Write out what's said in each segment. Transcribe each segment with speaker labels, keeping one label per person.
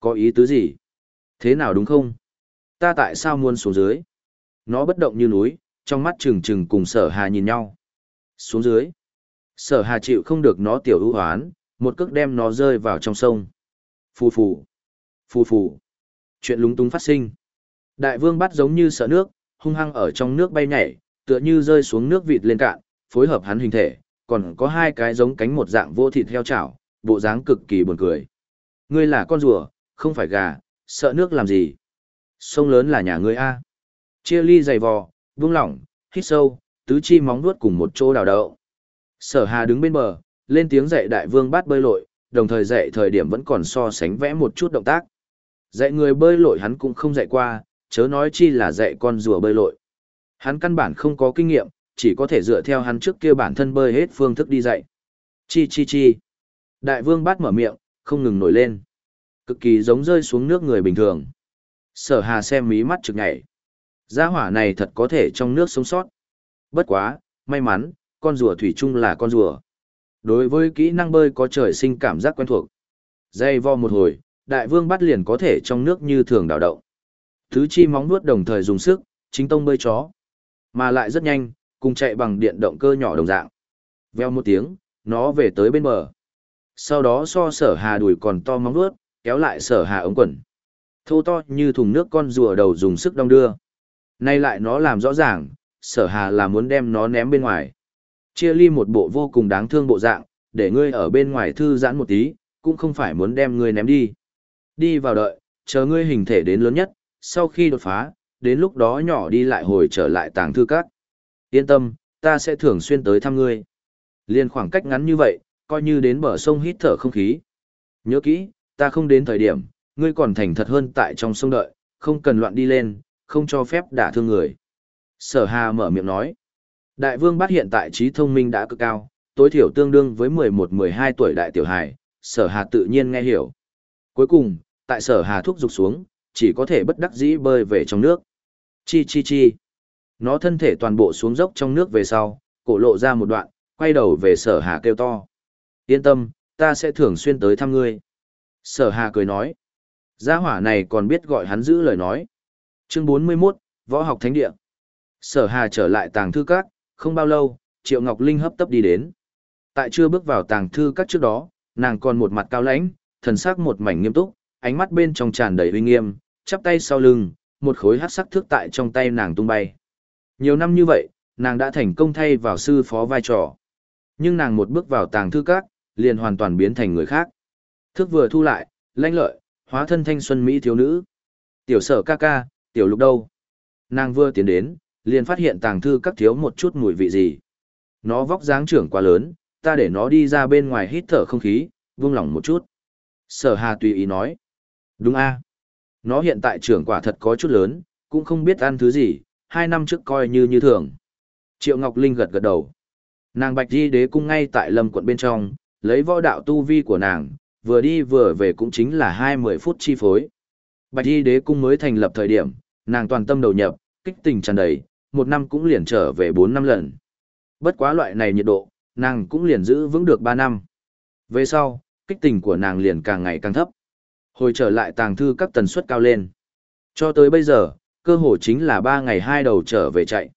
Speaker 1: Có ý tứ gì? Thế nào đúng không? Ta tại sao muốn xuống dưới? Nó bất động như núi, trong mắt trừng trừng cùng sở hà nhìn nhau. Xuống dưới. Sở hà chịu không được nó tiểu ưu hoán, một cước đem nó rơi vào trong sông. Phù phù. Phù phù. Chuyện lúng túng phát sinh. Đại vương bắt giống như sợ nước, hung hăng ở trong nước bay nhảy, tựa như rơi xuống nước vịt lên cạn, phối hợp hắn hình thể, còn có hai cái giống cánh một dạng vô thịt heo chảo, bộ dáng cực kỳ buồn cười. Ngươi là con rùa, không phải gà, sợ nước làm gì? Sông lớn là nhà ngươi a. Chia ly dày vò, buông lỏng, hít sâu, tứ chi móng nuốt cùng một chỗ đào đậu. Sở Hà đứng bên bờ, lên tiếng dạy đại vương Bát bơi lội, đồng thời dạy thời điểm vẫn còn so sánh vẽ một chút động tác. Dạy người bơi lội hắn cũng không dạy qua, chớ nói chi là dạy con rùa bơi lội. Hắn căn bản không có kinh nghiệm, chỉ có thể dựa theo hắn trước kia bản thân bơi hết phương thức đi dạy. Chi chi chi. Đại vương Bát mở miệng, không ngừng nổi lên. Cực kỳ giống rơi xuống nước người bình thường. Sở hà xem mí mắt trực nhảy. Gia hỏa này thật có thể trong nước sống sót. Bất quá, may mắn, con rùa thủy chung là con rùa. Đối với kỹ năng bơi có trời sinh cảm giác quen thuộc. Dây vo một hồi, đại vương bắt liền có thể trong nước như thường đảo động. Thứ chi móng nuốt đồng thời dùng sức, chính tông bơi chó. Mà lại rất nhanh, cùng chạy bằng điện động cơ nhỏ đồng dạng. Veo một tiếng, nó về tới bên bờ. Sau đó so sở hà đùi còn to móng nuốt, kéo lại sở hà ống quần. Thô to như thùng nước con rùa đầu dùng sức đong đưa. Nay lại nó làm rõ ràng, sở hà là muốn đem nó ném bên ngoài. Chia ly một bộ vô cùng đáng thương bộ dạng, để ngươi ở bên ngoài thư giãn một tí, cũng không phải muốn đem ngươi ném đi. Đi vào đợi, chờ ngươi hình thể đến lớn nhất, sau khi đột phá, đến lúc đó nhỏ đi lại hồi trở lại tàng thư các. Yên tâm, ta sẽ thường xuyên tới thăm ngươi. Liên khoảng cách ngắn như vậy, coi như đến bờ sông hít thở không khí. Nhớ kỹ, ta không đến thời điểm, ngươi còn thành thật hơn tại trong sông đợi, không cần loạn đi lên, không cho phép đả thương người. Sở Hà mở miệng nói. Đại vương bát hiện tại trí thông minh đã cực cao, tối thiểu tương đương với 11-12 tuổi đại tiểu hài, sở hà tự nhiên nghe hiểu. Cuối cùng, tại sở hà thúc dục xuống, chỉ có thể bất đắc dĩ bơi về trong nước. Chi chi chi. Nó thân thể toàn bộ xuống dốc trong nước về sau, cổ lộ ra một đoạn, quay đầu về sở hà kêu to. Yên tâm, ta sẽ thường xuyên tới thăm ngươi. Sở hà cười nói. Gia hỏa này còn biết gọi hắn giữ lời nói. Chương 41, Võ học Thánh Địa. Sở hà trở lại tàng thư các, không bao lâu, Triệu Ngọc Linh hấp tấp đi đến. Tại chưa bước vào tàng thư các trước đó, nàng còn một mặt cao lãnh, thần sắc một mảnh nghiêm túc, ánh mắt bên trong tràn đầy uy nghiêm, chắp tay sau lưng, một khối hắc sắc thước tại trong tay nàng tung bay. Nhiều năm như vậy, nàng đã thành công thay vào sư phó vai trò. Nhưng nàng một bước vào tàng thư các, liền hoàn toàn biến thành người khác. Thước vừa thu lại, lanh lợi, hóa thân thanh xuân mỹ thiếu nữ. Tiểu sở ca ca, tiểu lục đâu? Nàng vừa tiến đến, liền phát hiện tàng thư các thiếu một chút mùi vị gì. Nó vóc dáng trưởng quá lớn, ta để nó đi ra bên ngoài hít thở không khí, vung lòng một chút. Sở hà tùy ý nói. Đúng a Nó hiện tại trưởng quả thật có chút lớn, cũng không biết ăn thứ gì, hai năm trước coi như như thường. Triệu Ngọc Linh gật gật đầu. Nàng bạch di đế cung ngay tại lâm quận bên trong, lấy võ đạo tu vi của nàng, vừa đi vừa về cũng chính là hai mươi phút chi phối. Bạch y đế cung mới thành lập thời điểm, nàng toàn tâm đầu nhập, kích tình tràn đầy, một năm cũng liền trở về bốn năm lần. Bất quá loại này nhiệt độ, nàng cũng liền giữ vững được ba năm. Về sau, kích tình của nàng liền càng ngày càng thấp. Hồi trở lại tàng thư các tần suất cao lên. Cho tới bây giờ, cơ hồ chính là ba ngày hai đầu trở về chạy.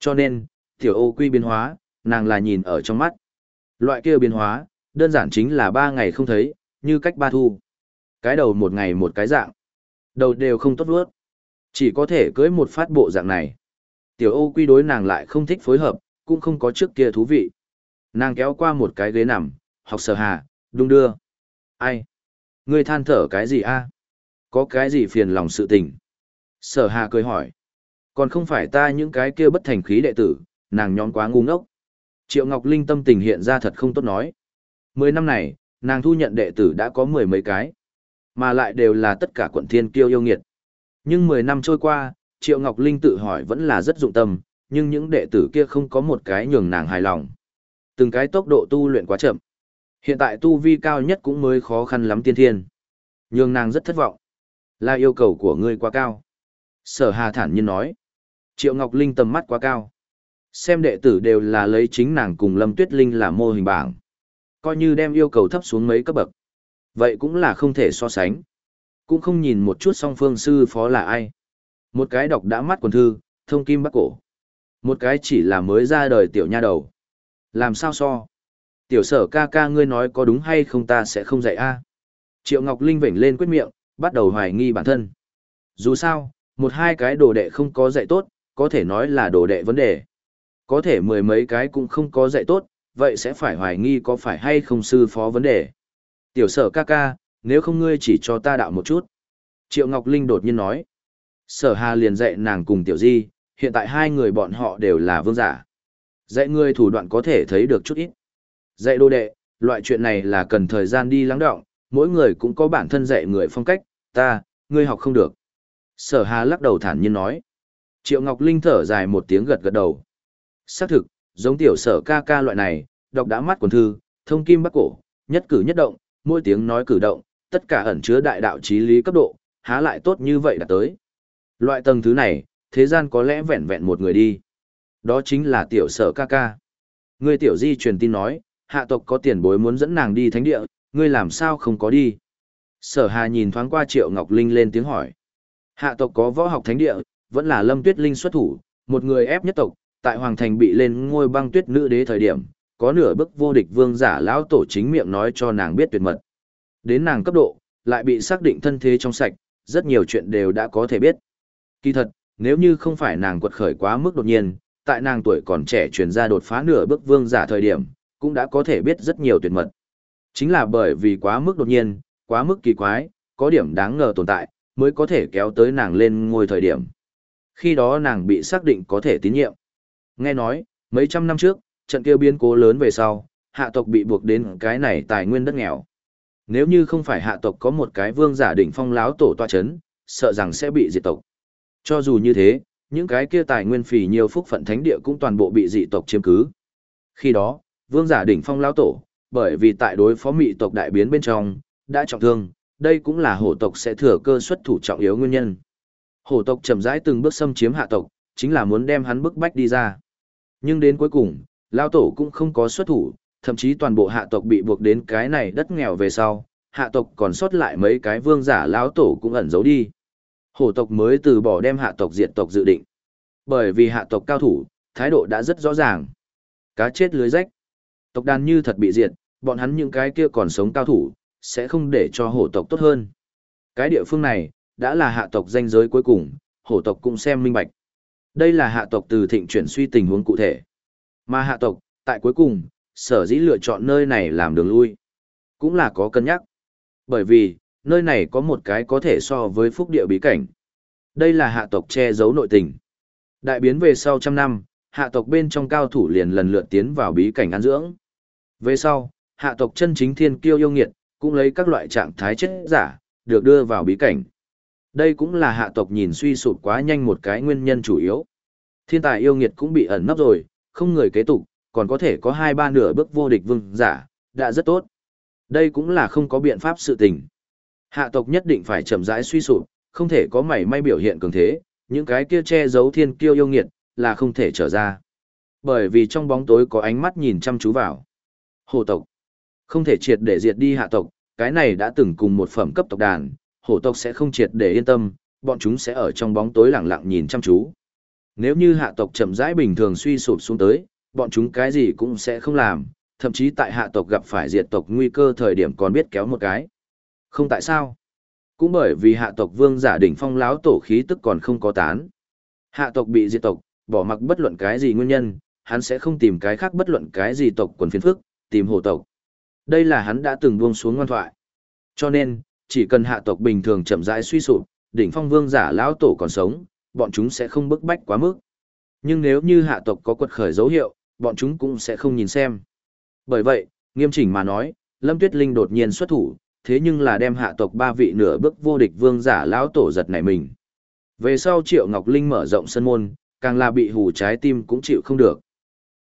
Speaker 1: Cho nên, tiểu ô quy biến hóa, nàng là nhìn ở trong mắt. Loại kia biến hóa, đơn giản chính là ba ngày không thấy, như cách ba thu. Cái đầu một ngày một cái dạng. Đầu đều không tốt vớt. Chỉ có thể cưới một phát bộ dạng này. Tiểu ô quy đối nàng lại không thích phối hợp, cũng không có trước kia thú vị. Nàng kéo qua một cái ghế nằm, học sở hà, đung đưa. Ai? Ngươi than thở cái gì a? Có cái gì phiền lòng sự tình? Sở hà cười hỏi. Còn không phải ta những cái kia bất thành khí đệ tử, nàng nhóm quá ngu ngốc. Triệu Ngọc Linh tâm tình hiện ra thật không tốt nói. Mười năm này, nàng thu nhận đệ tử đã có mười mấy cái. Mà lại đều là tất cả quận thiên kiêu yêu nghiệt. Nhưng mười năm trôi qua, Triệu Ngọc Linh tự hỏi vẫn là rất dụng tâm, nhưng những đệ tử kia không có một cái nhường nàng hài lòng. Từng cái tốc độ tu luyện quá chậm. Hiện tại tu vi cao nhất cũng mới khó khăn lắm tiên thiên. Nhường nàng rất thất vọng. Là yêu cầu của ngươi quá cao. Sở Hà thản nhiên nói. Triệu Ngọc Linh tầm mắt quá cao. Xem đệ tử đều là lấy chính nàng cùng Lâm Tuyết Linh làm mô hình bảng. Coi như đem yêu cầu thấp xuống mấy cấp bậc. Vậy cũng là không thể so sánh. Cũng không nhìn một chút song phương sư phó là ai. Một cái đọc đã mắt quần thư, thông kim bắc cổ. Một cái chỉ là mới ra đời tiểu nha đầu. Làm sao so? Tiểu sở ca ca ngươi nói có đúng hay không ta sẽ không dạy a Triệu Ngọc Linh vểnh lên quyết miệng, bắt đầu hoài nghi bản thân. Dù sao, một hai cái đồ đệ không có dạy tốt, có thể nói là đồ đệ vấn đề. Có thể mười mấy cái cũng không có dạy tốt, vậy sẽ phải hoài nghi có phải hay không sư phó vấn đề. Tiểu sở ca ca, nếu không ngươi chỉ cho ta đạo một chút. Triệu Ngọc Linh đột nhiên nói. Sở Hà liền dạy nàng cùng Tiểu Di, hiện tại hai người bọn họ đều là vương giả. Dạy ngươi thủ đoạn có thể thấy được chút ít. Dạy đô đệ, loại chuyện này là cần thời gian đi lắng đọng mỗi người cũng có bản thân dạy người phong cách, ta, ngươi học không được. Sở Hà lắc đầu thản nhiên nói. Triệu Ngọc Linh thở dài một tiếng gật gật đầu. Xác thực, giống tiểu sở ca ca loại này, đọc đã mắt quần thư, thông kim bắc cổ, nhất cử nhất động, mỗi tiếng nói cử động, tất cả ẩn chứa đại đạo trí lý cấp độ, há lại tốt như vậy đã tới. Loại tầng thứ này, thế gian có lẽ vẹn vẹn một người đi. Đó chính là tiểu sở ca ca. Người tiểu di truyền tin nói, hạ tộc có tiền bối muốn dẫn nàng đi thánh địa, ngươi làm sao không có đi. Sở hà nhìn thoáng qua triệu Ngọc Linh lên tiếng hỏi. Hạ tộc có võ học thánh địa, vẫn là lâm tuyết linh xuất thủ, một người ép nhất tộc, tại Hoàng Thành bị lên ngôi băng tuyết nữ đế thời điểm, có nửa bức vô địch vương giả lão tổ chính miệng nói cho nàng biết tuyệt mật. Đến nàng cấp độ, lại bị xác định thân thế trong sạch, rất nhiều chuyện đều đã có thể biết. Kỳ thật, nếu như không phải nàng quật khởi quá mức đột nhiên, tại nàng tuổi còn trẻ truyền ra đột phá nửa bước vương giả thời điểm, cũng đã có thể biết rất nhiều tuyệt mật. Chính là bởi vì quá mức đột nhiên, quá mức kỳ quái, có điểm đáng ngờ tồn tại, mới có thể kéo tới nàng lên ngôi thời điểm. Khi đó nàng bị xác định có thể tín nhiệm. Nghe nói, mấy trăm năm trước, trận kia biến cố lớn về sau, hạ tộc bị buộc đến cái này tài nguyên đất nghèo. Nếu như không phải hạ tộc có một cái vương giả đỉnh phong láo tổ toa chấn, sợ rằng sẽ bị diệt tộc. Cho dù như thế, những cái kia tài nguyên phì nhiều phúc phận thánh địa cũng toàn bộ bị dị tộc chiếm cứ. Khi đó, vương giả đỉnh phong lão tổ, bởi vì tại đối phó mị tộc đại biến bên trong, đã trọng thương, đây cũng là hổ tộc sẽ thừa cơ xuất thủ trọng yếu nguyên nhân. Hổ tộc chậm rãi từng bước xâm chiếm hạ tộc, chính là muốn đem hắn bức bách đi ra. Nhưng đến cuối cùng, lão tổ cũng không có xuất thủ, thậm chí toàn bộ hạ tộc bị buộc đến cái này đất nghèo về sau, hạ tộc còn sót lại mấy cái vương giả lão tổ cũng ẩn giấu đi. Hổ tộc mới từ bỏ đem hạ tộc diệt tộc dự định. Bởi vì hạ tộc cao thủ, thái độ đã rất rõ ràng. Cá chết lưới rách. Tộc đàn như thật bị diệt, bọn hắn những cái kia còn sống cao thủ, sẽ không để cho hổ tộc tốt hơn. Cái địa phương này, đã là hạ tộc danh giới cuối cùng, hổ tộc cũng xem minh bạch. Đây là hạ tộc từ thịnh chuyển suy tình huống cụ thể. Mà hạ tộc, tại cuối cùng, sở dĩ lựa chọn nơi này làm đường lui. Cũng là có cân nhắc. Bởi vì, nơi này có một cái có thể so với phúc địa bí cảnh. Đây là hạ tộc che giấu nội tình. Đại biến về sau trăm năm, hạ tộc bên trong cao thủ liền lần lượt tiến vào bí cảnh an dưỡng. Về sau, hạ tộc chân chính thiên kiêu yêu nghiệt, cũng lấy các loại trạng thái chết giả, được đưa vào bí cảnh. Đây cũng là hạ tộc nhìn suy sụp quá nhanh một cái nguyên nhân chủ yếu. Thiên tài yêu nghiệt cũng bị ẩn nấp rồi, không người kế tục, còn có thể có hai ba nửa bước vô địch vương giả, đã rất tốt. Đây cũng là không có biện pháp sự tình. Hạ tộc nhất định phải chậm rãi suy sụp, không thể có mảy may biểu hiện cường thế, những cái kia che giấu thiên kiêu yêu nghiệt, là không thể trở ra. Bởi vì trong bóng tối có ánh mắt nhìn chăm chú vào. Hồ tộc. Không thể triệt để diệt đi hạ tộc, cái này đã từng cùng một phẩm cấp tộc đàn, hổ tộc sẽ không triệt để yên tâm, bọn chúng sẽ ở trong bóng tối lặng lặng nhìn chăm chú. Nếu như hạ tộc chậm rãi bình thường suy sụp xuống tới, bọn chúng cái gì cũng sẽ không làm, thậm chí tại hạ tộc gặp phải diệt tộc nguy cơ thời điểm còn biết kéo một cái. Không tại sao? Cũng bởi vì hạ tộc vương giả đỉnh phong láo tổ khí tức còn không có tán. Hạ tộc bị diệt tộc, bỏ mặc bất luận cái gì nguyên nhân, hắn sẽ không tìm cái khác bất luận cái gì tộc quần phiền phức, tìm hổ tộc. Đây là hắn đã từng buông xuống ngoan thoại. Cho nên, chỉ cần hạ tộc bình thường chậm rãi suy sụp, đỉnh phong vương giả lão tổ còn sống, bọn chúng sẽ không bức bách quá mức. Nhưng nếu như hạ tộc có quật khởi dấu hiệu, bọn chúng cũng sẽ không nhìn xem. Bởi vậy, nghiêm chỉnh mà nói, Lâm Tuyết Linh đột nhiên xuất thủ, thế nhưng là đem hạ tộc ba vị nửa bước vô địch vương giả lão tổ giật nảy mình. Về sau Triệu Ngọc Linh mở rộng sân môn, càng là bị hù trái tim cũng chịu không được.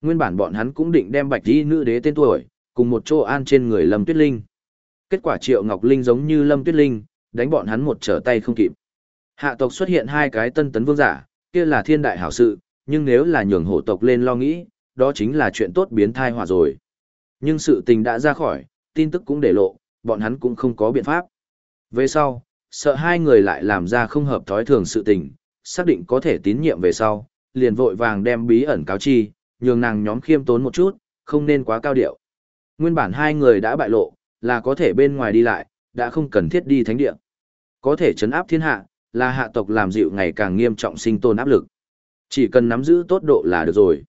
Speaker 1: Nguyên bản bọn hắn cũng định đem bạch y nữ đế tên tuổi, cùng một chỗ an trên người Lâm Tuyết Linh. Kết quả Triệu Ngọc Linh giống như Lâm Tuyết Linh, đánh bọn hắn một trở tay không kịp. Hạ tộc xuất hiện hai cái tân tấn vương giả, kia là thiên đại hảo sự, nhưng nếu là nhường hổ tộc lên lo nghĩ, đó chính là chuyện tốt biến thai hỏa rồi. Nhưng sự tình đã ra khỏi, tin tức cũng để lộ, bọn hắn cũng không có biện pháp. Về sau, sợ hai người lại làm ra không hợp thói thường sự tình, xác định có thể tín nhiệm về sau, liền vội vàng đem bí ẩn cáo chi, nhường nàng nhóm khiêm tốn một chút, không nên quá cao điệu. Nguyên bản hai người đã bại lộ, là có thể bên ngoài đi lại, đã không cần thiết đi thánh địa. Có thể chấn áp thiên hạ, là hạ tộc làm dịu ngày càng nghiêm trọng sinh tồn áp lực. Chỉ cần nắm giữ tốt độ là được rồi.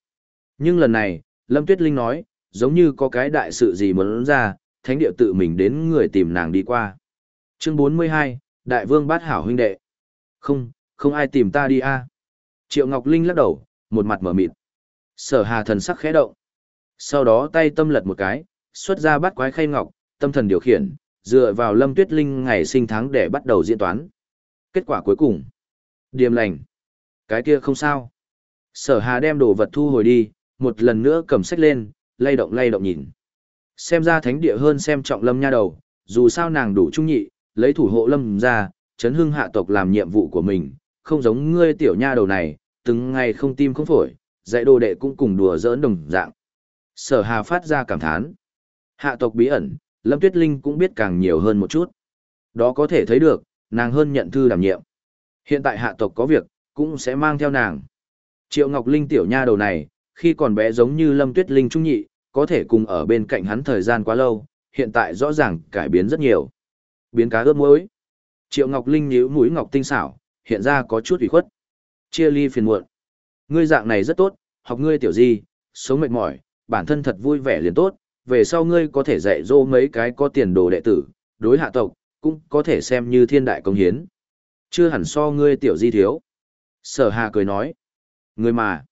Speaker 1: Nhưng lần này, Lâm Tuyết Linh nói, giống như có cái đại sự gì muốn ra, thánh địa tự mình đến người tìm nàng đi qua. Chương 42, Đại Vương bát hảo huynh đệ. Không, không ai tìm ta đi a. Triệu Ngọc Linh lắc đầu, một mặt mở mịt. Sở Hà thần sắc khẽ động. Sau đó tay tâm lật một cái, xuất ra bát quái khay ngọc, tâm thần điều khiển, dựa vào Lâm Tuyết Linh ngày sinh tháng để bắt đầu diễn toán. Kết quả cuối cùng, điềm lành. Cái kia không sao. Sở Hà đem đồ vật thu hồi đi, một lần nữa cầm sách lên, lay động lay động nhìn. Xem ra thánh địa hơn xem trọng Lâm nha đầu, dù sao nàng đủ trung nhị, lấy thủ hộ Lâm ra, chấn hưng hạ tộc làm nhiệm vụ của mình, không giống ngươi tiểu nha đầu này, từng ngày không tim không phổi, dạy đồ đệ cũng cùng đùa giỡn đồng dạng. Sở Hà phát ra cảm thán. Hạ tộc bí ẩn, Lâm Tuyết Linh cũng biết càng nhiều hơn một chút. Đó có thể thấy được, nàng hơn nhận thư đảm nhiệm. Hiện tại hạ tộc có việc, cũng sẽ mang theo nàng. Triệu Ngọc Linh tiểu nha đầu này, khi còn bé giống như Lâm Tuyết Linh trung nhị, có thể cùng ở bên cạnh hắn thời gian quá lâu, hiện tại rõ ràng cải biến rất nhiều. Biến cá ướp muối. Triệu Ngọc Linh nhíu mũi ngọc tinh xảo, hiện ra có chút ủy khuất. Chia ly phiền muộn. Ngươi dạng này rất tốt, học ngươi tiểu gì, sống mệt mỏi, bản thân thật vui vẻ liền tốt, về sau ngươi có thể dạy dỗ mấy cái có tiền đồ đệ tử, đối hạ tộc, cũng có thể xem như thiên đại công hiến. Chưa hẳn so ngươi tiểu di thiếu. Sở hà cười nói. ngươi mà,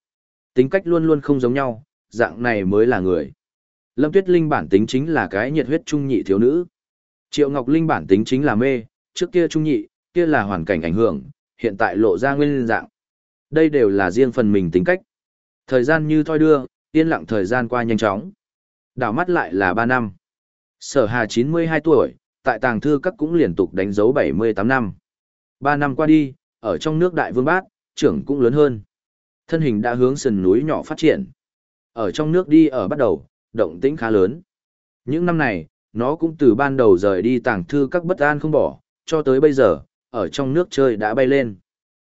Speaker 1: tính cách luôn luôn không giống nhau, dạng này mới là người. Lâm Tuyết Linh bản tính chính là cái nhiệt huyết trung nhị thiếu nữ. Triệu Ngọc Linh bản tính chính là mê, trước kia trung nhị, kia là hoàn cảnh ảnh hưởng, hiện tại lộ ra nguyên dạng. Đây đều là riêng phần mình tính cách. Thời gian như thoi đưa, yên lặng thời gian qua nhanh chóng. Đảo mắt lại là 3 năm. Sở Hà 92 tuổi, tại tàng thư các cũng liên tục đánh dấu 78 năm. 3 năm qua đi, ở trong nước Đại Vương Bát, trưởng cũng lớn hơn. Thân hình đã hướng sườn núi nhỏ phát triển. Ở trong nước đi ở bắt đầu, động tĩnh khá lớn. Những năm này, nó cũng từ ban đầu rời đi tàng thư các bất an không bỏ, cho tới bây giờ, ở trong nước chơi đã bay lên.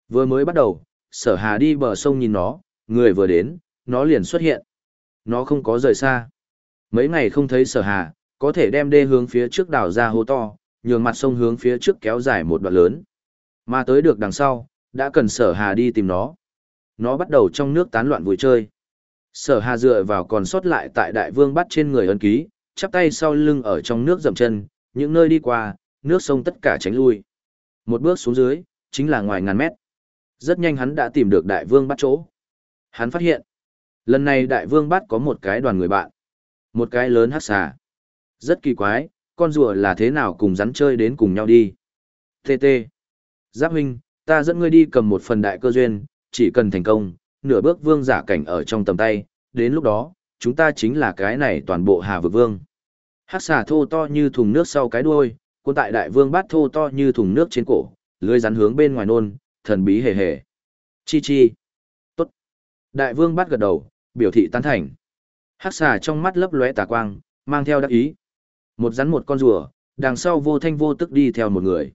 Speaker 1: Vừa mới bắt đầu, sở hà đi bờ sông nhìn nó, người vừa đến, nó liền xuất hiện. Nó không có rời xa. Mấy ngày không thấy sở hà, có thể đem đê hướng phía trước đảo ra hố to, nhường mặt sông hướng phía trước kéo dài một đoạn lớn. Mà tới được đằng sau, đã cần sở hà đi tìm nó. Nó bắt đầu trong nước tán loạn vui chơi. Sở hà dựa vào còn sót lại tại đại vương bắt trên người ân ký, chắp tay sau lưng ở trong nước dậm chân, những nơi đi qua, nước sông tất cả tránh lui. Một bước xuống dưới, chính là ngoài ngàn mét. Rất nhanh hắn đã tìm được đại vương bắt chỗ. Hắn phát hiện, lần này đại vương bắt có một cái đoàn người bạn. Một cái lớn hắc xà. Rất kỳ quái, con rùa là thế nào cùng rắn chơi đến cùng nhau đi. TT. Giáp huynh, ta dẫn ngươi đi cầm một phần đại cơ duyên, chỉ cần thành công, nửa bước vương giả cảnh ở trong tầm tay, đến lúc đó, chúng ta chính là cái này toàn bộ hà vực vương. Hắc xà thô to như thùng nước sau cái đuôi, quân tại đại vương bát thô to như thùng nước trên cổ, lưới rắn hướng bên ngoài nôn, thần bí hề hề. Chi chi. Tốt. Đại vương bát gật đầu, biểu thị tán thành. Hắc xà trong mắt lấp lóe tà quang, mang theo đắc ý. Một rắn một con rùa, đằng sau vô thanh vô tức đi theo một người.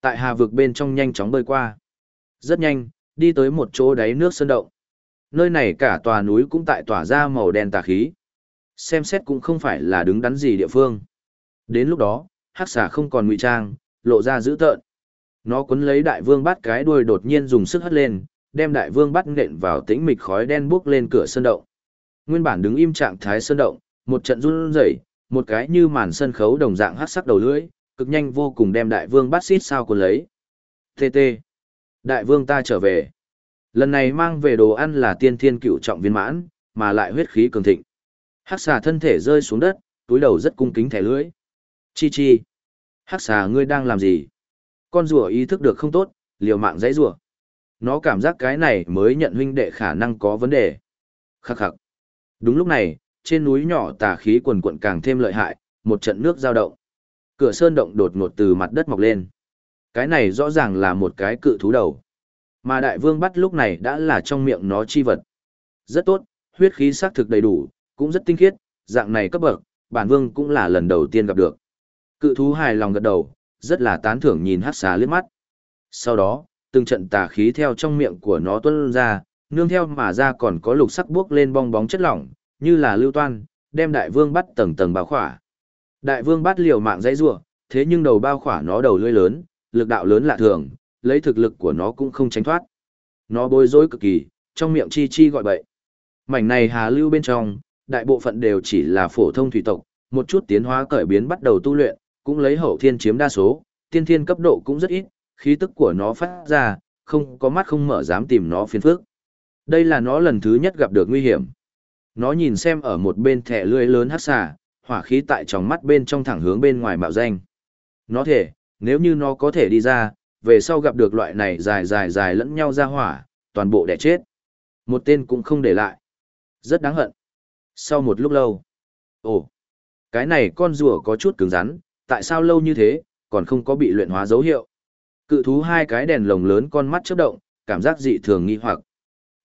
Speaker 1: Tại hà vực bên trong nhanh chóng bơi qua. Rất nhanh, đi tới một chỗ đáy nước sơn động. Nơi này cả tòa núi cũng tại tỏa ra màu đen tà khí. Xem xét cũng không phải là đứng đắn gì địa phương. Đến lúc đó, hắc xà không còn ngụy trang, lộ ra dữ tợn. Nó cuốn lấy đại vương bắt cái đuôi đột nhiên dùng sức hất lên, đem đại vương bắt nện vào tĩnh mịch khói đen buốc lên cửa sơn động. Nguyên bản đứng im trạng thái sơn động, một trận run rẩy, một cái như màn sân khấu đồng dạng hắc sắc đầu lưỡi, cực nhanh vô cùng đem đại vương bắt xít sao cuốn lấy. TT. Đại vương ta trở về. Lần này mang về đồ ăn là tiên thiên cựu trọng viên mãn, mà lại huyết khí cường thịnh. Hắc xà thân thể rơi xuống đất, túi đầu rất cung kính thẻ lưỡi. Chi chi. Hắc xà ngươi đang làm gì? Con rùa ý thức được không tốt, liều mạng dãy rùa. Nó cảm giác cái này mới nhận huynh đệ khả năng có vấn đề. Khắc khắc. Đúng lúc này, trên núi nhỏ tà khí quần quận càng thêm lợi hại, một trận nước giao động. Cửa sơn động đột ngột từ mặt đất mọc lên. Cái này rõ ràng là một cái cự thú đầu. Mà đại vương bắt lúc này đã là trong miệng nó chi vật. Rất tốt, huyết khí xác thực đầy đủ, cũng rất tinh khiết, dạng này cấp bậc, bản vương cũng là lần đầu tiên gặp được. Cự thú hài lòng gật đầu, rất là tán thưởng nhìn hát xà liếc mắt. Sau đó, từng trận tà khí theo trong miệng của nó tuôn ra, nương theo mà ra còn có lục sắc buốc lên bong bóng chất lỏng, như là lưu toan, đem đại vương bắt tầng tầng bao khỏa. Đại vương bắt liều mạng dãy rủa, thế nhưng đầu bao khỏa nó đầu lưỡi lớn, lực đạo lớn lạ thường, lấy thực lực của nó cũng không tránh thoát. Nó bối rối cực kỳ, trong miệng chi chi gọi bậy. Mảnh này hà lưu bên trong, đại bộ phận đều chỉ là phổ thông thủy tộc, một chút tiến hóa cởi biến bắt đầu tu luyện, cũng lấy hậu thiên chiếm đa số, tiên thiên cấp độ cũng rất ít, khí tức của nó phát ra, không có mắt không mở dám tìm nó phiền phức. Đây là nó lần thứ nhất gặp được nguy hiểm. Nó nhìn xem ở một bên thẻ lưỡi lớn hắc xà, hỏa khí tại trong mắt bên trong thẳng hướng bên ngoài mạo danh. Nó thể, nếu như nó có thể đi ra, về sau gặp được loại này dài dài dài lẫn nhau ra hỏa, toàn bộ đẻ chết. Một tên cũng không để lại. Rất đáng hận. Sau một lúc lâu. Ồ, cái này con rùa có chút cứng rắn, tại sao lâu như thế, còn không có bị luyện hóa dấu hiệu. Cự thú hai cái đèn lồng lớn con mắt chớp động, cảm giác dị thường nghi hoặc.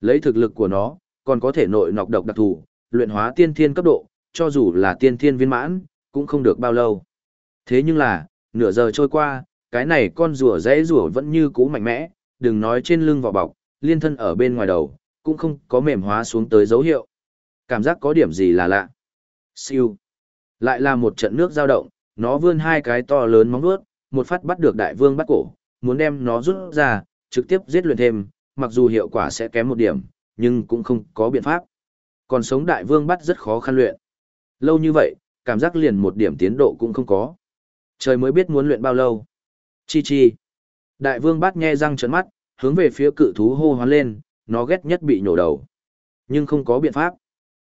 Speaker 1: Lấy thực lực của nó, còn có thể nội nọc độc đặc thù, luyện hóa tiên thiên cấp độ, cho dù là tiên thiên viên mãn, cũng không được bao lâu. Thế nhưng là, nửa giờ trôi qua, cái này con rùa dãy rùa vẫn như cũ mạnh mẽ, đừng nói trên lưng vỏ bọc, liên thân ở bên ngoài đầu, cũng không có mềm hóa xuống tới dấu hiệu. Cảm giác có điểm gì là lạ. Siêu. Lại là một trận nước dao động, nó vươn hai cái to lớn móng vuốt, một phát bắt được đại vương bắt cổ, muốn đem nó rút ra, trực tiếp giết luyện thêm, mặc dù hiệu quả sẽ kém một điểm, nhưng cũng không có biện pháp. Còn sống đại vương bắt rất khó khăn luyện. Lâu như vậy, cảm giác liền một điểm tiến độ cũng không có. Trời mới biết muốn luyện bao lâu. Chi chi. Đại vương bắt nghe răng trấn mắt, hướng về phía cự thú hô hoán lên, nó ghét nhất bị nhổ đầu. Nhưng không có biện pháp.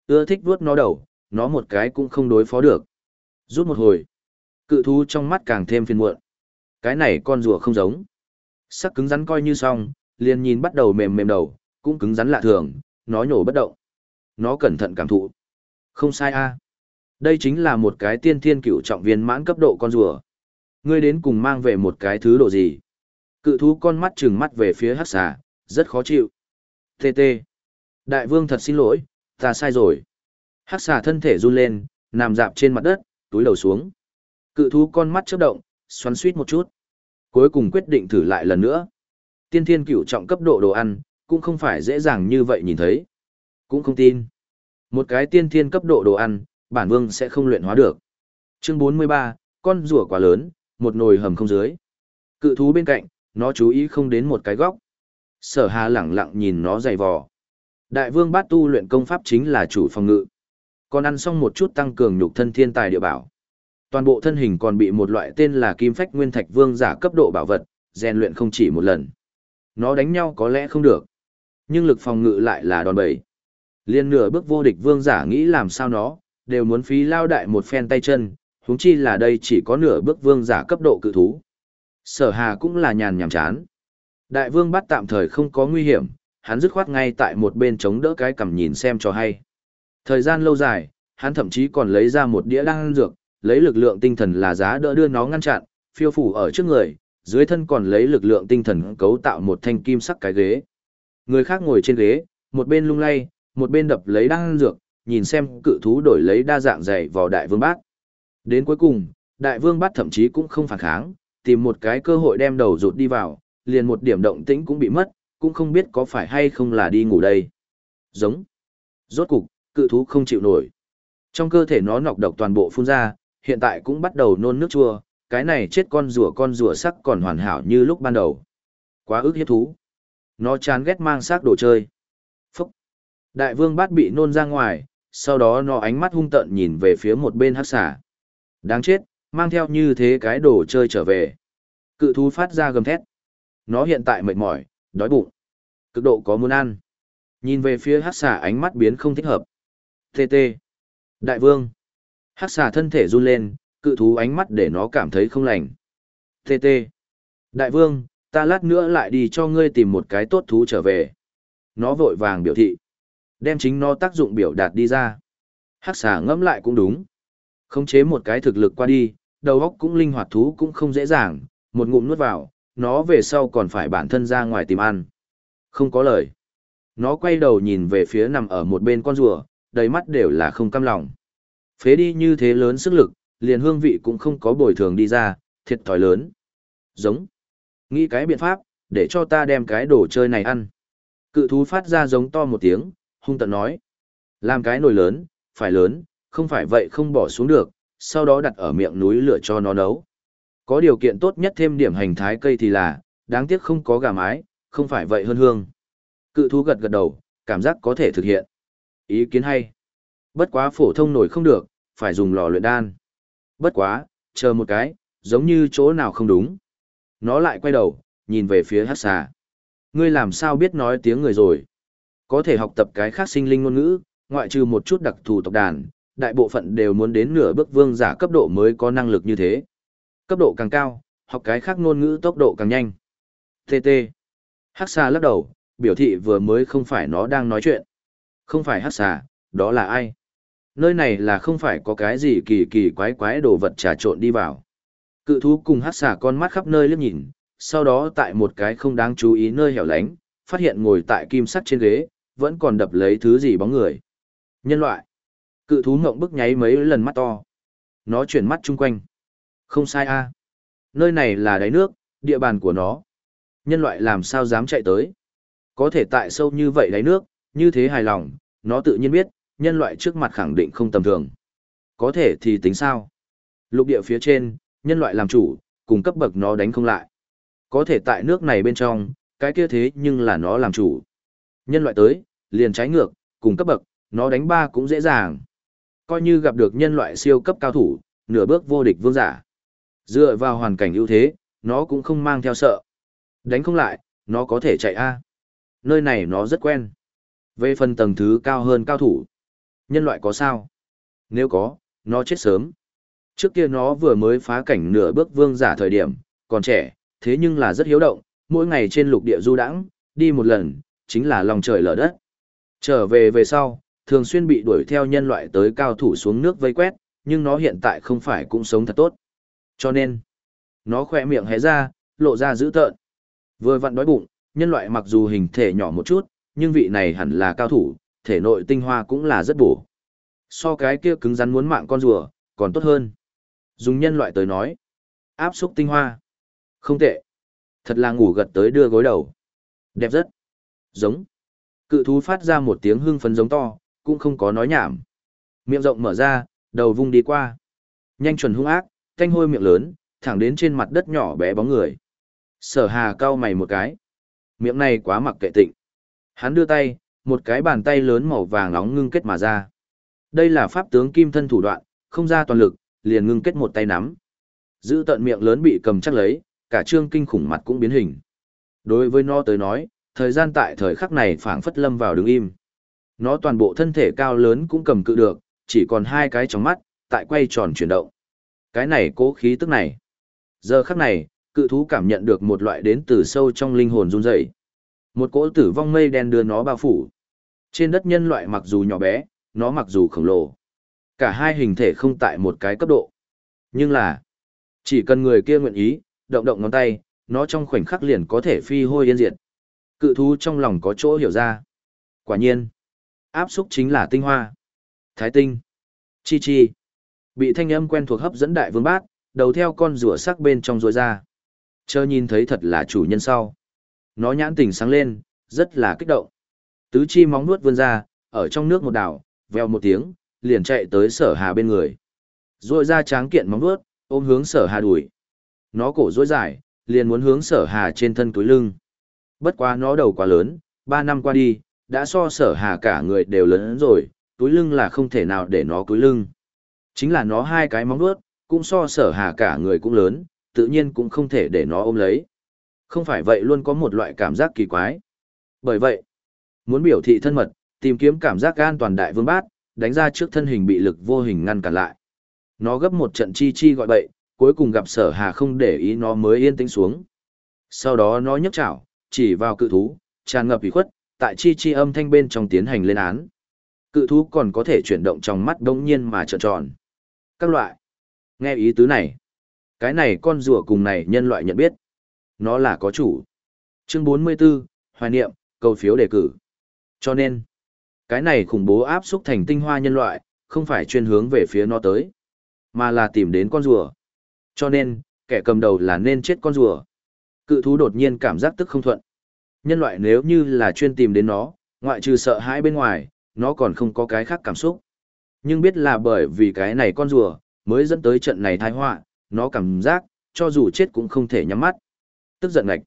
Speaker 1: Ưa thích vuốt nó đầu, nó một cái cũng không đối phó được. Rút một hồi. Cự thú trong mắt càng thêm phiền muộn. Cái này con rùa không giống. Sắc cứng rắn coi như xong, liền nhìn bắt đầu mềm mềm đầu, cũng cứng rắn lạ thường, nó nhổ bất động. Nó cẩn thận cảm thụ. Không sai a. Đây chính là một cái tiên thiên cửu trọng viên mãn cấp độ con rùa. Ngươi đến cùng mang về một cái thứ độ gì? Cự thú con mắt trừng mắt về phía hắc xà, rất khó chịu. Tê tê. Đại vương thật xin lỗi, ta sai rồi. Hắc xà thân thể run lên, nằm dạp trên mặt đất, túi đầu xuống. Cự thú con mắt chớp động, xoắn suýt một chút. Cuối cùng quyết định thử lại lần nữa. Tiên thiên cửu trọng cấp độ đồ ăn, cũng không phải dễ dàng như vậy nhìn thấy. Cũng không tin. Một cái tiên thiên cấp độ đồ ăn, bản vương sẽ không luyện hóa được. Chương 43, con rùa quá lớn, một nồi hầm không dưới. Cự thú bên cạnh, nó chú ý không đến một cái góc. Sở hà lẳng lặng nhìn nó dày vò. Đại vương bát tu luyện công pháp chính là chủ phòng ngự. Còn ăn xong một chút tăng cường nhục thân thiên tài địa bảo. Toàn bộ thân hình còn bị một loại tên là kim phách nguyên thạch vương giả cấp độ bảo vật, rèn luyện không chỉ một lần. Nó đánh nhau có lẽ không được. Nhưng lực phòng ngự lại là đòn bẩy. Liên nửa bước vô địch vương giả nghĩ làm sao nó, đều muốn phí lao đại một phen tay chân, huống chi là đây chỉ có nửa bước vương giả cấp độ cự thú. Sở hà cũng là nhàn nhảm chán. Đại vương bắt tạm thời không có nguy hiểm, hắn dứt khoát ngay tại một bên chống đỡ cái cầm nhìn xem cho hay. Thời gian lâu dài, hắn thậm chí còn lấy ra một đĩa đan dược, lấy lực lượng tinh thần là giá đỡ đưa nó ngăn chặn, phiêu phủ ở trước người, dưới thân còn lấy lực lượng tinh thần cấu tạo một thanh kim sắc cái ghế. Người khác ngồi trên ghế, một bên lung lay, một bên đập lấy đan dược, nhìn xem cự thú đổi lấy đa dạng dày vào đại vương bát. Đến cuối cùng, đại vương bát thậm chí cũng không phản kháng, tìm một cái cơ hội đem đầu rụt đi vào, liền một điểm động tĩnh cũng bị mất, cũng không biết có phải hay không là đi ngủ đây. Giống. Rốt cục, cự thú không chịu nổi. Trong cơ thể nó nọc độc toàn bộ phun ra, hiện tại cũng bắt đầu nôn nước chua, cái này chết con rùa con rùa sắc còn hoàn hảo như lúc ban đầu. Quá ức hiếp thú. Nó chán ghét mang xác đồ chơi. Phúc. Đại vương bát bị nôn ra ngoài, sau đó nó ánh mắt hung tợn nhìn về phía một bên hắc xà. Đáng chết, mang theo như thế cái đồ chơi trở về. Cự thú phát ra gầm thét. Nó hiện tại mệt mỏi, đói bụng. Cực độ có muốn ăn. Nhìn về phía hắc xà ánh mắt biến không thích hợp. Tê tê. Đại vương. Hắc xà thân thể run lên, cự thú ánh mắt để nó cảm thấy không lành. Tê tê. Đại vương, ta lát nữa lại đi cho ngươi tìm một cái tốt thú trở về. Nó vội vàng biểu thị. Đem chính nó tác dụng biểu đạt đi ra. Hắc xà ngẫm lại cũng đúng. Khống chế một cái thực lực qua đi, đầu óc cũng linh hoạt thú cũng không dễ dàng, một ngụm nuốt vào, nó về sau còn phải bản thân ra ngoài tìm ăn. Không có lời. Nó quay đầu nhìn về phía nằm ở một bên con rùa, đầy mắt đều là không cam lòng. Phế đi như thế lớn sức lực, liền hương vị cũng không có bồi thường đi ra, thiệt thòi lớn. Giống. Nghĩ cái biện pháp, để cho ta đem cái đồ chơi này ăn. Cự thú phát ra giống to một tiếng, hung tận nói. Làm cái nồi lớn, phải lớn, không phải vậy không bỏ xuống được, sau đó đặt ở miệng núi lửa cho nó nấu. Có điều kiện tốt nhất thêm điểm hành thái cây thì là, đáng tiếc không có gà mái, không phải vậy hơn hương. Cự thú gật gật đầu, cảm giác có thể thực hiện. Ý kiến hay. Bất quá phổ thông nổi không được, phải dùng lò luyện đan. Bất quá, chờ một cái, giống như chỗ nào không đúng. Nó lại quay đầu, nhìn về phía hát xà. Ngươi làm sao biết nói tiếng người rồi? Có thể học tập cái khác sinh linh ngôn ngữ, ngoại trừ một chút đặc thù tộc đàn, đại bộ phận đều muốn đến nửa bước vương giả cấp độ mới có năng lực như thế. Cấp độ càng cao, học cái khác ngôn ngữ tốc độ càng nhanh. TT. Hắc xà lắc đầu, biểu thị vừa mới không phải nó đang nói chuyện. Không phải hắc xà, đó là ai? Nơi này là không phải có cái gì kỳ kỳ quái quái đồ vật trà trộn đi vào. Cự thú cùng hát xà con mắt khắp nơi liếc nhìn, sau đó tại một cái không đáng chú ý nơi hẻo lánh, phát hiện ngồi tại kim sắt trên ghế, vẫn còn đập lấy thứ gì bóng người. Nhân loại. Cự thú ngộng bức nháy mấy lần mắt to. Nó chuyển mắt chung quanh. Không sai a Nơi này là đáy nước, địa bàn của nó. Nhân loại làm sao dám chạy tới. Có thể tại sâu như vậy đáy nước, như thế hài lòng, nó tự nhiên biết, nhân loại trước mặt khẳng định không tầm thường. Có thể thì tính sao? Lục địa phía trên, nhân loại làm chủ, cùng cấp bậc nó đánh không lại. Có thể tại nước này bên trong, cái kia thế nhưng là nó làm chủ. Nhân loại tới, liền trái ngược, cùng cấp bậc, nó đánh ba cũng dễ dàng. Coi như gặp được nhân loại siêu cấp cao thủ, nửa bước vô địch vương giả. Dựa vào hoàn cảnh ưu thế, nó cũng không mang theo sợ. Đánh không lại, nó có thể chạy A. Nơi này nó rất quen. Về phần tầng thứ cao hơn cao thủ. Nhân loại có sao? Nếu có, nó chết sớm. Trước kia nó vừa mới phá cảnh nửa bước vương giả thời điểm, còn trẻ, thế nhưng là rất hiếu động, mỗi ngày trên lục địa du đãng, đi một lần, chính là lòng trời lở đất. Trở về về sau, thường xuyên bị đuổi theo nhân loại tới cao thủ xuống nước vây quét, nhưng nó hiện tại không phải cũng sống thật tốt. Cho nên, nó khỏe miệng hé ra, lộ ra dữ tợn. Vừa vặn đói bụng, nhân loại mặc dù hình thể nhỏ một chút, nhưng vị này hẳn là cao thủ, thể nội tinh hoa cũng là rất bổ. So cái kia cứng rắn muốn mạng con rùa, còn tốt hơn. Dùng nhân loại tới nói, áp xúc tinh hoa. Không tệ. Thật là ngủ gật tới đưa gối đầu. Đẹp rất. Giống. Cự thú phát ra một tiếng hưng phấn giống to, cũng không có nói nhảm. Miệng rộng mở ra, đầu vung đi qua. Nhanh chuẩn hung ác, thanh hôi miệng lớn, thẳng đến trên mặt đất nhỏ bé bóng người. Sở hà cau mày một cái. Miệng này quá mặc kệ tịnh. Hắn đưa tay, một cái bàn tay lớn màu vàng nóng ngưng kết mà ra. Đây là pháp tướng kim thân thủ đoạn, không ra toàn lực, liền ngưng kết một tay nắm. Giữ tận miệng lớn bị cầm chắc lấy, cả trương kinh khủng mặt cũng biến hình. Đối với nó tới nói, thời gian tại thời khắc này phảng phất lâm vào đứng im. Nó toàn bộ thân thể cao lớn cũng cầm cự được, chỉ còn hai cái trong mắt, tại quay tròn chuyển động. Cái này cố khí tức này. Giờ khắc này, cự thú cảm nhận được một loại đến từ sâu trong linh hồn run rẩy. Một cỗ tử vong mây đen đưa nó bao phủ. Trên đất nhân loại mặc dù nhỏ bé, nó mặc dù khổng lồ. Cả hai hình thể không tại một cái cấp độ. Nhưng là, chỉ cần người kia nguyện ý, động động ngón tay, nó trong khoảnh khắc liền có thể phi hôi yên diệt. Cự thú trong lòng có chỗ hiểu ra. Quả nhiên, áp xúc chính là tinh hoa. Thái tinh. Chi chi. Bị thanh âm quen thuộc hấp dẫn đại vương bát, đầu theo con rùa sắc bên trong rùa ra. Chờ nhìn thấy thật là chủ nhân sau. Nó nhãn tình sáng lên, rất là kích động. Tứ chi móng nuốt vươn ra, ở trong nước một đảo, veo một tiếng, liền chạy tới sở hà bên người. Rồi ra tráng kiện móng nuốt, ôm hướng sở hà đuổi. Nó cổ rối dài, liền muốn hướng sở hà trên thân túi lưng. Bất quá nó đầu quá lớn, ba năm qua đi, đã so sở hà cả người đều lớn rồi, túi lưng là không thể nào để nó túi lưng. Chính là nó hai cái móng nuốt, cũng so sở hà cả người cũng lớn, tự nhiên cũng không thể để nó ôm lấy. Không phải vậy luôn có một loại cảm giác kỳ quái. Bởi vậy, muốn biểu thị thân mật, tìm kiếm cảm giác an toàn đại vương bát, đánh ra trước thân hình bị lực vô hình ngăn cản lại. Nó gấp một trận chi chi gọi bậy, cuối cùng gặp sở hà không để ý nó mới yên tĩnh xuống. Sau đó nó nhấc chảo, chỉ vào cự thú, tràn ngập ủy khuất, tại chi chi âm thanh bên trong tiến hành lên án. Cự thú còn có thể chuyển động trong mắt đống nhiên mà trợn tròn. Các loại. Nghe ý tứ này. Cái này con rùa cùng này nhân loại nhận biết. Nó là có chủ. Chương 44, Hoài niệm, cầu phiếu đề cử. Cho nên, cái này khủng bố áp xúc thành tinh hoa nhân loại, không phải chuyên hướng về phía nó tới, mà là tìm đến con rùa. Cho nên, kẻ cầm đầu là nên chết con rùa. Cự thú đột nhiên cảm giác tức không thuận. Nhân loại nếu như là chuyên tìm đến nó, ngoại trừ sợ hãi bên ngoài, nó còn không có cái khác cảm xúc. Nhưng biết là bởi vì cái này con rùa, mới dẫn tới trận này tai họa, nó cảm giác, cho dù chết cũng không thể nhắm mắt. Tức giận ngạch.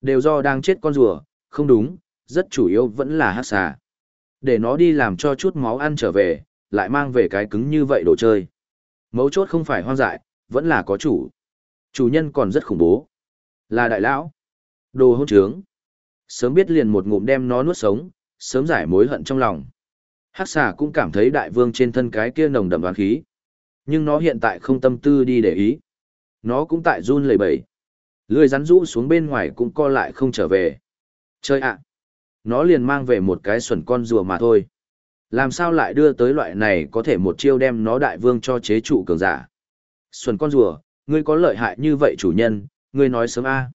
Speaker 1: Đều do đang chết con rùa, không đúng, rất chủ yếu vẫn là hát xà. Để nó đi làm cho chút máu ăn trở về, lại mang về cái cứng như vậy đồ chơi. Mấu chốt không phải hoang dại, vẫn là có chủ. Chủ nhân còn rất khủng bố. Là đại lão. Đồ hôn trướng. Sớm biết liền một ngụm đem nó nuốt sống, sớm giải mối hận trong lòng. Hắc xà cũng cảm thấy đại vương trên thân cái kia nồng đậm đoán khí. Nhưng nó hiện tại không tâm tư đi để ý. Nó cũng tại run lẩy bẩy. Lười rắn rũ xuống bên ngoài cũng co lại không trở về. Chơi ạ! Nó liền mang về một cái xuẩn con rùa mà thôi. Làm sao lại đưa tới loại này có thể một chiêu đem nó đại vương cho chế trụ cường giả. Xuẩn con rùa, ngươi có lợi hại như vậy chủ nhân, ngươi nói sớm a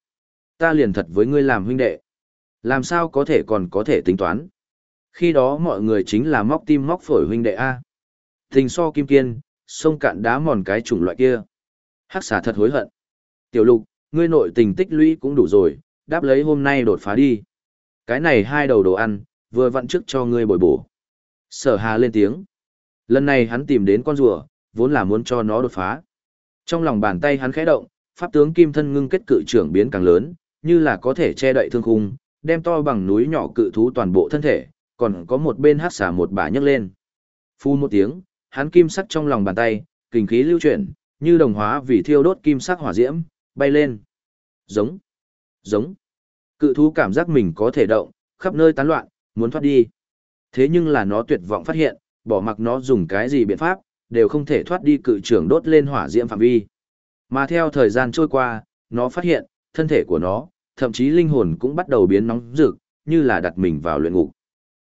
Speaker 1: Ta liền thật với ngươi làm huynh đệ. Làm sao có thể còn có thể tính toán. Khi đó mọi người chính là móc tim móc phổi huynh đệ A. Tình so kim kiên, sông cạn đá mòn cái chủng loại kia. Hắc xà thật hối hận. Tiểu lục, ngươi nội tình tích lũy cũng đủ rồi, đáp lấy hôm nay đột phá đi. Cái này hai đầu đồ ăn, vừa vặn trước cho ngươi bồi bổ. Sở hà lên tiếng. Lần này hắn tìm đến con rùa, vốn là muốn cho nó đột phá. Trong lòng bàn tay hắn khẽ động, pháp tướng kim thân ngưng kết cự trưởng biến càng lớn, như là có thể che đậy thương khung, đem to bằng núi nhỏ cự thú toàn bộ thân thể, còn có một bên hát xả một bả nhấc lên. Phu một tiếng, hắn kim sắc trong lòng bàn tay, kinh khí lưu chuyển, như đồng hóa vì thiêu đốt kim sắc hỏa diễm, bay lên. Giống, giống. Cự thú cảm giác mình có thể động, khắp nơi tán loạn, muốn thoát đi. Thế nhưng là nó tuyệt vọng phát hiện, bỏ mặc nó dùng cái gì biện pháp, đều không thể thoát đi cự trưởng đốt lên hỏa diễm phạm vi. Mà theo thời gian trôi qua, nó phát hiện, thân thể của nó, thậm chí linh hồn cũng bắt đầu biến nóng rực, như là đặt mình vào luyện ngục.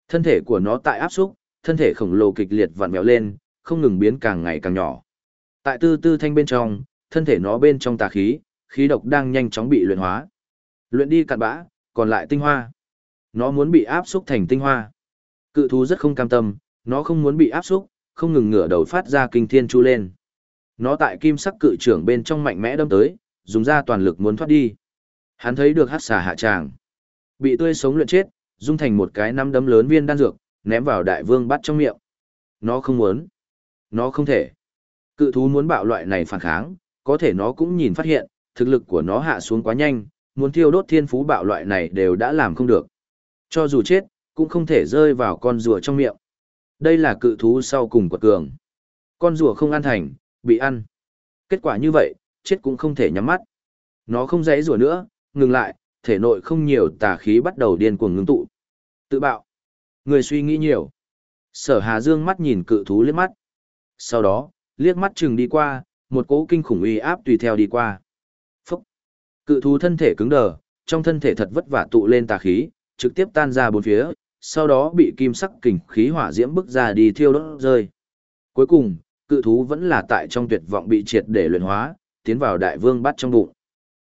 Speaker 1: Thân thể của nó tại áp xúc, thân thể khổng lồ kịch liệt vặn vẹo lên, không ngừng biến càng ngày càng nhỏ. Tại tư tư thanh bên trong, thân thể nó bên trong tà khí, khí độc đang nhanh chóng bị luyện hóa. Luyện đi cạn bã, còn lại tinh hoa. Nó muốn bị áp xúc thành tinh hoa. Cự thú rất không cam tâm, nó không muốn bị áp xúc, không ngừng ngửa đầu phát ra kinh thiên chu lên. Nó tại kim sắc cự trưởng bên trong mạnh mẽ đâm tới, dùng ra toàn lực muốn thoát đi. Hắn thấy được hát xà hạ tràng. Bị tươi sống luyện chết, dung thành một cái nắm đấm lớn viên đan dược, ném vào đại vương bắt trong miệng. Nó không muốn. Nó không thể. Cự thú muốn bạo loại này phản kháng, có thể nó cũng nhìn phát hiện, thực lực của nó hạ xuống quá nhanh, muốn thiêu đốt thiên phú bạo loại này đều đã làm không được. Cho dù chết, cũng không thể rơi vào con rùa trong miệng. Đây là cự thú sau cùng quật cường. Con rùa không ăn thành, bị ăn. Kết quả như vậy, chết cũng không thể nhắm mắt. Nó không dãy rùa nữa, ngừng lại, thể nội không nhiều tà khí bắt đầu điên cuồng ngưng tụ. Tự bạo. Người suy nghĩ nhiều. Sở Hà Dương mắt nhìn cự thú liếc mắt. Sau đó, liếc mắt chừng đi qua, một cỗ kinh khủng uy áp tùy theo đi qua. Cự thú thân thể cứng đờ, trong thân thể thật vất vả tụ lên tà khí, trực tiếp tan ra bốn phía, sau đó bị kim sắc kình khí hỏa diễm bức ra đi thiêu đốt rơi. Cuối cùng, cự thú vẫn là tại trong tuyệt vọng bị triệt để luyện hóa, tiến vào đại vương bắt trong bụng.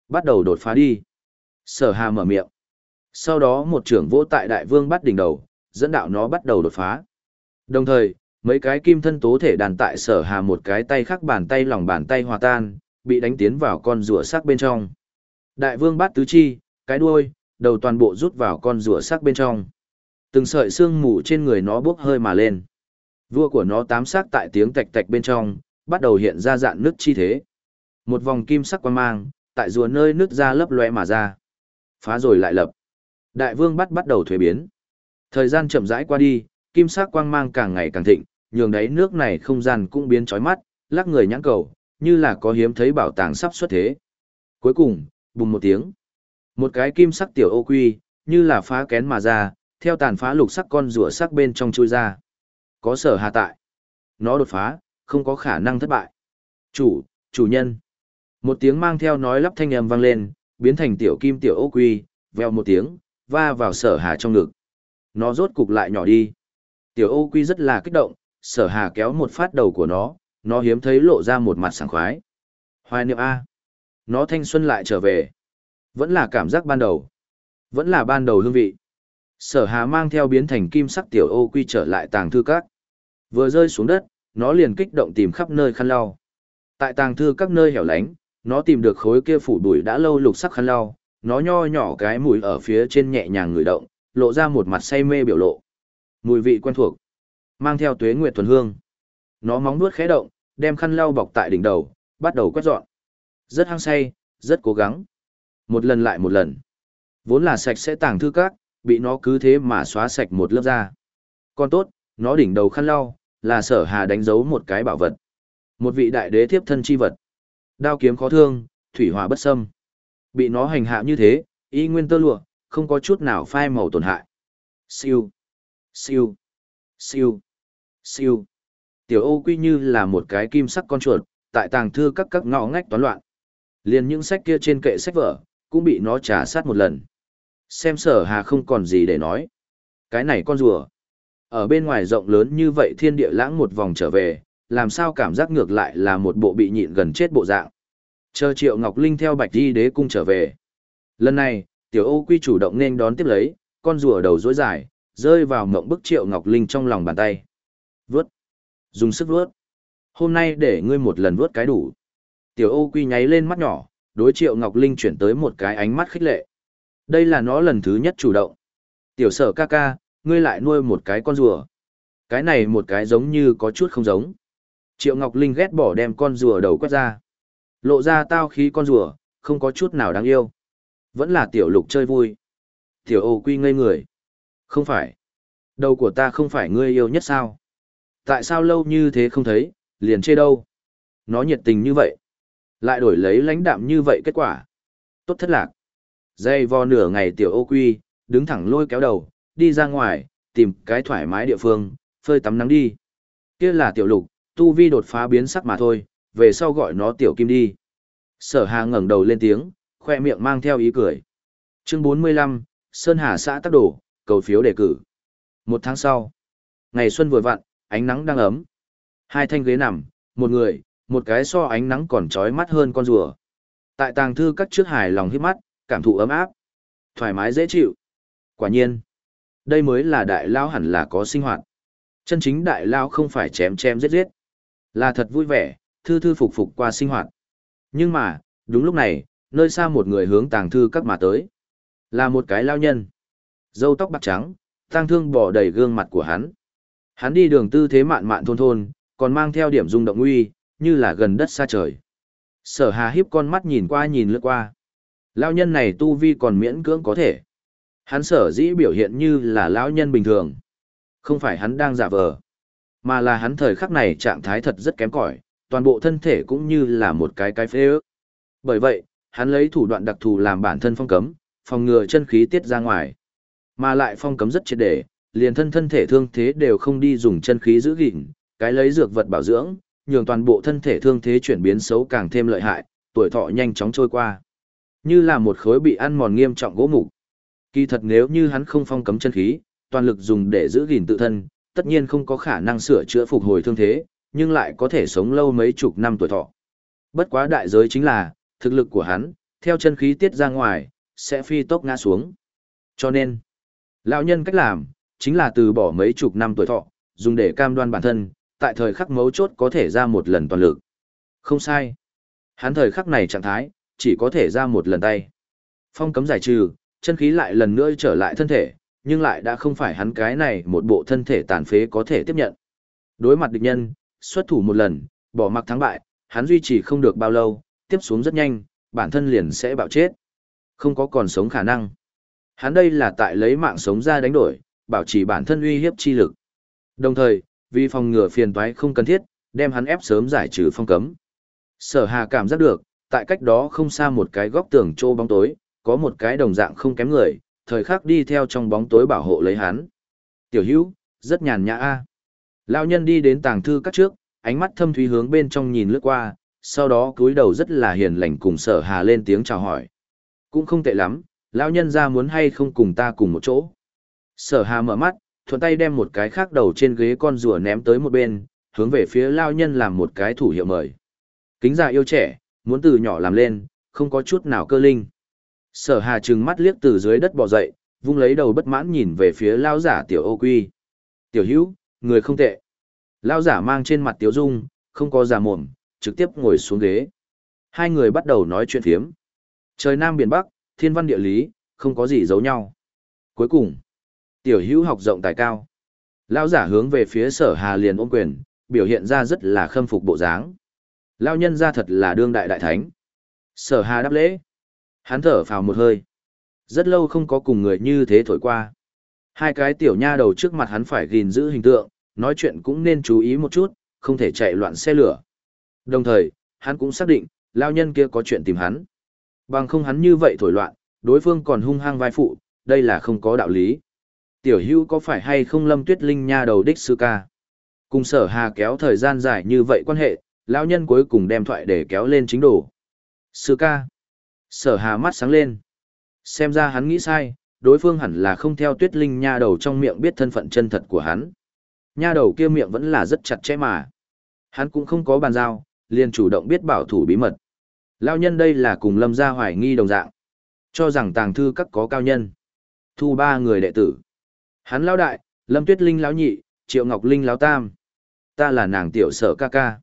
Speaker 1: Bắt đầu đột phá đi. Sở hà mở miệng. Sau đó một trưởng vỗ tại đại vương bắt đỉnh đầu, dẫn đạo nó bắt đầu đột phá. Đồng thời, mấy cái kim thân tố thể đàn tại sở hà một cái tay khác bàn tay lòng bàn tay hòa tan, bị đánh tiến vào con rùa sắc bên trong. Đại vương bắt tứ chi, cái đuôi, đầu toàn bộ rút vào con rùa sắc bên trong. Từng sợi xương mù trên người nó bốc hơi mà lên. Vua của nó tám sắc tại tiếng tạch tạch bên trong, bắt đầu hiện ra dạng nước chi thế. Một vòng kim sắc quang mang, tại rùa nơi nước ra lấp loe mà ra. Phá rồi lại lập. Đại vương bắt bắt đầu thuế biến. Thời gian chậm rãi qua đi, kim sắc quang mang càng ngày càng thịnh, nhường đáy nước này không gian cũng biến chói mắt, lắc người nhãn cầu, như là có hiếm thấy bảo tàng sắp xuất thế. Cuối cùng, bùng một tiếng. Một cái kim sắc tiểu ô quy, như là phá kén mà ra, theo tàn phá lục sắc con rùa sắc bên trong chui ra. Có sở hà tại. Nó đột phá, không có khả năng thất bại. Chủ, chủ nhân. Một tiếng mang theo nói lắp thanh âm vang lên, biến thành tiểu kim tiểu ô quy, veo một tiếng, va vào sở hà trong ngực. Nó rốt cục lại nhỏ đi. Tiểu ô quy rất là kích động, sở hà kéo một phát đầu của nó, nó hiếm thấy lộ ra một mặt sảng khoái. Hoài niệm A. Nó thanh xuân lại trở về. Vẫn là cảm giác ban đầu. Vẫn là ban đầu hương vị. Sở hà mang theo biến thành kim sắc tiểu ô quy trở lại tàng thư các. Vừa rơi xuống đất, nó liền kích động tìm khắp nơi khăn lau. Tại tàng thư các nơi hẻo lánh, nó tìm được khối kia phủ bụi đã lâu lục sắc khăn lau, nó nho nhỏ cái mùi ở phía trên nhẹ nhàng ngửi động, lộ ra một mặt say mê biểu lộ. Mùi vị quen thuộc, mang theo tuế nguyệt thuần hương. Nó móng nuốt khẽ động, đem khăn lau bọc tại đỉnh đầu, bắt đầu quét dọn. Rất hăng say, rất cố gắng. Một lần lại một lần. Vốn là sạch sẽ tàng thư các, bị nó cứ thế mà xóa sạch một lớp da. Còn tốt, nó đỉnh đầu khăn lau, là sở hà đánh dấu một cái bảo vật. Một vị đại đế thiếp thân chi vật. Đao kiếm khó thương, thủy hỏa bất xâm. Bị nó hành hạ như thế, y nguyên tơ lụa, không có chút nào phai màu tổn hại. Siêu, siêu, siêu, siêu. Tiểu ô quy như là một cái kim sắc con chuột, tại tàng thư các các ngõ ngách toán loạn. Liền những sách kia trên kệ sách vở, cũng bị nó trả sát một lần. Xem sở hà không còn gì để nói. Cái này con rùa. Ở bên ngoài rộng lớn như vậy thiên địa lãng một vòng trở về, làm sao cảm giác ngược lại là một bộ bị nhịn gần chết bộ dạng. Chờ Triệu Ngọc Linh theo Bạch Di Đế cung trở về. Lần này, Tiểu Ô Quy chủ động nên đón tiếp lấy, con rùa đầu rối dài, rơi vào mộng bức Triệu Ngọc Linh trong lòng bàn tay. Vớt. Dùng sức vớt. Hôm nay để ngươi một lần vớt cái đủ. Tiểu Ô Quy nháy lên mắt nhỏ, đối Triệu Ngọc Linh chuyển tới một cái ánh mắt khích lệ. Đây là nó lần thứ nhất chủ động. Tiểu sở ca ca, ngươi lại nuôi một cái con rùa. Cái này một cái giống như có chút không giống. Triệu Ngọc Linh ghét bỏ đem con rùa đầu quét ra. Lộ ra tao khí con rùa, không có chút nào đáng yêu. Vẫn là tiểu lục chơi vui. Tiểu ô quy ngây người. Không phải. Đầu của ta không phải ngươi yêu nhất sao? Tại sao lâu như thế không thấy, liền chê đâu? Nó nhiệt tình như vậy. Lại đổi lấy lãnh đạm như vậy kết quả. Tốt thất lạc. Dây vo nửa ngày tiểu ô quy, đứng thẳng lôi kéo đầu, đi ra ngoài, tìm cái thoải mái địa phương, phơi tắm nắng đi. Kia là tiểu lục, tu vi đột phá biến sắc mà thôi, về sau gọi nó tiểu kim đi. Sở Hà ngẩng đầu lên tiếng, khoe miệng mang theo ý cười. Chương 45, Sơn Hà xã tác đổ, cầu phiếu đề cử. Một tháng sau, ngày xuân vừa vặn, ánh nắng đang ấm. Hai thanh ghế nằm, một người, một cái so ánh nắng còn trói mắt hơn con rùa. Tại tàng thư các trước hài lòng hít mắt, cảm thụ ấm áp, thoải mái dễ chịu. Quả nhiên, đây mới là đại lao hẳn là có sinh hoạt. Chân chính đại lao không phải chém chém giết giết, là thật vui vẻ, thư thư phục phục qua sinh hoạt. Nhưng mà, đúng lúc này, nơi xa một người hướng tàng thư các mà tới. Là một cái lao nhân. Dâu tóc bạc trắng, tang thương bỏ đầy gương mặt của hắn. Hắn đi đường tư thế mạn mạn thôn thôn, còn mang theo điểm rung động uy, như là gần đất xa trời. Sở hà hiếp con mắt nhìn qua nhìn lướt qua. lão nhân này tu vi còn miễn cưỡng có thể. Hắn sở dĩ biểu hiện như là lão nhân bình thường. Không phải hắn đang giả vờ, mà là hắn thời khắc này trạng thái thật rất kém cỏi, toàn bộ thân thể cũng như là một cái cái phế ước. Bởi vậy, hắn lấy thủ đoạn đặc thù làm bản thân phong cấm, phòng ngừa chân khí tiết ra ngoài. Mà lại phong cấm rất triệt để, liền thân thân thể thương thế đều không đi dùng chân khí giữ gìn, cái lấy dược vật bảo dưỡng, nhường toàn bộ thân thể thương thế chuyển biến xấu càng thêm lợi hại, tuổi thọ nhanh chóng trôi qua. Như là một khối bị ăn mòn nghiêm trọng gỗ mục. Kỳ thật nếu như hắn không phong cấm chân khí, toàn lực dùng để giữ gìn tự thân, tất nhiên không có khả năng sửa chữa phục hồi thương thế, nhưng lại có thể sống lâu mấy chục năm tuổi thọ. Bất quá đại giới chính là, thực lực của hắn, theo chân khí tiết ra ngoài, sẽ phi tốc ngã xuống. Cho nên, lão nhân cách làm, chính là từ bỏ mấy chục năm tuổi thọ, dùng để cam đoan bản thân, tại thời khắc mấu chốt có thể ra một lần toàn lực. Không sai. Hắn thời khắc này trạng thái, chỉ có thể ra một lần tay. Phong cấm giải trừ, chân khí lại lần nữa trở lại thân thể, nhưng lại đã không phải hắn cái này một bộ thân thể tàn phế có thể tiếp nhận. Đối mặt địch nhân, xuất thủ một lần, bỏ mặc thắng bại, hắn duy trì không được bao lâu, tiếp xuống rất nhanh, bản thân liền sẽ bạo chết. Không có còn sống khả năng. Hắn đây là tại lấy mạng sống ra đánh đổi, bảo trì bản thân uy hiếp chi lực. Đồng thời, vì phòng ngừa phiền toái không cần thiết, đem hắn ép sớm giải trừ phong cấm. Sở Hà cảm giác được, tại cách đó không xa một cái góc tường trô bóng tối, có một cái đồng dạng không kém người, thời khắc đi theo trong bóng tối bảo hộ lấy hắn. Tiểu hữu, rất nhàn nhã a. Lão nhân đi đến tàng thư các trước, ánh mắt thâm thúy hướng bên trong nhìn lướt qua, sau đó cúi đầu rất là hiền lành cùng sở hà lên tiếng chào hỏi. Cũng không tệ lắm, lão nhân ra muốn hay không cùng ta cùng một chỗ. Sở hà mở mắt, thuận tay đem một cái khác đầu trên ghế con rùa ném tới một bên, hướng về phía lão nhân làm một cái thủ hiệu mời. Kính già yêu trẻ, muốn từ nhỏ làm lên, không có chút nào cơ linh. Sở hà trừng mắt liếc từ dưới đất bò dậy, vung lấy đầu bất mãn nhìn về phía lao giả tiểu ô quy. Tiểu hữu, người không tệ. Lao giả mang trên mặt tiếu dung, không có giả mồm, trực tiếp ngồi xuống ghế. Hai người bắt đầu nói chuyện thiếm. Trời Nam Biển Bắc, thiên văn địa lý, không có gì giấu nhau. Cuối cùng, tiểu hữu học rộng tài cao. lão giả hướng về phía sở hà liền ôm quyền, biểu hiện ra rất là khâm phục bộ dáng. Lão nhân ra thật là đương đại đại thánh. Sở hà đáp lễ. Hắn thở phào một hơi. Rất lâu không có cùng người như thế thổi qua. Hai cái tiểu nha đầu trước mặt hắn phải gìn giữ hình tượng, nói chuyện cũng nên chú ý một chút, không thể chạy loạn xe lửa. Đồng thời, hắn cũng xác định, lao nhân kia có chuyện tìm hắn. Bằng không hắn như vậy thổi loạn, đối phương còn hung hăng vai phụ, đây là không có đạo lý. Tiểu hưu có phải hay không lâm tuyết linh nha đầu đích sư ca? Cùng sở hà kéo thời gian dài như vậy quan hệ, lão nhân cuối cùng đem thoại để kéo lên chính đồ. Sư ca. Sở hà mắt sáng lên. Xem ra hắn nghĩ sai, đối phương hẳn là không theo tuyết linh nha đầu trong miệng biết thân phận chân thật của hắn. Nha đầu kia miệng vẫn là rất chặt chẽ mà. Hắn cũng không có bàn giao, liền chủ động biết bảo thủ bí mật. Lao nhân đây là cùng lâm gia hoài nghi đồng dạng. Cho rằng tàng thư các có cao nhân. Thu ba người đệ tử. Hắn lão đại, lâm tuyết linh lão nhị, triệu ngọc linh lão tam. Ta là nàng tiểu sở ca ca.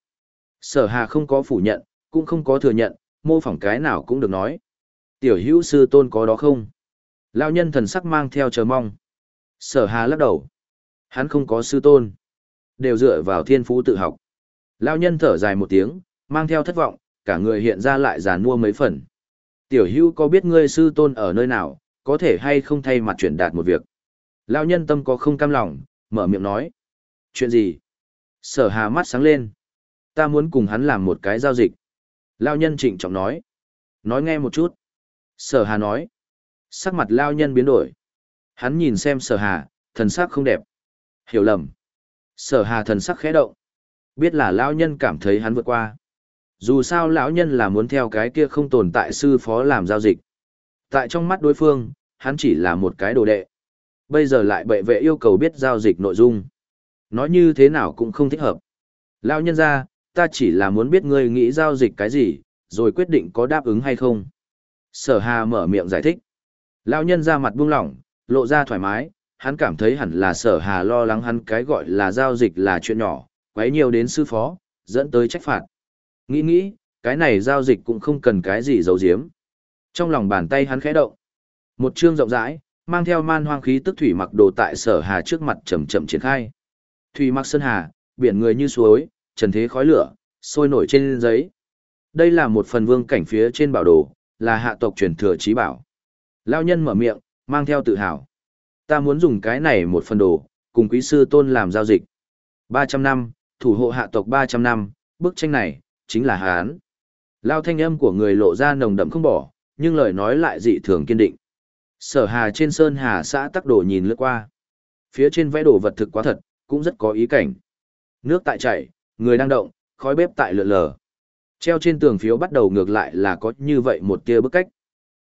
Speaker 1: Sở hà không có phủ nhận, cũng không có thừa nhận, mô phỏng cái nào cũng được nói. Tiểu hữu sư tôn có đó không? Lão nhân thần sắc mang theo chờ mong. Sở hà lắc đầu. Hắn không có sư tôn. Đều dựa vào thiên phú tự học. Lão nhân thở dài một tiếng, mang theo thất vọng, cả người hiện ra lại giàn mua mấy phần. Tiểu hữu có biết ngươi sư tôn ở nơi nào, có thể hay không thay mặt chuyển đạt một việc. Lão nhân tâm có không cam lòng, mở miệng nói. Chuyện gì? Sở hà mắt sáng lên. Ta muốn cùng hắn làm một cái giao dịch. Lão nhân trịnh trọng nói. Nói nghe một chút. Sở hà nói. Sắc mặt lão nhân biến đổi. Hắn nhìn xem sở hà, thần sắc không đẹp. Hiểu lầm. Sở hà thần sắc khẽ động. Biết là lão nhân cảm thấy hắn vượt qua. Dù sao lão nhân là muốn theo cái kia không tồn tại sư phó làm giao dịch. Tại trong mắt đối phương, hắn chỉ là một cái đồ đệ. Bây giờ lại bệ vệ yêu cầu biết giao dịch nội dung. Nói như thế nào cũng không thích hợp. Lão nhân ra, ta chỉ là muốn biết ngươi nghĩ giao dịch cái gì, rồi quyết định có đáp ứng hay không. Sở Hà mở miệng giải thích. Lão nhân ra mặt buông lỏng, lộ ra thoải mái, hắn cảm thấy hẳn là sở hà lo lắng hắn cái gọi là giao dịch là chuyện nhỏ, quấy nhiều đến sư phó, dẫn tới trách phạt. Nghĩ nghĩ, cái này giao dịch cũng không cần cái gì giấu giếm. Trong lòng bàn tay hắn khẽ động. Một chương rộng rãi, mang theo man hoang khí tức thủy mặc đồ tại sở hà trước mặt chậm chậm triển khai. Thủy mặc sơn hà, biển người như suối, trần thế khói lửa, sôi nổi trên giấy. Đây là một phần vương cảnh phía trên bảo đồ, là hạ tộc truyền thừa trí bảo. Lao nhân mở miệng, mang theo tự hào. Ta muốn dùng cái này một phần đồ, cùng quý sư tôn làm giao dịch. 300 năm, thủ hộ hạ tộc 300 năm, bức tranh này, chính là Hán. Lao thanh âm của người lộ ra nồng đậm không bỏ, nhưng lời nói lại dị thường kiên định. Sở hà trên sơn hà xã tắc đồ nhìn lướt qua. Phía trên vẽ đồ vật thực quá thật, cũng rất có ý cảnh. Nước tại chảy, người đang động, khói bếp tại lượn lờ. Treo trên tường phiếu bắt đầu ngược lại là có như vậy một tia bức cách.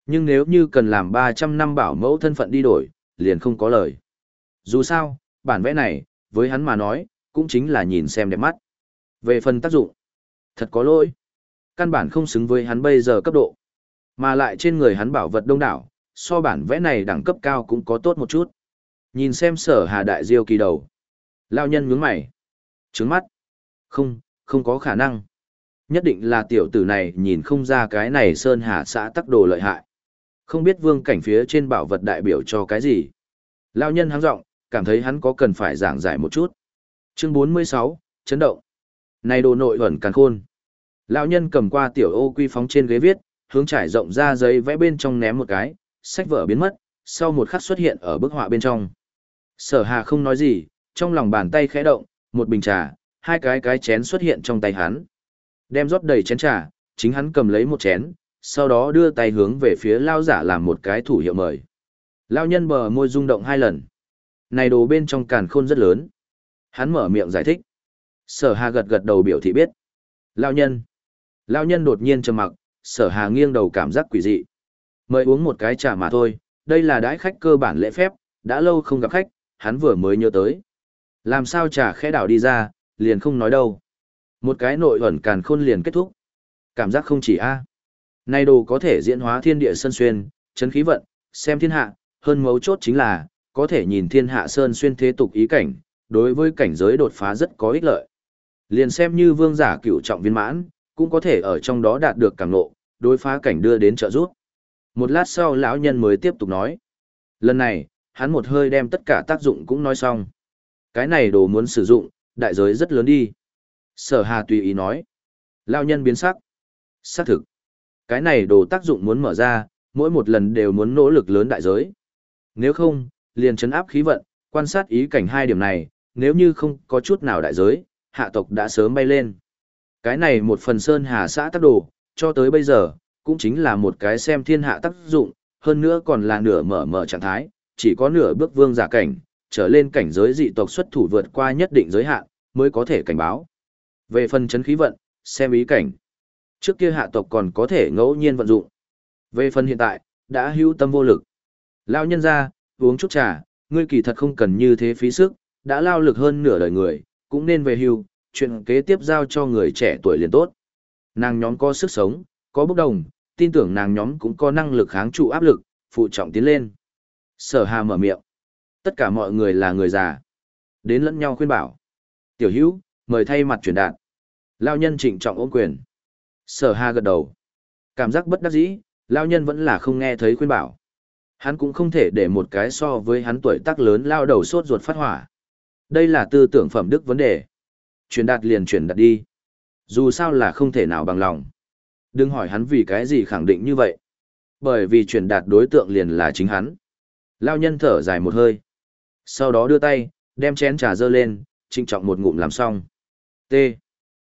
Speaker 1: Nhưng nếu như cần làm 300 năm bảo mẫu thân phận đi đổi, liền không có lời. Dù sao, bản vẽ này, với hắn mà nói, cũng chính là nhìn xem đẹp mắt. Về phần tác dụng, thật có lỗi. Căn bản không xứng với hắn bây giờ cấp độ. Mà lại trên người hắn bảo vật đông đảo, so bản vẽ này đẳng cấp cao cũng có tốt một chút. Nhìn xem sở hà đại diêu kỳ đầu. Lao nhân nhướng mày. Trướng mắt. Không, không có khả năng. Nhất định là tiểu tử này nhìn không ra cái này sơn hà xã tắc đồ lợi hại. Không biết vương cảnh phía trên bảo vật đại biểu cho cái gì. Lao nhân háng rộng, cảm thấy hắn có cần phải giảng giải một chút. Chương 46, chấn động. Này đồ nội ẩn càng khôn. Lão nhân cầm qua tiểu ô quy phóng trên ghế viết, hướng trải rộng ra giấy vẽ bên trong ném một cái, sách vở biến mất, sau một khắc xuất hiện ở bức họa bên trong. Sở Hà không nói gì, trong lòng bàn tay khẽ động, một bình trà, hai cái cái chén xuất hiện trong tay hắn. Đem rót đầy chén trà, chính hắn cầm lấy một chén, sau đó đưa tay hướng về phía lao giả làm một cái thủ hiệu mời. Lao nhân bờ môi rung động hai lần. Này đồ bên trong càn khôn rất lớn. Hắn mở miệng giải thích. Sở hà gật gật đầu biểu thị biết. Lao nhân. Lao nhân đột nhiên trầm mặc, sở hà nghiêng đầu cảm giác quỷ dị. Mời uống một cái trà mà thôi, đây là đãi khách cơ bản lễ phép, đã lâu không gặp khách, hắn vừa mới nhớ tới. Làm sao trà khẽ đảo đi ra, liền không nói đâu. Một cái nội ẩn càn khôn liền kết thúc. Cảm giác không chỉ a. nay đồ có thể diễn hóa thiên địa sơn xuyên, chấn khí vận, xem thiên hạ, hơn mấu chốt chính là, có thể nhìn thiên hạ sơn xuyên thế tục ý cảnh, đối với cảnh giới đột phá rất có ích lợi. Liền xem như vương giả cửu trọng viên mãn, cũng có thể ở trong đó đạt được càng ngộ, đối phá cảnh đưa đến trợ giúp. Một lát sau lão nhân mới tiếp tục nói. Lần này, hắn một hơi đem tất cả tác dụng cũng nói xong. Cái này đồ muốn sử dụng, đại giới rất lớn đi. Sở hà tùy ý nói. Lão nhân biến sắc. Xác thực. Cái này đồ tác dụng muốn mở ra, mỗi một lần đều muốn nỗ lực lớn đại giới. Nếu không, liền chấn áp khí vận, quan sát ý cảnh hai điểm này, nếu như không có chút nào đại giới, hạ tộc đã sớm bay lên. Cái này một phần sơn hà xã tác đồ, cho tới bây giờ, cũng chính là một cái xem thiên hạ tác dụng, hơn nữa còn là nửa mở mở trạng thái, chỉ có nửa bước vương giả cảnh, trở lên cảnh giới dị tộc xuất thủ vượt qua nhất định giới hạn, mới có thể cảnh báo. Về phần chấn khí vận, xem ý cảnh. Trước kia hạ tộc còn có thể ngẫu nhiên vận dụng. Về phần hiện tại, đã hữu tâm vô lực. Lao nhân ra, uống chút trà, ngươi kỳ thật không cần như thế phí sức, đã lao lực hơn nửa đời người, cũng nên về hưu, chuyện kế tiếp giao cho người trẻ tuổi liền tốt. Nàng nhóm có sức sống, có bốc đồng, tin tưởng nàng nhóm cũng có năng lực kháng trụ áp lực, phụ trọng tiến lên. Sở hà mở miệng. Tất cả mọi người là người già. Đến lẫn nhau khuyên bảo. Tiểu hữu, mời thay mặt truyền đạt. Lao nhân trịnh trọng ôm quyền. Sở hà gật đầu. Cảm giác bất đắc dĩ, lao nhân vẫn là không nghe thấy khuyên bảo. Hắn cũng không thể để một cái so với hắn tuổi tác lớn lao đầu sốt ruột phát hỏa. Đây là tư tưởng phẩm đức vấn đề. Truyền đạt liền truyền đạt đi. Dù sao là không thể nào bằng lòng. Đừng hỏi hắn vì cái gì khẳng định như vậy. Bởi vì truyền đạt đối tượng liền là chính hắn. Lao nhân thở dài một hơi. Sau đó đưa tay, đem chén trà dơ lên, trinh trọng một ngụm làm xong. T.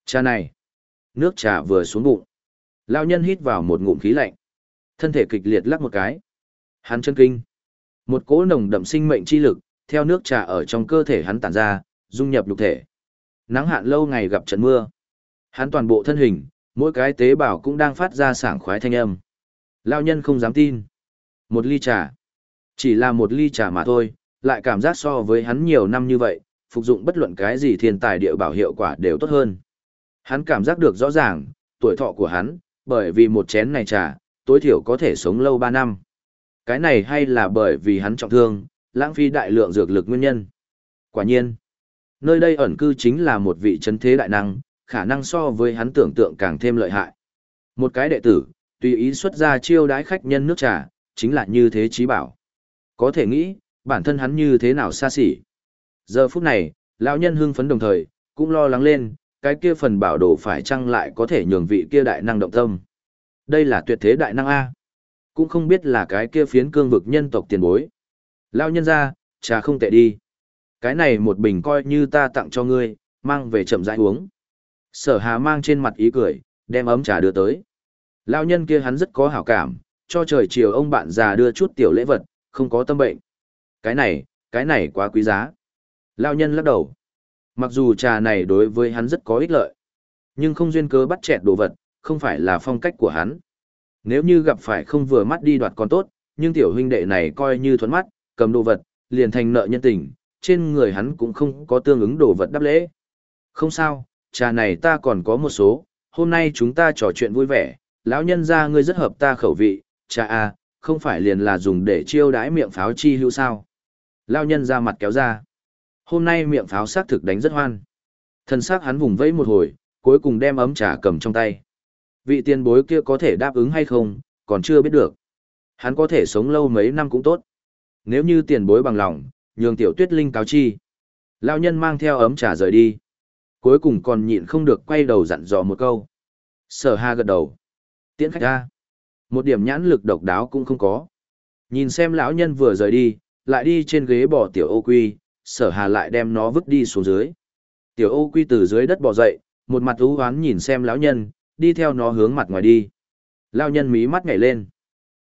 Speaker 1: Trà này. Nước trà vừa xuống bụng. Lao nhân hít vào một ngụm khí lạnh. Thân thể kịch liệt lắc một cái. Hắn chân kinh. Một cỗ nồng đậm sinh mệnh chi lực, theo nước trà ở trong cơ thể hắn tản ra, dung nhập nhục thể. Nắng hạn lâu ngày gặp trận mưa. Hắn toàn bộ thân hình, mỗi cái tế bào cũng đang phát ra sảng khoái thanh âm. Lao nhân không dám tin. Một ly trà. Chỉ là một ly trà mà thôi, lại cảm giác so với hắn nhiều năm như vậy, phục dụng bất luận cái gì thiên tài địa bảo hiệu quả đều tốt hơn. Hắn cảm giác được rõ ràng, tuổi thọ của hắn, bởi vì một chén này trà, tối thiểu có thể sống lâu 3 năm. Cái này hay là bởi vì hắn trọng thương, lãng phí đại lượng dược lực nguyên nhân. Quả nhiên, nơi đây ẩn cư chính là một vị chân thế đại năng, khả năng so với hắn tưởng tượng càng thêm lợi hại. Một cái đệ tử, tùy ý xuất ra chiêu đái khách nhân nước trà, chính là như thế trí bảo. Có thể nghĩ, bản thân hắn như thế nào xa xỉ. Giờ phút này, lão nhân hưng phấn đồng thời, cũng lo lắng lên, cái kia phần bảo đồ phải chăng lại có thể nhường vị kia đại năng động tâm. Đây là tuyệt thế đại năng A. Cũng không biết là cái kia phiến cương vực nhân tộc tiền bối. Lão nhân ra, trà không tệ đi. Cái này một bình coi như ta tặng cho ngươi, mang về chậm rãi uống. Sở hà mang trên mặt ý cười, đem ấm trà đưa tới. Lao nhân kia hắn rất có hảo cảm, cho trời chiều ông bạn già đưa chút tiểu lễ vật, không có tâm bệnh. Cái này, cái này quá quý giá. Lao nhân lắc đầu. Mặc dù trà này đối với hắn rất có ích lợi, nhưng không duyên cớ bắt chẹt đồ vật, không phải là phong cách của hắn. Nếu như gặp phải không vừa mắt đi đoạt còn tốt, nhưng tiểu huynh đệ này coi như thuẫn mắt, cầm đồ vật, liền thành nợ nhân tình, trên người hắn cũng không có tương ứng đồ vật đáp lễ. Không sao, trà này ta còn có một số, hôm nay chúng ta trò chuyện vui vẻ, lão nhân ra ngươi rất hợp ta khẩu vị, trà à, không phải liền là dùng để chiêu đãi miệng pháo chi hữu sao. Lão nhân ra mặt kéo ra. Hôm nay miệng pháo xác thực đánh rất hoan. Thân xác hắn vùng vẫy một hồi, cuối cùng đem ấm trà cầm trong tay. Vị tiền bối kia có thể đáp ứng hay không, còn chưa biết được. Hắn có thể sống lâu mấy năm cũng tốt. Nếu như tiền bối bằng lòng, nhường tiểu tuyết linh cáo chi. Lão nhân mang theo ấm trà rời đi. Cuối cùng còn nhịn không được quay đầu dặn dò một câu. Sở hà gật đầu. Tiễn khách ra. Một điểm nhãn lực độc đáo cũng không có. Nhìn xem lão nhân vừa rời đi, lại đi trên ghế bỏ tiểu ô quy, sở hà lại đem nó vứt đi xuống dưới. Tiểu ô quy từ dưới đất bò dậy, một mặt ú hoán nhìn xem lão nhân, đi theo nó hướng mặt ngoài đi. Lão nhân mí mắt nhảy lên.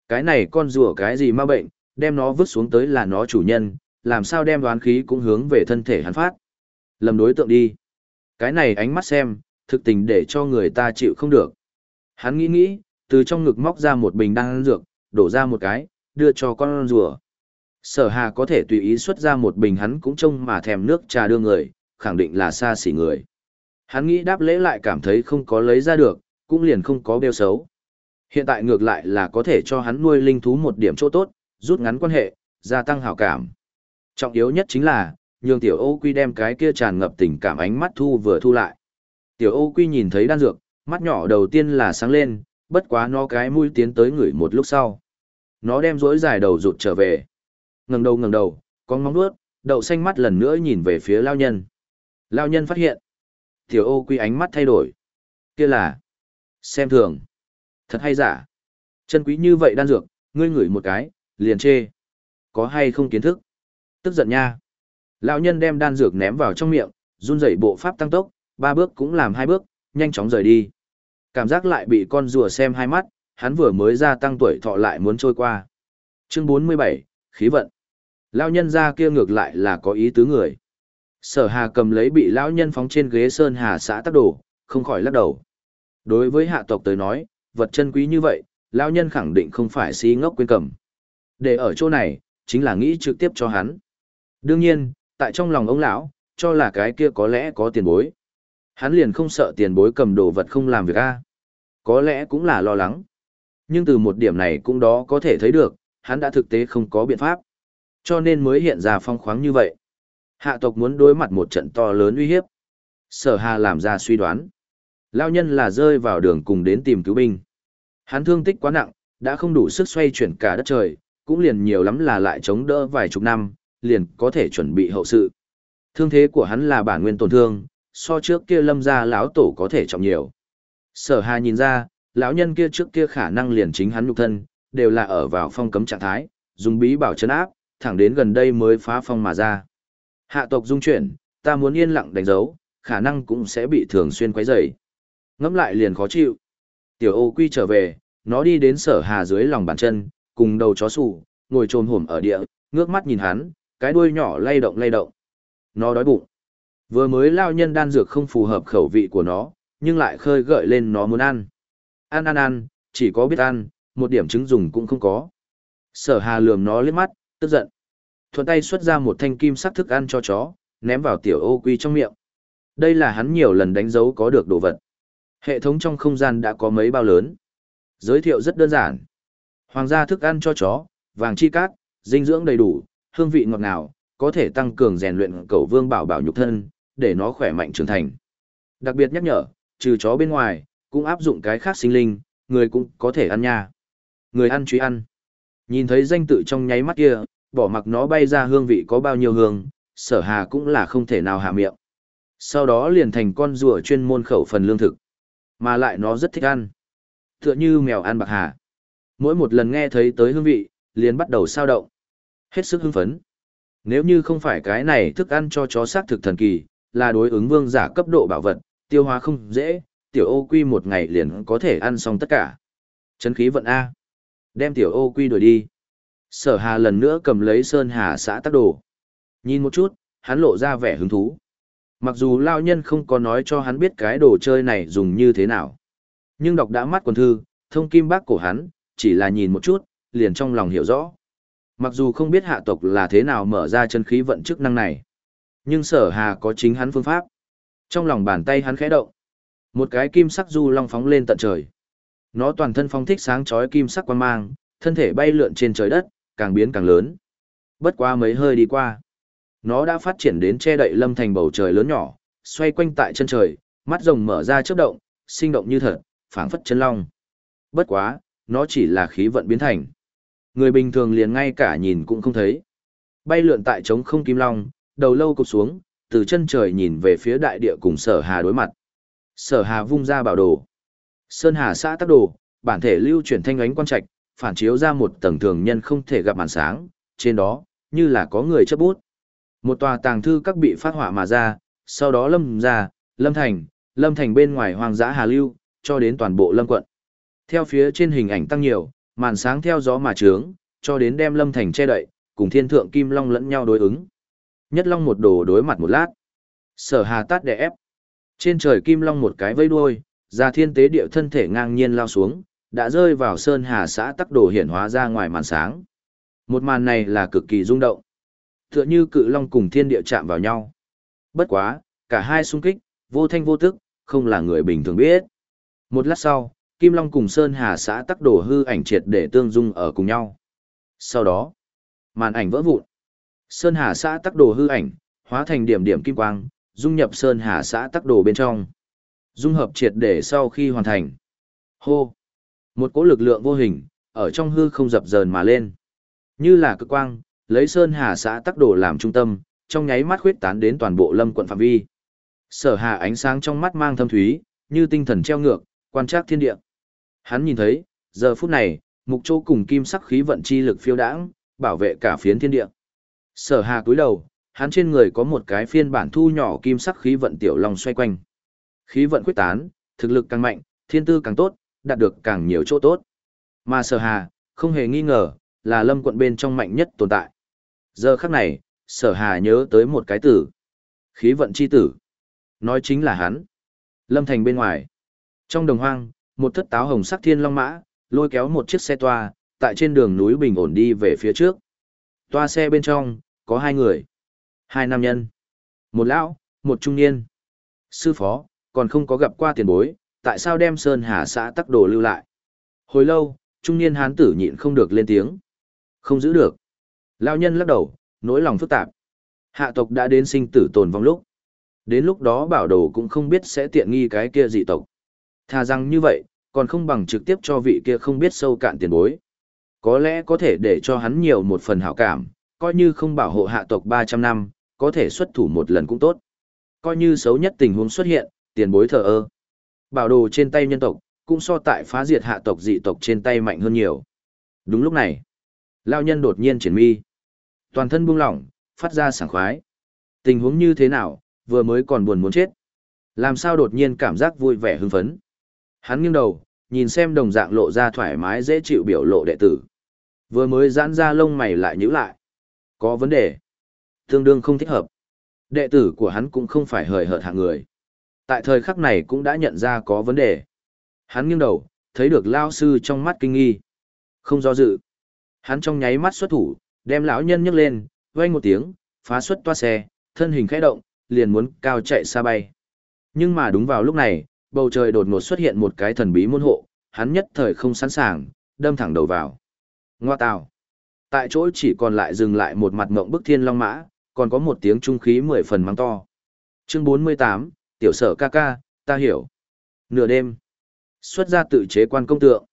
Speaker 1: Cái này con rùa cái gì ma bệnh, đem nó vứt xuống tới là nó chủ nhân, làm sao đem đoán khí cũng hướng về thân thể hắn phát. Lầm đối tượng đi. Cái này ánh mắt xem, thực tình để cho người ta chịu không được. Hắn nghĩ nghĩ, từ trong ngực móc ra một bình đan dược, đổ ra một cái, đưa cho con rùa. Sở hà có thể tùy ý xuất ra một bình hắn cũng trông mà thèm nước trà đưa người, khẳng định là xa xỉ người. Hắn nghĩ đáp lễ lại cảm thấy không có lấy ra được, cũng liền không có bêu xấu. Hiện tại ngược lại là có thể cho hắn nuôi linh thú một điểm chỗ tốt, rút ngắn quan hệ, gia tăng hảo cảm. Trọng yếu nhất chính là, nhường tiểu ô quy đem cái kia tràn ngập tình cảm ánh mắt thu vừa thu lại. Tiểu ô quy nhìn thấy đan dược, mắt nhỏ đầu tiên là sáng lên, bất quá nó cái mũi tiến tới người một lúc sau. nó đem rỗi dài đầu rụt trở về. Ngẩng đầu ngẩng đầu, con móng nuốt, đậu xanh mắt lần nữa nhìn về phía lao nhân. Lao nhân phát hiện. Tiểu ô quy ánh mắt thay đổi. Kia là. Xem thường. Thật hay giả. Chân quý như vậy đan dược, ngươi ngửi một cái, liền chê. Có hay không kiến thức? Tức giận nha. Lão nhân đem đan dược ném vào trong miệng, run rẩy bộ pháp tăng tốc, ba bước cũng làm hai bước, nhanh chóng rời đi. Cảm giác lại bị con rùa xem hai mắt, hắn vừa mới gia tăng tuổi thọ lại muốn trôi qua. Chương 47, khí vận. Lão nhân ra kia ngược lại là có ý tứ người. Sở Hà cầm lấy bị lão nhân phóng trên ghế sơn hà xã tác đổ, không khỏi lắc đầu. Đối với hạ tộc tới nói, vật chân quý như vậy, lão nhân khẳng định không phải si ngốc quên cầm. Để ở chỗ này, chính là nghĩ trực tiếp cho hắn. Đương nhiên, tại trong lòng ông lão, cho là cái kia có lẽ có tiền bối. Hắn liền không sợ tiền bối cầm đồ vật không làm việc a. Có lẽ cũng là lo lắng. Nhưng từ một điểm này cũng đó có thể thấy được, hắn đã thực tế không có biện pháp. Cho nên mới hiện ra phong khoáng như vậy. Hạ tộc muốn đối mặt một trận to lớn uy hiếp. Sở Hà làm ra suy đoán. Lao nhân là rơi vào đường cùng đến tìm cứu binh. Hắn thương tích quá nặng, đã không đủ sức xoay chuyển cả đất trời, cũng liền nhiều lắm là lại chống đỡ vài chục năm, liền có thể chuẩn bị hậu sự. Thương thế của hắn là bản nguyên tổn thương, so trước kia lâm gia lão tổ có thể trọng nhiều. Sở Hà nhìn ra, lão nhân kia trước kia khả năng liền chính hắn nhục thân, đều là ở vào phong cấm trạng thái, dùng bí bảo chấn áp, thẳng đến gần đây mới phá phong mà ra. Hạ tộc dung chuyển, ta muốn yên lặng đánh dấu, khả năng cũng sẽ bị thường xuyên quấy rầy. Ngẫm lại liền khó chịu. Tiểu ô quy trở về, nó đi đến sở hà dưới lòng bàn chân, cùng đầu chó sủ, ngồi trồm hổm ở địa, ngước mắt nhìn hắn, cái đuôi nhỏ lay động lay động. Nó đói bụng. Vừa mới lao nhân đan dược không phù hợp khẩu vị của nó, nhưng lại khơi gợi lên nó muốn ăn. Ăn ăn ăn, chỉ có biết ăn, một điểm trứng dùng cũng không có. Sở hà lườm nó liếc mắt, tức giận. Thuận tay xuất ra một thanh kim sắc thức ăn cho chó, ném vào tiểu ô quy trong miệng. Đây là hắn nhiều lần đánh dấu có được đồ vật. Hệ thống trong không gian đã có mấy bao lớn. Giới thiệu rất đơn giản. Hoàng gia thức ăn cho chó, vàng chi cát, dinh dưỡng đầy đủ, hương vị ngọt ngào, có thể tăng cường rèn luyện cầu vương bảo bảo nhục thân, để nó khỏe mạnh trưởng thành. Đặc biệt nhắc nhở, trừ chó bên ngoài, cũng áp dụng cái khác sinh linh, người cũng có thể ăn nha. Người ăn truy ăn. Nhìn thấy danh tự trong nháy mắt kia, bỏ mặc nó bay ra hương vị có bao nhiêu hương, sở hà cũng là không thể nào hạ miệng. Sau đó liền thành con rùa chuyên môn khẩu phần lương thực. Mà lại nó rất thích ăn. Tựa như mèo ăn bạc hà. Mỗi một lần nghe thấy tới hương vị, liền bắt đầu sao động. Hết sức hưng phấn. Nếu như không phải cái này thức ăn cho chó xác thực thần kỳ, là đối ứng vương giả cấp độ bảo vật, tiêu hóa không dễ, tiểu ô quy một ngày liền có thể ăn xong tất cả. Chấn khí vận A. Đem tiểu ô quy đuổi đi. Sở hà lần nữa cầm lấy sơn hà xã tắc đồ. Nhìn một chút, hắn lộ ra vẻ hứng thú. Mặc dù lao nhân không có nói cho hắn biết cái đồ chơi này dùng như thế nào. Nhưng đọc đã mắt quần thư, thông kim bác cổ hắn, chỉ là nhìn một chút, liền trong lòng hiểu rõ. Mặc dù không biết hạ tộc là thế nào mở ra chân khí vận chức năng này, nhưng sở hà có chính hắn phương pháp. Trong lòng bàn tay hắn khẽ động, một cái kim sắc du long phóng lên tận trời. Nó toàn thân phong thích sáng chói kim sắc quang mang, thân thể bay lượn trên trời đất, càng biến càng lớn. Bất quá mấy hơi đi qua, nó đã phát triển đến che đậy lâm thành bầu trời lớn nhỏ, xoay quanh tại chân trời, mắt rồng mở ra chớp động, sinh động như thật, phảng phất chân long. Bất quá, nó chỉ là khí vận biến thành. Người bình thường liền ngay cả nhìn cũng không thấy. Bay lượn tại trống không kim long, đầu lâu cụp xuống, từ chân trời nhìn về phía đại địa cùng sở hà đối mặt. Sở hà vung ra bảo đồ. Sơn hà xã tác đồ, bản thể lưu chuyển thanh ánh quan trạch, phản chiếu ra một tầng thường nhân không thể gặp màn sáng, trên đó, như là có người chấp bút. Một tòa tàng thư các bị phát hỏa mà ra, sau đó lâm ra, lâm thành, lâm thành bên ngoài hoàng dã hà lưu, cho đến toàn bộ lâm quận. Theo phía trên hình ảnh tăng nhiều, màn sáng theo gió mà trướng, cho đến đem lâm thành che đậy, cùng thiên thượng kim long lẫn nhau đối ứng. Nhất long một đồ đối mặt một lát. Sở hà tát đè ép. Trên trời kim long một cái vây đuôi, ra thiên tế địa thân thể ngang nhiên lao xuống, đã rơi vào sơn hà xã tắc đồ hiển hóa ra ngoài màn sáng. Một màn này là cực kỳ rung động. Tựa như cự long cùng thiên địa chạm vào nhau. Bất quá, cả hai xung kích, vô thanh vô tức, không là người bình thường biết. Một lát sau, Kim Long cùng Sơn Hà xã tắc đổ hư ảnh triệt để tương dung ở cùng nhau. Sau đó, màn ảnh vỡ vụn. Sơn Hà xã tắc đồ hư ảnh, hóa thành điểm điểm kim quang, dung nhập Sơn Hà xã tắc đồ bên trong. Dung hợp triệt để sau khi hoàn thành. Hô! Một cỗ lực lượng vô hình, ở trong hư không dập dờn mà lên. Như là cực quang, lấy Sơn Hà xã tắc đồ làm trung tâm, trong nháy mắt khuyết tán đến toàn bộ lâm quận phạm vi. Sở Hà ánh sáng trong mắt mang thâm thúy, như tinh thần treo ngược, quan trắc thiên địa. Hắn nhìn thấy, giờ phút này, mục châu cùng kim sắc khí vận chi lực phiêu đãng, bảo vệ cả phiến thiên địa. Sở Hà cúi đầu, hắn trên người có một cái phiên bản thu nhỏ kim sắc khí vận tiểu long xoay quanh. Khí vận quyết tán, thực lực càng mạnh, thiên tư càng tốt, đạt được càng nhiều chỗ tốt. Mà Sở Hà, không hề nghi ngờ, là lâm quận bên trong mạnh nhất tồn tại. Giờ khắc này, Sở Hà nhớ tới một cái tử. Khí vận chi tử. Nói chính là hắn. Lâm thành bên ngoài. Trong đồng hoang, một thất táo hồng sắc thiên long mã, lôi kéo một chiếc xe toa, tại trên đường núi bình ổn đi về phía trước. Toa xe bên trong, có hai người. Hai nam nhân. Một lão, một trung niên. Sư phó, còn không có gặp qua tiền bối, tại sao đem Sơn Hà xã tắc đồ lưu lại? Hồi lâu, trung niên hán tử nhịn không được lên tiếng. Không giữ được. Lão nhân lắc đầu, nỗi lòng phức tạp. Hạ tộc đã đến sinh tử tồn vong lúc. Đến lúc đó bảo đồ cũng không biết sẽ tiện nghi cái kia dị tộc. Thà rằng như vậy, còn không bằng trực tiếp cho vị kia không biết sâu cạn tiền bối. Có lẽ có thể để cho hắn nhiều một phần hảo cảm, coi như không bảo hộ hạ tộc 300 năm, có thể xuất thủ một lần cũng tốt. Coi như xấu nhất tình huống xuất hiện, tiền bối thờ ơ. Bảo đồ trên tay nhân tộc, cũng so tại phá diệt hạ tộc dị tộc trên tay mạnh hơn nhiều. Đúng lúc này, lao nhân đột nhiên triển mi. Toàn thân buông lỏng, phát ra sảng khoái. Tình huống như thế nào, vừa mới còn buồn muốn chết. Làm sao đột nhiên cảm giác vui vẻ hưng phấn. Hắn nghiêng đầu, nhìn xem đồng dạng lộ ra thoải mái dễ chịu biểu lộ đệ tử. Vừa mới giãn ra lông mày lại nhíu lại. Có vấn đề. Tương đương không thích hợp. Đệ tử của hắn cũng không phải hời hợt hạng người. Tại thời khắc này cũng đã nhận ra có vấn đề. Hắn nghiêng đầu, thấy được lao sư trong mắt kinh nghi. Không do dự. Hắn trong nháy mắt xuất thủ, đem lão nhân nhấc lên, vang một tiếng, phá xuất toa xe, thân hình khẽ động, liền muốn cao chạy xa bay. Nhưng mà đúng vào lúc này, bầu trời đột ngột xuất hiện một cái thần bí môn hộ, hắn nhất thời không sẵn sàng, đâm thẳng đầu vào. Ngoa tào. Tại chỗ chỉ còn lại dừng lại một mặt ngộng bức thiên long mã, còn có một tiếng trung khí mười phần mắng to. Chương 48, tiểu sở ca ca, ta hiểu. Nửa đêm, xuất ra tự chế quan công tượng.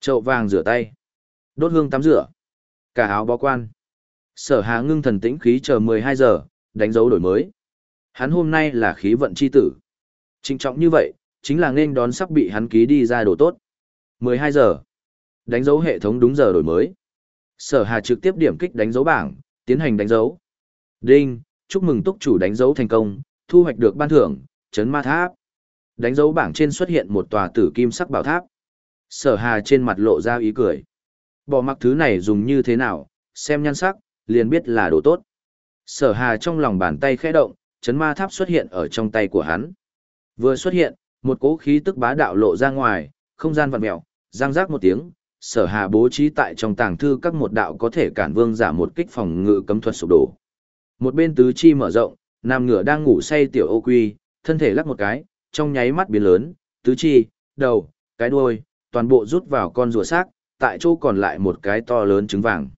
Speaker 1: Chậu vàng rửa tay. Đốt hương tắm rửa. Cả áo bó quan. Sở hà ngưng thần tĩnh khí chờ 12 giờ, đánh dấu đổi mới. Hắn hôm nay là khí vận chi tử. Trinh trọng như vậy, chính là nên đón sắp bị hắn ký đi ra đồ tốt. 12 giờ. Đánh dấu hệ thống đúng giờ đổi mới. Sở Hà trực tiếp điểm kích đánh dấu bảng, tiến hành đánh dấu. Đinh, chúc mừng túc chủ đánh dấu thành công, thu hoạch được ban thưởng, chấn ma tháp. Đánh dấu bảng trên xuất hiện một tòa tử kim sắc bảo tháp. Sở Hà trên mặt lộ ra ý cười. Bỏ mặc thứ này dùng như thế nào, xem nhan sắc, liền biết là đồ tốt. Sở Hà trong lòng bàn tay khẽ động, chấn ma tháp xuất hiện ở trong tay của hắn. Vừa xuất hiện, một cỗ khí tức bá đạo lộ ra ngoài, không gian vặn mèo, giang rác một tiếng, sở hà bố trí tại trong tàng thư các một đạo có thể cản vương giả một kích phòng ngự cấm thuật sụp đổ. Một bên tứ chi mở rộng, nam ngựa đang ngủ say tiểu ô quy, thân thể lắc một cái, trong nháy mắt biến lớn, tứ chi, đầu, cái đuôi, toàn bộ rút vào con rùa xác, tại chỗ còn lại một cái to lớn trứng vàng.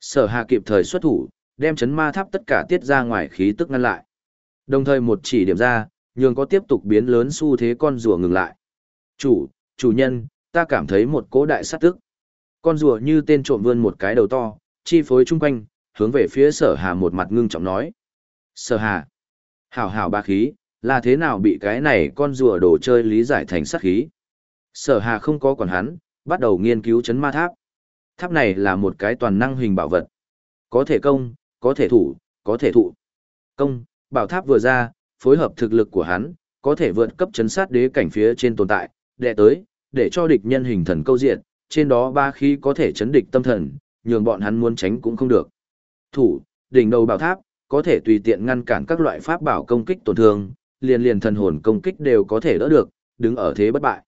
Speaker 1: Sở Hà kịp thời xuất thủ, đem chấn ma tháp tất cả tiết ra ngoài khí tức ngăn lại. Đồng thời một chỉ điểm ra, nhường có tiếp tục biến lớn xu thế con rùa ngừng lại. Chủ, chủ nhân, ta cảm thấy một cỗ đại sát tức. Con rùa như tên trộm vươn một cái đầu to, chi phối chung quanh, hướng về phía sở hà một mặt ngưng trọng nói. Sở hà, hảo hảo ba khí, là thế nào bị cái này con rùa đồ chơi lý giải thành sát khí. Sở hà không có còn hắn, bắt đầu nghiên cứu chấn ma tháp. Tháp này là một cái toàn năng hình bảo vật. Có thể công, có thể thủ, có thể thụ. Công, bảo tháp vừa ra, phối hợp thực lực của hắn, có thể vượt cấp chấn sát đế cảnh phía trên tồn tại, đệ tới, để cho địch nhân hình thần câu diện, trên đó ba khí có thể chấn địch tâm thần, nhường bọn hắn muốn tránh cũng không được. Thủ, đỉnh đầu bảo tháp, có thể tùy tiện ngăn cản các loại pháp bảo công kích tổn thương, liền liền thần hồn công kích đều có thể đỡ được, đứng ở thế bất bại.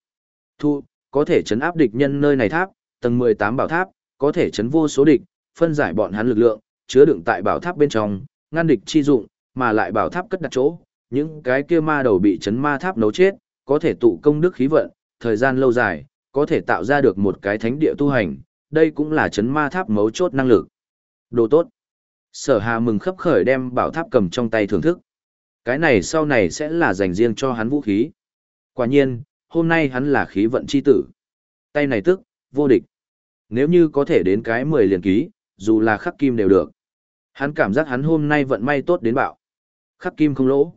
Speaker 1: Thu, có thể chấn áp địch nhân nơi này tháp, tầng 18 bảo tháp, có thể chấn vô số địch, phân giải bọn hắn lực lượng, chứa đựng tại bảo tháp bên trong, ngăn địch chi dụng, mà lại bảo tháp cất đặt chỗ, những cái kia ma đầu bị chấn ma tháp nấu chết, có thể tụ công đức khí vận, thời gian lâu dài, có thể tạo ra được một cái thánh địa tu hành, đây cũng là chấn ma tháp mấu chốt năng lực. Đồ tốt. Sở Hà mừng khấp khởi đem bảo tháp cầm trong tay thưởng thức. Cái này sau này sẽ là dành riêng cho hắn vũ khí. Quả nhiên, hôm nay hắn là khí vận chi tử. Tay này tức, vô địch. Nếu như có thể đến cái 10 liền ký, dù là khắc kim đều được. Hắn cảm giác hắn hôm nay vận may tốt đến bạo. Khắc kim không lỗ.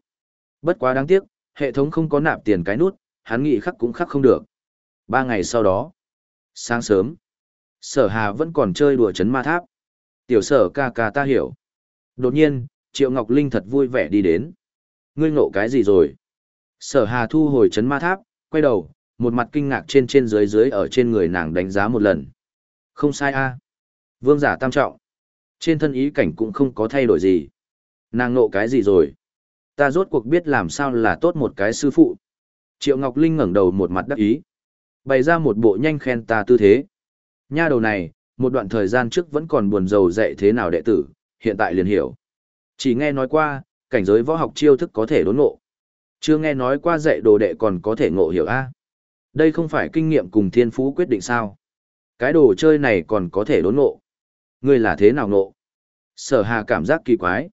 Speaker 1: Bất quá đáng tiếc, hệ thống không có nạp tiền cái nút, hắn nghĩ khắc cũng khắc không được. Ba ngày sau đó, sáng sớm, sở hà vẫn còn chơi đùa chấn ma tháp. Tiểu sở ca ca ta hiểu. Đột nhiên, Triệu Ngọc Linh thật vui vẻ đi đến. Ngươi ngộ cái gì rồi? Sở hà thu hồi chấn ma tháp, quay đầu, một mặt kinh ngạc trên trên dưới dưới ở trên người nàng đánh giá một lần. Không sai a Vương giả tam trọng. Trên thân ý cảnh cũng không có thay đổi gì. Nàng ngộ cái gì rồi? Ta rốt cuộc biết làm sao là tốt một cái sư phụ. Triệu Ngọc Linh ngẩng đầu một mặt đắc ý. Bày ra một bộ nhanh khen ta tư thế. Nha đầu này, một đoạn thời gian trước vẫn còn buồn rầu dạy thế nào đệ tử, hiện tại liền hiểu. Chỉ nghe nói qua, cảnh giới võ học chiêu thức có thể đốn ngộ. Chưa nghe nói qua dạy đồ đệ còn có thể ngộ hiểu a. Đây không phải kinh nghiệm cùng thiên phú quyết định sao? Cái đồ chơi này còn có thể đốn ngộ. Ngươi là thế nào ngộ? Sở Hà cảm giác kỳ quái.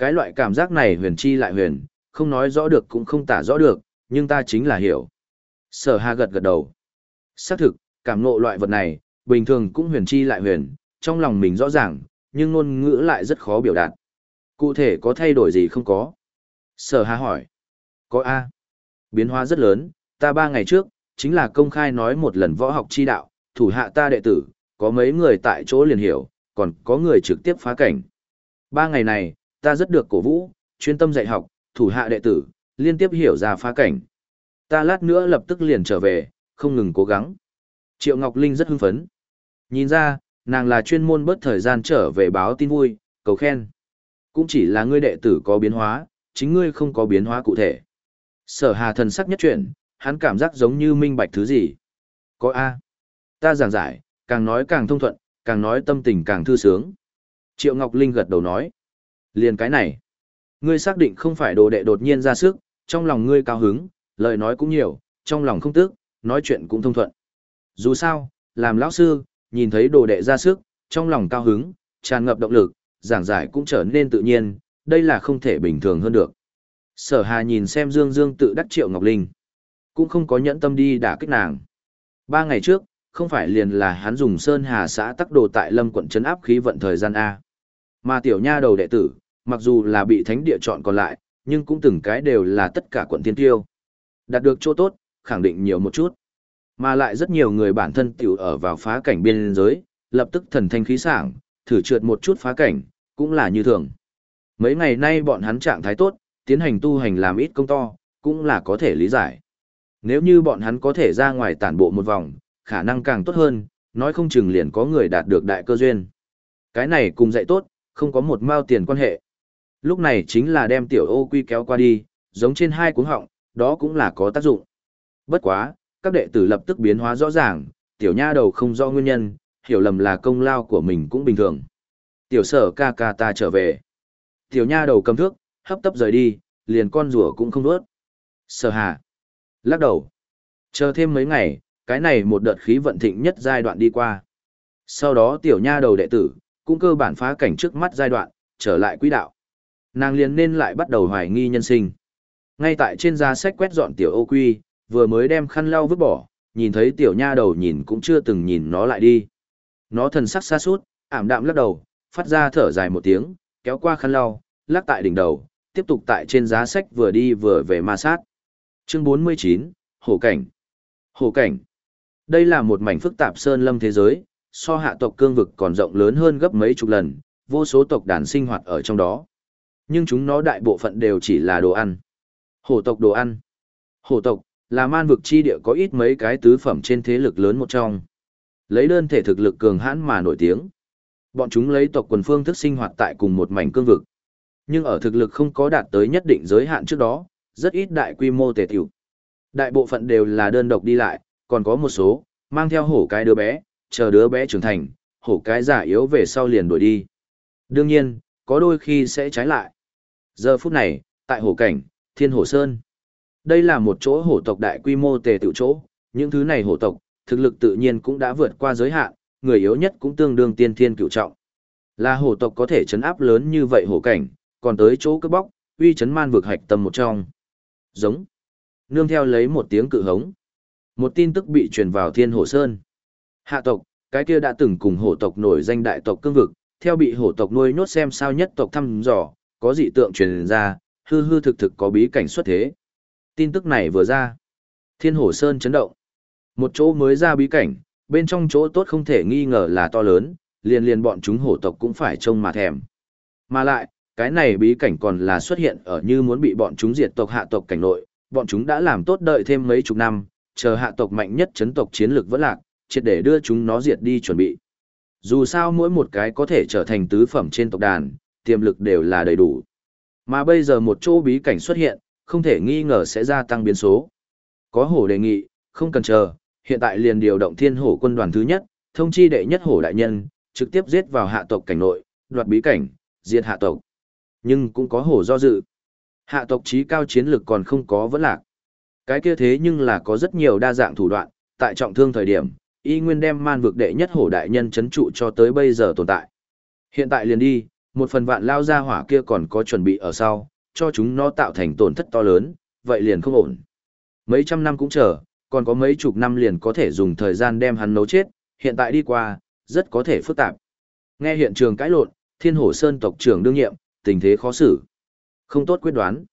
Speaker 1: Cái loại cảm giác này huyền chi lại huyền, không nói rõ được cũng không tả rõ được, nhưng ta chính là hiểu. Sở Hà gật gật đầu. Xác thực, cảm ngộ loại vật này, bình thường cũng huyền chi lại huyền, trong lòng mình rõ ràng, nhưng ngôn ngữ lại rất khó biểu đạt. Cụ thể có thay đổi gì không có? Sở Hà hỏi. Có A. Biến hóa rất lớn, ta ba ngày trước, chính là công khai nói một lần võ học chi đạo, thủ hạ ta đệ tử, có mấy người tại chỗ liền hiểu, còn có người trực tiếp phá cảnh. Ba ngày này, ta rất được cổ vũ, chuyên tâm dạy học, thủ hạ đệ tử, liên tiếp hiểu ra phá cảnh. Ta lát nữa lập tức liền trở về, không ngừng cố gắng. Triệu Ngọc Linh rất hưng phấn. Nhìn ra, nàng là chuyên môn bớt thời gian trở về báo tin vui, cầu khen. Cũng chỉ là ngươi đệ tử có biến hóa, chính ngươi không có biến hóa cụ thể. Sở hà thần sắc nhất chuyển, hắn cảm giác giống như minh bạch thứ gì. Có A. Ta giảng giải, càng nói càng thông thuận, càng nói tâm tình càng thư sướng. Triệu Ngọc Linh gật đầu nói. Liền cái này. Ngươi xác định không phải đồ đệ đột nhiên ra sức, trong lòng ngươi cao hứng, lời nói cũng nhiều, trong lòng không tức, nói chuyện cũng thông thuận. Dù sao, làm lão sư, nhìn thấy đồ đệ ra sức, trong lòng cao hứng, tràn ngập động lực, giảng giải cũng trở nên tự nhiên, đây là không thể bình thường hơn được. Sở Hà nhìn xem Dương Dương tự đắc Triệu Ngọc Linh, cũng không có nhẫn tâm đi đả kích nàng. Ba ngày trước, không phải liền là hắn dùng Sơn Hà xã tắc đồ tại Lâm quận trấn áp khí vận thời gian A. Mà tiểu nha đầu đệ tử, mặc dù là bị thánh địa chọn còn lại, nhưng cũng từng cái đều là tất cả quận tiên tiêu. Đạt được chỗ tốt, khẳng định nhiều một chút. Mà lại rất nhiều người bản thân tiểu ở vào phá cảnh biên giới, lập tức thần thanh khí sảng, thử trượt một chút phá cảnh, cũng là như thường. Mấy ngày nay bọn hắn trạng thái tốt, tiến hành tu hành làm ít công to, cũng là có thể lý giải. Nếu như bọn hắn có thể ra ngoài tản bộ một vòng, khả năng càng tốt hơn, nói không chừng liền có người đạt được đại cơ duyên. Cái này cùng dạy tốt, không có một mao tiền quan hệ. Lúc này chính là đem tiểu ô quy kéo qua đi, giống trên hai cuốn họng, đó cũng là có tác dụng. Bất quá, các đệ tử lập tức biến hóa rõ ràng, tiểu nha đầu không do nguyên nhân, hiểu lầm là công lao của mình cũng bình thường. Tiểu sở ca ca ta trở về. Tiểu nha đầu cầm thước, hấp tấp rời đi, liền con rùa cũng không đuốt. Sở hà. Lắc đầu. Chờ thêm mấy ngày, cái này một đợt khí vận thịnh nhất giai đoạn đi qua. Sau đó tiểu nha đầu đệ tử, cũng cơ bản phá cảnh trước mắt giai đoạn, trở lại quỹ đạo. Nàng liền nên lại bắt đầu hoài nghi nhân sinh. Ngay tại trên giá sách quét dọn tiểu ô quy, vừa mới đem khăn lau vứt bỏ, nhìn thấy tiểu nha đầu nhìn cũng chưa từng nhìn nó lại đi. Nó thần sắc xa sút ảm đạm lắc đầu, phát ra thở dài một tiếng, kéo qua khăn lau, lắc tại đỉnh đầu, tiếp tục tại trên giá sách vừa đi vừa về ma sát. Chương 49, Hổ Cảnh Hổ Cảnh Đây là một mảnh phức tạp sơn lâm thế giới, so hạ tộc cương vực còn rộng lớn hơn gấp mấy chục lần, vô số tộc đàn sinh hoạt ở trong đó. Nhưng chúng nó đại bộ phận đều chỉ là đồ ăn. Hổ tộc đồ ăn. Hổ tộc là man vực chi địa có ít mấy cái tứ phẩm trên thế lực lớn một trong. Lấy đơn thể thực lực cường hãn mà nổi tiếng. Bọn chúng lấy tộc quần phương thức sinh hoạt tại cùng một mảnh cương vực. Nhưng ở thực lực không có đạt tới nhất định giới hạn trước đó, rất ít đại quy mô tề tiểu. Đại bộ phận đều là đơn độc đi lại, còn có một số, mang theo hổ cái đứa bé, chờ đứa bé trưởng thành, hổ cái giả yếu về sau liền đuổi đi. Đương nhiên, có đôi khi sẽ trái lại. Giờ phút này, tại hổ cảnh, Thiên Hổ Sơn. Đây là một chỗ hổ tộc đại quy mô tề tự chỗ, những thứ này hổ tộc, thực lực tự nhiên cũng đã vượt qua giới hạn, người yếu nhất cũng tương đương tiên thiên cựu trọng. Là hổ tộc có thể chấn áp lớn như vậy hổ cảnh, còn tới chỗ cướp bóc, uy chấn man vực hạch tâm một trong. Giống. Nương theo lấy một tiếng cự hống. Một tin tức bị truyền vào Thiên Hổ Sơn. Hạ tộc, cái kia đã từng cùng hổ tộc nổi danh đại tộc cương vực, theo bị hổ tộc nuôi nhốt xem sao nhất tộc thăm dò, có dị tượng truyền ra, hư hư thực thực có bí cảnh xuất thế. Tin tức này vừa ra, Thiên Hổ Sơn chấn động. Một chỗ mới ra bí cảnh, bên trong chỗ tốt không thể nghi ngờ là to lớn, liền liền bọn chúng hổ tộc cũng phải trông mà thèm. Mà lại, cái này bí cảnh còn là xuất hiện ở như muốn bị bọn chúng diệt tộc hạ tộc cảnh nội, bọn chúng đã làm tốt đợi thêm mấy chục năm, chờ hạ tộc mạnh nhất chấn tộc chiến lược vẫn lạc, triệt để đưa chúng nó diệt đi chuẩn bị. Dù sao mỗi một cái có thể trở thành tứ phẩm trên tộc đàn, tiềm lực đều là đầy đủ. Mà bây giờ một chỗ bí cảnh xuất hiện, không thể nghi ngờ sẽ gia tăng biến số. Có hổ đề nghị, không cần chờ, hiện tại liền điều động thiên hổ quân đoàn thứ nhất, thông chi đệ nhất hổ đại nhân, trực tiếp giết vào hạ tộc cảnh nội, đoạt bí cảnh, diệt hạ tộc. Nhưng cũng có hổ do dự. Hạ tộc trí cao chiến lực còn không có vẫn lạc. Cái kia thế nhưng là có rất nhiều đa dạng thủ đoạn, tại trọng thương thời điểm, y nguyên đem man vực đệ nhất hổ đại nhân chấn trụ cho tới bây giờ tồn tại. Hiện tại liền đi, một phần vạn lao ra hỏa kia còn có chuẩn bị ở sau, cho chúng nó tạo thành tổn thất to lớn, vậy liền không ổn. Mấy trăm năm cũng chờ, còn có mấy chục năm liền có thể dùng thời gian đem hắn nấu chết, hiện tại đi qua, rất có thể phức tạp. Nghe hiện trường cãi lộn, Thiên Hổ Sơn tộc trưởng đương nhiệm, tình thế khó xử. Không tốt quyết đoán.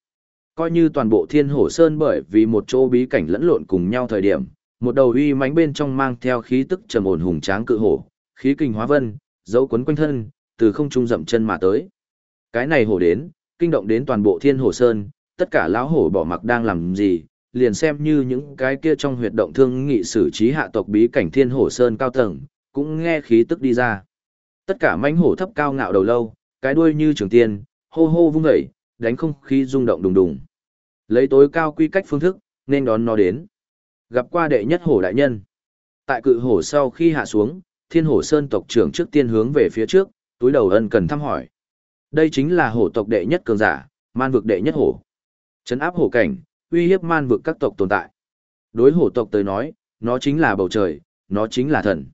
Speaker 1: Coi như toàn bộ Thiên Hổ Sơn bởi vì một chỗ bí cảnh lẫn lộn cùng nhau thời điểm, một đầu uy mãnh bên trong mang theo khí tức trầm ổn hùng tráng cự hổ, khí kinh hóa vân, dấu quấn quanh thân, từ không trung dậm chân mà tới. Cái này hổ đến, kinh động đến toàn bộ Thiên Hổ Sơn, tất cả lão hổ bỏ mặc đang làm gì, liền xem như những cái kia trong huyệt động thương nghị xử trí hạ tộc bí cảnh Thiên Hổ Sơn cao tầng, cũng nghe khí tức đi ra. Tất cả mãnh hổ thấp cao ngạo đầu lâu, cái đuôi như trường tiên, hô hô vung dậy, đánh không khí rung động đùng đùng. Lấy tối cao quy cách phương thức, nên đón nó đến. Gặp qua đệ nhất hổ đại nhân. Tại cự hổ sau khi hạ xuống, thiên hổ sơn tộc trưởng trước tiên hướng về phía trước, túi đầu ân cần thăm hỏi. Đây chính là hổ tộc đệ nhất cường giả, man vực đệ nhất hổ. Chấn áp hổ cảnh, uy hiếp man vực các tộc tồn tại. Đối hổ tộc tới nói, nó chính là bầu trời, nó chính là thần.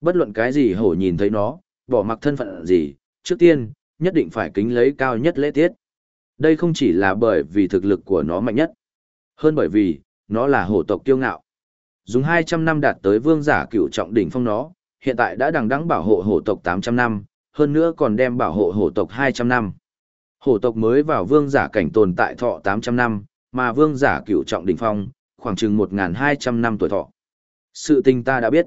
Speaker 1: Bất luận cái gì hổ nhìn thấy nó, bỏ mặc thân phận gì, trước tiên, nhất định phải kính lấy cao nhất lễ tiết. Đây không chỉ là bởi vì thực lực của nó mạnh nhất, hơn bởi vì, nó là hổ tộc kiêu ngạo. Dùng 200 năm đạt tới vương giả cựu trọng đỉnh phong nó, hiện tại đã đằng đẵng bảo hộ hổ tộc 800 năm, hơn nữa còn đem bảo hộ hổ tộc 200 năm. Hổ tộc mới vào vương giả cảnh tồn tại thọ 800 năm, mà vương giả cựu trọng đỉnh phong, khoảng chừng 1.200 năm tuổi thọ. Sự tình ta đã biết.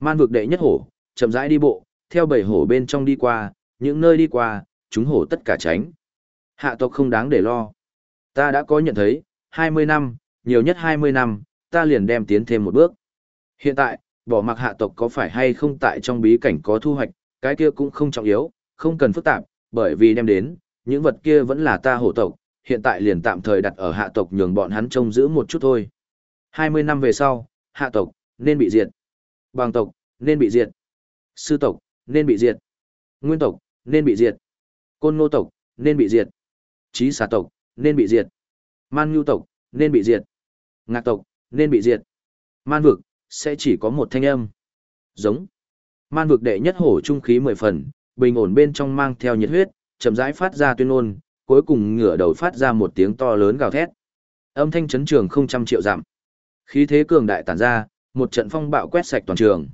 Speaker 1: Man vực đệ nhất hổ, chậm rãi đi bộ, theo bảy hổ bên trong đi qua, những nơi đi qua, chúng hổ tất cả tránh. Hạ tộc không đáng để lo. Ta đã có nhận thấy, 20 năm, nhiều nhất 20 năm, ta liền đem tiến thêm một bước. Hiện tại, bỏ mặc hạ tộc có phải hay không tại trong bí cảnh có thu hoạch, cái kia cũng không trọng yếu, không cần phức tạp, bởi vì đem đến, những vật kia vẫn là ta hổ tộc, hiện tại liền tạm thời đặt ở hạ tộc nhường bọn hắn trông giữ một chút thôi. 20 năm về sau, hạ tộc, nên bị diệt. Bàng tộc, nên bị diệt. Sư tộc, nên bị diệt. Nguyên tộc, nên bị diệt. Côn ngô tộc, nên bị diệt. Chí xà tộc, nên bị diệt. Man nhu tộc, nên bị diệt. Ngạc tộc, nên bị diệt. Man vực, sẽ chỉ có một thanh âm. Giống. Man vực đệ nhất hổ trung khí mười phần, bình ổn bên trong mang theo nhiệt huyết, chậm rãi phát ra tuyên ngôn, cuối cùng ngửa đầu phát ra một tiếng to lớn gào thét. Âm thanh chấn trường không trăm triệu giảm. Khí thế cường đại tản ra, một trận phong bạo quét sạch toàn trường.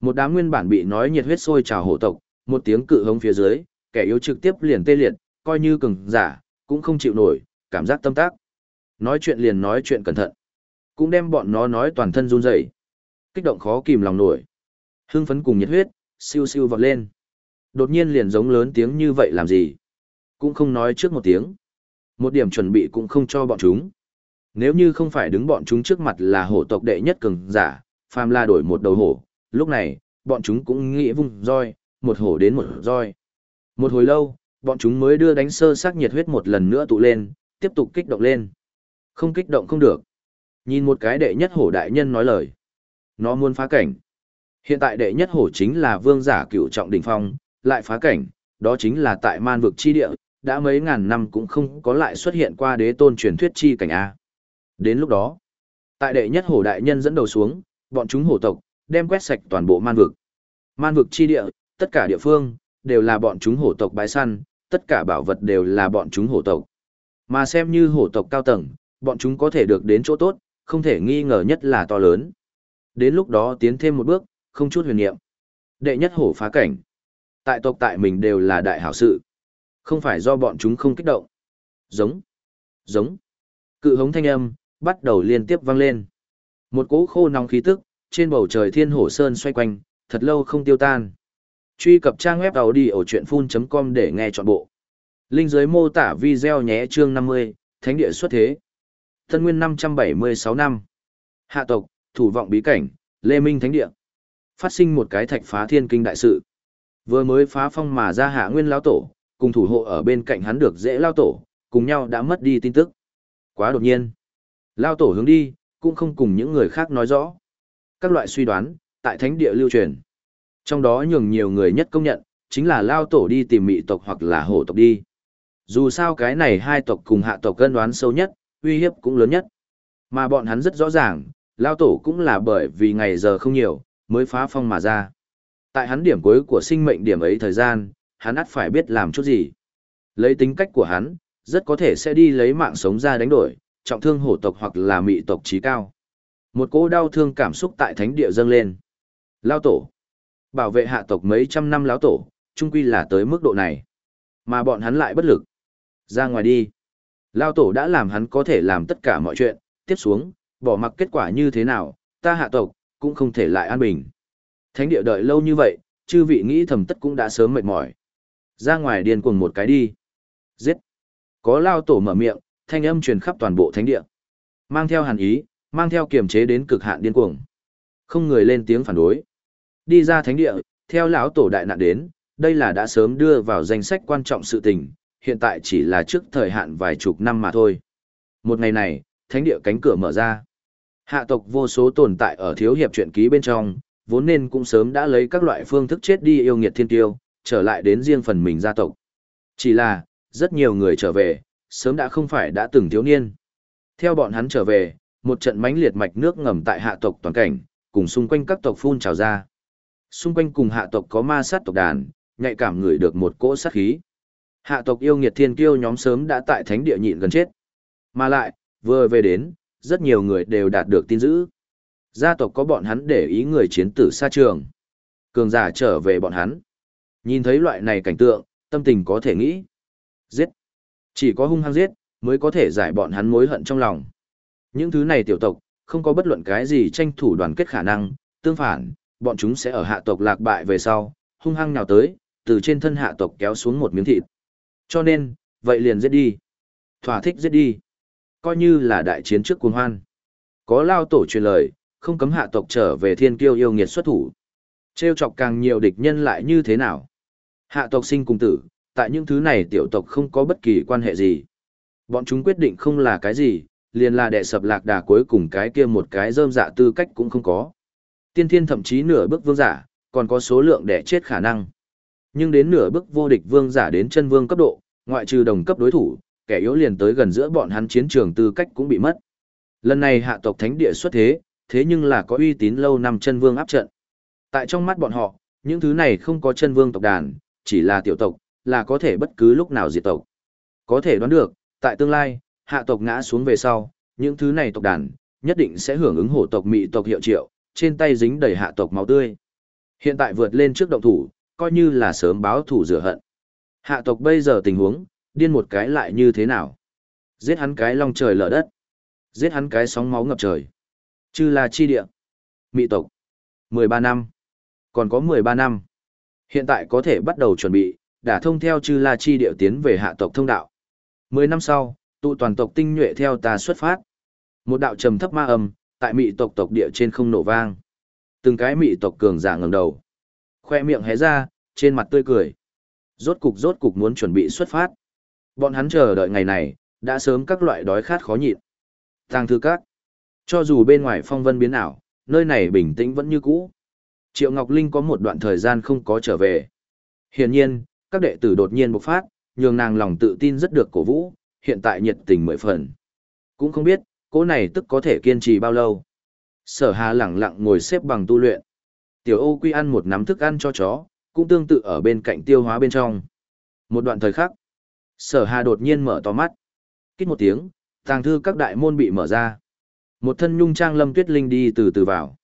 Speaker 1: Một đám nguyên bản bị nói nhiệt huyết sôi trào hổ tộc, một tiếng cự hống phía dưới, kẻ yếu trực tiếp liền tê liệt, coi như cường giả, cũng không chịu nổi, cảm giác tâm tác. Nói chuyện liền nói chuyện cẩn thận. Cũng đem bọn nó nói toàn thân run rẩy. Kích động khó kìm lòng nổi. Hưng phấn cùng nhiệt huyết, siêu siêu vọt lên. Đột nhiên liền giống lớn tiếng như vậy làm gì? Cũng không nói trước một tiếng. Một điểm chuẩn bị cũng không cho bọn chúng. Nếu như không phải đứng bọn chúng trước mặt là hổ tộc đệ nhất cường giả, phàm la đổi một đầu hổ, lúc này, bọn chúng cũng nghĩ vung roi, một hổ đến một roi. Một hồi lâu, bọn chúng mới đưa đánh sơ xác nhiệt huyết một lần nữa tụ lên, tiếp tục kích động lên. Không kích động không được. Nhìn một cái đệ nhất hổ đại nhân nói lời. Nó muốn phá cảnh. Hiện tại đệ nhất hổ chính là vương giả cựu trọng đỉnh phong, lại phá cảnh, đó chính là tại man vực chi địa, đã mấy ngàn năm cũng không có lại xuất hiện qua đế tôn truyền thuyết chi cảnh A. Đến lúc đó, tại đệ nhất hổ đại nhân dẫn đầu xuống, bọn chúng hổ tộc, đem quét sạch toàn bộ man vực. Man vực chi địa, tất cả địa phương, đều là bọn chúng hổ tộc bái săn, tất cả bảo vật đều là bọn chúng hổ tộc. Mà xem như hổ tộc cao tầng, bọn chúng có thể được đến chỗ tốt, không thể nghi ngờ nhất là to lớn. Đến lúc đó tiến thêm một bước, không chút huyền niệm. Đệ nhất hổ phá cảnh. Tại tộc tại mình đều là đại hảo sự. Không phải do bọn chúng không kích động. Giống. Giống. Cự hống thanh âm, bắt đầu liên tiếp vang lên. Một cỗ khô nóng khí tức, trên bầu trời thiên hổ sơn xoay quanh, thật lâu không tiêu tan. Truy cập trang web đầu đi ở chuyện full.com để nghe trọn bộ. Linh dưới mô tả video nhé chương 50, Thánh địa xuất thế. Tân nguyên 576 năm. Hạ tộc, thủ vọng bí cảnh, Lê Minh Thánh địa. Phát sinh một cái thạch phá thiên kinh đại sự. Vừa mới phá phong mà ra hạ nguyên lao tổ, cùng thủ hộ ở bên cạnh hắn được dễ lao tổ, cùng nhau đã mất đi tin tức. Quá đột nhiên. Lao tổ hướng đi, cũng không cùng những người khác nói rõ. Các loại suy đoán, tại thánh địa lưu truyền. Trong đó nhường nhiều người nhất công nhận, chính là Lao tổ đi tìm mị tộc hoặc là hổ tộc đi. Dù sao cái này hai tộc cùng hạ tộc cân đoán sâu nhất, uy hiếp cũng lớn nhất. Mà bọn hắn rất rõ ràng, Lao tổ cũng là bởi vì ngày giờ không nhiều, mới phá phong mà ra. Tại hắn điểm cuối của sinh mệnh điểm ấy thời gian, hắn ắt phải biết làm chút gì. Lấy tính cách của hắn, rất có thể sẽ đi lấy mạng sống ra đánh đổi, trọng thương hổ tộc hoặc là mị tộc trí cao. Một cỗ đau thương cảm xúc tại thánh địa dâng lên. Lao tổ. Bảo vệ hạ tộc mấy trăm năm lão tổ, chung quy là tới mức độ này. Mà bọn hắn lại bất lực. Ra ngoài đi. Lao tổ đã làm hắn có thể làm tất cả mọi chuyện, tiếp xuống, bỏ mặc kết quả như thế nào, ta hạ tộc, cũng không thể lại an bình. Thánh địa đợi lâu như vậy, chư vị nghĩ thầm tất cũng đã sớm mệt mỏi. Ra ngoài điên cuồng một cái đi. Giết. Có lao tổ mở miệng, thanh âm truyền khắp toàn bộ thánh địa. Mang theo hàn ý, mang theo kiềm chế đến cực hạn điên cuồng. Không người lên tiếng phản đối. Đi ra thánh địa, theo lão tổ đại nạn đến, đây là đã sớm đưa vào danh sách quan trọng sự tình, hiện tại chỉ là trước thời hạn vài chục năm mà thôi. Một ngày này, thánh địa cánh cửa mở ra. Hạ tộc vô số tồn tại ở thiếu hiệp truyện ký bên trong, vốn nên cũng sớm đã lấy các loại phương thức chết đi yêu nghiệt thiên tiêu, trở lại đến riêng phần mình gia tộc. Chỉ là, rất nhiều người trở về, sớm đã không phải đã từng thiếu niên. Theo bọn hắn trở về, một trận mãnh liệt mạch nước ngầm tại hạ tộc toàn cảnh, cùng xung quanh các tộc phun trào ra. Xung quanh cùng hạ tộc có ma sát tộc đàn, nhạy cảm người được một cỗ sát khí. Hạ tộc yêu nghiệt thiên kiêu nhóm sớm đã tại thánh địa nhịn gần chết. Mà lại, vừa về đến, rất nhiều người đều đạt được tin dữ. Gia tộc có bọn hắn để ý người chiến tử xa trường. Cường giả trở về bọn hắn. Nhìn thấy loại này cảnh tượng, tâm tình có thể nghĩ. Giết. Chỉ có hung hăng giết, mới có thể giải bọn hắn mối hận trong lòng. Những thứ này tiểu tộc, không có bất luận cái gì tranh thủ đoàn kết khả năng, tương phản, bọn chúng sẽ ở hạ tộc lạc bại về sau, hung hăng nào tới, từ trên thân hạ tộc kéo xuống một miếng thịt. Cho nên, vậy liền giết đi. Thỏa thích giết đi. Coi như là đại chiến trước cuồng hoan. Có lao tổ truyền lời, không cấm hạ tộc trở về thiên kiêu yêu nghiệt xuất thủ. Trêu chọc càng nhiều địch nhân lại như thế nào? Hạ tộc sinh cùng tử, tại những thứ này tiểu tộc không có bất kỳ quan hệ gì. Bọn chúng quyết định không là cái gì, liền là đệ sập lạc đà cuối cùng cái kia một cái rơm dạ tư cách cũng không có. Tiên thiên thậm chí nửa bước vương giả, còn có số lượng đẻ chết khả năng. Nhưng đến nửa bước vô địch vương giả đến chân vương cấp độ, ngoại trừ đồng cấp đối thủ, kẻ yếu liền tới gần giữa bọn hắn chiến trường tư cách cũng bị mất. Lần này hạ tộc thánh địa xuất thế, thế nhưng là có uy tín lâu năm chân vương áp trận. Tại trong mắt bọn họ, những thứ này không có chân vương tộc đàn, chỉ là tiểu tộc, là có thể bất cứ lúc nào diệt tộc. Có thể đoán được, tại tương lai, hạ tộc ngã xuống về sau, những thứ này tộc đàn, nhất định sẽ hưởng ứng hổ tộc mị tộc hiệu triệu, trên tay dính đầy hạ tộc máu tươi. Hiện tại vượt lên trước động thủ, coi như là sớm báo thù rửa hận. Hạ tộc bây giờ tình huống, điên một cái lại như thế nào? Giết hắn cái long trời lở đất. Giết hắn cái sóng máu ngập trời. Chư là chi địa. Mị tộc. 13 năm. Còn có 13 năm. Hiện tại có thể bắt đầu chuẩn bị, đã thông theo chư la chi địa tiến về hạ tộc thông đạo. 10 năm sau, tụ toàn tộc tinh nhuệ theo ta xuất phát. Một đạo trầm thấp ma âm, tại mị tộc tộc địa trên không nổ vang. Từng cái mị tộc cường giả ngẩng đầu. Khoe miệng hé ra, trên mặt tươi cười. Rốt cục rốt cục muốn chuẩn bị xuất phát. Bọn hắn chờ đợi ngày này, đã sớm các loại đói khát khó nhịn. Tàng thư các. Cho dù bên ngoài phong vân biến ảo, nơi này bình tĩnh vẫn như cũ. Triệu Ngọc Linh có một đoạn thời gian không có trở về. Hiển nhiên, các đệ tử đột nhiên bộc phát, nhường nàng lòng tự tin rất được cổ vũ, hiện tại nhiệt tình mười phần. Cũng không biết, cô này tức có thể kiên trì bao lâu. Sở Hà lẳng lặng ngồi xếp bằng tu luyện. Tiểu Âu Quy ăn một nắm thức ăn cho chó, cũng tương tự ở bên cạnh tiêu hóa bên trong. Một đoạn thời khắc, Sở Hà đột nhiên mở to mắt. Kít một tiếng, tàng thư các đại môn bị mở ra. Một thân nhung trang lâm tuyết linh đi từ từ vào.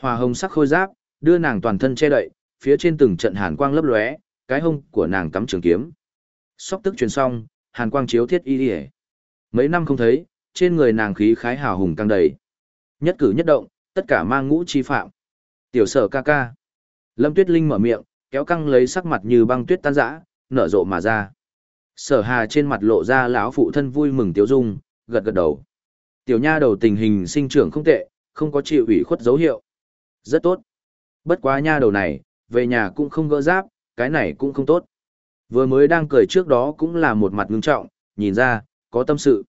Speaker 1: Hòa hồng sắc khôi giáp, đưa nàng toàn thân che đậy, phía trên từng trận hàn quang lấp lóe, cái hông của nàng cắm trường kiếm. Sóc tức truyền xong, hàn quang chiếu thiết y đi Mấy năm không thấy, trên người nàng khí khái hào hùng căng đầy. Nhất cử nhất động, tất cả mang ngũ chi phạm. Tiểu sở ca ca. Lâm Tuyết Linh mở miệng, kéo căng lấy sắc mặt như băng tuyết tan rã, nở rộ mà ra. Sở Hà trên mặt lộ ra lão phụ thân vui mừng tiếu dung, gật gật đầu. Tiểu nha đầu tình hình sinh trưởng không tệ, không có chịu ủy khuất dấu hiệu. Rất tốt. Bất quá nha đầu này, về nhà cũng không gỡ giáp, cái này cũng không tốt. Vừa mới đang cười trước đó cũng là một mặt ngưng trọng, nhìn ra, có tâm sự.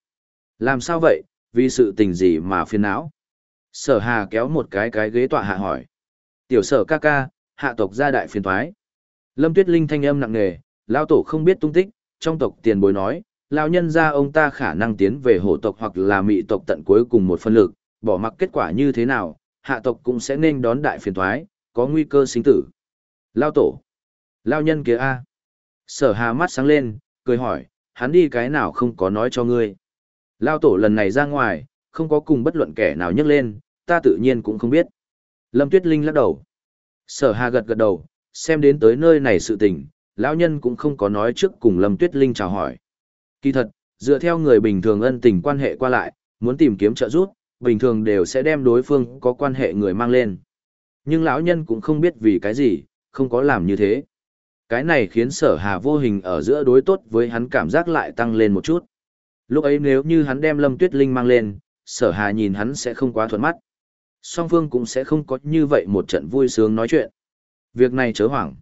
Speaker 1: Làm sao vậy, vì sự tình gì mà phiền não? Sở hà kéo một cái cái ghế tọa hạ hỏi. Tiểu sở ca ca, hạ tộc gia đại phiền thoái. Lâm Tuyết Linh thanh âm nặng nề, lao tổ không biết tung tích, trong tộc tiền bối nói, lao nhân ra ông ta khả năng tiến về hổ tộc hoặc là mị tộc tận cuối cùng một phân lực, bỏ mặc kết quả như thế nào, hạ tộc cũng sẽ nên đón đại phiền thoái, có nguy cơ sinh tử. Lao tổ. Lao nhân kia a Sở hà mắt sáng lên, cười hỏi, hắn đi cái nào không có nói cho ngươi. Lao tổ lần này ra ngoài, không có cùng bất luận kẻ nào nhắc lên, ta tự nhiên cũng không biết. Lâm Tuyết Linh lắc đầu. Sở hà gật gật đầu, xem đến tới nơi này sự tình, lão nhân cũng không có nói trước cùng Lâm Tuyết Linh chào hỏi. Kỳ thật, dựa theo người bình thường ân tình quan hệ qua lại, muốn tìm kiếm trợ giúp, bình thường đều sẽ đem đối phương có quan hệ người mang lên. Nhưng lão nhân cũng không biết vì cái gì, không có làm như thế. Cái này khiến sở hà vô hình ở giữa đối tốt với hắn cảm giác lại tăng lên một chút. Lúc ấy nếu như hắn đem Lâm Tuyết Linh mang lên, sở hà nhìn hắn sẽ không quá thuận mắt. Song phương cũng sẽ không có như vậy một trận vui sướng nói chuyện. Việc này chớ hoảng.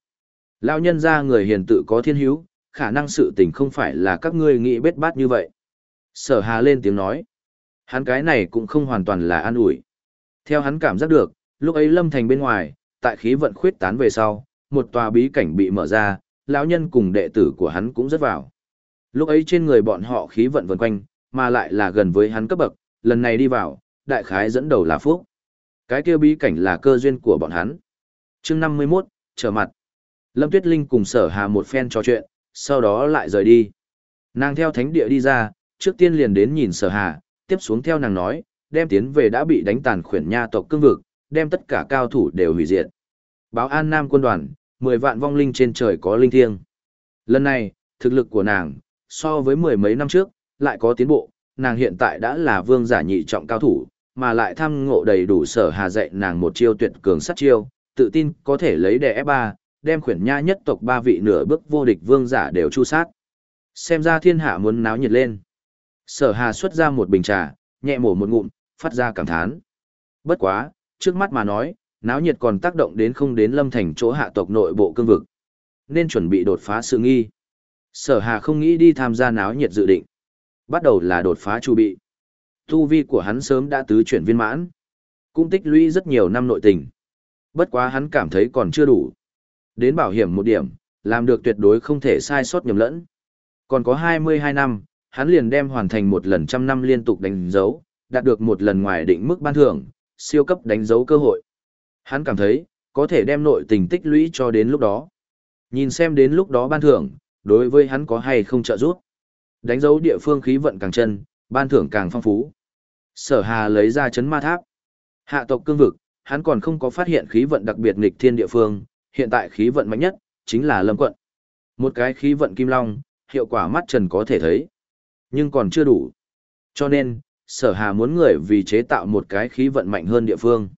Speaker 1: Lão nhân ra người hiền tự có thiên hữu, khả năng sự tình không phải là các ngươi nghĩ bết bát như vậy. Sở hà lên tiếng nói. Hắn cái này cũng không hoàn toàn là an ủi. Theo hắn cảm giác được, lúc ấy lâm thành bên ngoài, tại khí vận khuyết tán về sau, một tòa bí cảnh bị mở ra, lão nhân cùng đệ tử của hắn cũng rất vào. Lúc ấy trên người bọn họ khí vận vần quanh, mà lại là gần với hắn cấp bậc, lần này đi vào, đại khái dẫn đầu là phúc. Cái kia bí cảnh là cơ duyên của bọn hắn. chương 51, trở mặt. Lâm Tuyết Linh cùng sở hà một phen trò chuyện, sau đó lại rời đi. Nàng theo thánh địa đi ra, trước tiên liền đến nhìn sở hà, tiếp xuống theo nàng nói, đem tiến về đã bị đánh tàn khuyển nha tộc cương vực, đem tất cả cao thủ đều hủy diệt. Báo an nam quân đoàn, 10 vạn vong linh trên trời có linh thiêng. Lần này, thực lực của nàng, so với mười mấy năm trước, lại có tiến bộ, nàng hiện tại đã là vương giả nhị trọng cao thủ, mà lại thăm ngộ đầy đủ sở hà dạy nàng một chiêu tuyệt cường sát chiêu, tự tin có thể lấy đè F3, đem khuyển nha nhất tộc ba vị nửa bước vô địch vương giả đều chu sát. Xem ra thiên hạ muốn náo nhiệt lên. Sở hà xuất ra một bình trà, nhẹ mổ một ngụm, phát ra cảm thán. Bất quá, trước mắt mà nói, náo nhiệt còn tác động đến không đến lâm thành chỗ hạ tộc nội bộ cương vực. Nên chuẩn bị đột phá sự nghi. Sở hà không nghĩ đi tham gia náo nhiệt dự định. Bắt đầu là đột phá chu bị. Tu vi của hắn sớm đã tứ chuyển viên mãn. Cũng tích lũy rất nhiều năm nội tình. Bất quá hắn cảm thấy còn chưa đủ. Đến bảo hiểm một điểm, làm được tuyệt đối không thể sai sót nhầm lẫn. Còn có 22 năm, hắn liền đem hoàn thành một lần trăm năm liên tục đánh dấu, đạt được một lần ngoài định mức ban thưởng, siêu cấp đánh dấu cơ hội. Hắn cảm thấy, có thể đem nội tình tích lũy cho đến lúc đó. Nhìn xem đến lúc đó ban thưởng, đối với hắn có hay không trợ giúp. Đánh dấu địa phương khí vận càng chân, ban thưởng càng phong phú. Sở Hà lấy ra chấn ma tháp. Hạ tộc cương vực, hắn còn không có phát hiện khí vận đặc biệt nghịch thiên địa phương, hiện tại khí vận mạnh nhất, chính là lâm quận. Một cái khí vận kim long, hiệu quả mắt trần có thể thấy. Nhưng còn chưa đủ. Cho nên, sở hà muốn người vì chế tạo một cái khí vận mạnh hơn địa phương.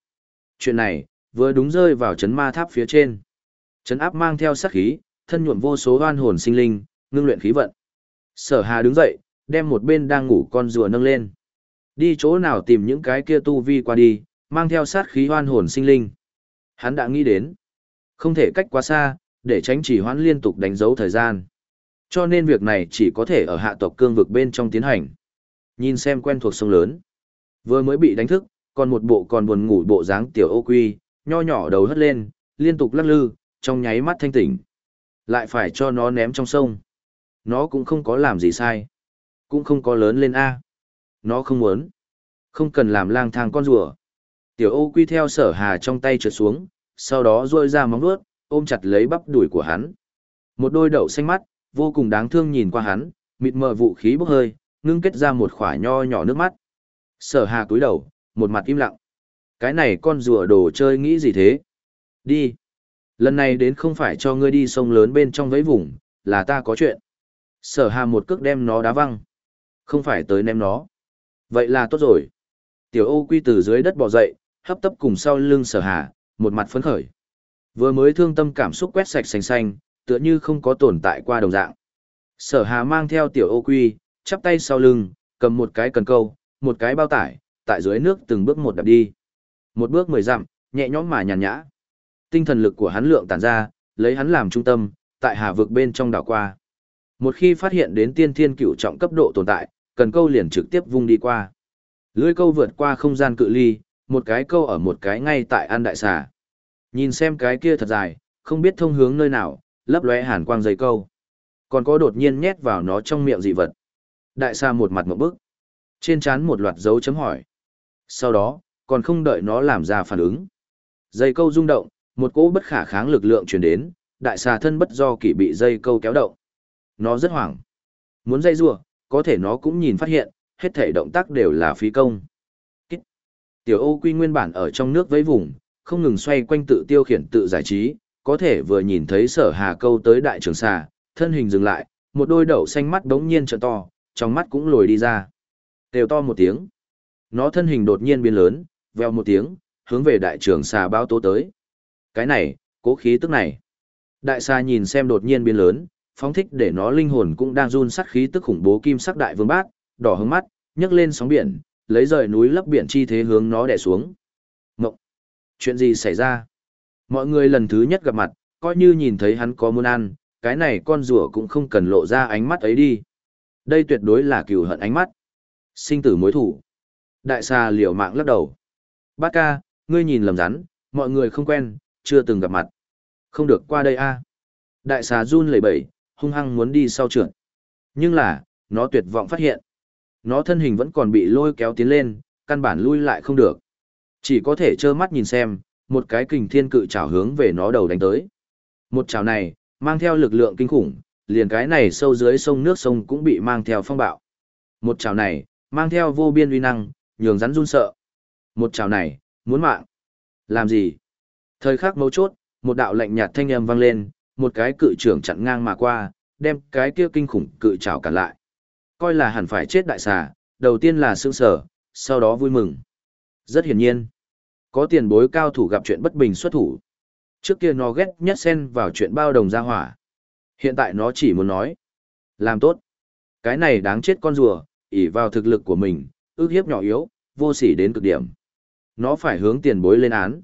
Speaker 1: Chuyện này, vừa đúng rơi vào chấn ma tháp phía trên. Chấn áp mang theo sát khí, thân nhuộm vô số oan hồn sinh linh, ngưng luyện khí vận. Sở Hà đứng dậy, đem một bên đang ngủ con rùa nâng lên. Đi chỗ nào tìm những cái kia tu vi qua đi, mang theo sát khí hoan hồn sinh linh. Hắn đã nghĩ đến, không thể cách quá xa, để tránh chỉ hoãn liên tục đánh dấu thời gian. Cho nên việc này chỉ có thể ở hạ tộc cương vực bên trong tiến hành. Nhìn xem quen thuộc sông lớn. Vừa mới bị đánh thức, còn một bộ còn buồn ngủ bộ dáng tiểu ô quy, nho nhỏ đầu hất lên, liên tục lắc lư, trong nháy mắt thanh tỉnh. Lại phải cho nó ném trong sông. Nó cũng không có làm gì sai. Cũng không có lớn lên A. Nó không muốn. Không cần làm lang thang con rùa. Tiểu ô quy theo sở hà trong tay trượt xuống, sau đó rôi ra móng vuốt, ôm chặt lấy bắp đùi của hắn. Một đôi đậu xanh mắt, vô cùng đáng thương nhìn qua hắn, mịt mờ vũ khí bốc hơi, ngưng kết ra một khỏa nho nhỏ nước mắt. Sở hà cúi đầu, một mặt im lặng. Cái này con rùa đồ chơi nghĩ gì thế? Đi. Lần này đến không phải cho ngươi đi sông lớn bên trong vấy vùng, là ta có chuyện. Sở hà một cước đem nó đá văng. Không phải tới ném nó. Vậy là tốt rồi. Tiểu ô quy từ dưới đất bò dậy, hấp tấp cùng sau lưng sở hà, một mặt phấn khởi. Vừa mới thương tâm cảm xúc quét sạch xanh xanh, tựa như không có tồn tại qua đồng dạng. Sở hà mang theo tiểu ô quy, chắp tay sau lưng, cầm một cái cần câu, một cái bao tải, tại dưới nước từng bước một đạp đi. Một bước mười dặm, nhẹ nhõm mà nhàn nhã. Tinh thần lực của hắn lượng tản ra, lấy hắn làm trung tâm, tại hà vực bên trong đảo qua. Một khi phát hiện đến tiên thiên cửu trọng cấp độ tồn tại, cần câu liền trực tiếp vung đi qua. Lưỡi câu vượt qua không gian cự ly, một cái câu ở một cái ngay tại an đại xà. Nhìn xem cái kia thật dài, không biết thông hướng nơi nào, lấp lóe hàn quang dây câu. Còn có đột nhiên nhét vào nó trong miệng dị vật. Đại xà một mặt một bức. Trên trán một loạt dấu chấm hỏi. Sau đó, còn không đợi nó làm ra phản ứng. Dây câu rung động, một cỗ bất khả kháng lực lượng truyền đến, đại xà thân bất do kỷ bị dây câu kéo động. Nó rất hoảng. Muốn dây rua, có thể nó cũng nhìn phát hiện, hết thể động tác đều là phí công. Kích. Tiểu ô quy nguyên bản ở trong nước với vùng, không ngừng xoay quanh tự tiêu khiển tự giải trí, có thể vừa nhìn thấy sở hà câu tới đại trường xà, thân hình dừng lại, một đôi đậu xanh mắt đống nhiên trợ to, trong mắt cũng lồi đi ra. Đều to một tiếng. Nó thân hình đột nhiên biến lớn, veo một tiếng, hướng về đại trường xà báo tố tới. Cái này, cố khí tức này. Đại xà nhìn xem đột nhiên biến lớn, phóng thích để nó linh hồn cũng đang run sắc khí tức khủng bố kim sắc đại vương bát, đỏ hướng mắt, nhấc lên sóng biển, lấy rời núi lấp biển chi thế hướng nó đè xuống. Ngộng! Chuyện gì xảy ra? Mọi người lần thứ nhất gặp mặt, coi như nhìn thấy hắn có muốn ăn, cái này con rùa cũng không cần lộ ra ánh mắt ấy đi. Đây tuyệt đối là cừu hận ánh mắt. Sinh tử mối thủ. Đại xà liều mạng lắc đầu. Bác ca, ngươi nhìn lầm rắn, mọi người không quen, chưa từng gặp mặt. Không được qua đây a. Đại xà run lẩy bẩy, hung hăng muốn đi sau trượt. Nhưng là, nó tuyệt vọng phát hiện. Nó thân hình vẫn còn bị lôi kéo tiến lên, căn bản lui lại không được. Chỉ có thể trơ mắt nhìn xem, một cái kình thiên cự trảo hướng về nó đầu đánh tới. Một trảo này, mang theo lực lượng kinh khủng, liền cái này sâu dưới sông nước sông cũng bị mang theo phong bạo. Một trảo này, mang theo vô biên uy năng, nhường rắn run sợ. Một trảo này, muốn mạng. Làm gì? Thời khắc mấu chốt, một đạo lệnh nhạt thanh âm vang lên, một cái cự trưởng chặn ngang mà qua, đem cái kia kinh khủng cự trảo cản lại. Coi là hẳn phải chết đại xà, đầu tiên là sững sở, sau đó vui mừng. Rất hiển nhiên, có tiền bối cao thủ gặp chuyện bất bình xuất thủ. Trước kia nó ghét nhất xen vào chuyện bao đồng ra hỏa. Hiện tại nó chỉ muốn nói. Làm tốt. Cái này đáng chết con rùa, ỉ vào thực lực của mình, ước hiếp nhỏ yếu, vô sỉ đến cực điểm. Nó phải hướng tiền bối lên án.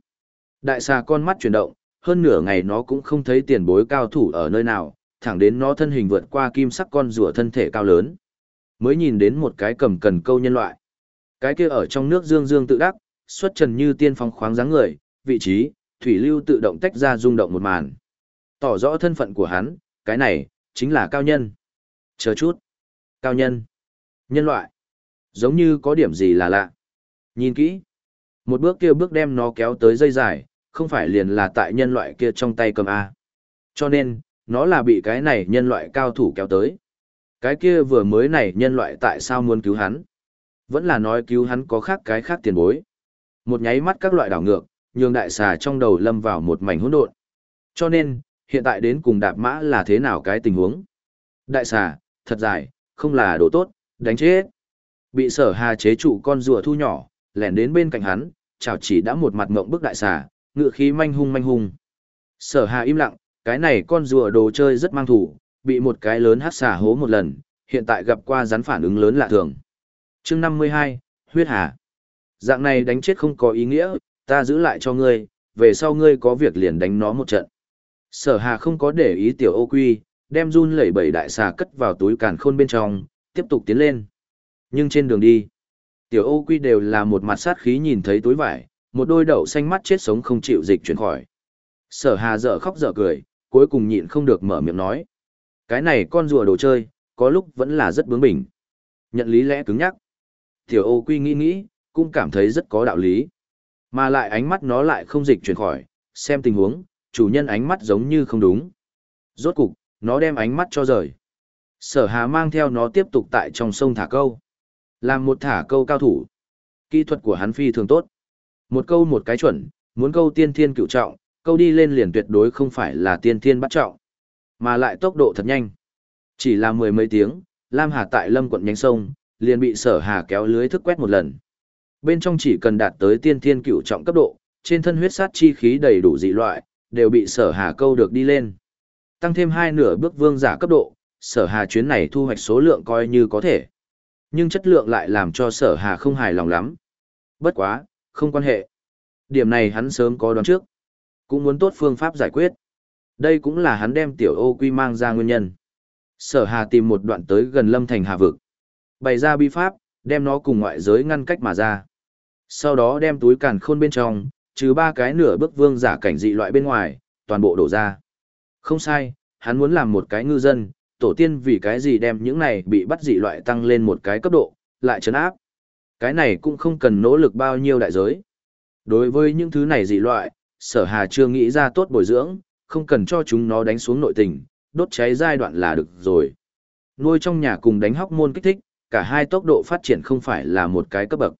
Speaker 1: Đại xà con mắt chuyển động, hơn nửa ngày nó cũng không thấy tiền bối cao thủ ở nơi nào, thẳng đến nó thân hình vượt qua kim sắc con rùa thân thể cao lớn. Mới nhìn đến một cái cầm cần câu nhân loại. Cái kia ở trong nước dương dương tự đắc, xuất trần như tiên phong khoáng dáng người, vị trí, thủy lưu tự động tách ra rung động một màn. Tỏ rõ thân phận của hắn, cái này, chính là cao nhân. Chờ chút. Cao nhân. Nhân loại. Giống như có điểm gì là lạ. Nhìn kỹ. Một bước kia bước đem nó kéo tới dây dài, không phải liền là tại nhân loại kia trong tay cầm A. Cho nên, nó là bị cái này nhân loại cao thủ kéo tới. Cái kia vừa mới này nhân loại tại sao muốn cứu hắn? Vẫn là nói cứu hắn có khác cái khác tiền bối. Một nháy mắt các loại đảo ngược, nhường đại xà trong đầu lâm vào một mảnh hỗn độn. Cho nên, hiện tại đến cùng đạp mã là thế nào cái tình huống? Đại xà, thật dài, không là đồ tốt, đánh chết. Bị sở hà chế trụ con rùa thu nhỏ, lẻn đến bên cạnh hắn, chào chỉ đã một mặt ngộng bức đại xà, ngựa khí manh hung manh hung. Sở hà im lặng, cái này con rùa đồ chơi rất mang thủ, bị một cái lớn hát xả hố một lần, hiện tại gặp qua rắn phản ứng lớn lạ thường. chương 52, huyết hà. Dạng này đánh chết không có ý nghĩa, ta giữ lại cho ngươi, về sau ngươi có việc liền đánh nó một trận. Sở hà không có để ý tiểu ô quy, đem run lẩy bẩy đại xà cất vào túi càn khôn bên trong, tiếp tục tiến lên. Nhưng trên đường đi, tiểu ô quy đều là một mặt sát khí nhìn thấy túi vải, một đôi đậu xanh mắt chết sống không chịu dịch chuyển khỏi. Sở hà dở khóc dở cười, cuối cùng nhịn không được mở miệng nói. Cái này con rùa đồ chơi, có lúc vẫn là rất bướng bỉnh. Nhận lý lẽ cứng nhắc. Tiểu ô quy nghĩ nghĩ, cũng cảm thấy rất có đạo lý. Mà lại ánh mắt nó lại không dịch chuyển khỏi, xem tình huống, chủ nhân ánh mắt giống như không đúng. Rốt cục, nó đem ánh mắt cho rời. Sở hà mang theo nó tiếp tục tại trong sông thả câu. Làm một thả câu cao thủ. Kỹ thuật của hắn phi thường tốt. Một câu một cái chuẩn, muốn câu tiên thiên cựu trọng, câu đi lên liền tuyệt đối không phải là tiên thiên bắt trọng, mà lại tốc độ thật nhanh. Chỉ là mười mấy tiếng, Lam Hà tại lâm quận nhánh sông, liền bị sở hà kéo lưới thức quét một lần. Bên trong chỉ cần đạt tới tiên thiên cửu trọng cấp độ, trên thân huyết sát chi khí đầy đủ dị loại, đều bị sở hà câu được đi lên. Tăng thêm hai nửa bước vương giả cấp độ, sở hà chuyến này thu hoạch số lượng coi như có thể. Nhưng chất lượng lại làm cho sở hà không hài lòng lắm. Bất quá, không quan hệ. Điểm này hắn sớm có đoán trước. Cũng muốn tốt phương pháp giải quyết. Đây cũng là hắn đem tiểu ô quy mang ra nguyên nhân. Sở hà tìm một đoạn tới gần lâm thành hà vực. Bày ra bi pháp, đem nó cùng ngoại giới ngăn cách mà ra. Sau đó đem túi càn khôn bên trong, trừ ba cái nửa bức vương giả cảnh dị loại bên ngoài, toàn bộ đổ ra. Không sai, hắn muốn làm một cái ngư dân, tổ tiên vì cái gì đem những này bị bắt dị loại tăng lên một cái cấp độ, lại chấn áp. Cái này cũng không cần nỗ lực bao nhiêu đại giới. Đối với những thứ này dị loại, sở hà chưa nghĩ ra tốt bồi dưỡng, không cần cho chúng nó đánh xuống nội tình, đốt cháy giai đoạn là được rồi. Nuôi trong nhà cùng đánh hóc môn kích thích, cả hai tốc độ phát triển không phải là một cái cấp bậc.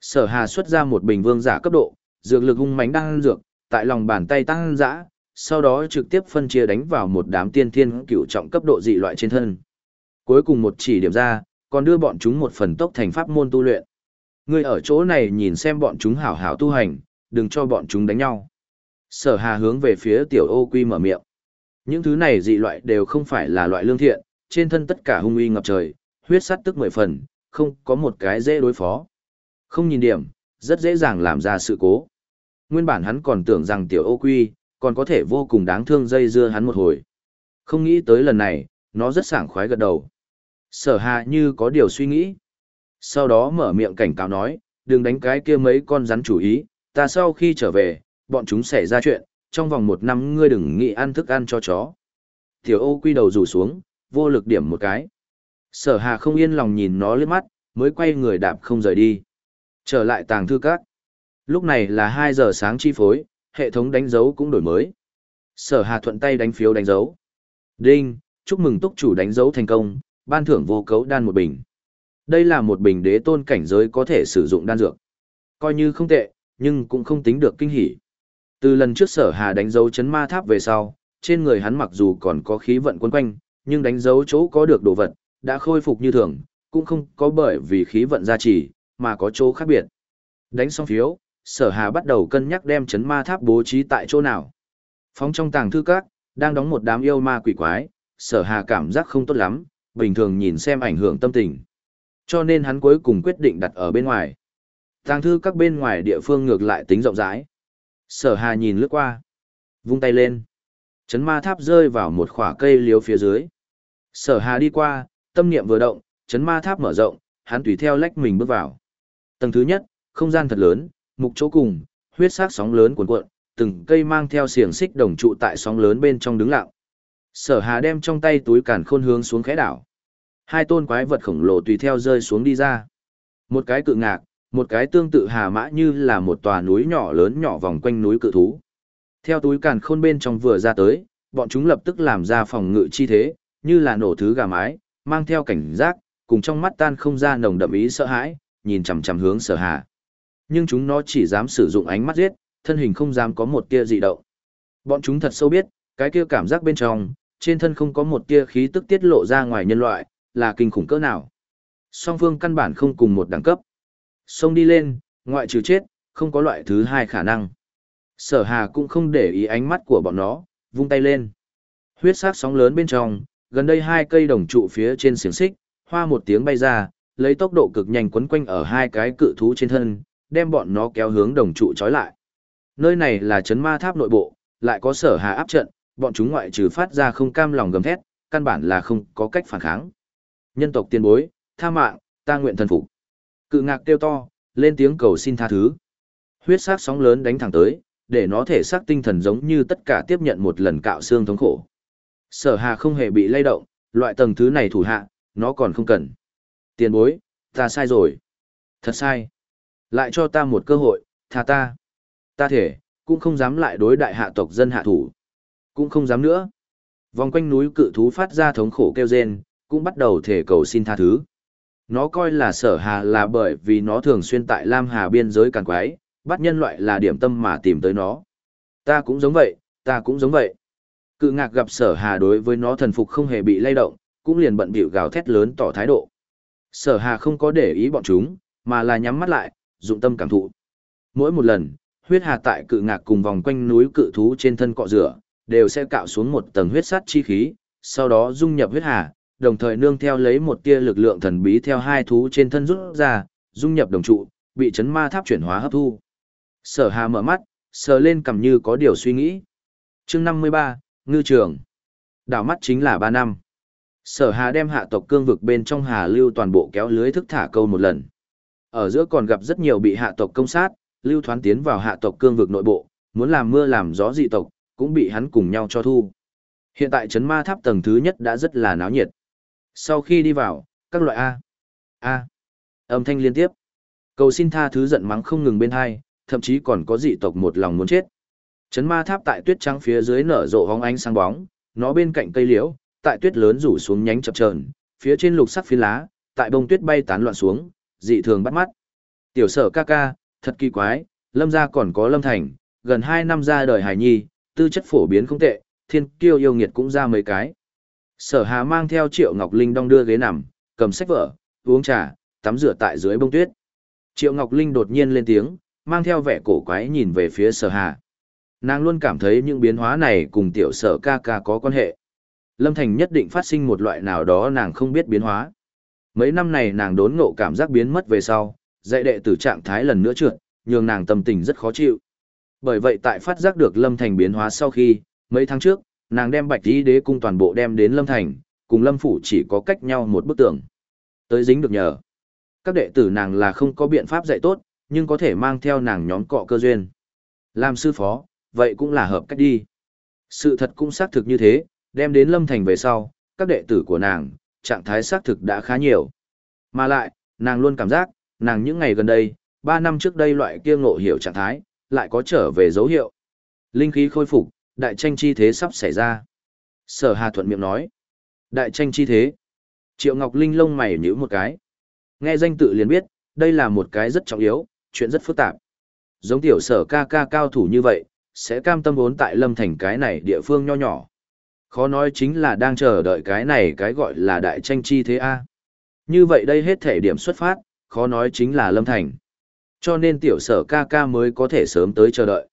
Speaker 1: Sở hà xuất ra một bình vương giả cấp độ, dược lực hung mánh đang dược, tại lòng bàn tay tăng dã, sau đó trực tiếp phân chia đánh vào một đám tiên thiên cựu trọng cấp độ dị loại trên thân. Cuối cùng một chỉ điểm ra, còn đưa bọn chúng một phần tốc thành pháp môn tu luyện. Ngươi ở chỗ này nhìn xem bọn chúng hảo hảo tu hành, đừng cho bọn chúng đánh nhau. Sở hà hướng về phía tiểu ô quy mở miệng. Những thứ này dị loại đều không phải là loại lương thiện, trên thân tất cả hung uy ngập trời, huyết sắt tức mười phần, không có một cái dễ đối phó. Không nhìn điểm, rất dễ dàng làm ra sự cố. Nguyên bản hắn còn tưởng rằng tiểu ô quy, còn có thể vô cùng đáng thương dây dưa hắn một hồi. Không nghĩ tới lần này, nó rất sảng khoái gật đầu. Sở hà như có điều suy nghĩ. Sau đó mở miệng cảnh cáo nói, đừng đánh cái kia mấy con rắn chủ ý, ta sau khi trở về, bọn chúng xảy ra chuyện, trong vòng một năm ngươi đừng nghĩ ăn thức ăn cho chó. Tiểu ô quy đầu rủ xuống, vô lực điểm một cái. Sở hà không yên lòng nhìn nó lướt mắt, mới quay người đạp không rời đi. Trở lại tàng thư các. Lúc này là 2 giờ sáng chi phối, hệ thống đánh dấu cũng đổi mới. Sở Hà thuận tay đánh phiếu đánh dấu. Đinh, chúc mừng túc chủ đánh dấu thành công, ban thưởng vô cấu đan một bình. Đây là một bình đế tôn cảnh giới có thể sử dụng đan dược. Coi như không tệ, nhưng cũng không tính được kinh hỉ. Từ lần trước sở hà đánh dấu chấn ma tháp về sau, trên người hắn mặc dù còn có khí vận quấn quanh, nhưng đánh dấu chỗ có được đồ vật, đã khôi phục như thường, cũng không có bởi vì khí vận gia trì, mà có chỗ khác biệt. Đánh xong phiếu, sở hà bắt đầu cân nhắc đem chấn ma tháp bố trí tại chỗ nào. Phóng trong tàng thư các, đang đóng một đám yêu ma quỷ quái, sở hà cảm giác không tốt lắm, bình thường nhìn xem ảnh hưởng tâm tình. Cho nên hắn cuối cùng quyết định đặt ở bên ngoài. Tàng thư các bên ngoài địa phương ngược lại tính rộng rãi. Sở hà nhìn lướt qua. Vung tay lên. Chấn ma tháp rơi vào một khỏa cây liếu phía dưới. Sở hà đi qua, tâm niệm vừa động, chấn ma tháp mở rộng, hắn tùy theo lách mình bước vào. Tầng thứ nhất, không gian thật lớn, mục chỗ cùng, huyết sắc sóng lớn cuồn cuộn, từng cây mang theo xiềng xích đồng trụ tại sóng lớn bên trong đứng lặng. Sở Hà đem trong tay túi càn khôn hướng xuống khẽ đảo. Hai tôn quái vật khổng lồ tùy theo rơi xuống đi ra. Một cái cự ngạc, một cái tương tự hà mã như là một tòa núi nhỏ lớn nhỏ vòng quanh núi cự thú. Theo túi càn khôn bên trong vừa ra tới, bọn chúng lập tức làm ra phòng ngự chi thế, như là nổ thứ gà mái, mang theo cảnh giác, cùng trong mắt tan không ra nồng đậm ý sợ hãi, nhìn chằm chằm hướng sở hà nhưng chúng nó chỉ dám sử dụng ánh mắt giết, thân hình không dám có một tia dị động. Bọn chúng thật sâu biết, cái kia cảm giác bên trong, trên thân không có một tia khí tức tiết lộ ra ngoài nhân loại, là kinh khủng cỡ nào. Song phương căn bản không cùng một đẳng cấp. Xông đi lên, ngoại trừ chết, không có loại thứ hai khả năng. Sở hà cũng không để ý ánh mắt của bọn nó, vung tay lên. Huyết sắc sóng lớn bên trong, gần đây hai cây đồng trụ phía trên xiềng xích, hoa một tiếng bay ra, lấy tốc độ cực nhanh quấn quanh ở hai cái cự thú trên thân, đem bọn nó kéo hướng đồng trụ trói lại. Nơi này là chấn ma tháp nội bộ, lại có sở hà áp trận, bọn chúng ngoại trừ phát ra không cam lòng gầm thét, căn bản là không có cách phản kháng. Nhân tộc tiên bối, tha mạng, ta nguyện thần phục. Cự ngạc kêu to, lên tiếng cầu xin tha thứ. Huyết sắc sóng lớn đánh thẳng tới, để nó thể xác tinh thần giống như tất cả tiếp nhận một lần cạo xương thống khổ. Sở hà không hề bị lay động, loại tầng thứ này thủ hạ, nó còn không cần. Tiền bối, ta sai rồi. Thật sai. Lại cho ta một cơ hội, tha ta. Ta thể, cũng không dám lại đối đại hạ tộc dân hạ thủ. Cũng không dám nữa. Vòng quanh núi cự thú phát ra thống khổ kêu rên, cũng bắt đầu thể cầu xin tha thứ. Nó coi là sở hà là bởi vì nó thường xuyên tại Lam Hà biên giới càng quái, bắt nhân loại là điểm tâm mà tìm tới nó. Ta cũng giống vậy, ta cũng giống vậy. Cự ngạc gặp sở hà đối với nó thần phục không hề bị lay động, cũng liền bận bịu gào thét lớn tỏ thái độ. Sở hà không có để ý bọn chúng, mà là nhắm mắt lại, dụng tâm cảm thụ. Mỗi một lần, huyết hà tại cự ngạc cùng vòng quanh núi cự thú trên thân cọ rửa, đều sẽ cạo xuống một tầng huyết sát chi khí, sau đó dung nhập huyết hà, đồng thời nương theo lấy một tia lực lượng thần bí theo hai thú trên thân rút ra, dung nhập đồng trụ, bị chấn ma tháp chuyển hóa hấp thu. Sở Hà mở mắt, sờ lên cầm như có điều suy nghĩ. Chương 53, Ngư Trường. Đảo mắt chính là 3 năm. Sở Hà đem hạ tộc cương vực bên trong Hà Lưu toàn bộ kéo lưới thức thả câu một lần. Ở giữa còn gặp rất nhiều bị hạ tộc công sát, Lưu thoán tiến vào hạ tộc cương vực nội bộ, muốn làm mưa làm gió dị tộc, cũng bị hắn cùng nhau cho thu. Hiện tại chấn ma tháp tầng thứ nhất đã rất là náo nhiệt. Sau khi đi vào, các loại A. A. Âm thanh liên tiếp. Cầu xin tha thứ giận mắng không ngừng bên hai, thậm chí còn có dị tộc một lòng muốn chết. Chấn ma tháp tại tuyết trắng phía dưới nở rộ hóng ánh sáng bóng, nó bên cạnh cây liễu, tại tuyết lớn rủ xuống nhánh chập chờn, phía trên lục sắc phi lá, tại bông tuyết bay tán loạn xuống, dị thường bắt mắt. Tiểu sở ca ca, thật kỳ quái, lâm gia còn có lâm thành, gần 2 năm ra đời hải nhi, tư chất phổ biến không tệ, thiên kiêu yêu nghiệt cũng ra mấy cái. Sở Hà mang theo Triệu Ngọc Linh đong đưa ghế nằm, cầm sách vở, uống trà, tắm rửa tại dưới bông tuyết. Triệu Ngọc Linh đột nhiên lên tiếng, mang theo vẻ cổ quái nhìn về phía Sở Hà. Nàng luôn cảm thấy những biến hóa này cùng tiểu sở ca ca có quan hệ. Lâm Thành nhất định phát sinh một loại nào đó nàng không biết biến hóa. Mấy năm này nàng đốn ngộ cảm giác biến mất về sau, dạy đệ tử trạng thái lần nữa trượt, nhường nàng tâm tình rất khó chịu. Bởi vậy tại phát giác được Lâm Thành biến hóa sau khi, mấy tháng trước, nàng đem bạch y đế cung toàn bộ đem đến lâm thành, cùng lâm phủ chỉ có cách nhau một bức tường. Tới dính được nhờ. Các đệ tử nàng là không có biện pháp dạy tốt, nhưng có thể mang theo nàng nhóm cọ cơ duyên. Làm sư phó, vậy cũng là hợp cách đi. Sự thật cũng xác thực như thế, đem đến lâm thành về sau, các đệ tử của nàng, trạng thái xác thực đã khá nhiều. Mà lại, nàng luôn cảm giác, nàng những ngày gần đây, ba năm trước đây loại kia ngộ hiểu trạng thái, lại có trở về dấu hiệu. Linh khí khôi phục đại tranh chi thế sắp xảy ra. Sở Hà thuận miệng nói. Đại tranh chi thế. Triệu Ngọc Linh lông mày nhíu một cái. Nghe danh tự liền biết, đây là một cái rất trọng yếu, chuyện rất phức tạp. Giống tiểu sở ca ca cao thủ như vậy, sẽ cam tâm vốn tại lâm thành cái này địa phương nho nhỏ. Khó nói chính là đang chờ đợi cái này cái gọi là đại tranh chi thế A. Như vậy đây hết thể điểm xuất phát, khó nói chính là lâm thành. Cho nên tiểu sở ca ca mới có thể sớm tới chờ đợi.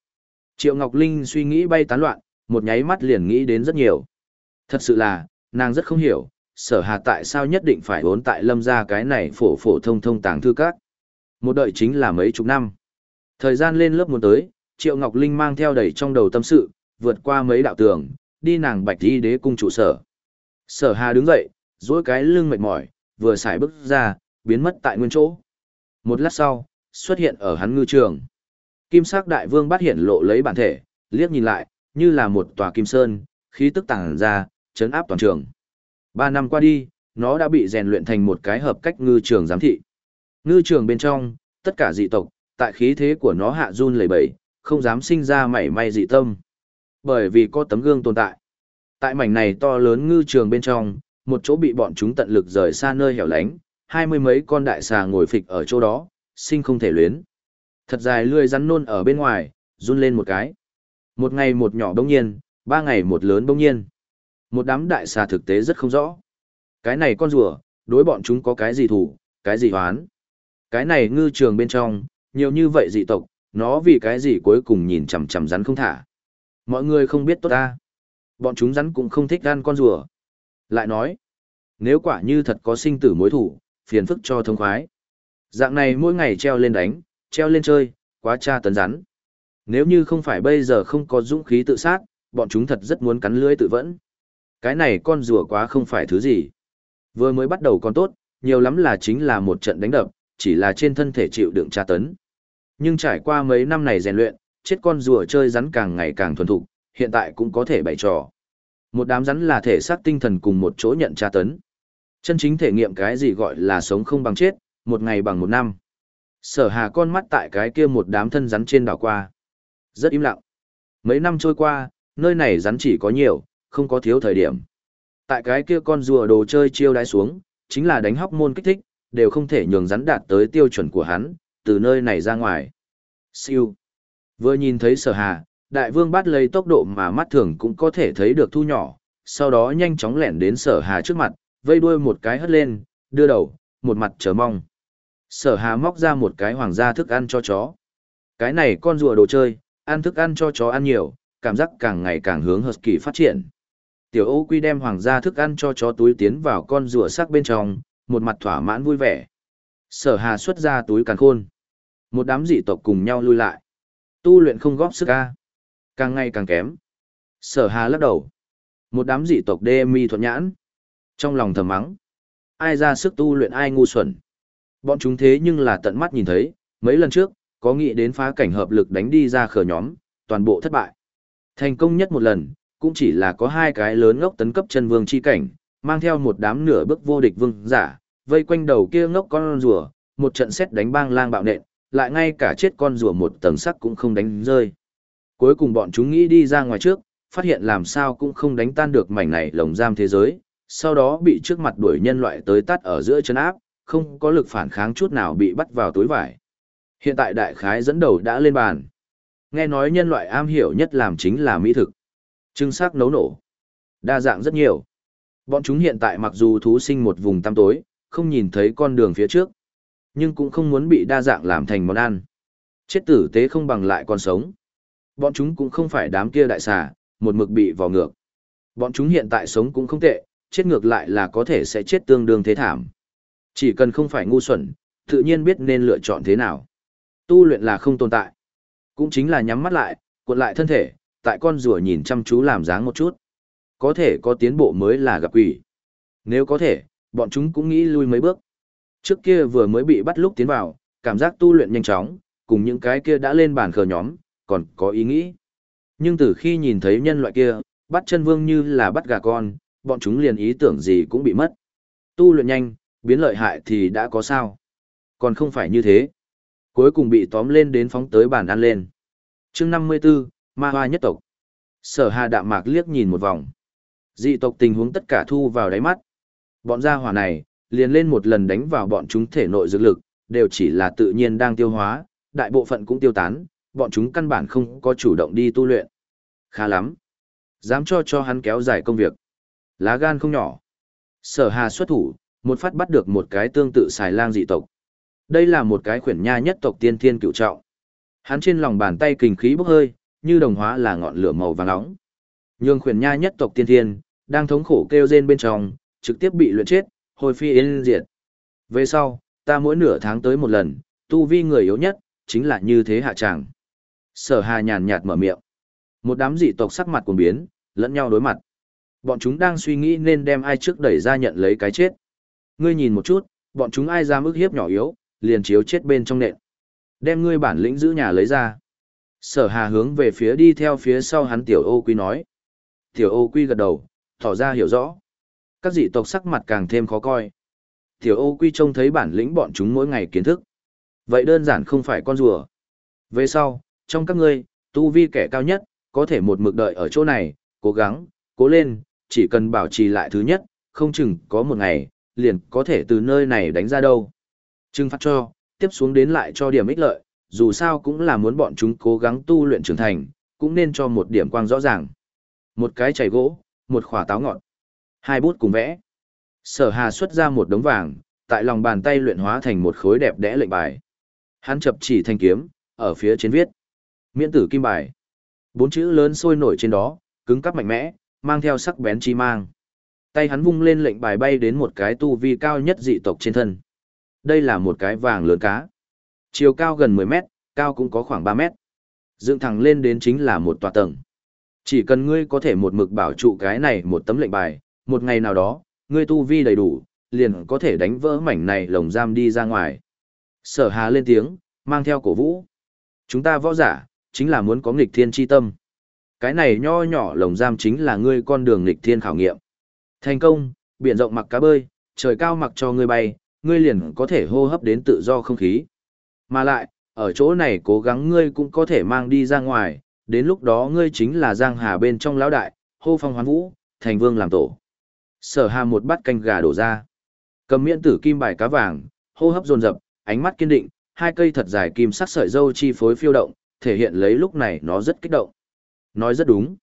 Speaker 1: Triệu Ngọc Linh suy nghĩ bay tán loạn, một nháy mắt liền nghĩ đến rất nhiều. Thật sự là, nàng rất không hiểu, sở hà tại sao nhất định phải vốn tại lâm gia cái này phổ phổ thông thông tàng thư các. Một đợi chính là mấy chục năm. Thời gian lên lớp muốn tới, Triệu Ngọc Linh mang theo đầy trong đầu tâm sự, vượt qua mấy đạo tường, đi nàng bạch đi đế cung trụ sở. Sở hà đứng dậy, duỗi cái lưng mệt mỏi, vừa xài bước ra, biến mất tại nguyên chỗ. Một lát sau, xuất hiện ở hắn ngư trường. Kim sắc đại vương bắt hiện lộ lấy bản thể, liếc nhìn lại, như là một tòa kim sơn, khí tức tàng ra, chấn áp toàn trường. Ba năm qua đi, nó đã bị rèn luyện thành một cái hợp cách ngư trường giám thị. Ngư trường bên trong, tất cả dị tộc, tại khí thế của nó hạ run lẩy bẩy, không dám sinh ra mảy may dị tâm. Bởi vì có tấm gương tồn tại. Tại mảnh này to lớn ngư trường bên trong, một chỗ bị bọn chúng tận lực rời xa nơi hẻo lánh, hai mươi mấy con đại xà ngồi phịch ở chỗ đó, sinh không thể luyến. Thật dài lươi rắn nôn ở bên ngoài, run lên một cái. Một ngày một nhỏ bỗng nhiên, ba ngày một lớn bỗng nhiên. Một đám đại xà thực tế rất không rõ. Cái này con rùa, đối bọn chúng có cái gì thủ, cái gì hoán. Cái này ngư trường bên trong, nhiều như vậy dị tộc, nó vì cái gì cuối cùng nhìn chằm chằm rắn không thả. Mọi người không biết tốt ta. Bọn chúng rắn cũng không thích gan con rùa. Lại nói, nếu quả như thật có sinh tử mối thủ, phiền phức cho thông khoái. Dạng này mỗi ngày treo lên đánh, treo lên chơi, quá tra tấn rắn. Nếu như không phải bây giờ không có dũng khí tự sát, bọn chúng thật rất muốn cắn lưỡi tự vẫn. Cái này con rùa quá không phải thứ gì. Vừa mới bắt đầu còn tốt, nhiều lắm là chính là một trận đánh đập, chỉ là trên thân thể chịu đựng tra tấn. Nhưng trải qua mấy năm này rèn luyện, chết con rùa chơi rắn càng ngày càng thuần thục, hiện tại cũng có thể bày trò. Một đám rắn là thể xác tinh thần cùng một chỗ nhận tra tấn. Chân chính thể nghiệm cái gì gọi là sống không bằng chết, một ngày bằng một năm. Sở hà con mắt tại cái kia một đám thân rắn trên đảo qua. Rất im lặng. Mấy năm trôi qua, nơi này rắn chỉ có nhiều, không có thiếu thời điểm. Tại cái kia con rùa đồ chơi chiêu đái xuống, chính là đánh hóc môn kích thích, đều không thể nhường rắn đạt tới tiêu chuẩn của hắn, từ nơi này ra ngoài. Siêu. Vừa nhìn thấy sở hà, đại vương bắt lấy tốc độ mà mắt thường cũng có thể thấy được thu nhỏ, sau đó nhanh chóng lẻn đến sở hà trước mặt, vây đuôi một cái hất lên, đưa đầu, một mặt chờ mong. Sở hà móc ra một cái hoàng gia thức ăn cho chó. Cái này con rùa đồ chơi, ăn thức ăn cho chó ăn nhiều, cảm giác càng ngày càng hướng Husky phát triển. Tiểu Ô Quy đem hoàng gia thức ăn cho chó túi tiến vào con rùa sắc bên trong, một mặt thỏa mãn vui vẻ. Sở Hà xuất ra túi càng khôn. Một đám dị tộc cùng nhau lui lại. Tu luyện không góp sức ca. Càng ngày càng kém. Sở Hà lắc đầu. Một đám dị tộc đê mi thuận nhãn. Trong lòng thầm mắng. Ai ra sức tu luyện ai ngu xuẩn. Bọn chúng thế nhưng là tận mắt nhìn thấy, mấy lần trước, có nghĩ đến phá cảnh hợp lực đánh đi ra khở nhóm, toàn bộ thất bại. Thành công nhất một lần, cũng chỉ là có hai cái lớn ngốc tấn cấp chân vương chi cảnh, mang theo một đám nửa bước vô địch vương giả, vây quanh đầu kia ngốc con rùa, một trận xét đánh bang lang bạo nện, lại ngay cả chết con rùa một tầng sắc cũng không đánh rơi. Cuối cùng bọn chúng nghĩ đi ra ngoài trước, phát hiện làm sao cũng không đánh tan được mảnh này lồng giam thế giới, sau đó bị trước mặt đuổi nhân loại tới tắt ở giữa chân áp, không có lực phản kháng chút nào bị bắt vào túi vải. Hiện tại đại khái dẫn đầu đã lên bàn. Nghe nói nhân loại am hiểu nhất làm chính là mỹ thực. Trưng sắc nấu nổ. Đa dạng rất nhiều. Bọn chúng hiện tại mặc dù thú sinh một vùng tăm tối, không nhìn thấy con đường phía trước, nhưng cũng không muốn bị đa dạng làm thành món ăn. Chết tử tế không bằng lại con sống. Bọn chúng cũng không phải đám kia đại xà, một mực bị vào ngược. Bọn chúng hiện tại sống cũng không tệ, chết ngược lại là có thể sẽ chết tương đương thế thảm. Chỉ cần không phải ngu xuẩn, tự nhiên biết nên lựa chọn thế nào. Tu luyện là không tồn tại. Cũng chính là nhắm mắt lại, cuộn lại thân thể, tại con rùa nhìn chăm chú làm dáng một chút. Có thể có tiến bộ mới là gặp quỷ. Nếu có thể, bọn chúng cũng nghĩ lui mấy bước. Trước kia vừa mới bị bắt lúc tiến vào, cảm giác tu luyện nhanh chóng, cùng những cái kia đã lên bàn khờ nhóm, còn có ý nghĩ. Nhưng từ khi nhìn thấy nhân loại kia, bắt chân vương như là bắt gà con, bọn chúng liền ý tưởng gì cũng bị mất. Tu luyện nhanh, biến lợi hại thì đã có sao. Còn không phải như thế. Cuối cùng bị tóm lên đến phóng tới bàn ăn lên. chương 54, Ma Hoa nhất tộc. Sở Hà đạm mạc liếc nhìn một vòng. Dị tộc tình huống tất cả thu vào đáy mắt. Bọn gia hỏa này, liền lên một lần đánh vào bọn chúng thể nội dược lực, đều chỉ là tự nhiên đang tiêu hóa, đại bộ phận cũng tiêu tán, bọn chúng căn bản không có chủ động đi tu luyện. Khá lắm. Dám cho cho hắn kéo dài công việc. Lá gan không nhỏ. Sở Hà xuất thủ, một phát bắt được một cái tương tự xài lang dị tộc. Đây là một cái khuyển nha nhất tộc tiên thiên cựu trọng. Hắn trên lòng bàn tay kình khí bốc hơi, như đồng hóa là ngọn lửa màu vàng nóng. nhương khuyển nha nhất tộc tiên thiên, đang thống khổ kêu rên bên trong, trực tiếp bị luyện chết, hồi phi yên diệt. Về sau, ta mỗi nửa tháng tới một lần, tu vi người yếu nhất, chính là như thế hạ tràng. Sở hà nhàn nhạt mở miệng. Một đám dị tộc sắc mặt cuồng biến, lẫn nhau đối mặt. Bọn chúng đang suy nghĩ nên đem ai trước đẩy ra nhận lấy cái chết. Ngươi nhìn một chút, bọn chúng ai ra ức hiếp nhỏ yếu, liền chiếu chết bên trong nện. Đem ngươi bản lĩnh giữ nhà lấy ra. Sở hà hướng về phía đi theo phía sau hắn tiểu ô quy nói. Tiểu ô quy gật đầu, tỏ ra hiểu rõ. Các dị tộc sắc mặt càng thêm khó coi. Tiểu ô quy trông thấy bản lĩnh bọn chúng mỗi ngày kiến thức. Vậy đơn giản không phải con rùa. Về sau, trong các ngươi, tu vi kẻ cao nhất, có thể một mực đợi ở chỗ này, cố gắng, cố lên, chỉ cần bảo trì lại thứ nhất, không chừng có một ngày, liền có thể từ nơi này đánh ra đâu. Trừng phạt cho, tiếp xuống đến lại cho điểm ích lợi, dù sao cũng là muốn bọn chúng cố gắng tu luyện trưởng thành, cũng nên cho một điểm quang rõ ràng. Một cái chảy gỗ, một khỏa táo ngọt, hai bút cùng vẽ. Sở Hà xuất ra một đống vàng, tại lòng bàn tay luyện hóa thành một khối đẹp đẽ lệnh bài. Hắn chập chỉ thanh kiếm, ở phía trên viết. Miễn tử kim bài. Bốn chữ lớn sôi nổi trên đó, cứng cắp mạnh mẽ, mang theo sắc bén chi mang. Tay hắn vung lên lệnh bài bay đến một cái tu vi cao nhất dị tộc trên thân. Đây là một cái vàng lớn cá. Chiều cao gần 10 mét, cao cũng có khoảng 3 mét. Dựng thẳng lên đến chính là một tòa tầng. Chỉ cần ngươi có thể một mực bảo trụ cái này một tấm lệnh bài, một ngày nào đó, ngươi tu vi đầy đủ, liền có thể đánh vỡ mảnh này lồng giam đi ra ngoài. Sở hà lên tiếng, mang theo cổ vũ. Chúng ta võ giả, chính là muốn có nghịch thiên chi tâm. Cái này nho nhỏ lồng giam chính là ngươi con đường nghịch thiên khảo nghiệm. Thành công, biển rộng mặc cá bơi, trời cao mặc cho ngươi bay, ngươi liền có thể hô hấp đến tự do không khí. Mà lại, ở chỗ này cố gắng ngươi cũng có thể mang đi ra ngoài, đến lúc đó ngươi chính là giang hà bên trong lão đại, hô phong hoán vũ, thành vương làm tổ. Sở hà một bát canh gà đổ ra. Cầm miễn tử kim bài cá vàng, hô hấp dồn dập, ánh mắt kiên định, hai cây thật dài kim sắc sợi dâu chi phối phiêu động, thể hiện lấy lúc này nó rất kích động. Nói rất đúng.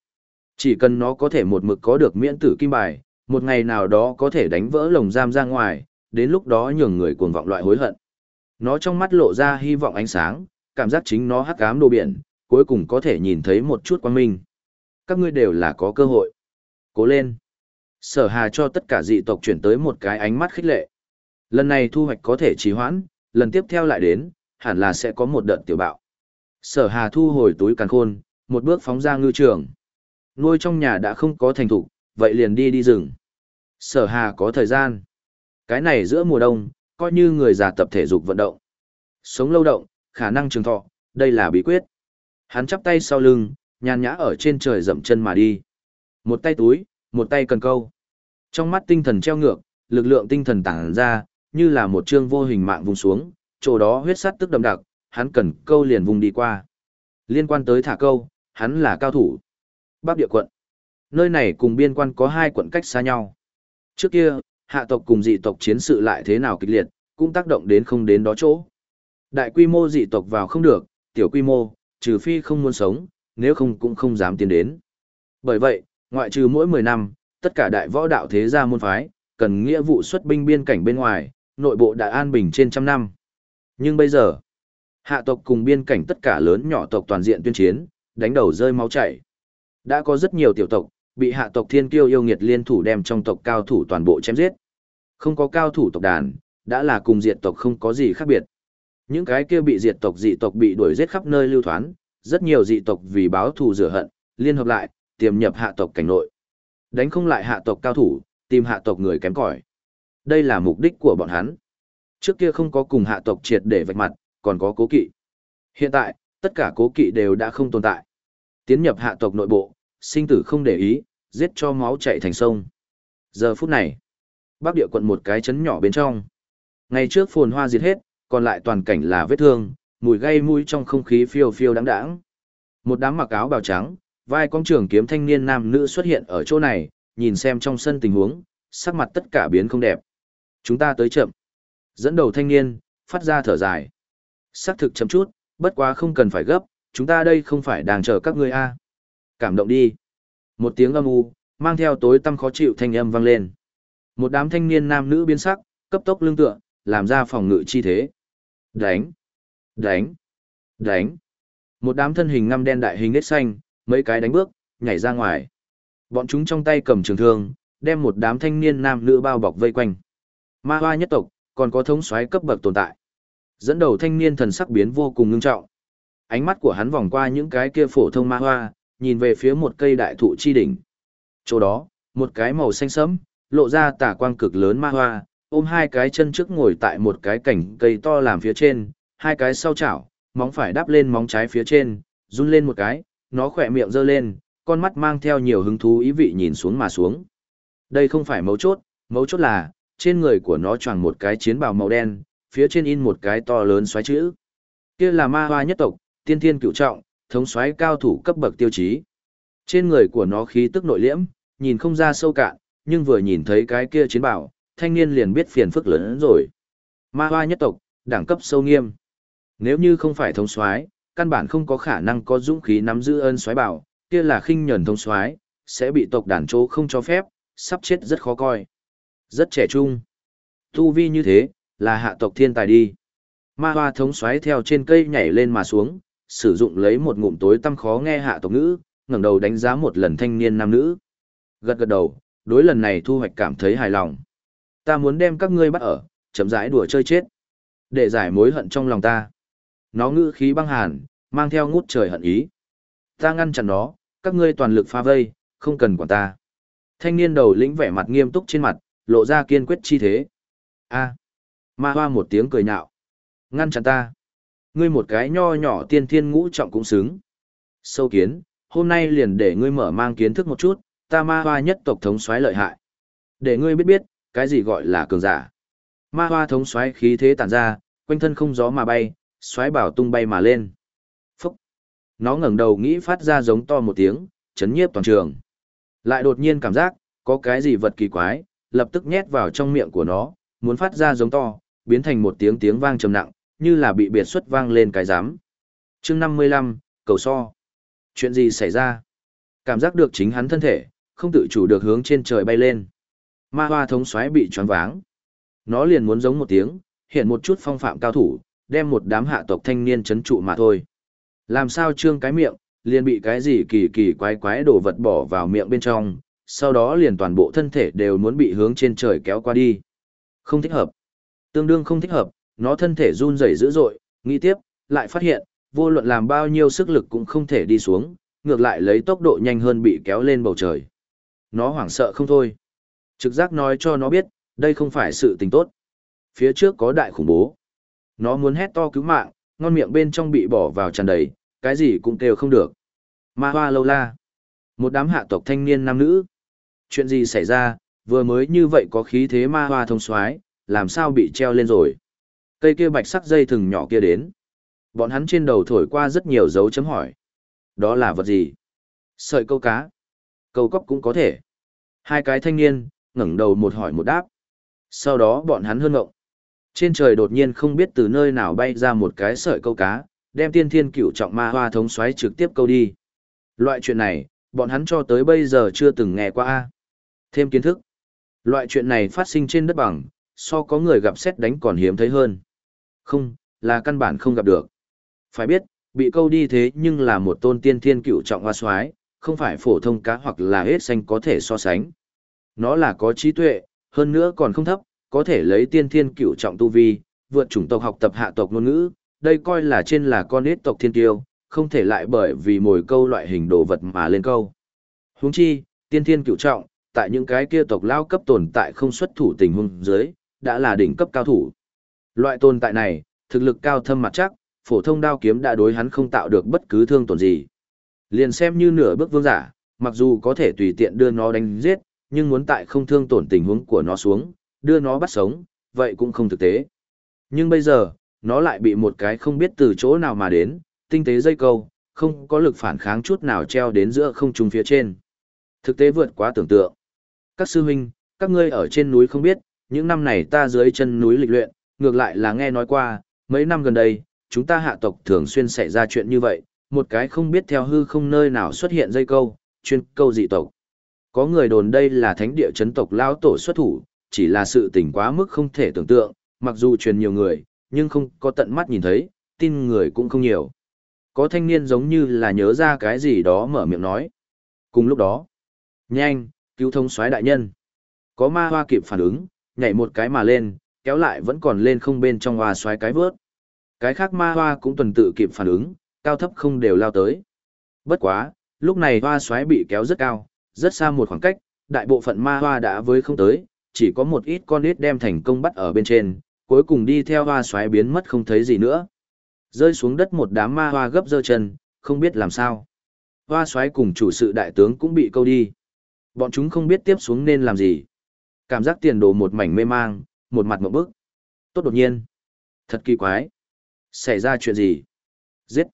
Speaker 1: Chỉ cần nó có thể một mực có được miễn tử kim bài, một ngày nào đó có thể đánh vỡ lồng giam ra ngoài, đến lúc đó nhường người cuồng vọng loại hối hận. Nó trong mắt lộ ra hy vọng ánh sáng, cảm giác chính nó hắc ám đồ biển, cuối cùng có thể nhìn thấy một chút quang minh. Các ngươi đều là có cơ hội. Cố lên. Sở hà cho tất cả dị tộc chuyển tới một cái ánh mắt khích lệ. Lần này thu hoạch có thể trì hoãn, lần tiếp theo lại đến, hẳn là sẽ có một đợt tiểu bạo. Sở hà thu hồi túi càn khôn, một bước phóng ra ngư trường. Nuôi trong nhà đã không có thành thủ, vậy liền đi đi rừng. Sở hà có thời gian. Cái này giữa mùa đông, coi như người già tập thể dục vận động. Sống lâu động, khả năng trường thọ, đây là bí quyết. Hắn chắp tay sau lưng, nhàn nhã ở trên trời dậm chân mà đi. Một tay túi, một tay cần câu. Trong mắt tinh thần treo ngược, lực lượng tinh thần tản ra, như là một chương vô hình mạng vùng xuống, chỗ đó huyết sắt tức đậm đặc, hắn cần câu liền vùng đi qua. Liên quan tới thả câu, hắn là cao thủ. Bắc địa quận. Nơi này cùng biên quan có hai quận cách xa nhau. Trước kia, hạ tộc cùng dị tộc chiến sự lại thế nào kịch liệt, cũng tác động đến không đến đó chỗ. Đại quy mô dị tộc vào không được, tiểu quy mô, trừ phi không muốn sống, nếu không cũng không dám tiến đến. Bởi vậy, ngoại trừ mỗi 10 năm, tất cả đại võ đạo thế gia môn phái, cần nghĩa vụ xuất binh biên cảnh bên ngoài, nội bộ đã an bình trên trăm năm. Nhưng bây giờ, hạ tộc cùng biên cảnh tất cả lớn nhỏ tộc toàn diện tuyên chiến, đánh đầu rơi máu chảy. Đã có rất nhiều tiểu tộc, bị hạ tộc thiên kiêu yêu nghiệt liên thủ đem trong tộc cao thủ toàn bộ chém giết. Không có cao thủ tộc đàn, đã là cùng diệt tộc không có gì khác biệt. Những cái kia bị diệt tộc dị tộc bị đuổi giết khắp nơi lưu thoán, rất nhiều dị tộc vì báo thù rửa hận, liên hợp lại, tiềm nhập hạ tộc cảnh nội. Đánh không lại hạ tộc cao thủ, tìm hạ tộc người kém cỏi. Đây là mục đích của bọn hắn. Trước kia không có cùng hạ tộc triệt để vạch mặt, còn có cố kỵ. Hiện tại, tất cả cố kỵ đều đã không tồn tại. Tiến nhập hạ tộc nội bộ, sinh tử không để ý, giết cho máu chạy thành sông. Giờ phút này, bắc địa quận một cái chấn nhỏ bên trong. Ngày trước phồn hoa diệt hết, còn lại toàn cảnh là vết thương, mùi gây mũi trong không khí phiêu phiêu đáng đáng. Một đám mặc áo bào trắng, vai con trưởng kiếm thanh niên nam nữ xuất hiện ở chỗ này, nhìn xem trong sân tình huống, sắc mặt tất cả biến không đẹp. Chúng ta tới chậm. Dẫn đầu thanh niên, phát ra thở dài. Sắc thực chậm chút, bất quá không cần phải gấp, chúng ta đây không phải đang chờ các ngươi a. Cảm động đi. Một tiếng âm u, mang theo tối tăm khó chịu thanh âm vang lên. Một đám thanh niên nam nữ biến sắc, cấp tốc lưng tựa, làm ra phòng ngự chi thế. Đánh! Đánh! Đánh! Một đám thân hình ngăm đen đại hình nết xanh, mấy cái đánh bước, nhảy ra ngoài. Bọn chúng trong tay cầm trường thương, đem một đám thanh niên nam nữ bao bọc vây quanh. Ma hoa nhất tộc, còn có thống soái cấp bậc tồn tại. Dẫn đầu thanh niên thần sắc biến vô cùng ngưng trọng. Ánh mắt của hắn vòng qua những cái kia phổ thông ma hoa, nhìn về phía một cây đại thụ chi đỉnh. Chỗ đó, một cái màu xanh sẫm, lộ ra tả quang cực lớn ma hoa, ôm hai cái chân trước ngồi tại một cái cảnh cây to làm phía trên, hai cái sau chảo, móng phải đắp lên móng trái phía trên, run lên một cái, nó khỏe miệng giơ lên, con mắt mang theo nhiều hứng thú ý vị nhìn xuống mà xuống. Đây không phải mấu chốt, mấu chốt là, trên người của nó choàng một cái chiến bào màu đen, phía trên in một cái to lớn xoáy chữ. Kia là ma hoa nhất tộc, tiên thiên cựu trọng, thống xoáy cao thủ cấp bậc tiêu chí. Trên người của nó khí tức nội liễm, nhìn không ra sâu cạn, nhưng vừa nhìn thấy cái kia chiến bảo, thanh niên liền biết phiền phức lớn hơn rồi. Ma hoa nhất tộc, đẳng cấp sâu nghiêm. Nếu như không phải thống soái, căn bản không có khả năng có dũng khí nắm giữ ơn soái bảo, kia là khinh nhẫn thống soái, sẽ bị tộc đàn chỗ không cho phép, sắp chết rất khó coi. Rất trẻ trung. Tu vi như thế, là hạ tộc thiên tài đi. Ma hoa thống soái theo trên cây nhảy lên mà xuống, sử dụng lấy một ngụm tối tăm khó nghe hạ tộc ngữ, ngẩng đầu đánh giá một lần thanh niên nam nữ. Gật gật đầu, đối lần này thu hoạch cảm thấy hài lòng. Ta muốn đem các ngươi bắt ở, chậm rãi đùa chơi chết. Để giải mối hận trong lòng ta. Nó ngữ khí băng hàn, mang theo ngút trời hận ý. Ta ngăn chặn nó, các ngươi toàn lực phá vây, không cần quản ta. Thanh niên đầu lĩnh vẻ mặt nghiêm túc trên mặt, lộ ra kiên quyết chi thế. A. Ma hoa một tiếng cười nhạo. Ngăn chặn ta. Ngươi một cái nho nhỏ tiên thiên ngũ trọng cũng xứng. Sâu kiến, hôm nay liền để ngươi mở mang kiến thức một chút, ta ma hoa nhất tộc thống soái lợi hại. Để ngươi biết biết, cái gì gọi là cường giả. Ma hoa thống xoáy khí thế tản ra, quanh thân không gió mà bay, xoáy bảo tung bay mà lên. Phúc! Nó ngẩng đầu nghĩ phát ra giống to một tiếng, chấn nhiếp toàn trường. Lại đột nhiên cảm giác, có cái gì vật kỳ quái, lập tức nhét vào trong miệng của nó, muốn phát ra giống to, biến thành một tiếng tiếng vang trầm nặng, như là bị biệt xuất vang lên cái giám. chương 55, cầu so. Chuyện gì xảy ra? Cảm giác được chính hắn thân thể, không tự chủ được hướng trên trời bay lên. Ma hoa thống xoáy bị choáng váng. Nó liền muốn giống một tiếng, hiện một chút phong phạm cao thủ, đem một đám hạ tộc thanh niên chấn trụ mà thôi. Làm sao trương cái miệng, liền bị cái gì kỳ kỳ quái quái đồ vật bỏ vào miệng bên trong, sau đó liền toàn bộ thân thể đều muốn bị hướng trên trời kéo qua đi. Không thích hợp. Tương đương không thích hợp, nó thân thể run rẩy dữ dội, nghĩ tiếp, lại phát hiện, vô luận làm bao nhiêu sức lực cũng không thể đi xuống, ngược lại lấy tốc độ nhanh hơn bị kéo lên bầu trời. Nó hoảng sợ không thôi. Trực giác nói cho nó biết, đây không phải sự tình tốt. Phía trước có đại khủng bố. Nó muốn hét to cứu mạng, ngon miệng bên trong bị bỏ vào tràn đầy, cái gì cũng kêu không được. Ma hoa lâu la. Một đám hạ tộc thanh niên nam nữ. Chuyện gì xảy ra, vừa mới như vậy có khí thế ma hoa thông soái làm sao bị treo lên rồi. Cây kia bạch sắc dây thừng nhỏ kia đến. Bọn hắn trên đầu thổi qua rất nhiều dấu chấm hỏi. Đó là vật gì? Sợi câu cá. Câu cóc cũng có thể. Hai cái thanh niên, ngẩng đầu một hỏi một đáp. Sau đó bọn hắn hơn ngộng. Trên trời đột nhiên không biết từ nơi nào bay ra một cái sợi câu cá, đem tiên thiên cửu trọng ma hoa thống xoáy trực tiếp câu đi. Loại chuyện này, bọn hắn cho tới bây giờ chưa từng nghe qua. Thêm kiến thức. Loại chuyện này phát sinh trên đất bằng, so có người gặp xét đánh còn hiếm thấy hơn. Không, là căn bản không gặp được. Phải biết, bị câu đi thế nhưng là một tôn tiên thiên cựu trọng hoa soái không phải phổ thông cá hoặc là hết xanh có thể so sánh. Nó là có trí tuệ, hơn nữa còn không thấp, có thể lấy tiên thiên cựu trọng tu vi, vượt chủng tộc học tập hạ tộc ngôn ngữ, đây coi là trên là con hết tộc thiên tiêu, không thể lại bởi vì mồi câu loại hình đồ vật mà lên câu. Huống chi, tiên thiên cựu trọng, tại những cái kia tộc lao cấp tồn tại không xuất thủ tình huống dưới, đã là đỉnh cấp cao thủ. Loại tồn tại này, thực lực cao thâm mặt chắc, phổ thông đao kiếm đã đối hắn không tạo được bất cứ thương tổn gì. Liền xem như nửa bước vương giả, mặc dù có thể tùy tiện đưa nó đánh giết, nhưng muốn tại không thương tổn tình huống của nó xuống, đưa nó bắt sống, vậy cũng không thực tế. Nhưng bây giờ, nó lại bị một cái không biết từ chỗ nào mà đến, tinh tế dây câu, không có lực phản kháng chút nào treo đến giữa không trung phía trên. Thực tế vượt quá tưởng tượng. Các sư huynh, các ngươi ở trên núi không biết, những năm này ta dưới chân núi lịch luyện, ngược lại là nghe nói qua, mấy năm gần đây, chúng ta hạ tộc thường xuyên xảy ra chuyện như vậy, một cái không biết theo hư không nơi nào xuất hiện dây câu, chuyên câu dị tộc. Có người đồn đây là thánh địa chấn tộc lao tổ xuất thủ, chỉ là sự tình quá mức không thể tưởng tượng, mặc dù truyền nhiều người, nhưng không có tận mắt nhìn thấy, tin người cũng không nhiều. Có thanh niên giống như là nhớ ra cái gì đó mở miệng nói. Cùng lúc đó, nhanh, cứu thông soái đại nhân. Có ma hoa kịp phản ứng, nhảy một cái mà lên, kéo lại vẫn còn lên không bên trong hoa xoáy cái vớt. Cái khác ma hoa cũng tuần tự kịp phản ứng, cao thấp không đều lao tới. Bất quá, lúc này hoa xoáy bị kéo rất cao, rất xa một khoảng cách, đại bộ phận ma hoa đã với không tới, chỉ có một ít con ít đem thành công bắt ở bên trên, cuối cùng đi theo hoa xoáy biến mất không thấy gì nữa. Rơi xuống đất một đám ma hoa gấp dơ chân, không biết làm sao. Hoa xoáy cùng chủ sự đại tướng cũng bị câu đi. Bọn chúng không biết tiếp xuống nên làm gì. Cảm giác tiền đồ một mảnh mê mang, một mặt một bức. Tốt đột nhiên. Thật kỳ quái. Xảy ra chuyện gì? Giết.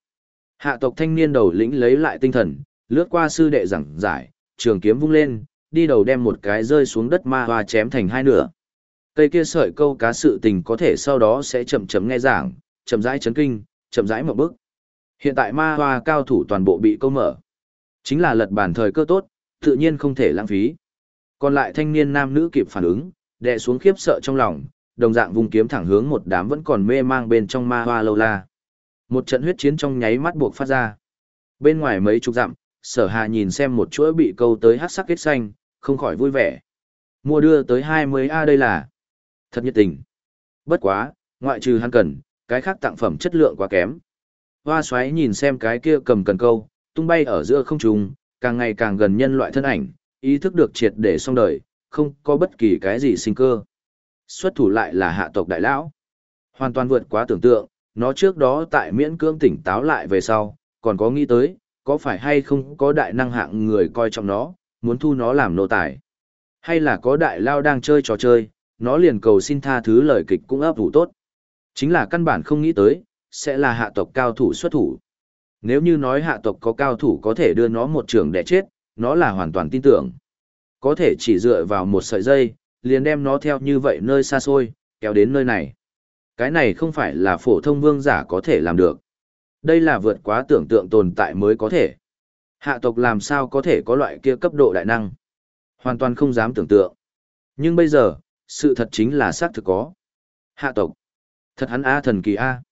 Speaker 1: Hạ tộc thanh niên đầu lĩnh lấy lại tinh thần, lướt qua sư đệ giảng giải, trường kiếm vung lên, đi đầu đem một cái rơi xuống đất ma hoa chém thành hai nửa. Cây kia sợi câu cá sự tình có thể sau đó sẽ chậm chậm nghe giảng, chậm rãi chấn kinh, chậm rãi một bước. Hiện tại ma hoa cao thủ toàn bộ bị câu mở. Chính là lật bản thời cơ tốt, tự nhiên không thể lãng phí. Còn lại thanh niên nam nữ kịp phản ứng, đè xuống khiếp sợ trong lòng, đồng dạng vùng kiếm thẳng hướng một đám vẫn còn mê mang bên trong ma hoa lâu la. Một trận huyết chiến trong nháy mắt buộc phát ra. Bên ngoài mấy chục dặm, sở hà nhìn xem một chuỗi bị câu tới hát sắc kết xanh, không khỏi vui vẻ. Mua đưa tới 20 A đây là thật nhiệt tình. Bất quá, ngoại trừ hắn cần, cái khác tặng phẩm chất lượng quá kém. Hoa xoáy nhìn xem cái kia cầm cần câu, tung bay ở giữa không trung, càng ngày càng gần nhân loại thân ảnh, ý thức được triệt để xong đời, không có bất kỳ cái gì sinh cơ. Xuất thủ lại là hạ tộc đại lão. Hoàn toàn vượt quá tưởng tượng, nó trước đó tại miễn cưỡng tỉnh táo lại về sau, còn có nghĩ tới, có phải hay không có đại năng hạng người coi trọng nó, muốn thu nó làm nô tài. Hay là có đại lao đang chơi trò chơi, nó liền cầu xin tha thứ lời kịch cũng ấp ủ tốt. Chính là căn bản không nghĩ tới, sẽ là hạ tộc cao thủ xuất thủ. Nếu như nói hạ tộc có cao thủ có thể đưa nó một trường để chết, nó là hoàn toàn tin tưởng. Có thể chỉ dựa vào một sợi dây, liền đem nó theo như vậy nơi xa xôi, kéo đến nơi này. Cái này không phải là phổ thông vương giả có thể làm được. Đây là vượt quá tưởng tượng tồn tại mới có thể. Hạ tộc làm sao có thể có loại kia cấp độ đại năng? Hoàn toàn không dám tưởng tượng. Nhưng bây giờ, sự thật chính là xác thực có. Hạ tộc. Thật hắn A thần kỳ A.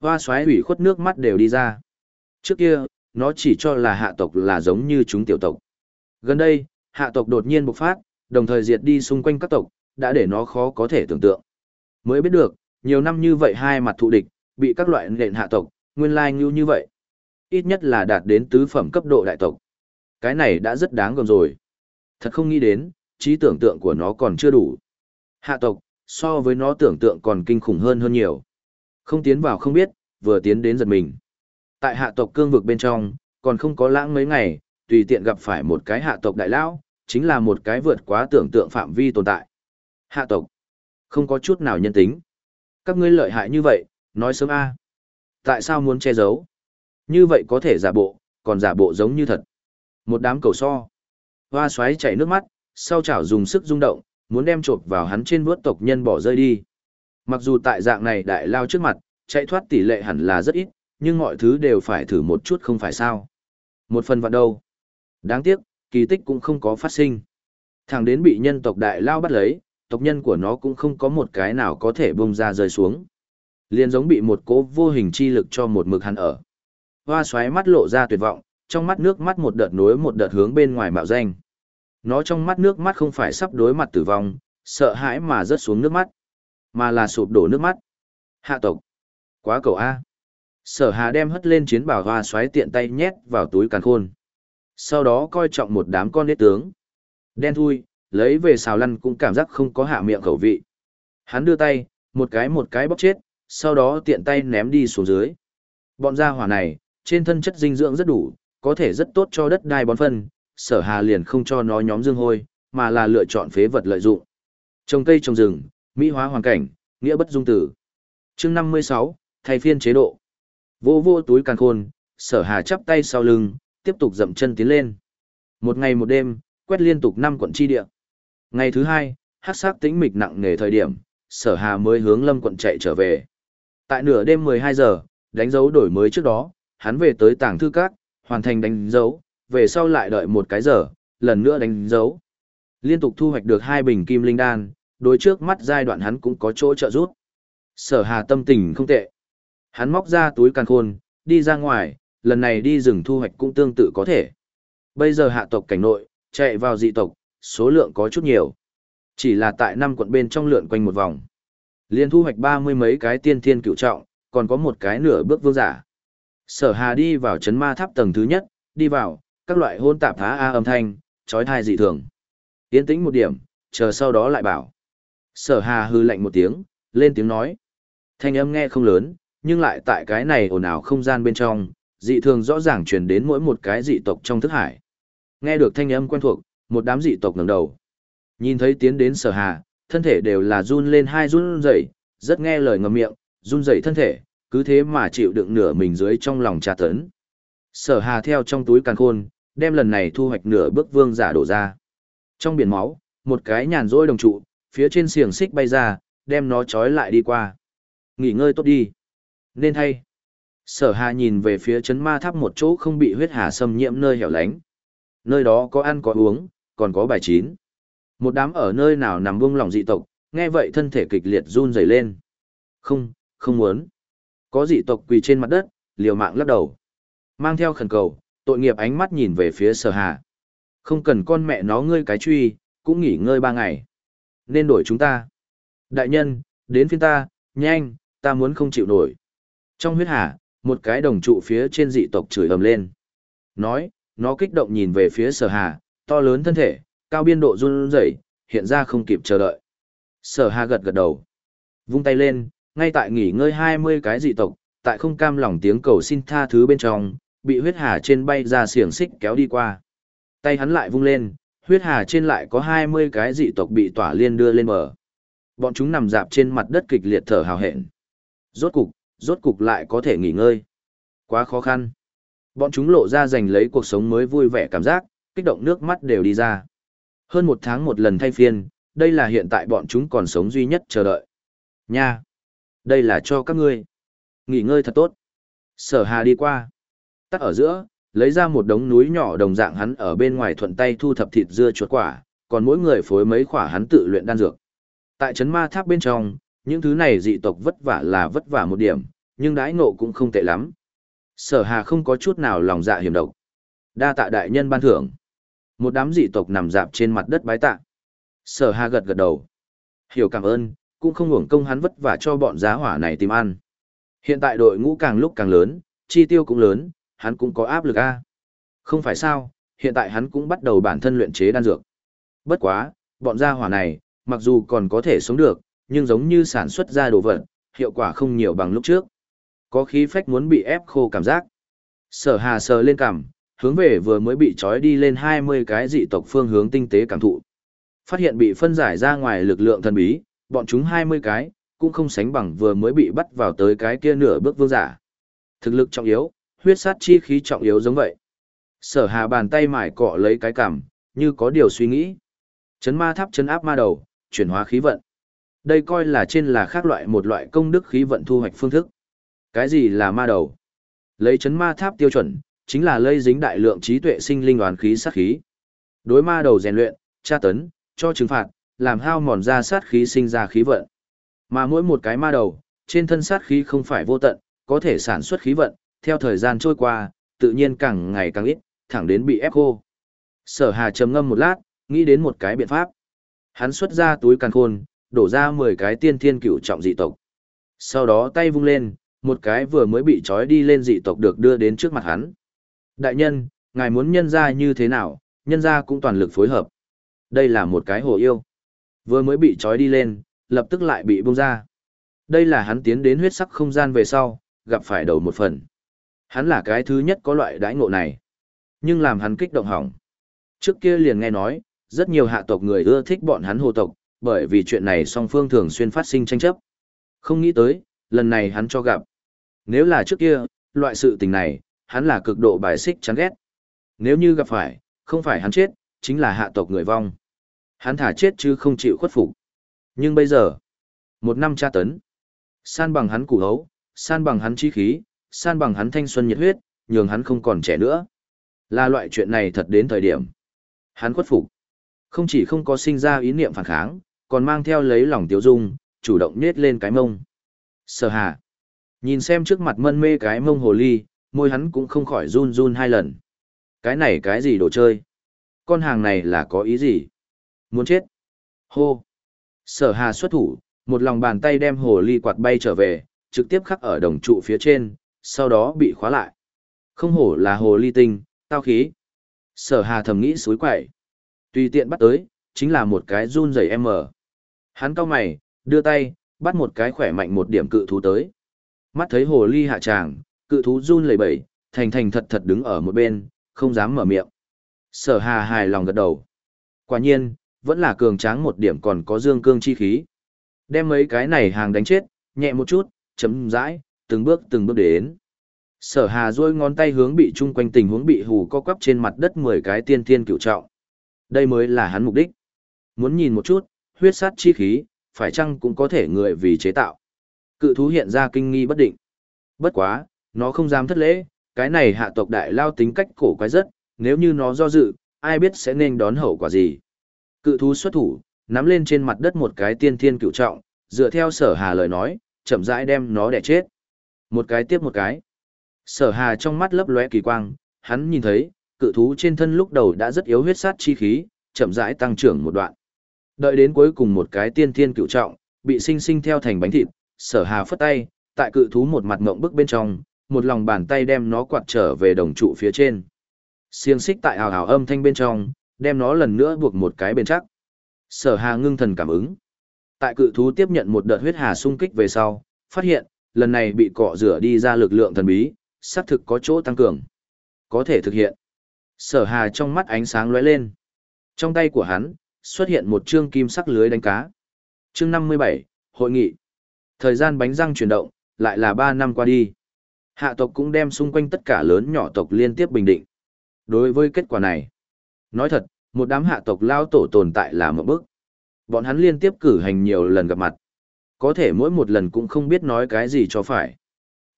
Speaker 1: Hoa xoáy hủy khuất nước mắt đều đi ra. Trước kia, nó chỉ cho là hạ tộc là giống như chúng tiểu tộc. Gần đây, hạ tộc đột nhiên bộc phát, đồng thời diệt đi xung quanh các tộc, đã để nó khó có thể tưởng tượng. Mới biết được, nhiều năm như vậy hai mặt thụ địch, bị các loại nện hạ tộc, nguyên lai như như vậy. Ít nhất là đạt đến tứ phẩm cấp độ đại tộc. Cái này đã rất đáng gồm rồi. Thật không nghĩ đến, trí tưởng tượng của nó còn chưa đủ. Hạ tộc, so với nó tưởng tượng còn kinh khủng hơn hơn nhiều. Không tiến vào không biết, vừa tiến đến giật mình. Tại hạ tộc cương vực bên trong, còn không có lãng mấy ngày, tùy tiện gặp phải một cái hạ tộc đại lão, chính là một cái vượt quá tưởng tượng phạm vi tồn tại. Hạ tộc, không có chút nào nhân tính. Các ngươi lợi hại như vậy, nói sớm a. Tại sao muốn che giấu? Như vậy có thể giả bộ, còn giả bộ giống như thật. Một đám cầu so. Hoa xoáy chảy nước mắt, sau chảo dùng sức rung động, muốn đem trộm vào hắn trên vuốt tộc nhân bỏ rơi đi. Mặc dù tại dạng này đại lao trước mặt, chạy thoát tỷ lệ hẳn là rất ít, nhưng mọi thứ đều phải thử một chút không phải sao. Một phần vạn đâu. Đáng tiếc, kỳ tích cũng không có phát sinh. Thằng đến bị nhân tộc đại lao bắt lấy, tộc nhân của nó cũng không có một cái nào có thể bông ra rơi xuống. Liên giống bị một cố vô hình chi lực cho một mực hắn ở. Hoa xoáy mắt lộ ra tuyệt vọng, trong mắt nước mắt một đợt nối một đợt hướng bên ngoài mạo danh. Nó trong mắt nước mắt không phải sắp đối mặt tử vong, sợ hãi mà rớt xuống nước mắt, mà là sụp đổ nước mắt. Hạ tộc. Quá cầu A. Sở hà đem hất lên chiến bảo hoa xoáy tiện tay nhét vào túi càn khôn. Sau đó coi trọng một đám con nết tướng. Đen thui, lấy về xào lăn cũng cảm giác không có hạ miệng khẩu vị. Hắn đưa tay, một cái một cái bóc chết, sau đó tiện tay ném đi xuống dưới. Bọn gia hỏa này, trên thân chất dinh dưỡng rất đủ, có thể rất tốt cho đất đai bón phân, sở hà liền không cho nó nhóm dương hôi, mà là lựa chọn phế vật lợi dụng. Trồng cây trồng rừng, mỹ hóa hoàn cảnh, nghĩa bất dung tử. chương 56, thay phiên chế độ. Vô vô túi càn khôn, sở hà chắp tay sau lưng, tiếp tục dậm chân tiến lên. Một ngày một đêm, quét liên tục năm quận chi địa. Ngày thứ hai, hát sắc tĩnh mịch nặng nề thời điểm, sở hà mới hướng lâm quận chạy trở về. Tại nửa đêm 12 giờ, đánh dấu đổi mới trước đó, hắn về tới tảng thư các, hoàn thành đánh dấu, về sau lại đợi một cái giờ, lần nữa đánh dấu. Liên tục thu hoạch được hai bình kim linh đan, đối trước mắt giai đoạn hắn cũng có chỗ trợ giúp. Sở hà tâm tình không tệ. Hắn móc ra túi càn khôn, đi ra ngoài, lần này đi rừng thu hoạch cũng tương tự có thể. Bây giờ hạ tộc cảnh nội, chạy vào dị tộc, số lượng có chút nhiều. Chỉ là tại năm quận bên trong lượn quanh một vòng. Liên thu hoạch ba mươi mấy cái tiên thiên cựu trọng, còn có một cái nửa bước vương giả. Sở hà đi vào chấn ma tháp tầng thứ nhất, đi vào, các loại hôn tạp phá a âm thanh, trói thai dị thường. Tiến tĩnh một điểm, chờ sau đó lại bảo. Sở hà hư lạnh một tiếng, lên tiếng nói. Thanh âm nghe không lớn, nhưng lại tại cái này ồn ào không gian bên trong, dị thường rõ ràng truyền đến mỗi một cái dị tộc trong thức hải. Nghe được thanh âm quen thuộc, một đám dị tộc ngẩng đầu. Nhìn thấy tiến đến sở hà, thân thể đều là run lên hai run rẩy, rất nghe lời ngậm miệng, run rẩy thân thể, cứ thế mà chịu đựng nửa mình dưới trong lòng trà tấn. Sở hà theo trong túi càn khôn, đem lần này thu hoạch nửa bước vương giả đổ ra. Trong biển máu, một cái nhàn rỗi đồng trụ, phía trên xiềng xích bay ra, đem nó trói lại đi qua. Nghỉ ngơi tốt đi. Nên hay. Sở hà nhìn về phía chấn ma tháp một chỗ không bị huyết hà xâm nhiễm nơi hẻo lánh. Nơi đó có ăn có uống, còn có bài chín. Một đám ở nơi nào nằm buông lòng dị tộc, nghe vậy thân thể kịch liệt run rẩy lên. Không, không muốn. Có dị tộc quỳ trên mặt đất, liều mạng lắc đầu. Mang theo khẩn cầu, tội nghiệp ánh mắt nhìn về phía sở hà. Không cần con mẹ nó ngươi cái truy, cũng nghỉ ngơi ba ngày. Nên đổi chúng ta. Đại nhân, đến phiên ta, nhanh, ta muốn không chịu nổi. Trong huyết hà, một cái đồng trụ phía trên dị tộc chửi ầm lên. Nói, nó kích động nhìn về phía sở hà, to lớn thân thể, cao biên độ run rẩy, hiện ra không kịp chờ đợi. Sở hà gật gật đầu. Vung tay lên, ngay tại nghỉ ngơi 20 cái dị tộc, tại không cam lòng tiếng cầu xin tha thứ bên trong, bị huyết hà trên bay ra xiềng xích kéo đi qua. Tay hắn lại vung lên, huyết hà trên lại có 20 cái dị tộc bị tỏa liên đưa lên bờ. Bọn chúng nằm dạp trên mặt đất kịch liệt thở hào hẹn. Rốt cục, rốt cục lại có thể nghỉ ngơi. Quá khó khăn. Bọn chúng lộ ra giành lấy cuộc sống mới vui vẻ cảm giác, kích động nước mắt đều đi ra. Hơn một tháng một lần thay phiên, đây là hiện tại bọn chúng còn sống duy nhất chờ đợi. Nha! Đây là cho các ngươi. Nghỉ ngơi thật tốt. Sở hà đi qua. Tắt ở giữa, Lấy ra một đống núi nhỏ đồng dạng hắn ở bên ngoài thuận tay thu thập thịt dưa chuột quả, còn mỗi người phối mấy khỏa hắn tự luyện đan dược. Tại trấn ma tháp bên trong, những thứ này dị tộc vất vả là vất vả một điểm, nhưng đãi ngộ cũng không tệ lắm. Sở Hà không có chút nào lòng dạ hiểm độc. Đa tạ đại nhân ban thưởng. Một đám dị tộc nằm dạp trên mặt đất bái tạ. Sở Hà gật gật đầu. Hiểu cảm ơn, cũng không hưởng công hắn vất vả cho bọn giá hỏa này tìm ăn. Hiện tại đội ngũ càng lúc càng lớn, chi tiêu cũng lớn, hắn cũng có áp lực a. Không phải sao, hiện tại hắn cũng bắt đầu bản thân luyện chế đan dược. Bất quá, bọn gia hỏa này, mặc dù còn có thể sống được, nhưng giống như sản xuất ra đồ vật, hiệu quả không nhiều bằng lúc trước. Có khí phách muốn bị ép khô cảm giác. Sở hà sờ lên cằm, hướng về vừa mới bị trói đi lên 20 cái dị tộc phương hướng tinh tế cảm thụ. Phát hiện bị phân giải ra ngoài lực lượng thần bí, bọn chúng 20 cái, cũng không sánh bằng vừa mới bị bắt vào tới cái kia nửa bước vương giả. Thực lực trọng yếu, huyết sát chi khí trọng yếu giống vậy. Sở hà bàn tay mải cọ lấy cái cằm, như có điều suy nghĩ. Chấn ma tháp chấn áp ma đầu, chuyển hóa khí vận. Đây coi là trên là khác loại một loại công đức khí vận thu hoạch phương thức. Cái gì là ma đầu? Lấy chấn ma tháp tiêu chuẩn, chính là lây dính đại lượng trí tuệ sinh linh đoàn khí sát khí. Đối ma đầu rèn luyện, tra tấn, cho trừng phạt, làm hao mòn ra sát khí sinh ra khí vận. Mà mỗi một cái ma đầu, trên thân sát khí không phải vô tận, có thể sản xuất khí vận, theo thời gian trôi qua, tự nhiên càng ngày càng ít, thẳng đến bị ép khô. Sở Hà trầm ngâm một lát, nghĩ đến một cái biện pháp. Hắn xuất ra túi càn khôn, đổ ra 10 cái tiên thiên cửu trọng dị tộc. Sau đó tay vung lên, một cái vừa mới bị trói đi lên dị tộc được đưa đến trước mặt hắn. Đại nhân, ngài muốn nhân ra như thế nào, nhân ra cũng toàn lực phối hợp. Đây là một cái hồ yêu. Vừa mới bị trói đi lên, lập tức lại bị bung ra. Đây là hắn tiến đến huyết sắc không gian về sau, gặp phải đầu một phần. Hắn là cái thứ nhất có loại đãi ngộ này. Nhưng làm hắn kích động hỏng. Trước kia liền nghe nói, rất nhiều hạ tộc người ưa thích bọn hắn hồ tộc, bởi vì chuyện này song phương thường xuyên phát sinh tranh chấp. Không nghĩ tới, lần này hắn cho gặp. Nếu là trước kia, loại sự tình này, hắn là cực độ bài xích chán ghét. Nếu như gặp phải, không phải hắn chết, chính là hạ tộc người vong. Hắn thả chết chứ không chịu khuất phục. Nhưng bây giờ, một năm tra tấn, san bằng hắn củ hấu, san bằng hắn chi khí, san bằng hắn thanh xuân nhiệt huyết, nhường hắn không còn trẻ nữa. Là loại chuyện này thật đến thời điểm. Hắn khuất phục. Không chỉ không có sinh ra ý niệm phản kháng, còn mang theo lấy lòng tiếu dung, chủ động nết lên cái mông. Sở hà. Nhìn xem trước mặt mân mê cái mông hồ ly, môi hắn cũng không khỏi run run hai lần. Cái này cái gì đồ chơi? Con hàng này là có ý gì? Muốn chết? Hô! Sở hà xuất thủ, một lòng bàn tay đem hồ ly quạt bay trở về, trực tiếp khắc ở đồng trụ phía trên, sau đó bị khóa lại. Không hổ là hồ ly tinh, tao khí. Sở hà thầm nghĩ suối quậy. Tùy tiện bắt tới, chính là một cái run rẩy em mở. Hắn cao mày, đưa tay, bắt một cái khỏe mạnh một điểm cự thú tới. Mắt thấy hồ ly hạ tràng, cự thú run lẩy bẩy, thành thành thật thật đứng ở một bên, không dám mở miệng. Sở hà hài lòng gật đầu. Quả nhiên, vẫn là cường tráng một điểm còn có dương cương chi khí. Đem mấy cái này hàng đánh chết, nhẹ một chút, chấm dãi, từng bước từng bước đến. Sở hà duỗi ngón tay hướng bị chung quanh tình huống bị hù co quắp trên mặt đất 10 cái tiên thiên cựu trọng. Đây mới là hắn mục đích. Muốn nhìn một chút, huyết sát chi khí, phải chăng cũng có thể người vì chế tạo. Cự thú hiện ra kinh nghi bất định. Bất quá, nó không dám thất lễ, cái này hạ tộc đại lao tính cách cổ quái rất, nếu như nó do dự, ai biết sẽ nên đón hậu quả gì. Cự thú xuất thủ, nắm lên trên mặt đất một cái tiên thiên cựu trọng, dựa theo sở hà lời nói, chậm rãi đem nó đẻ chết. Một cái tiếp một cái. Sở hà trong mắt lấp lóe kỳ quang, hắn nhìn thấy, cự thú trên thân lúc đầu đã rất yếu huyết sát chi khí, chậm rãi tăng trưởng một đoạn. Đợi đến cuối cùng một cái tiên thiên cựu trọng, bị sinh sinh theo thành bánh thịt, sở hà phất tay, tại cự thú một mặt ngộng bức bên trong, một lòng bàn tay đem nó quạt trở về đồng trụ phía trên. Xiềng xích tại hào hào âm thanh bên trong, đem nó lần nữa buộc một cái bên chắc. Sở hà ngưng thần cảm ứng. Tại cự thú tiếp nhận một đợt huyết hà sung kích về sau, phát hiện, lần này bị cọ rửa đi ra lực lượng thần bí, xác thực có chỗ tăng cường. Có thể thực hiện. Sở hà trong mắt ánh sáng lóe lên. Trong tay của hắn, xuất hiện một chương kim sắc lưới đánh cá. Chương 57, Hội nghị. Thời gian bánh răng chuyển động, lại là 3 năm qua đi. Hạ tộc cũng đem xung quanh tất cả lớn nhỏ tộc liên tiếp bình định. Đối với kết quả này, nói thật, một đám hạ tộc lao tổ tồn tại là một bước. Bọn hắn liên tiếp cử hành nhiều lần gặp mặt. Có thể mỗi một lần cũng không biết nói cái gì cho phải.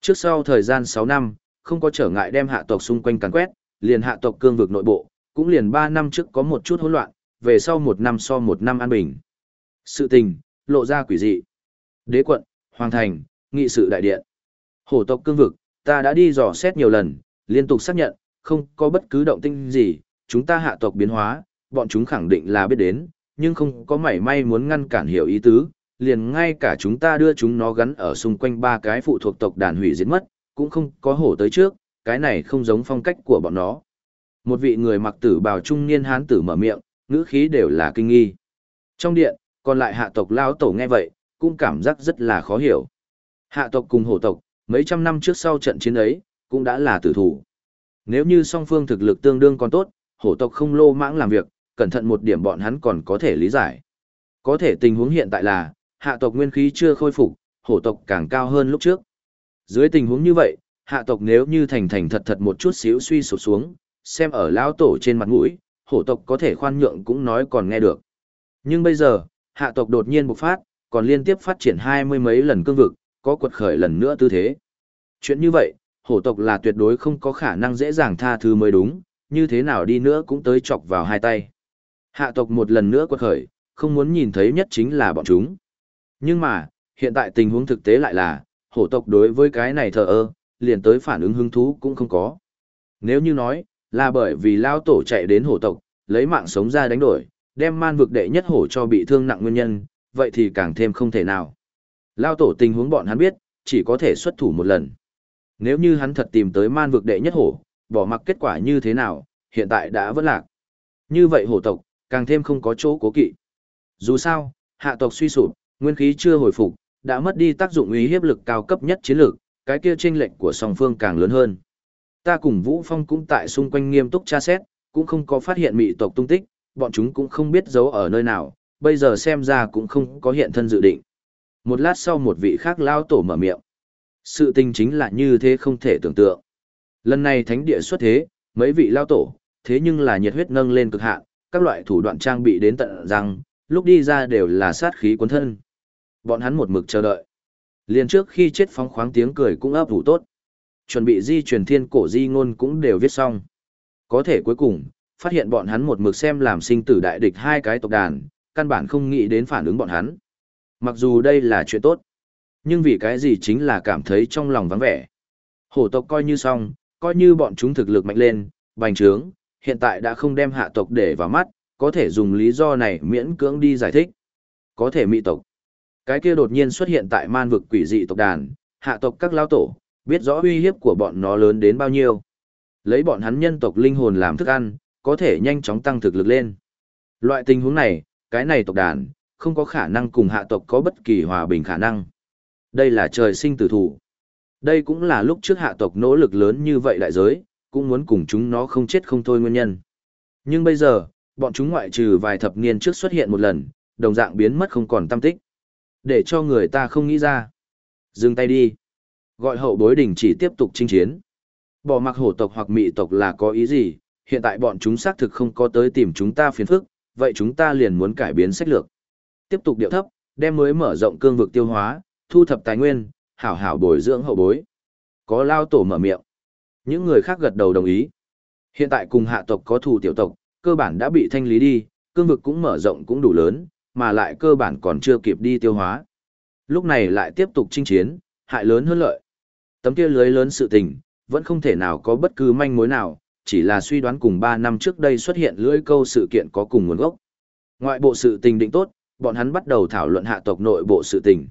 Speaker 1: Trước sau thời gian 6 năm, không có trở ngại đem hạ tộc xung quanh càn quét, liền hạ tộc cương vực nội bộ, cũng liền 3 năm trước có một chút hỗn loạn, về sau một năm so một năm an bình. Sự tình, lộ ra quỷ dị. Đế quận, Hoàng thành, nghị sự đại điện. Hổ tộc cương vực, ta đã đi dò xét nhiều lần, liên tục xác nhận, không có bất cứ động tinh gì, chúng ta hạ tộc biến hóa, bọn chúng khẳng định là biết đến, nhưng không có mảy may muốn ngăn cản hiểu ý tứ, liền ngay cả chúng ta đưa chúng nó gắn ở xung quanh ba cái phụ thuộc tộc đàn hủy diệt mất, cũng không có hổ tới trước, cái này không giống phong cách của bọn nó. Một vị người mặc tử bào trung niên hán tử mở miệng, ngữ khí đều là kinh nghi. Trong điện, còn lại hạ tộc lao tổ nghe vậy, cũng cảm giác rất là khó hiểu. Hạ tộc cùng hổ tộc, mấy trăm năm trước sau trận chiến ấy, cũng đã là tử thủ. Nếu như song phương thực lực tương đương còn tốt, hổ tộc không lô mãng làm việc, cẩn thận một điểm bọn hắn còn có thể lý giải. Có thể tình huống hiện tại là, hạ tộc nguyên khí chưa khôi phục, hổ tộc càng cao hơn lúc trước. Dưới tình huống như vậy, hạ tộc nếu như thành thành thật thật một chút xíu suy sụp xuống, xem ở lão tổ trên mặt mũi, hổ tộc có thể khoan nhượng cũng nói còn nghe được. Nhưng bây giờ, hạ tộc đột nhiên bộc phát, còn liên tiếp phát triển hai mươi mấy lần cương vực, có quật khởi lần nữa tư thế. Chuyện như vậy, hổ tộc là tuyệt đối không có khả năng dễ dàng tha thứ mới đúng, như thế nào đi nữa cũng tới chọc vào hai tay. Hạ tộc một lần nữa quật khởi, không muốn nhìn thấy nhất chính là bọn chúng. Nhưng mà, hiện tại tình huống thực tế lại là, hổ tộc đối với cái này thờ ơ, liền tới phản ứng hứng thú cũng không có. Nếu như nói, là bởi vì lao tổ chạy đến hổ tộc, lấy mạng sống ra đánh đổi, đem man vực đệ nhất hổ cho bị thương nặng nguyên nhân, vậy thì càng thêm không thể nào. Lao tổ tình huống bọn hắn biết, chỉ có thể xuất thủ một lần. Nếu như hắn thật tìm tới man vực đệ nhất hổ, bỏ mặc kết quả như thế nào, hiện tại đã vẫn lạc. Như vậy hổ tộc, càng thêm không có chỗ cố kỵ. Dù sao, hạ tộc suy sụp, nguyên khí chưa hồi phục, đã mất đi tác dụng uy hiếp lực cao cấp nhất chiến lược, cái kia chênh lệch của song phương càng lớn hơn. Ta cùng Vũ Phong cũng tại xung quanh nghiêm túc tra xét, cũng không có phát hiện mị tộc tung tích, bọn chúng cũng không biết giấu ở nơi nào, bây giờ xem ra cũng không có hiện thân dự định. Một lát sau một vị khác lao tổ mở miệng. Sự tình chính là như thế không thể tưởng tượng. Lần này thánh địa xuất thế, mấy vị lao tổ, thế nhưng là nhiệt huyết nâng lên cực hạn, các loại thủ đoạn trang bị đến tận răng, lúc đi ra đều là sát khí cuốn thân. Bọn hắn một mực chờ đợi. Liền trước khi chết phóng khoáng tiếng cười cũng ấp ủ tốt. Chuẩn bị di truyền thiên cổ di ngôn cũng đều viết xong. Có thể cuối cùng, phát hiện bọn hắn một mực xem làm sinh tử đại địch hai cái tộc đàn, căn bản không nghĩ đến phản ứng bọn hắn. Mặc dù đây là chuyện tốt, nhưng vì cái gì chính là cảm thấy trong lòng vắng vẻ. Hổ tộc coi như xong, coi như bọn chúng thực lực mạnh lên, bành trướng, hiện tại đã không đem hạ tộc để vào mắt, có thể dùng lý do này miễn cưỡng đi giải thích. Có thể mỹ tộc. Cái kia đột nhiên xuất hiện tại man vực quỷ dị tộc đàn, hạ tộc các lao tổ, biết rõ uy hiếp của bọn nó lớn đến bao nhiêu. Lấy bọn hắn nhân tộc linh hồn làm thức ăn, có thể nhanh chóng tăng thực lực lên. Loại tình huống này, cái này tộc đàn, không có khả năng cùng hạ tộc có bất kỳ hòa bình khả năng. Đây là trời sinh tử thủ. Đây cũng là lúc trước hạ tộc nỗ lực lớn như vậy đại giới, cũng muốn cùng chúng nó không chết không thôi nguyên nhân. Nhưng bây giờ, bọn chúng ngoại trừ vài thập niên trước xuất hiện một lần, đồng dạng biến mất không còn tâm tích. Để cho người ta không nghĩ ra. Dừng tay đi. Gọi hậu bối đình chỉ tiếp tục chinh chiến. Bỏ mặc hổ tộc hoặc mị tộc là có ý gì, hiện tại bọn chúng xác thực không có tới tìm chúng ta phiền phức, vậy chúng ta liền muốn cải biến sách lược. Tiếp tục điệu thấp, đem mới mở rộng cương vực tiêu hóa, thu thập tài nguyên, hảo hảo bồi dưỡng hậu bối. Có lao tổ mở miệng. Những người khác gật đầu đồng ý. Hiện tại cùng hạ tộc có thù tiểu tộc, cơ bản đã bị thanh lý đi, cương vực cũng mở rộng cũng đủ lớn, mà lại cơ bản còn chưa kịp đi tiêu hóa. Lúc này lại tiếp tục chinh chiến, hại lớn hơn lợi. Tấm kia lưới lớn sự tình, vẫn không thể nào có bất cứ manh mối nào, chỉ là suy đoán cùng 3 năm trước đây xuất hiện lưỡi câu sự kiện có cùng nguồn gốc. Ngoại bộ sự tình định tốt, bọn hắn bắt đầu thảo luận hạ tộc nội bộ sự tình.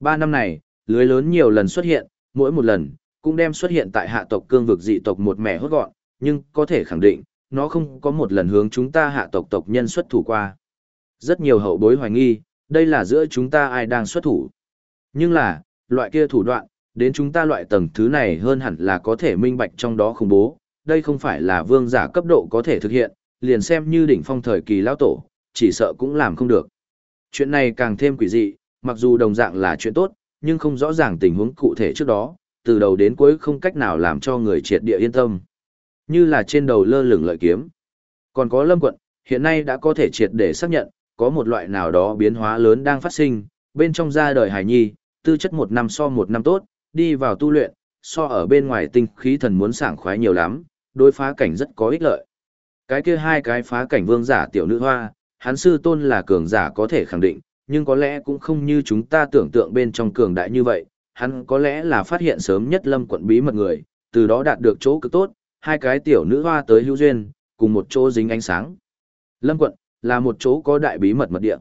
Speaker 1: 3 năm này, lưới lớn nhiều lần xuất hiện, mỗi một lần, cũng đem xuất hiện tại hạ tộc cương vực dị tộc một mẻ hốt gọn, nhưng có thể khẳng định, nó không có một lần hướng chúng ta hạ tộc tộc nhân xuất thủ qua. Rất nhiều hậu bối hoài nghi, đây là giữa chúng ta ai đang xuất thủ. Nhưng là, loại kia thủ đoạn, đến chúng ta loại tầng thứ này hơn hẳn là có thể minh bạch trong đó khủng bố, đây không phải là vương giả cấp độ có thể thực hiện, liền xem như đỉnh phong thời kỳ lão tổ, chỉ sợ cũng làm không được. Chuyện này càng thêm quỷ dị, mặc dù đồng dạng là chuyện tốt, nhưng không rõ ràng tình huống cụ thể trước đó, từ đầu đến cuối không cách nào làm cho người triệt địa yên tâm. Như là trên đầu lơ lửng lợi kiếm. Còn có lâm quận, hiện nay đã có thể triệt để xác nhận, có một loại nào đó biến hóa lớn đang phát sinh, bên trong ra đời hải nhi, tư chất một năm so một năm tốt, đi vào tu luyện, so ở bên ngoài tinh khí thần muốn sảng khoái nhiều lắm, đối phá cảnh rất có ích lợi. Cái kia hai cái phá cảnh vương giả tiểu nữ hoa, hắn sư tôn là cường giả có thể khẳng định, nhưng có lẽ cũng không như chúng ta tưởng tượng bên trong cường đại như vậy, hắn có lẽ là phát hiện sớm nhất lâm quận bí mật người, từ đó đạt được chỗ cực tốt, hai cái tiểu nữ hoa tới hữu duyên, cùng một chỗ dính ánh sáng. Lâm quận, là một chỗ có đại bí mật mật địa.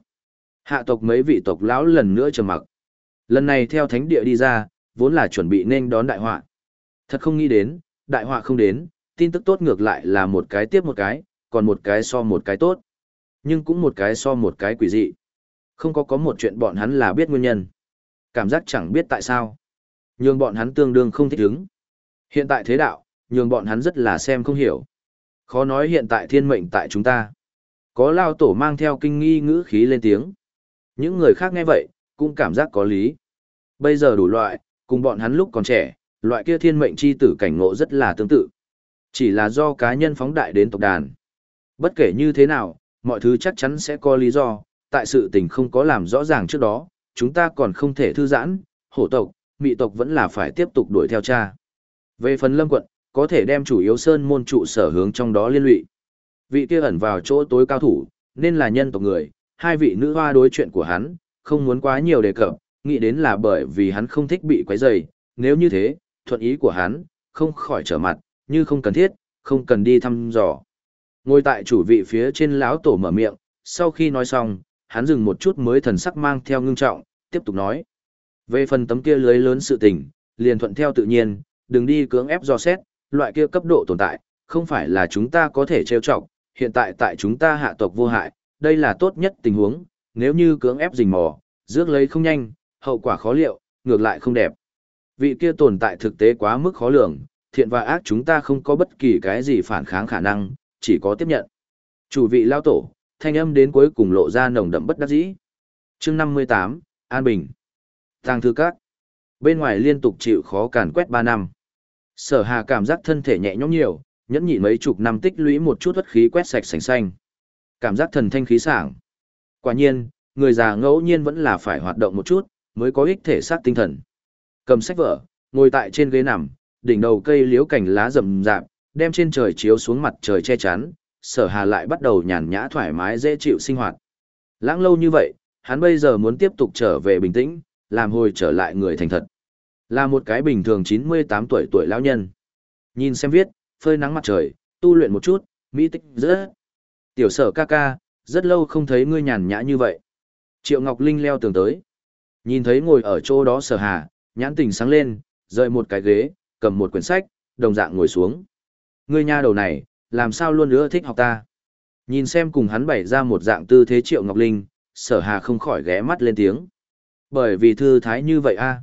Speaker 1: Hạ tộc mấy vị tộc lão lần nữa trầm mặc. Lần này theo thánh địa đi ra, vốn là chuẩn bị nên đón đại họa. Thật không nghĩ đến, đại họa không đến, tin tức tốt ngược lại là một cái tiếp một cái, còn một cái so một cái tốt. Nhưng cũng một cái so một cái quỷ dị. Không có có một chuyện bọn hắn là biết nguyên nhân. Cảm giác chẳng biết tại sao. Nhưng bọn hắn tương đương không thích ứng. Hiện tại thế đạo, nhưng bọn hắn rất là xem không hiểu. Khó nói hiện tại thiên mệnh tại chúng ta. Có lao tổ mang theo kinh nghi ngữ khí lên tiếng. Những người khác nghe vậy, cũng cảm giác có lý. Bây giờ đủ loại, cùng bọn hắn lúc còn trẻ, loại kia thiên mệnh chi tử cảnh ngộ rất là tương tự. Chỉ là do cá nhân phóng đại đến tộc đàn. Bất kể như thế nào, mọi thứ chắc chắn sẽ có lý do, tại sự tình không có làm rõ ràng trước đó, chúng ta còn không thể thư giãn, hổ tộc, mị tộc vẫn là phải tiếp tục đuổi theo cha. Về phần lâm quận, có thể đem chủ yếu sơn môn trụ sở hướng trong đó liên lụy. Vị kia ẩn vào chỗ tối cao thủ, nên là nhân tộc người, hai vị nữ hoa đối chuyện của hắn, không muốn quá nhiều đề cập, nghĩ đến là bởi vì hắn không thích bị quấy rầy, nếu như thế, thuận ý của hắn, không khỏi trở mặt, như không cần thiết, không cần đi thăm dò. Ngồi tại chủ vị phía trên lão tổ mở miệng, sau khi nói xong, hắn dừng một chút mới thần sắc mang theo ngưng trọng, tiếp tục nói. Về phần tấm kia lưới lớn sự tình, liền thuận theo tự nhiên, đừng đi cưỡng ép do xét, loại kia cấp độ tồn tại, không phải là chúng ta có thể trêu chọc, hiện tại tại chúng ta hạ tộc vô hại, đây là tốt nhất tình huống, nếu như cưỡng ép rình mò, rước lấy không nhanh, hậu quả khó liệu, ngược lại không đẹp. Vị kia tồn tại thực tế quá mức khó lường, thiện và ác chúng ta không có bất kỳ cái gì phản kháng khả năng, chỉ có tiếp nhận. Chủ vị lao tổ, thanh âm đến cuối cùng lộ ra nồng đậm bất đắc dĩ. chương 58, An Bình. Tàng thư các. Bên ngoài liên tục chịu khó càn quét 3 năm. Sở hà cảm giác thân thể nhẹ nhõm nhiều, nhẫn nhịn mấy chục năm tích lũy một chút bất khí quét sạch sành xanh. Cảm giác thần thanh khí sảng. Quả nhiên, người già ngẫu nhiên vẫn là phải hoạt động một chút, mới có ích thể xác tinh thần. Cầm sách vở, ngồi tại trên ghế nằm, đỉnh đầu cây liễu cảnh lá rậm rạp, đem trên trời chiếu xuống mặt trời che chắn, sở hà lại bắt đầu nhàn nhã thoải mái dễ chịu sinh hoạt. Lãng lâu như vậy, hắn bây giờ muốn tiếp tục trở về bình tĩnh, làm hồi trở lại người thành thật. Là một cái bình thường 98 tuổi tuổi lão nhân. Nhìn xem viết, phơi nắng mặt trời, tu luyện một chút, mỹ tích rất. Tiểu sở ca ca, rất lâu không thấy ngươi nhàn nhã như vậy. Triệu Ngọc Linh leo tường tới. Nhìn thấy ngồi ở chỗ đó sở hà, nhãn tình sáng lên, rời một cái ghế, cầm một quyển sách, đồng dạng ngồi xuống. Ngươi nha đầu này, làm sao luôn nữa thích học ta. Nhìn xem cùng hắn bày ra một dạng tư thế Triệu Ngọc Linh, sở hà không khỏi ghé mắt lên tiếng. Bởi vì thư thái như vậy a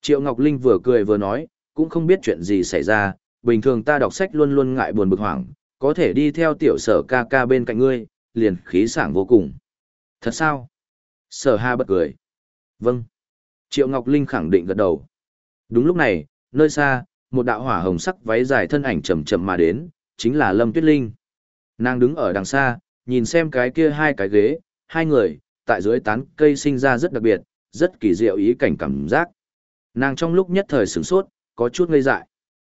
Speaker 1: Triệu Ngọc Linh vừa cười vừa nói, cũng không biết chuyện gì xảy ra, bình thường ta đọc sách luôn luôn ngại buồn bực hoảng, có thể đi theo tiểu sở ca ca bên cạnh ngươi, liền khí sảng vô cùng. Thật sao? Sở Hà bật cười. Vâng. Triệu Ngọc Linh khẳng định gật đầu. Đúng lúc này, nơi xa, một đạo hỏa hồng sắc váy dài thân ảnh chậm chậm mà đến, chính là Lâm Tuyết Linh. Nàng đứng ở đằng xa, nhìn xem cái kia hai cái ghế, hai người, tại dưới tán cây sinh ra rất đặc biệt, rất kỳ diệu ý cảnh cảm giác. Nàng trong lúc nhất thời sửng sốt, có chút ngây dại.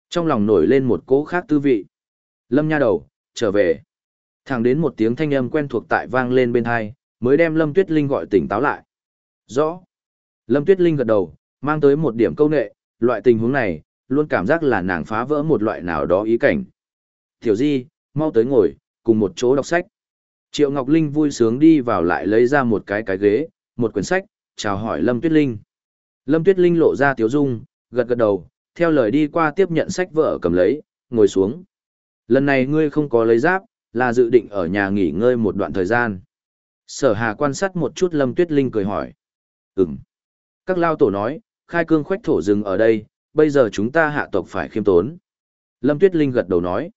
Speaker 1: Trong lòng nổi lên một cỗ khác tư vị. Lâm nha đầu, trở về. Thẳng đến một tiếng thanh âm quen thuộc tại vang lên bên hai, mới đem Lâm Tuyết Linh gọi tỉnh táo lại. Rõ. Lâm Tuyết Linh gật đầu, mang tới một điểm câu nệ, loại tình huống này, luôn cảm giác là nàng phá vỡ một loại nào đó ý cảnh. Tiểu Di, mau tới ngồi, cùng một chỗ đọc sách. Triệu Ngọc Linh vui sướng đi vào lại lấy ra một cái cái ghế, một quyển sách, chào hỏi Lâm Tuyết Linh. Lâm Tuyết Linh lộ ra tiếu dung, gật gật đầu, theo lời đi qua tiếp nhận sách vợ cầm lấy, ngồi xuống. Lần này ngươi không có lấy giáp, là dự định ở nhà nghỉ ngơi một đoạn thời gian. Sở Hà quan sát một chút Lâm Tuyết Linh cười hỏi. Ừm. Các lao tổ nói, khai cương khoách thổ rừng ở đây, bây giờ chúng ta hạ tộc phải khiêm tốn. Lâm Tuyết Linh gật đầu nói.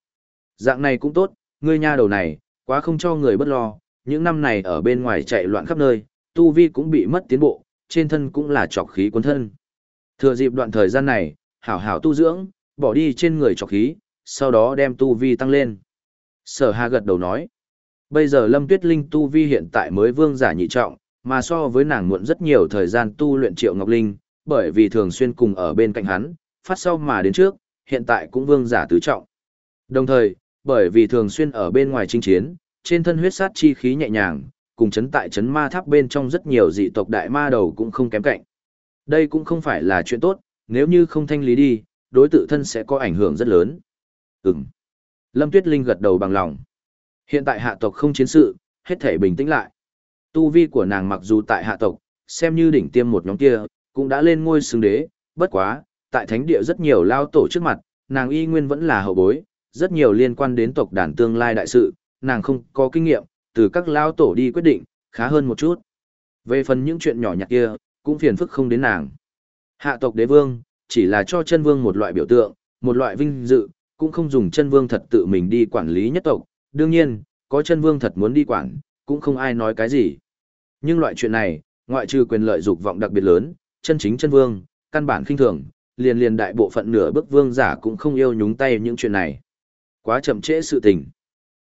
Speaker 1: Dạng này cũng tốt, ngươi nha đầu này, quá không cho người bất lo, những năm này ở bên ngoài chạy loạn khắp nơi, tu vi cũng bị mất tiến bộ, trên thân cũng là trọc khí cuốn thân. Thừa dịp đoạn thời gian này, hảo hảo tu dưỡng, bỏ đi trên người trọc khí, sau đó đem tu vi tăng lên. Sở Hà gật đầu nói, bây giờ Lâm Tuyết Linh tu vi hiện tại mới vương giả nhị trọng, mà so với nàng muộn rất nhiều thời gian tu luyện Triệu Ngọc Linh, bởi vì thường xuyên cùng ở bên cạnh hắn, phát sau mà đến trước, hiện tại cũng vương giả tứ trọng. Đồng thời, bởi vì thường xuyên ở bên ngoài chinh chiến, trên thân huyết sát chi khí nhẹ nhàng, cùng chấn tại chấn ma tháp bên trong rất nhiều dị tộc đại ma đầu cũng không kém cạnh. Đây cũng không phải là chuyện tốt, nếu như không thanh lý đi, đối tự thân sẽ có ảnh hưởng rất lớn. Ừm. Lâm Tuyết Linh gật đầu bằng lòng. Hiện tại hạ tộc không chiến sự, hết thể bình tĩnh lại. Tu vi của nàng mặc dù tại hạ tộc, xem như đỉnh tiêm một nhóm kia, cũng đã lên ngôi xứng đế, bất quá, tại thánh địa rất nhiều lao tổ trước mặt, nàng y nguyên vẫn là hậu bối, rất nhiều liên quan đến tộc đàn tương lai đại sự, nàng không có kinh nghiệm, từ các lao tổ đi quyết định, khá hơn một chút. Về phần những chuyện nhỏ nhặt kia, cũng phiền phức không đến nàng. Hạ tộc đế vương, chỉ là cho chân vương một loại biểu tượng, một loại vinh dự, cũng không dùng chân vương thật tự mình đi quản lý nhất tộc. Đương nhiên, có chân vương thật muốn đi quản, cũng không ai nói cái gì. Nhưng loại chuyện này, ngoại trừ quyền lợi dục vọng đặc biệt lớn, chân chính chân vương, căn bản khinh thường, liền liền đại bộ phận nửa bước vương giả cũng không yêu nhúng tay những chuyện này. Quá chậm trễ sự tình.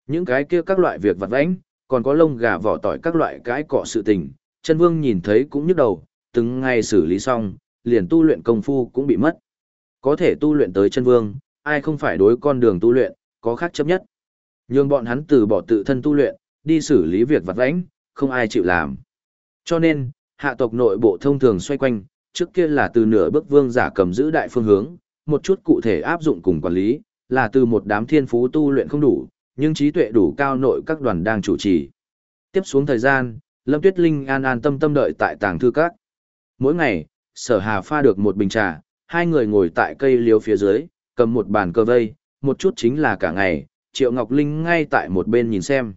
Speaker 1: Những cái kia các loại việc vặt vãnh, còn có lông gà vỏ tỏi các loại cái cọ sự tình, chân vương nhìn thấy cũng nhức đầu, từng ngày xử lý xong, liền tu luyện công phu cũng bị mất. Có thể tu luyện tới chân vương, ai không phải đối con đường tu luyện, có khác chấp nhất. Nhưng bọn hắn từ bỏ tự thân tu luyện, đi xử lý việc vặt vãnh, không ai chịu làm. Cho nên, hạ tộc nội bộ thông thường xoay quanh, trước kia là từ nửa bước vương giả cầm giữ đại phương hướng, một chút cụ thể áp dụng cùng quản lý, là từ một đám thiên phú tu luyện không đủ, nhưng trí tuệ đủ cao nội các đoàn đang chủ trì. Tiếp xuống thời gian, Lâm Tuyết Linh an an tâm tâm đợi tại tàng thư các. Mỗi ngày, sở hà pha được một bình trà, hai người ngồi tại cây liếu phía dưới, cầm một bàn cơ vây, một chút chính là cả ngày, Triệu Ngọc Linh ngay tại một bên nhìn xem.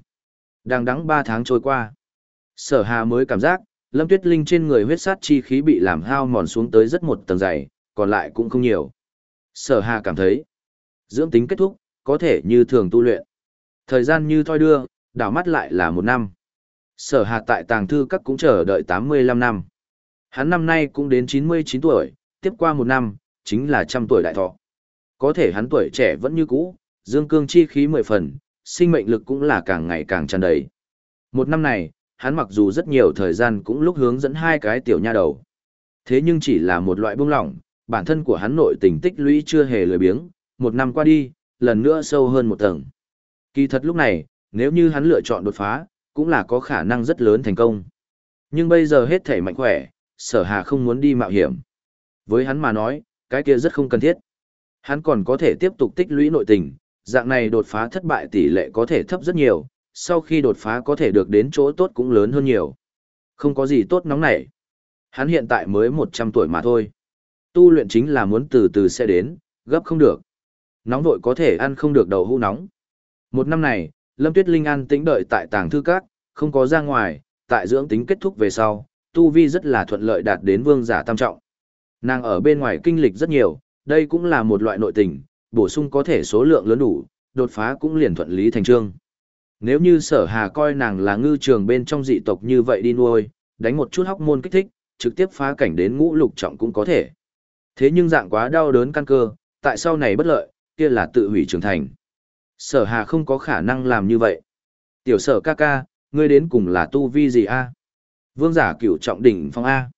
Speaker 1: Đang đắng ba tháng trôi qua. Sở hà mới cảm giác, Lâm Tuyết Linh trên người huyết sát chi khí bị làm hao mòn xuống tới rất một tầng dày, còn lại cũng không nhiều. Sở hà cảm thấy, dưỡng tính kết thúc, có thể như thường tu luyện. Thời gian như thoi đưa, đảo mắt lại là một năm. Sở hà tại tàng thư các cũng chờ đợi 85 năm. Hắn năm nay cũng đến 99 tuổi, tiếp qua một năm, chính là trăm tuổi đại thọ. Có thể hắn tuổi trẻ vẫn như cũ, dương cương chi khí mười phần, sinh mệnh lực cũng là càng ngày càng tràn đầy. Một năm này, hắn mặc dù rất nhiều thời gian cũng lúc hướng dẫn hai cái tiểu nha đầu. Thế nhưng chỉ là một loại buông lỏng, bản thân của hắn nội tình tích lũy chưa hề lười biếng, một năm qua đi, lần nữa sâu hơn một tầng. Kỳ thật lúc này, nếu như hắn lựa chọn đột phá, cũng là có khả năng rất lớn thành công. Nhưng bây giờ hết thể mạnh khỏe, sở hà không muốn đi mạo hiểm. Với hắn mà nói, cái kia rất không cần thiết. Hắn còn có thể tiếp tục tích lũy nội tình, dạng này đột phá thất bại tỷ lệ có thể thấp rất nhiều, sau khi đột phá có thể được đến chỗ tốt cũng lớn hơn nhiều. Không có gì tốt nóng nảy. Hắn hiện tại mới 100 tuổi mà thôi. Tu luyện chính là muốn từ từ sẽ đến, gấp không được. Nóng vội có thể ăn không được đầu hũ nóng. Một năm này, Lâm Tuyết Linh an tĩnh đợi tại tàng thư các, không có ra ngoài, tại dưỡng tính kết thúc về sau, tu vi rất là thuận lợi đạt đến vương giả tam trọng. Nàng ở bên ngoài kinh lịch rất nhiều, đây cũng là một loại nội tình, bổ sung có thể số lượng lớn đủ, đột phá cũng liền thuận lý thành trương. Nếu như sở hà coi nàng là ngư trường bên trong dị tộc như vậy đi nuôi, đánh một chút hóc môn kích thích, trực tiếp phá cảnh đến ngũ lục trọng cũng có thể. Thế nhưng dạng quá đau đớn căn cơ, tại sau này bất lợi, kia là tự hủy trưởng thành. Sở hà không có khả năng làm như vậy. Tiểu sở ca ca, ngươi đến cùng là tu vi gì a? Vương giả cửu trọng đỉnh phong A.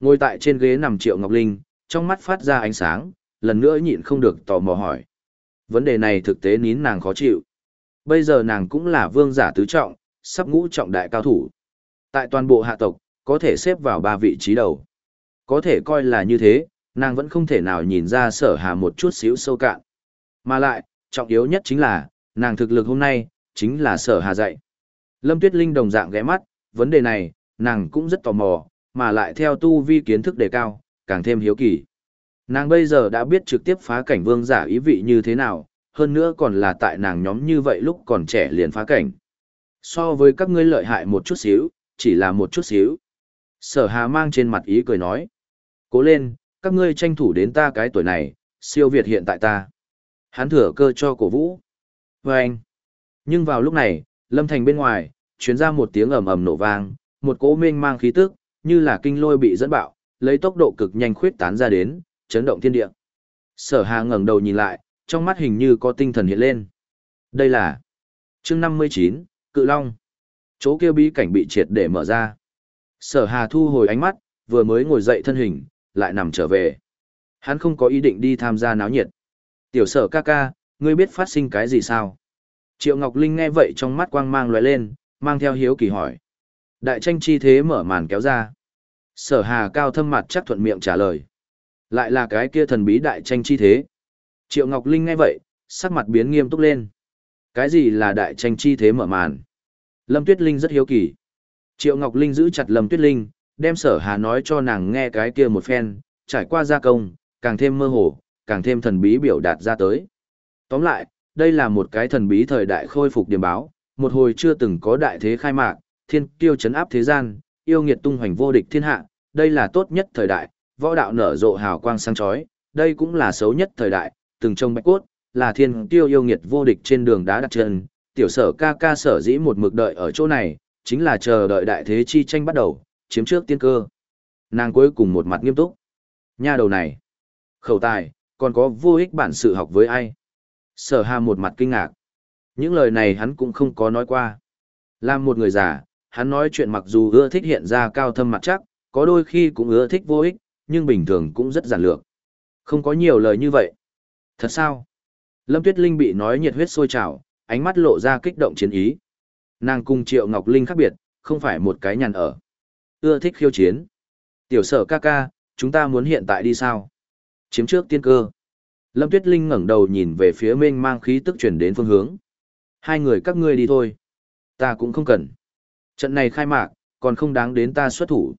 Speaker 1: Ngồi tại trên ghế nằm triệu ngọc linh, trong mắt phát ra ánh sáng, lần nữa nhịn không được tò mò hỏi. Vấn đề này thực tế nín nàng khó chịu. Bây giờ nàng cũng là vương giả tứ trọng, sắp ngũ trọng đại cao thủ. Tại toàn bộ hạ tộc, có thể xếp vào ba vị trí đầu. Có thể coi là như thế, nàng vẫn không thể nào nhìn ra sở hà một chút xíu sâu cạn. Mà lại, trọng yếu nhất chính là, nàng thực lực hôm nay, chính là sở hà dạy. Lâm Tuyết Linh đồng dạng ghé mắt, vấn đề này, nàng cũng rất tò mò, mà lại theo tu vi kiến thức đề cao, càng thêm hiếu kỳ. Nàng bây giờ đã biết trực tiếp phá cảnh vương giả ý vị như thế nào, hơn nữa còn là tại nàng nhóm như vậy lúc còn trẻ liền phá cảnh. So với các ngươi lợi hại một chút xíu, chỉ là một chút xíu. Sở hà mang trên mặt ý cười nói. Cố lên, các ngươi tranh thủ đến ta cái tuổi này, siêu việt hiện tại ta. Hắn thừa cơ cho cổ vũ. Và anh. Nhưng vào lúc này, lâm thành bên ngoài, chuyến ra một tiếng ầm ầm nổ vang, một cỗ mênh mang khí tức, như là kinh lôi bị dẫn bạo, lấy tốc độ cực nhanh khuyết tán ra đến, chấn động thiên địa. Sở Hà ngẩng đầu nhìn lại, trong mắt hình như có tinh thần hiện lên. Đây là chương 59, Cự Long. Chỗ kia bí cảnh bị triệt để mở ra. Sở Hà thu hồi ánh mắt, vừa mới ngồi dậy thân hình, lại nằm trở về. Hắn không có ý định đi tham gia náo nhiệt. Tiểu sở ca ca, ngươi biết phát sinh cái gì sao? Triệu Ngọc Linh nghe vậy trong mắt quang mang lóe lên, mang theo hiếu kỳ hỏi. Đại tranh chi thế mở màn kéo ra. Sở hà cao thâm mặt chắc thuận miệng trả lời. Lại là cái kia thần bí đại tranh chi thế. Triệu Ngọc Linh nghe vậy, sắc mặt biến nghiêm túc lên. Cái gì là đại tranh chi thế mở màn? Lâm Tuyết Linh rất hiếu kỳ. Triệu Ngọc Linh giữ chặt Lâm Tuyết Linh, đem sở hà nói cho nàng nghe cái kia một phen, trải qua gia công, càng thêm mơ hồ, càng thêm thần bí biểu đạt ra tới. Tóm lại, đây là một cái thần bí thời đại khôi phục điểm báo, một hồi chưa từng có đại thế khai mạc, thiên kiêu chấn áp thế gian, yêu nghiệt tung hoành vô địch thiên hạ, đây là tốt nhất thời đại, võ đạo nở rộ hào quang sáng chói, đây cũng là xấu nhất thời đại, từng trông bạch cốt, là thiên tiêu yêu nghiệt vô địch trên đường đá đặt chân, tiểu sở ca ca sở dĩ một mực đợi ở chỗ này, chính là chờ đợi đại thế chi tranh bắt đầu, chiếm trước tiên cơ. Nàng cuối cùng một mặt nghiêm túc. Nha đầu này, khẩu tài, còn có vô ích bản sự học với ai? Sở hà một mặt kinh ngạc. Những lời này hắn cũng không có nói qua. Làm một người già, hắn nói chuyện mặc dù ưa thích hiện ra cao thâm mặt chắc, có đôi khi cũng ưa thích vô ích, nhưng bình thường cũng rất giản lược. Không có nhiều lời như vậy. Thật sao? Lâm Tuyết Linh bị nói nhiệt huyết sôi trào, ánh mắt lộ ra kích động chiến ý. Nàng cùng Triệu Ngọc Linh khác biệt, không phải một cái nhàn ở. Ưa thích khiêu chiến. Tiểu sở ca ca, chúng ta muốn hiện tại đi sao? Chiếm trước tiên cơ. Lâm Tuyết Linh ngẩng đầu nhìn về phía mênh mang khí tức chuyển đến phương hướng. Hai người các ngươi đi thôi. Ta cũng không cần. Trận này khai mạc, còn không đáng đến ta xuất thủ.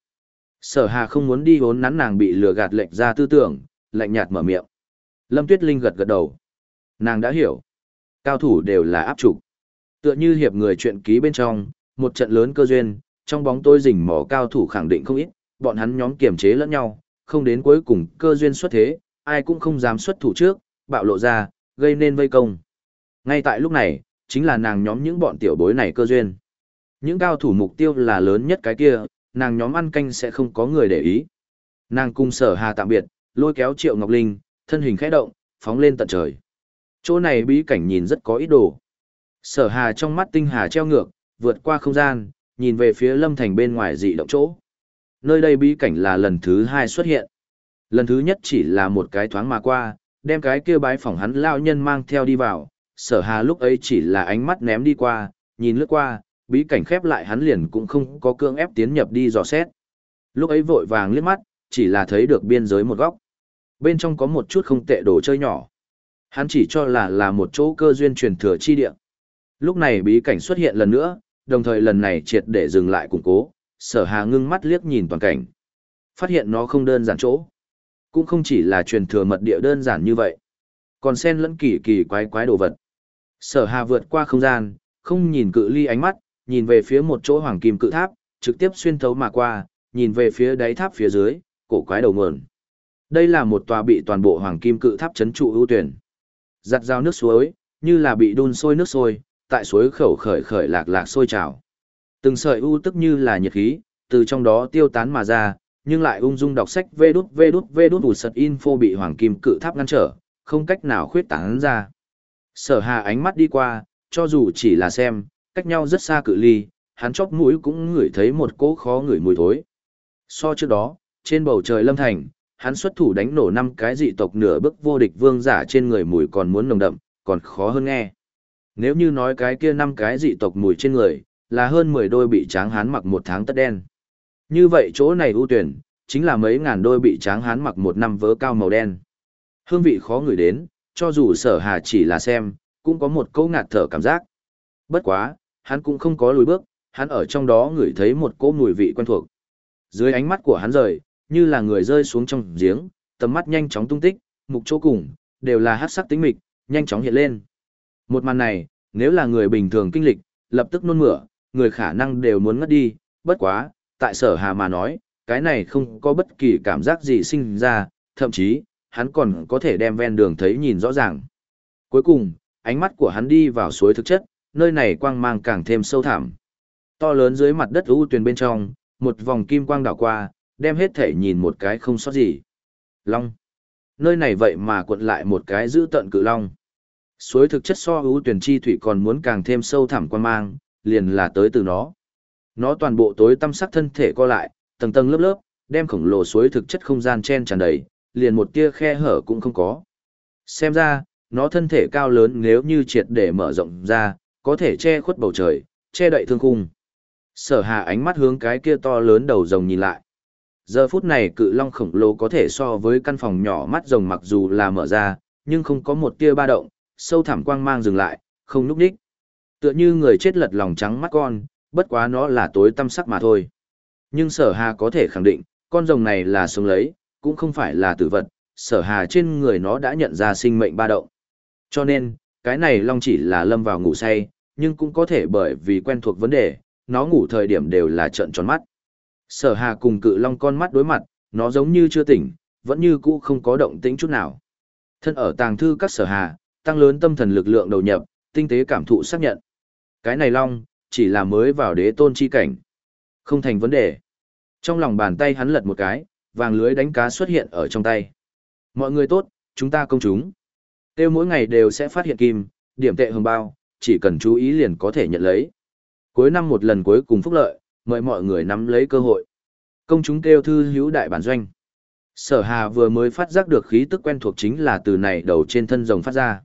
Speaker 1: Sở Hà không muốn đi vốn nắn nàng bị lừa gạt lệnh ra tư tưởng, lạnh nhạt mở miệng. Lâm Tuyết Linh gật gật đầu. Nàng đã hiểu. Cao thủ đều là áp trục. Tựa như hiệp người chuyện ký bên trong, một trận lớn cơ duyên, trong bóng tôi rình mỏ cao thủ khẳng định không ít, bọn hắn nhóm kiềm chế lẫn nhau, không đến cuối cùng cơ duyên xuất thế, ai cũng không dám xuất thủ trước, bạo lộ ra, gây nên vây công. Ngay tại lúc này, chính là nàng nhóm những bọn tiểu bối này cơ duyên. Những cao thủ mục tiêu là lớn nhất cái kia, nàng nhóm ăn canh sẽ không có người để ý. Nàng cung sở hà tạm biệt, lôi kéo Triệu Ngọc Linh, thân hình khẽ động, phóng lên tận trời. Chỗ này bí cảnh nhìn rất có ý đồ. Sở hà trong mắt tinh hà treo ngược, vượt qua không gian, nhìn về phía lâm thành bên ngoài dị động chỗ. Nơi đây bí cảnh là lần thứ hai xuất hiện. Lần thứ nhất chỉ là một cái thoáng mà qua, đem cái kia bái phỏng hắn lao nhân mang theo đi vào, sở hà lúc ấy chỉ là ánh mắt ném đi qua, nhìn lướt qua, bí cảnh khép lại hắn liền cũng không có cương ép tiến nhập đi dò xét. Lúc ấy vội vàng liếc mắt, chỉ là thấy được biên giới một góc. Bên trong có một chút không tệ đồ chơi nhỏ. Hắn chỉ cho là là một chỗ cơ duyên truyền thừa chi địa. Lúc này bí cảnh xuất hiện lần nữa, đồng thời lần này triệt để dừng lại củng cố, sở hà ngưng mắt liếc nhìn toàn cảnh. Phát hiện nó không đơn giản chỗ. Cũng không chỉ là truyền thừa mật địa đơn giản như vậy. Còn xen lẫn kỳ kỳ quái quái đồ vật. Sở hà vượt qua không gian, không nhìn cự ly ánh mắt, nhìn về phía một chỗ hoàng kim cự tháp, trực tiếp xuyên thấu mà qua, nhìn về phía đáy tháp phía dưới, cổ quái đầu nguồn. Đây là một tòa bị toàn bộ hoàng kim cự tháp chấn trụ ưu tuyển. Giặt dao nước suối, như là bị đun sôi nước sôi, tại suối khẩu khởi khởi lạc lạc sôi trào. Từng sợi u tức như là nhiệt khí, từ trong đó tiêu tán mà ra, nhưng lại ung dung đọc sách vê đút vê đút vê đút sật info bị hoàng kim cự tháp ngăn trở, không cách nào khuyết tán ra. Sở hà ánh mắt đi qua, cho dù chỉ là xem, cách nhau rất xa cự ly, hắn chóp mũi cũng ngửi thấy một cỗ khó ngửi mùi thối. So trước đó, trên bầu trời lâm thành, hắn xuất thủ đánh nổ năm cái dị tộc nửa bức vô địch vương giả trên người mùi còn muốn nồng đậm, còn khó hơn nghe. Nếu như nói cái kia năm cái dị tộc mùi trên người, là hơn 10 đôi bị tráng hán mặc một tháng tất đen. Như vậy chỗ này ưu tuyển, chính là mấy ngàn đôi bị tráng hán mặc một năm vớ cao màu đen. Hương vị khó ngửi đến, cho dù sở hà chỉ là xem, cũng có một câu ngạt thở cảm giác. Bất quá, hắn cũng không có lùi bước, hắn ở trong đó ngửi thấy một cỗ mùi vị quen thuộc. Dưới ánh mắt của hắn rời, như là người rơi xuống trong giếng, tầm mắt nhanh chóng tung tích, mục chỗ cùng, đều là hát sắc tính mịch, nhanh chóng hiện lên. Một màn này, nếu là người bình thường kinh lịch, lập tức nôn mửa, người khả năng đều muốn ngất đi, bất quá, tại sở hà mà nói, cái này không có bất kỳ cảm giác gì sinh ra, thậm chí, hắn còn có thể đem ven đường thấy nhìn rõ ràng. Cuối cùng, ánh mắt của hắn đi vào suối thực chất, nơi này quang mang càng thêm sâu thẳm. To lớn dưới mặt đất u tuyền bên trong, một vòng kim quang đảo qua, đem hết thể nhìn một cái không sót gì. Long. Nơi này vậy mà cuộn lại một cái giữ tận cự long. Suối thực chất so ưu tuyển chi thủy còn muốn càng thêm sâu thẳm quan mang, liền là tới từ nó. Nó toàn bộ tối tâm sắc thân thể co lại, tầng tầng lớp lớp, đem khổng lồ suối thực chất không gian chen tràn đầy, liền một tia khe hở cũng không có. Xem ra, nó thân thể cao lớn nếu như triệt để mở rộng ra, có thể che khuất bầu trời, che đậy thương khung. Sở hà ánh mắt hướng cái kia to lớn đầu rồng nhìn lại. Giờ phút này cự long khổng lồ có thể so với căn phòng nhỏ mắt rồng mặc dù là mở ra, nhưng không có một tia ba động, sâu thẳm quang mang dừng lại, không núp đích. Tựa như người chết lật lòng trắng mắt con, bất quá nó là tối tăm sắc mà thôi. Nhưng sở hà có thể khẳng định, con rồng này là sống lấy, cũng không phải là tử vật, sở hà trên người nó đã nhận ra sinh mệnh ba động. Cho nên, cái này long chỉ là lâm vào ngủ say, nhưng cũng có thể bởi vì quen thuộc vấn đề, nó ngủ thời điểm đều là trợn tròn mắt. Sở hà cùng cự long con mắt đối mặt, nó giống như chưa tỉnh, vẫn như cũ không có động tĩnh chút nào. Thân ở tàng thư các sở hà, tăng lớn tâm thần lực lượng đầu nhập, tinh tế cảm thụ xác nhận. Cái này long, chỉ là mới vào đế tôn chi cảnh. Không thành vấn đề. Trong lòng bàn tay hắn lật một cái, vàng lưới đánh cá xuất hiện ở trong tay. Mọi người tốt, chúng ta công chúng. Tiêu mỗi ngày đều sẽ phát hiện kim, điểm tệ hương bao, chỉ cần chú ý liền có thể nhận lấy. Cuối năm một lần cuối cùng phúc lợi, mời mọi người nắm lấy cơ hội. Công chúng kêu thư hữu đại bản doanh. Sở Hà vừa mới phát giác được khí tức quen thuộc chính là từ này đầu trên thân rồng phát ra.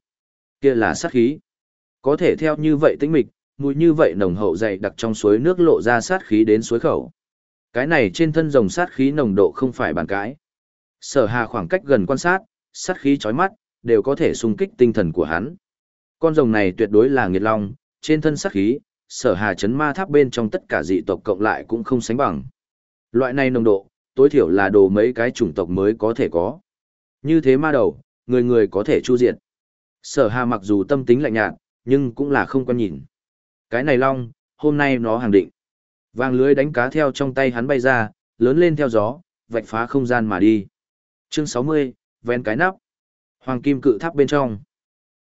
Speaker 1: Kia là sát khí. Có thể theo như vậy tĩnh mịch, mùi như vậy nồng hậu dày đặc trong suối nước lộ ra sát khí đến suối khẩu. Cái này trên thân rồng sát khí nồng độ không phải bàn cãi. Sở Hà khoảng cách gần quan sát, sát khí chói mắt, đều có thể xung kích tinh thần của hắn. Con rồng này tuyệt đối là nghiệt long, trên thân sát khí, sở hà chấn ma tháp bên trong tất cả dị tộc cộng lại cũng không sánh bằng. Loại này nồng độ, tối thiểu là đồ mấy cái chủng tộc mới có thể có. Như thế ma đầu, người người có thể chu diện. Sở hà mặc dù tâm tính lạnh nhạt, nhưng cũng là không quan nhìn. Cái này long, hôm nay nó hàng định. Vàng lưới đánh cá theo trong tay hắn bay ra, lớn lên theo gió, vạch phá không gian mà đi. Chương 60, ven cái nắp. Hoàng kim cự tháp bên trong.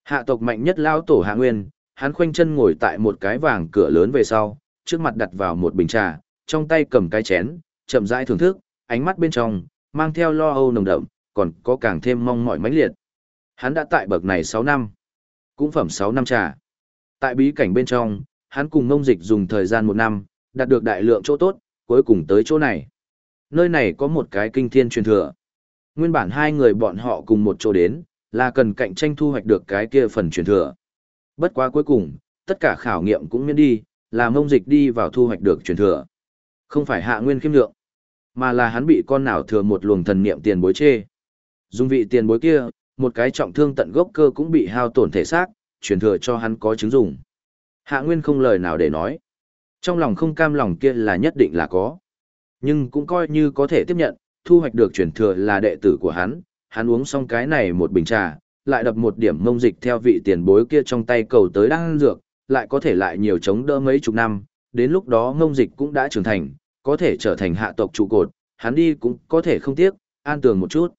Speaker 1: Hạ tộc mạnh nhất lao tổ hạ nguyên, hắn khoanh chân ngồi tại một cái vàng cửa lớn về sau, trước mặt đặt vào một bình trà, trong tay cầm cái chén, chậm rãi thưởng thức, ánh mắt bên trong, mang theo lo âu nồng đậm, còn có càng thêm mong mỏi mãnh liệt. Hắn đã tại bậc này 6 năm, cũng phẩm 6 năm trà. Tại bí cảnh bên trong, hắn cùng ngông dịch dùng thời gian một năm, đạt được đại lượng chỗ tốt, cuối cùng tới chỗ này. Nơi này có một cái kinh thiên truyền thừa. Nguyên bản hai người bọn họ cùng một chỗ đến, là cần cạnh tranh thu hoạch được cái kia phần truyền thừa. Bất quá cuối cùng, tất cả khảo nghiệm cũng miễn đi, là mông dịch đi vào thu hoạch được truyền thừa. Không phải hạ nguyên khiêm lượng, mà là hắn bị con nào thừa một luồng thần niệm tiền bối chê. Dung vị tiền bối kia, một cái trọng thương tận gốc cơ cũng bị hao tổn thể xác, truyền thừa cho hắn có chứng dụng. Hạ nguyên không lời nào để nói. Trong lòng không cam lòng kia là nhất định là có. Nhưng cũng coi như có thể tiếp nhận, thu hoạch được truyền thừa là đệ tử của hắn, hắn uống xong cái này một bình trà, lại đập một điểm mông dịch theo vị tiền bối kia trong tay cầu tới đang dược, lại có thể lại nhiều chống đỡ mấy chục năm, đến lúc đó mông dịch cũng đã trưởng thành, có thể trở thành hạ tộc trụ cột, hắn đi cũng có thể không tiếc, an tường một chút.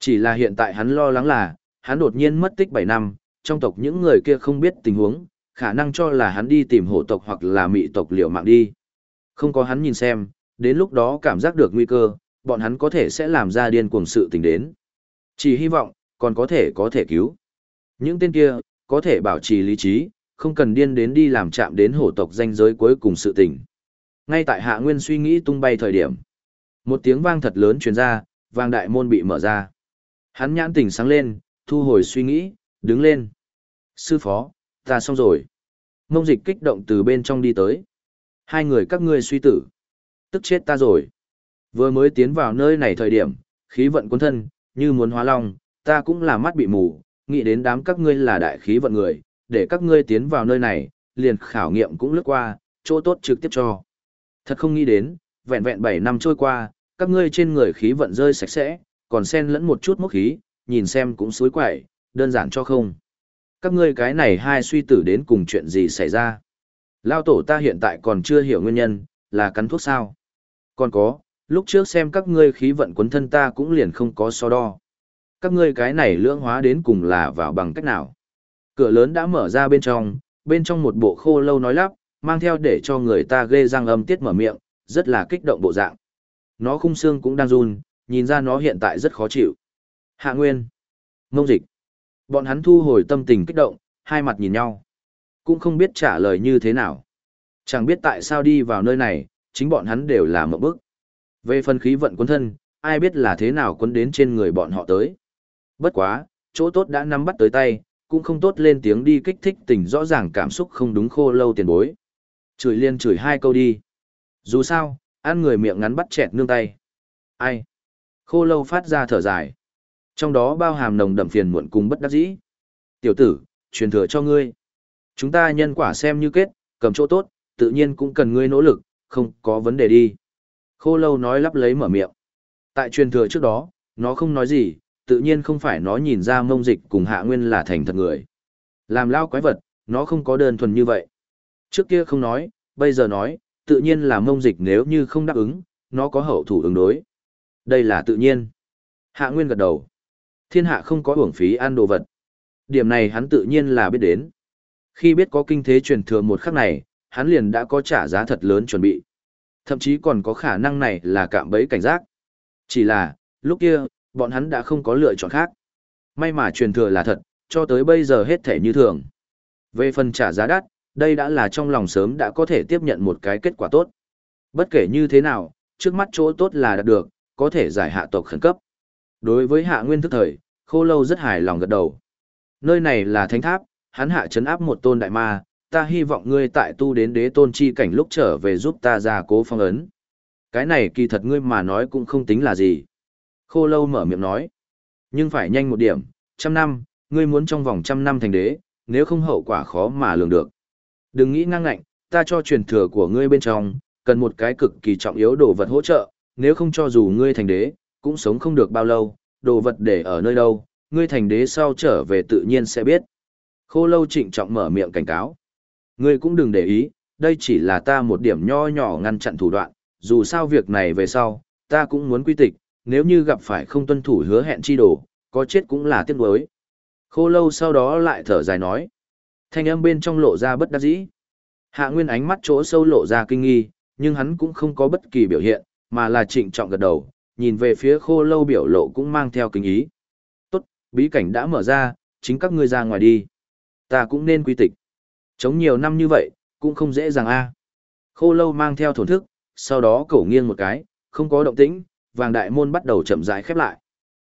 Speaker 1: Chỉ là hiện tại hắn lo lắng là, hắn đột nhiên mất tích 7 năm, trong tộc những người kia không biết tình huống, khả năng cho là hắn đi tìm hổ tộc hoặc là mị tộc liều mạng đi. Không có hắn nhìn xem, đến lúc đó cảm giác được nguy cơ, bọn hắn có thể sẽ làm ra điên cuồng sự tình đến. Chỉ hy vọng, còn có thể có thể cứu. Những tên kia, có thể bảo trì lý trí, không cần điên đến đi làm chạm đến hổ tộc danh giới cuối cùng sự tình. Ngay tại hạ nguyên suy nghĩ tung bay thời điểm. Một tiếng vang thật lớn truyền ra, vang đại môn bị mở ra. Hắn nhãn tỉnh sáng lên, thu hồi suy nghĩ, đứng lên. Sư phó, ta xong rồi. Mông dịch kích động từ bên trong đi tới. Hai người các ngươi suy tử. Tức chết ta rồi. Vừa mới tiến vào nơi này thời điểm, khí vận cuốn thân, như muốn hóa long, ta cũng là mắt bị mù, nghĩ đến đám các ngươi là đại khí vận người, để các ngươi tiến vào nơi này, liền khảo nghiệm cũng lướt qua, chỗ tốt trực tiếp cho. Thật không nghĩ đến, vẹn vẹn 7 năm trôi qua, các ngươi trên người khí vận rơi sạch sẽ, còn xen lẫn một chút mốc khí, nhìn xem cũng suối quẩy, đơn giản cho không. Các ngươi cái này hai suy tử đến cùng chuyện gì xảy ra. Lao tổ ta hiện tại còn chưa hiểu nguyên nhân, là cắn thuốc sao. Còn có, lúc trước xem các ngươi khí vận quấn thân ta cũng liền không có so đo. Các ngươi cái này lưỡng hóa đến cùng là vào bằng cách nào? Cửa lớn đã mở ra bên trong, bên trong một bộ khô lâu nói lắp, mang theo để cho người ta ghê răng âm tiết mở miệng, rất là kích động bộ dạng. Nó khung xương cũng đang run, nhìn ra nó hiện tại rất khó chịu. Hạ Nguyên, Ngông Dịch. Bọn hắn thu hồi tâm tình kích động, hai mặt nhìn nhau. Cũng không biết trả lời như thế nào. Chẳng biết tại sao đi vào nơi này, chính bọn hắn đều là một bức. Về phần khí vận quân thân, ai biết là thế nào quân đến trên người bọn họ tới. Bất quá, chỗ tốt đã nắm bắt tới tay, cũng không tốt lên tiếng đi kích thích tình rõ ràng cảm xúc không đúng khô lâu tiền bối. Chửi liên chửi hai câu đi. Dù sao, ăn người miệng ngắn bắt chẹt nương tay. Ai? Khô lâu phát ra thở dài. Trong đó bao hàm nồng đậm phiền muộn cùng bất đắc dĩ. Tiểu tử, truyền thừa cho ngươi. Chúng ta nhân quả xem như kết, cầm chỗ tốt, tự nhiên cũng cần ngươi nỗ lực, không có vấn đề đi. Khô lâu nói lắp lấy mở miệng. Tại truyền thừa trước đó, nó không nói gì, tự nhiên không phải nó nhìn ra mông dịch cùng hạ nguyên là thành thật người. Làm lao quái vật, nó không có đơn thuần như vậy. Trước kia không nói, bây giờ nói, tự nhiên là mông dịch nếu như không đáp ứng, nó có hậu thủ ứng đối. Đây là tự nhiên. Hạ nguyên gật đầu. Thiên hạ không có hưởng phí ăn đồ vật. Điểm này hắn tự nhiên là biết đến. Khi biết có kinh thế truyền thừa một khắc này, hắn liền đã có trả giá thật lớn chuẩn bị. Thậm chí còn có khả năng này là cạm bẫy cảnh giác. Chỉ là, lúc kia, bọn hắn đã không có lựa chọn khác. May mà truyền thừa là thật, cho tới bây giờ hết thể như thường. Về phần trả giá đắt, đây đã là trong lòng sớm đã có thể tiếp nhận một cái kết quả tốt. Bất kể như thế nào, trước mắt chỗ tốt là đạt được, có thể giải hạ tộc khẩn cấp. Đối với hạ nguyên thức thời, khô lâu rất hài lòng gật đầu. Nơi này là thánh tháp, hắn hạ chấn áp một tôn đại ma, ta hy vọng ngươi tại tu đến đế tôn chi cảnh lúc trở về giúp ta ra cố phong ấn. Cái này kỳ thật ngươi mà nói cũng không tính là gì. Khô lâu mở miệng nói. Nhưng phải nhanh một điểm, trăm năm, ngươi muốn trong vòng trăm năm thành đế, nếu không hậu quả khó mà lường được. Đừng nghĩ ngang ngạnh, ta cho truyền thừa của ngươi bên trong, cần một cái cực kỳ trọng yếu đồ vật hỗ trợ, nếu không cho dù ngươi thành đế, cũng sống không được bao lâu, đồ vật để ở nơi đâu, ngươi thành đế sau trở về tự nhiên sẽ biết. Khô lâu trịnh trọng mở miệng cảnh cáo. Ngươi cũng đừng để ý, đây chỉ là ta một điểm nho nhỏ ngăn chặn thủ đoạn, dù sao việc này về sau, ta cũng muốn quy tịch, nếu như gặp phải không tuân thủ hứa hẹn chi đồ, có chết cũng là tiếc nuối. Khô lâu sau đó lại thở dài nói. Thanh âm bên trong lộ ra bất đắc dĩ. Hạ Nguyên ánh mắt chỗ sâu lộ ra kinh nghi, nhưng hắn cũng không có bất kỳ biểu hiện, mà là trịnh trọng gật đầu, nhìn về phía khô lâu biểu lộ cũng mang theo kinh ý. Tốt, bí cảnh đã mở ra, chính các ngươi ra ngoài đi. Ta cũng nên quy tịch. Chống nhiều năm như vậy, cũng không dễ dàng a. Khô lâu mang theo thổn thức, sau đó cổ nghiêng một cái, không có động tĩnh, vàng đại môn bắt đầu chậm rãi khép lại.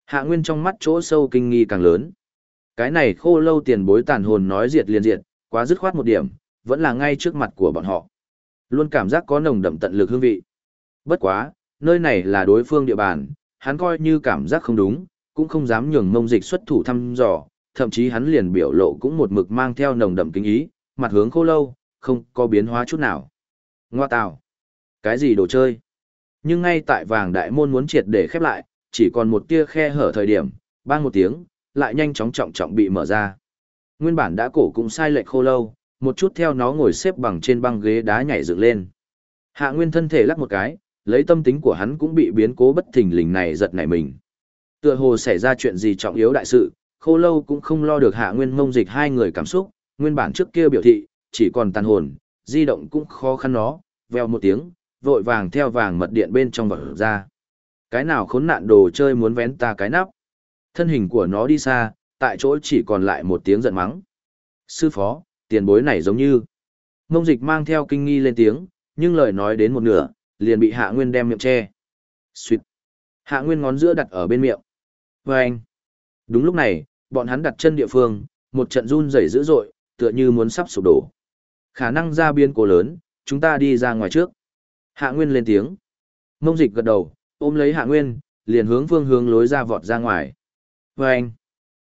Speaker 1: Hạ Nguyên trong mắt chỗ sâu kinh nghi càng lớn. Cái này khô lâu tiền bối tàn hồn nói diệt liền diệt, quá dứt khoát một điểm, vẫn là ngay trước mặt của bọn họ. Luôn cảm giác có nồng đậm tận lực hương vị. Bất quá, nơi này là đối phương địa bàn, hắn coi như cảm giác không đúng, cũng không dám nhường mông dịch xuất thủ thăm dò, thậm chí hắn liền biểu lộ cũng một mực mang theo nồng đậm kinh ý, mặt hướng khô lâu, không có biến hóa chút nào. Ngoa tào. Cái gì đồ chơi? Nhưng ngay tại vàng đại môn muốn triệt để khép lại, chỉ còn một tia khe hở thời điểm, bang một tiếng, lại nhanh chóng trọng trọng bị mở ra. Nguyên bản đã cổ cũng sai lệch khô lâu, một chút theo nó ngồi xếp bằng trên băng ghế đá nhảy dựng lên. Hạ Nguyên thân thể lắc một cái, lấy tâm tính của hắn cũng bị biến cố bất thình lình này giật nảy mình. Tựa hồ xảy ra chuyện gì trọng yếu đại sự, khô lâu cũng không lo được Hạ Nguyên mông dịch hai người cảm xúc, nguyên bản trước kia biểu thị, chỉ còn tàn hồn, di động cũng khó khăn nó, veo một tiếng, vội vàng theo vàng mật điện bên trong vật ra. Cái nào khốn nạn đồ chơi muốn vén ta cái nắp. Thân hình của nó đi xa, tại chỗ chỉ còn lại một tiếng giận mắng. Sư phó, tiền bối này giống như. Mông dịch mang theo kinh nghi lên tiếng, nhưng lời nói đến một nửa, liền bị hạ nguyên đem miệng che. Xuyệt. Hạ nguyên ngón giữa đặt ở bên miệng. Và anh. Đúng lúc này, bọn hắn đặt chân địa phương, một trận run rẩy dữ dội, tựa như muốn sắp sụp đổ. Khả năng ra biên cố lớn, chúng ta đi ra ngoài trước. Hạ Nguyên lên tiếng. Mông dịch gật đầu, ôm lấy Hạ Nguyên, liền hướng phương hướng lối ra vọt ra ngoài. Và anh,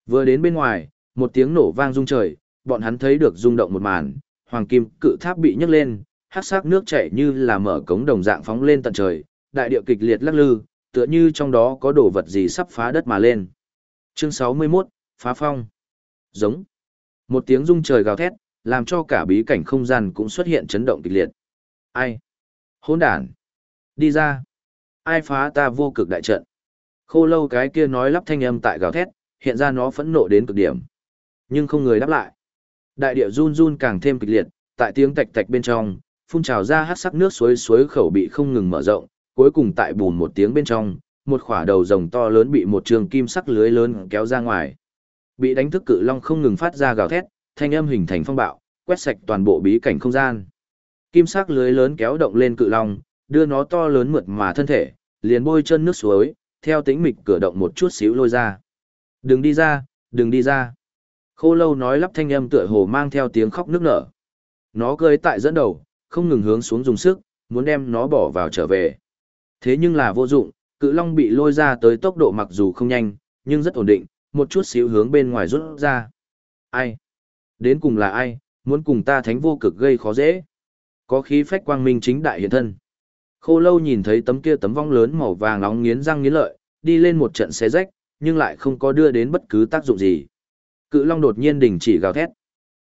Speaker 1: vừa đến bên ngoài, một tiếng nổ vang rung trời, bọn hắn thấy được rung động một màn, hoàng kim cự tháp bị nhấc lên, hát sắc nước chảy như là mở cống đồng dạng phóng lên tận trời, đại địa kịch liệt lắc lư, tựa như trong đó có đồ vật gì sắp phá đất mà lên. Chương 61, phá phong. Giống. Một tiếng rung trời gào thét, làm cho cả bí cảnh không gian cũng xuất hiện chấn động kịch liệt. Ai? Hỗn đản. Đi ra. Ai phá ta vô cực đại trận? Khô lâu cái kia nói lắp thanh âm tại gào thét, hiện ra nó phẫn nộ đến cực điểm. Nhưng không người đáp lại. Đại địa run run càng thêm kịch liệt, tại tiếng tạch tạch bên trong, phun trào ra hát sắc nước suối suối khẩu bị không ngừng mở rộng, cuối cùng tại bùn một tiếng bên trong, một khỏa đầu rồng to lớn bị một trường kim sắc lưới lớn kéo ra ngoài. Bị đánh thức cự long không ngừng phát ra gào thét, thanh âm hình thành phong bạo, quét sạch toàn bộ bí cảnh không gian. Kim sắc lưới lớn kéo động lên cự long, đưa nó to lớn mượt mà thân thể, liền bôi chân nước suối, theo tĩnh mịch cửa động một chút xíu lôi ra. Đừng đi ra, đừng đi ra. Khô lâu nói lắp thanh âm tựa hồ mang theo tiếng khóc nức nở. Nó cười tại dẫn đầu, không ngừng hướng xuống dùng sức, muốn đem nó bỏ vào trở về. Thế nhưng là vô dụng, cự long bị lôi ra tới tốc độ mặc dù không nhanh, nhưng rất ổn định, một chút xíu hướng bên ngoài rút ra. Ai? Đến cùng là ai, muốn cùng ta thánh vô cực gây khó dễ? Có khí phách quang minh chính đại hiện thân. Khô lâu nhìn thấy tấm kia tấm vong lớn màu vàng nóng nghiến răng nghiến lợi, đi lên một trận xé rách, nhưng lại không có đưa đến bất cứ tác dụng gì. Cự long đột nhiên đình chỉ gào thét.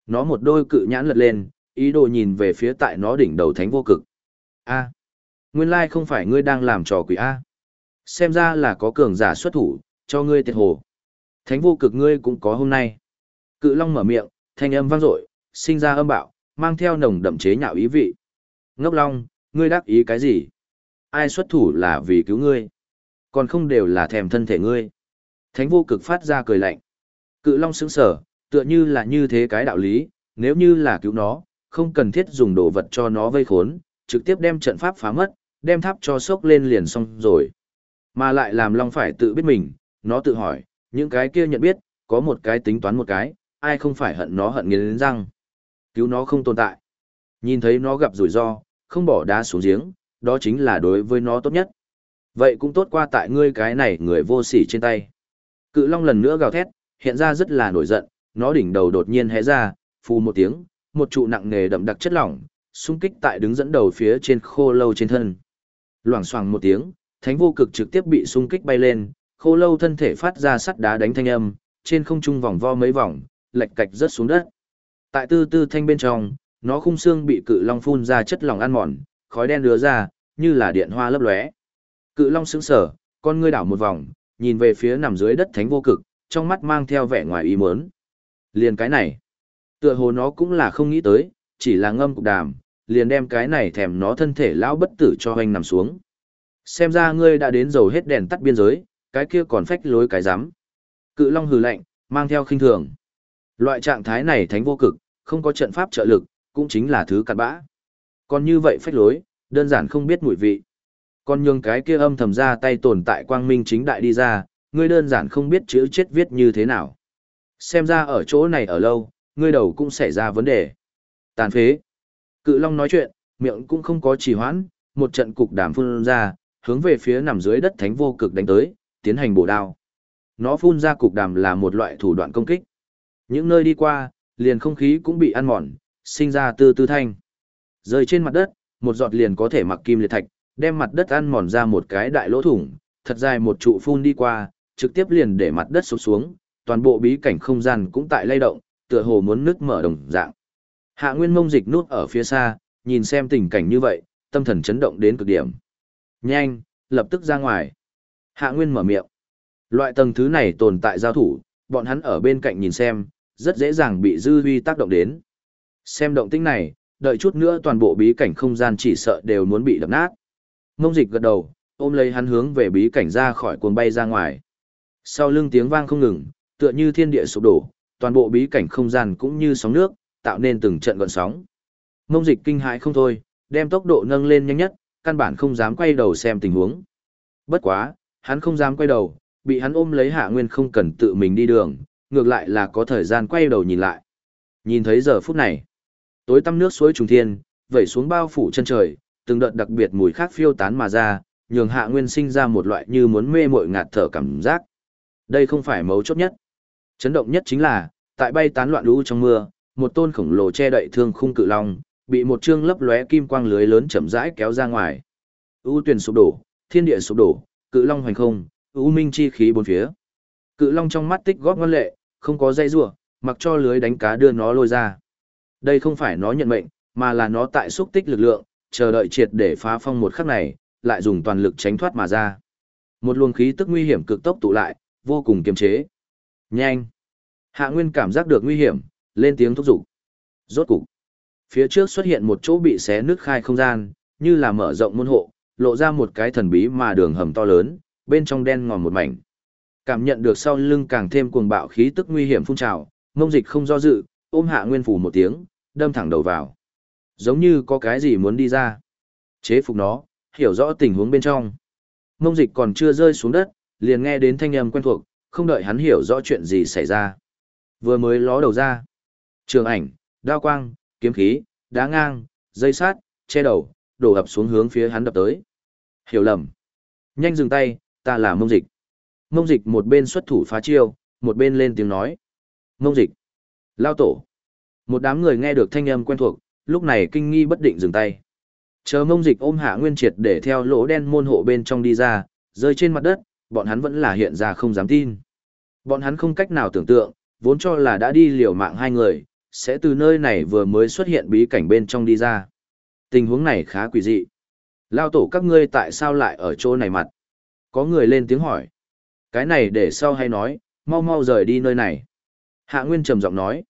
Speaker 1: Nó một đôi cự nhãn lật lên, ý đồ nhìn về phía tại nó đỉnh đầu thánh vô cực. A, nguyên lai không phải ngươi đang làm trò quỷ A. Xem ra là có cường giả xuất thủ, cho ngươi tiệt hồ. Thánh vô cực ngươi cũng có hôm nay. Cự long mở miệng, thanh âm vang dội, sinh ra âm bạo, mang theo nồng đậm chế nhạo ý vị. Ngốc long, ngươi đắc ý cái gì? Ai xuất thủ là vì cứu ngươi? Còn không đều là thèm thân thể ngươi. Thánh vô cực phát ra cười lạnh. Cự long sững sở, tựa như là như thế cái đạo lý, nếu như là cứu nó, không cần thiết dùng đồ vật cho nó vây khốn, trực tiếp đem trận pháp phá mất, đem tháp cho sốc lên liền xong rồi. Mà lại làm long phải tự biết mình, nó tự hỏi, những cái kia nhận biết, có một cái tính toán một cái, ai không phải hận nó hận nghiến răng. Cứu nó không tồn tại. Nhìn thấy nó gặp rủi ro, không bỏ đá xuống giếng, đó chính là đối với nó tốt nhất. Vậy cũng tốt qua tại ngươi cái này người vô sỉ trên tay. Cự long lần nữa gào thét, hiện ra rất là nổi giận, nó đỉnh đầu đột nhiên hé ra, phù một tiếng, một trụ nặng nề đậm đặc chất lỏng, xung kích tại đứng dẫn đầu phía trên khô lâu trên thân. Loảng xoảng một tiếng, thánh vô cực trực tiếp bị xung kích bay lên, khô lâu thân thể phát ra sắt đá đánh thanh âm, trên không trung vòng vo mấy vòng, lệch cạch rớt xuống đất. Tại tư tư thanh bên trong, nó khung xương bị cự long phun ra chất lỏng ăn mòn, khói đen lứa ra, như là điện hoa lấp lóe. Cự long sững sờ, con ngươi đảo một vòng, nhìn về phía nằm dưới đất thánh vô cực, trong mắt mang theo vẻ ngoài ý muốn. Liền cái này, tựa hồ nó cũng là không nghĩ tới, chỉ là ngâm cục đàm, liền đem cái này thèm nó thân thể lão bất tử cho hoành nằm xuống. Xem ra ngươi đã đến dầu hết đèn tắt biên giới, cái kia còn phách lối cái rắm Cự long hừ lạnh, mang theo khinh thường. Loại trạng thái này thánh vô cực, không có trận pháp trợ lực, cũng chính là thứ cặn bã. Còn như vậy phách lối, đơn giản không biết mùi vị. Còn nhường cái kia âm thầm ra tay tồn tại quang minh chính đại đi ra, ngươi đơn giản không biết chữ chết viết như thế nào. Xem ra ở chỗ này ở lâu, ngươi đầu cũng xảy ra vấn đề. Tàn phế. Cự Long nói chuyện, miệng cũng không có trì hoãn, một trận cục đàm phun ra, hướng về phía nằm dưới đất thánh vô cực đánh tới, tiến hành bổ đao. Nó phun ra cục đàm là một loại thủ đoạn công kích. Những nơi đi qua, liền không khí cũng bị ăn mòn, sinh ra tư tư thanh. Rơi trên mặt đất, một giọt liền có thể mặc kim liệt thạch, đem mặt đất ăn mòn ra một cái đại lỗ thủng, thật dài một trụ phun đi qua, trực tiếp liền để mặt đất sụp xuống, toàn bộ bí cảnh không gian cũng tại lay động, tựa hồ muốn nứt mở đồng dạng. Hạ Nguyên Mông dịch nút ở phía xa, nhìn xem tình cảnh như vậy, tâm thần chấn động đến cực điểm. Nhanh, lập tức ra ngoài. Hạ Nguyên mở miệng. Loại tầng thứ này tồn tại giao thủ, bọn hắn ở bên cạnh nhìn xem, rất dễ dàng bị dư huy tác động đến. Xem động tĩnh này, đợi chút nữa toàn bộ bí cảnh không gian chỉ sợ đều muốn bị đập nát. Mông dịch gật đầu, ôm lấy hắn hướng về bí cảnh ra khỏi cuồng bay ra ngoài. Sau lưng tiếng vang không ngừng, tựa như thiên địa sụp đổ, toàn bộ bí cảnh không gian cũng như sóng nước, tạo nên từng trận gợn sóng. Mông dịch kinh hãi không thôi, đem tốc độ nâng lên nhanh nhất, căn bản không dám quay đầu xem tình huống. Bất quá, hắn không dám quay đầu, bị hắn ôm lấy hạ nguyên không cần tự mình đi đường, ngược lại là có thời gian quay đầu nhìn lại. Nhìn thấy giờ phút này, tối tăm nước suối trùng thiên, vẩy xuống bao phủ chân trời, từng đợt đặc biệt mùi khác phiêu tán mà ra, nhường hạ nguyên sinh ra một loại như muốn mê mội ngạt thở cảm giác. Đây không phải mấu chốt nhất. Chấn động nhất chính là, tại bay tán loạn lũ trong mưa, một tôn khổng lồ che đậy thương khung cự long, bị một chương lấp lóe kim quang lưới lớn chậm rãi kéo ra ngoài. U tuyển sụp đổ, thiên địa sụp đổ, cự long hoành không, u minh chi khí bốn phía. Cự long trong mắt tích góp ngân lệ, không có dây rủa, mặc cho lưới đánh cá đưa nó lôi ra. Đây không phải nó nhận mệnh, mà là nó tại xúc tích lực lượng, chờ đợi triệt để phá phong một khắc này, lại dùng toàn lực tránh thoát mà ra. Một luồng khí tức nguy hiểm cực tốc tụ lại, vô cùng kiềm chế. Nhanh! Hạ Nguyên cảm giác được nguy hiểm, lên tiếng thúc giục. Rốt cục, phía trước xuất hiện một chỗ bị xé nứt khai không gian, như là mở rộng môn hộ, lộ ra một cái thần bí mà đường hầm to lớn, bên trong đen ngòm một mảnh. Cảm nhận được sau lưng càng thêm cuồng bạo khí tức nguy hiểm phun trào, Mông Dịch không do dự, ôm Hạ Nguyên phủ một tiếng, đâm thẳng đầu vào. Giống như có cái gì muốn đi ra. Chế phục nó, hiểu rõ tình huống bên trong. Mông Dịch còn chưa rơi xuống đất, liền nghe đến thanh âm quen thuộc, không đợi hắn hiểu rõ chuyện gì xảy ra. Vừa mới ló đầu ra. Trường ảnh, đao quang, kiếm khí, đá ngang, dây sát, che đầu, đổ ập xuống hướng phía hắn đập tới. Hiểu lầm. Nhanh dừng tay, ta là mông dịch. Mông dịch một bên xuất thủ phá chiêu, một bên lên tiếng nói. Mông dịch. Lao tổ. Một đám người nghe được thanh âm quen thuộc, lúc này kinh nghi bất định dừng tay. Chờ mông dịch ôm hạ nguyên triệt để theo lỗ đen môn hộ bên trong đi ra, rơi trên mặt đất, bọn hắn vẫn là hiện ra không dám tin. Bọn hắn không cách nào tưởng tượng, vốn cho là đã đi liều mạng hai người, sẽ từ nơi này vừa mới xuất hiện bí cảnh bên trong đi ra. Tình huống này khá quỷ dị. Lao tổ các ngươi tại sao lại ở chỗ này mặt? Có người lên tiếng hỏi. Cái này để sau hay nói, mau mau rời đi nơi này. Hạ Nguyên trầm giọng nói.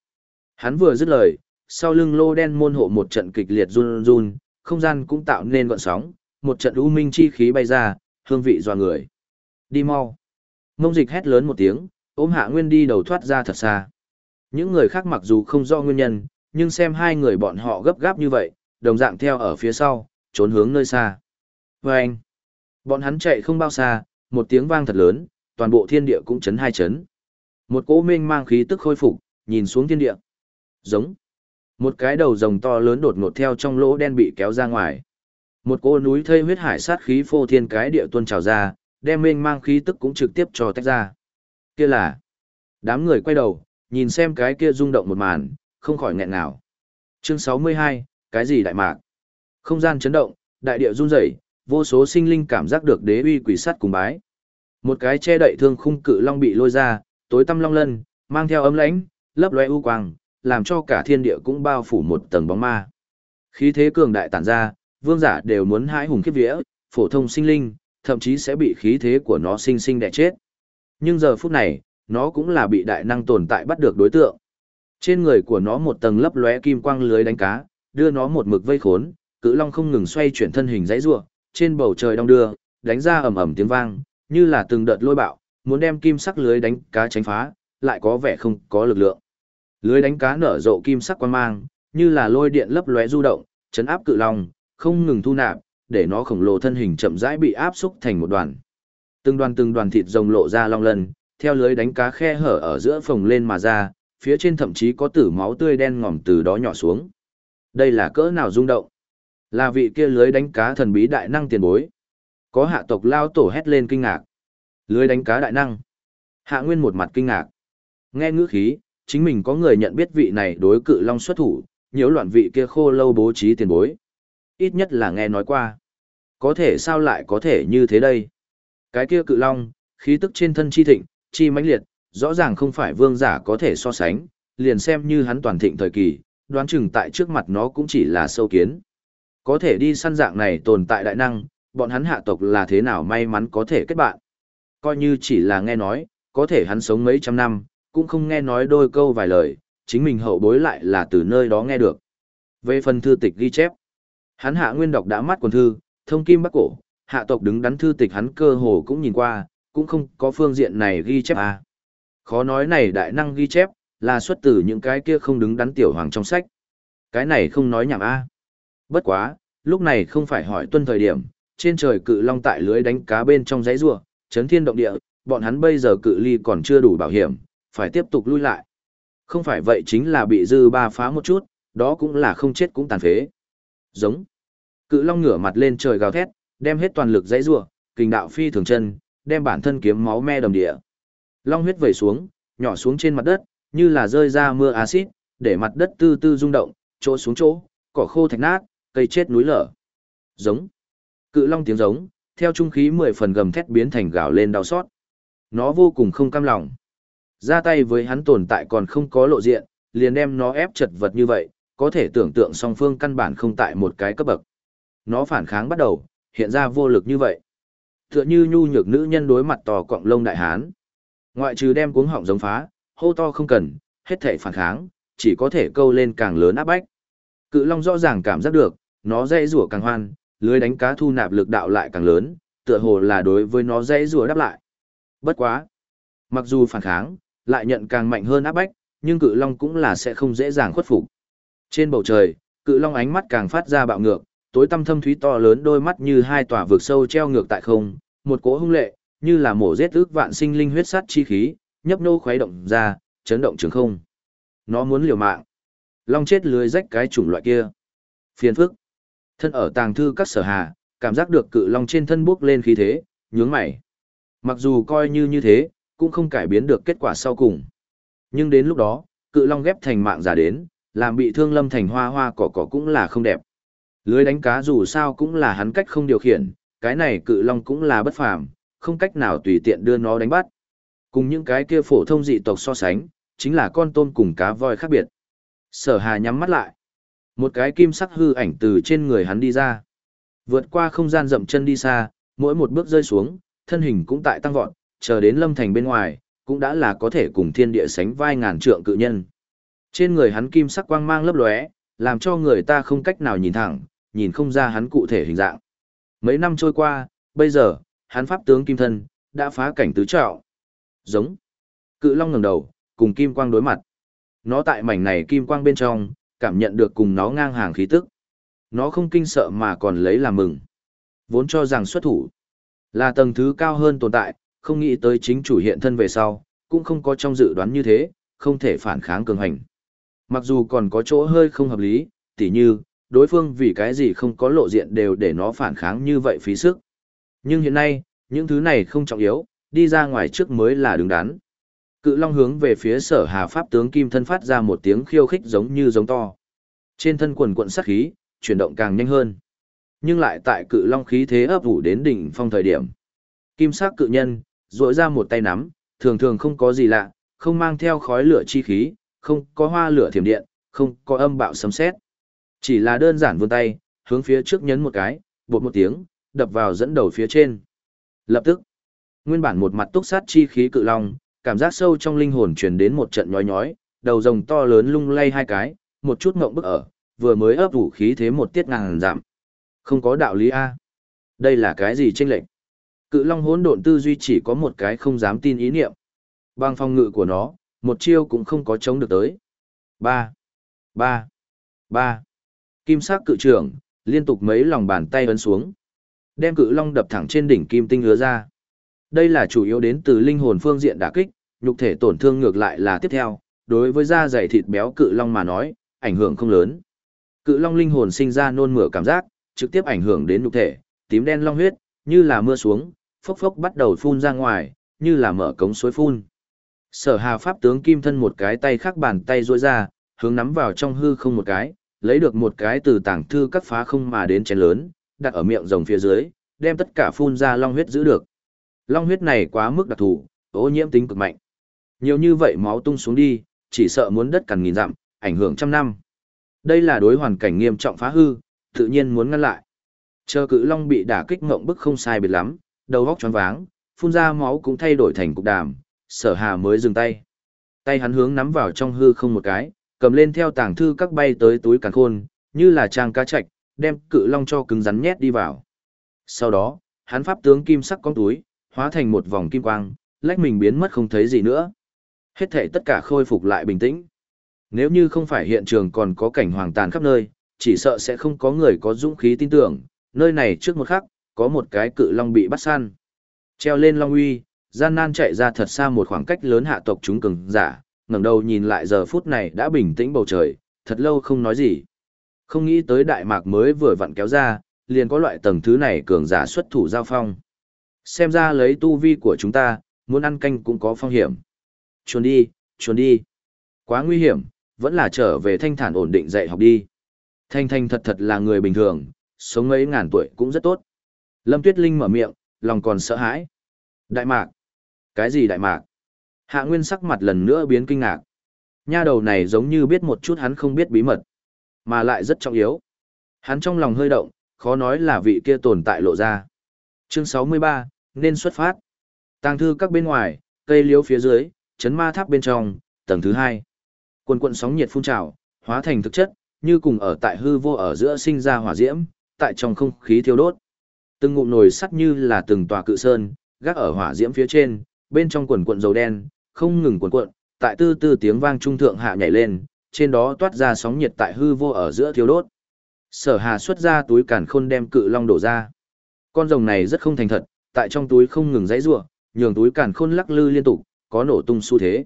Speaker 1: Hắn vừa dứt lời, sau lưng lô đen môn hộ một trận kịch liệt run run, không gian cũng tạo nên gọn sóng, một trận u minh chi khí bay ra, hương vị dọa người. Đi mau. Mông dịch hét lớn một tiếng, ôm Hạ Nguyên đi đầu thoát ra thật xa. Những người khác mặc dù không do nguyên nhân, nhưng xem hai người bọn họ gấp gáp như vậy, đồng dạng theo ở phía sau, trốn hướng nơi xa. Và anh, bọn hắn chạy không bao xa, một tiếng vang thật lớn, toàn bộ thiên địa cũng chấn hai chấn. Một cỗ mênh mang khí tức khôi phục, nhìn xuống thiên địa. Giống. Một cái đầu rồng to lớn đột ngột theo trong lỗ đen bị kéo ra ngoài. Một cỗ núi thây huyết hải sát khí phô thiên cái địa tuôn trào ra, đem mênh mang khí tức cũng trực tiếp cho tách ra. Kia là. Đám người quay đầu, nhìn xem cái kia rung động một màn, không khỏi nghẹn ngào. Chương 62, cái gì đại mạc? Không gian chấn động, đại địa run rẩy, vô số sinh linh cảm giác được đế uy quỷ sắt cùng bái. Một cái che đậy thương khung cự long bị lôi ra, tối tăm long lân, mang theo ấm lãnh, lấp lóe u quang, làm cho cả thiên địa cũng bao phủ một tầng bóng ma. Khí thế cường đại tản ra, vương giả đều muốn hãi hùng khiếp vía, phổ thông sinh linh, thậm chí sẽ bị khí thế của nó sinh sinh đè chết. Nhưng giờ phút này, nó cũng là bị đại năng tồn tại bắt được đối tượng. Trên người của nó một tầng lấp lóe kim quang lưới đánh cá, đưa nó một mực vây khốn, cự long không ngừng xoay chuyển thân hình dãy rủa, trên bầu trời đong đưa, đánh ra ầm ầm tiếng vang, như là từng đợt lôi bạo, muốn đem kim sắc lưới đánh cá tránh phá, lại có vẻ không có lực lượng. Lưới đánh cá nở rộ kim sắc quang mang, như là lôi điện lấp lóe du động, chấn áp cự long, không ngừng thu nạp, để nó khổng lồ thân hình chậm rãi bị áp xúc thành một đoàn. Từng đoàn từng đoàn thịt rồng lộ ra long lân, theo lưới đánh cá khe hở ở giữa phồng lên mà ra, phía trên thậm chí có tử máu tươi đen ngòm từ đó nhỏ xuống. Đây là cỡ nào rung động? Là vị kia lưới đánh cá thần bí đại năng tiền bối. Có hạ tộc lao tổ hét lên kinh ngạc. Lưới đánh cá đại năng. Hạ Nguyên một mặt kinh ngạc. Nghe ngữ khí, chính mình có người nhận biết vị này đối cự long xuất thủ, nhiễu loạn vị kia khô lâu bố trí tiền bối. Ít nhất là nghe nói qua. Có thể sao lại có thể như thế đây? Cái kia cự long, khí tức trên thân chi thịnh, chi mãnh liệt, rõ ràng không phải vương giả có thể so sánh, liền xem như hắn toàn thịnh thời kỳ, đoán chừng tại trước mặt nó cũng chỉ là sâu kiến. Có thể đi săn dạng này tồn tại đại năng, bọn hắn hạ tộc là thế nào may mắn có thể kết bạn. Coi như chỉ là nghe nói, có thể hắn sống mấy trăm năm, cũng không nghe nói đôi câu vài lời, chính mình hậu bối lại là từ nơi đó nghe được. Về phần thư tịch ghi chép, hắn hạ nguyên đọc đã mắt quần thư, thông kim bắc cổ, hạ tộc đứng đắn thư tịch hắn cơ hồ cũng nhìn qua, cũng không có phương diện này ghi chép à. Khó nói này đại năng ghi chép, là xuất từ những cái kia không đứng đắn tiểu hoàng trong sách. Cái này không nói nhảm a. À. Bất quá, lúc này không phải hỏi tuân thời điểm, trên trời cự long tại lưới đánh cá bên trong dãy rùa, chấn thiên động địa, bọn hắn bây giờ cự ly còn chưa đủ bảo hiểm, phải tiếp tục lui lại. Không phải vậy chính là bị dư ba phá một chút, đó cũng là không chết cũng tàn phế. Giống. Cự long ngửa mặt lên trời gào thét, đem hết toàn lực dãy rùa, kình đạo phi thường chân, đem bản thân kiếm máu me đầm địa. Long huyết vẩy xuống, nhỏ xuống trên mặt đất, như là rơi ra mưa axit, để mặt đất tư tư rung động, chỗ xuống chỗ, cỏ khô thạch nát, cây chết núi lở. Giống. Cự long tiếng giống, theo trung khí mười phần gầm thét biến thành gào lên đau xót. Nó vô cùng không cam lòng. Ra tay với hắn tồn tại còn không có lộ diện, liền đem nó ép chật vật như vậy, có thể tưởng tượng song phương căn bản không tại một cái cấp bậc. Nó phản kháng bắt đầu, hiện ra vô lực như vậy. Tựa như nhu nhược nữ nhân đối mặt tò cọng lông đại hán. Ngoại trừ đem cuống họng giống phá, hô to không cần, hết thể phản kháng, chỉ có thể câu lên càng lớn áp bách. Cự long rõ ràng cảm giác được, nó dây rủa càng hoan, lưới đánh cá thu nạp lực đạo lại càng lớn, tựa hồ là đối với nó dễ rùa đáp lại. Bất quá. Mặc dù phản kháng, lại nhận càng mạnh hơn áp bách, nhưng cự long cũng là sẽ không dễ dàng khuất phục. Trên bầu trời, cự long ánh mắt càng phát ra bạo ngược, tối tăm thâm thúy to lớn đôi mắt như hai tòa vực sâu treo ngược tại không, một cỗ hung lệ, như là mổ giết ước vạn sinh linh huyết sát chi khí, nhấp nô khuấy động ra, chấn động trường không. Nó muốn liều mạng. Long chết lưới rách cái chủng loại kia. Phiền phức. Thân ở tàng thư các sở hà, cảm giác được cự long trên thân bước lên khí thế, nhướng mày. Mặc dù coi như như thế, cũng không cải biến được kết quả sau cùng. Nhưng đến lúc đó, cự long ghép thành mạng giả đến, làm bị thương lâm thành hoa hoa cỏ cỏ cũng là không đẹp. Lưới đánh cá dù sao cũng là hắn cách không điều khiển, cái này cự long cũng là bất phàm, không cách nào tùy tiện đưa nó đánh bắt. Cùng những cái kia phổ thông dị tộc so sánh, chính là con tôm cùng cá voi khác biệt. Sở hà nhắm mắt lại. Một cái kim sắc hư ảnh từ trên người hắn đi ra. Vượt qua không gian rậm chân đi xa, mỗi một bước rơi xuống, thân hình cũng tại tăng vọt, chờ đến lâm thành bên ngoài, cũng đã là có thể cùng thiên địa sánh vai ngàn trượng cự nhân. Trên người hắn kim sắc quang mang lấp lóe, làm cho người ta không cách nào nhìn thẳng, nhìn không ra hắn cụ thể hình dạng. Mấy năm trôi qua, bây giờ, hắn pháp tướng kim thân, đã phá cảnh tứ trạo. Giống. Cự long ngẩng đầu, cùng kim quang đối mặt. Nó tại mảnh này kim quang bên trong, cảm nhận được cùng nó ngang hàng khí tức. Nó không kinh sợ mà còn lấy làm mừng. Vốn cho rằng xuất thủ là tầng thứ cao hơn tồn tại, không nghĩ tới chính chủ hiện thân về sau, cũng không có trong dự đoán như thế, không thể phản kháng cường hành. Mặc dù còn có chỗ hơi không hợp lý, tỉ như, đối phương vì cái gì không có lộ diện đều để nó phản kháng như vậy phí sức. Nhưng hiện nay, những thứ này không trọng yếu, đi ra ngoài trước mới là đứng đắn. Cự long hướng về phía sở hà pháp tướng kim thân phát ra một tiếng khiêu khích giống như giống to. Trên thân quần quận sát khí, chuyển động càng nhanh hơn. Nhưng lại tại cự long khí thế ấp ủ đến đỉnh phong thời điểm. Kim sắc cự nhân, duỗi ra một tay nắm, thường thường không có gì lạ, không mang theo khói lửa chi khí, không có hoa lửa thiểm điện, không có âm bạo sấm sét. Chỉ là đơn giản vươn tay, hướng phía trước nhấn một cái, bột một tiếng, đập vào dẫn đầu phía trên. Lập tức, nguyên bản một mặt túc sát chi khí cự long, cảm giác sâu trong linh hồn truyền đến một trận nhói nhói, đầu rồng to lớn lung lay hai cái, một chút ngộng bức ở, vừa mới ấp ủ khí thế một tiết ngàn giảm. Không có đạo lý A. Đây là cái gì chênh lệch? Cự long hỗn độn tư duy chỉ có một cái không dám tin ý niệm. Bằng phong ngự của nó, một chiêu cũng không có chống được tới. Ba, ba, ba. Kim sắc cự trưởng, liên tục mấy lòng bàn tay ấn xuống. Đem cự long đập thẳng trên đỉnh kim tinh hứa ra. Đây là chủ yếu đến từ linh hồn phương diện đả kích, nhục thể tổn thương ngược lại là tiếp theo, đối với da dày thịt béo cự long mà nói, ảnh hưởng không lớn. Cự long linh hồn sinh ra nôn mửa cảm giác, trực tiếp ảnh hưởng đến nhục thể, tím đen long huyết, như là mưa xuống, phốc phốc bắt đầu phun ra ngoài, như là mở cống suối phun. Sở Hà pháp tướng kim thân một cái tay khác bàn tay duỗi ra, hướng nắm vào trong hư không một cái, lấy được một cái từ tảng thư cắt phá không mà đến chén lớn, đặt ở miệng rồng phía dưới, đem tất cả phun ra long huyết giữ được. Long huyết này quá mức đặc thù, ô nhiễm tính cực mạnh. Nhiều như vậy máu tung xuống đi, chỉ sợ muốn đất cằn nghìn dặm, ảnh hưởng trăm năm. Đây là đối hoàn cảnh nghiêm trọng phá hư, tự nhiên muốn ngăn lại. Chờ cự long bị đả kích ngộng bức không sai biệt lắm, đầu góc choáng váng, phun ra máu cũng thay đổi thành cục đàm, sở hà mới dừng tay. Tay hắn hướng nắm vào trong hư không một cái, cầm lên theo tảng thư các bay tới túi càn khôn, như là trang cá chạch, đem cự long cho cứng rắn nhét đi vào. Sau đó, hắn pháp tướng kim sắc con túi, hóa thành một vòng kim quang, lách mình biến mất không thấy gì nữa. Hết thể tất cả khôi phục lại bình tĩnh. Nếu như không phải hiện trường còn có cảnh hoàng tàn khắp nơi, chỉ sợ sẽ không có người có dũng khí tin tưởng, nơi này trước một khắc, có một cái cự long bị bắt săn. Treo lên long uy, gian nan chạy ra thật xa một khoảng cách lớn hạ tộc chúng cường giả, ngẩng đầu nhìn lại giờ phút này đã bình tĩnh bầu trời, thật lâu không nói gì. Không nghĩ tới đại mạc mới vừa vặn kéo ra, liền có loại tầng thứ này cường giả xuất thủ giao phong. Xem ra lấy tu vi của chúng ta, muốn ăn canh cũng có phong hiểm. Chuồn đi, chuồn đi. Quá nguy hiểm, vẫn là trở về thanh thản ổn định dạy học đi. Thanh thanh thật thật là người bình thường, sống mấy ngàn tuổi cũng rất tốt. Lâm Tuyết Linh mở miệng, lòng còn sợ hãi. Đại mạc. Cái gì đại mạc? Hạ Nguyên sắc mặt lần nữa biến kinh ngạc. Nha đầu này giống như biết một chút hắn không biết bí mật, mà lại rất trọng yếu. Hắn trong lòng hơi động, khó nói là vị kia tồn tại lộ ra. Chương 63, nên xuất phát. Tàng thư các bên ngoài, cây liếu phía dưới, chấn ma tháp bên trong, tầng thứ hai. Quần quận sóng nhiệt phun trào, hóa thành thực chất, như cùng ở tại hư vô ở giữa sinh ra hỏa diễm, tại trong không khí thiêu đốt. Từng ngụm nồi sắt như là từng tòa cự sơn, gác ở hỏa diễm phía trên, bên trong quần cuộn dầu đen, không ngừng cuộn cuộn, tại tư tư tiếng vang trung thượng hạ nhảy lên, trên đó toát ra sóng nhiệt tại hư vô ở giữa thiêu đốt. Sở Hà xuất ra túi càn khôn đem cự long đổ ra. Con rồng này rất không thành thật, tại trong túi không ngừng dãy giụa, nhường túi càn khôn lắc lư liên tục, có nổ tung xu thế.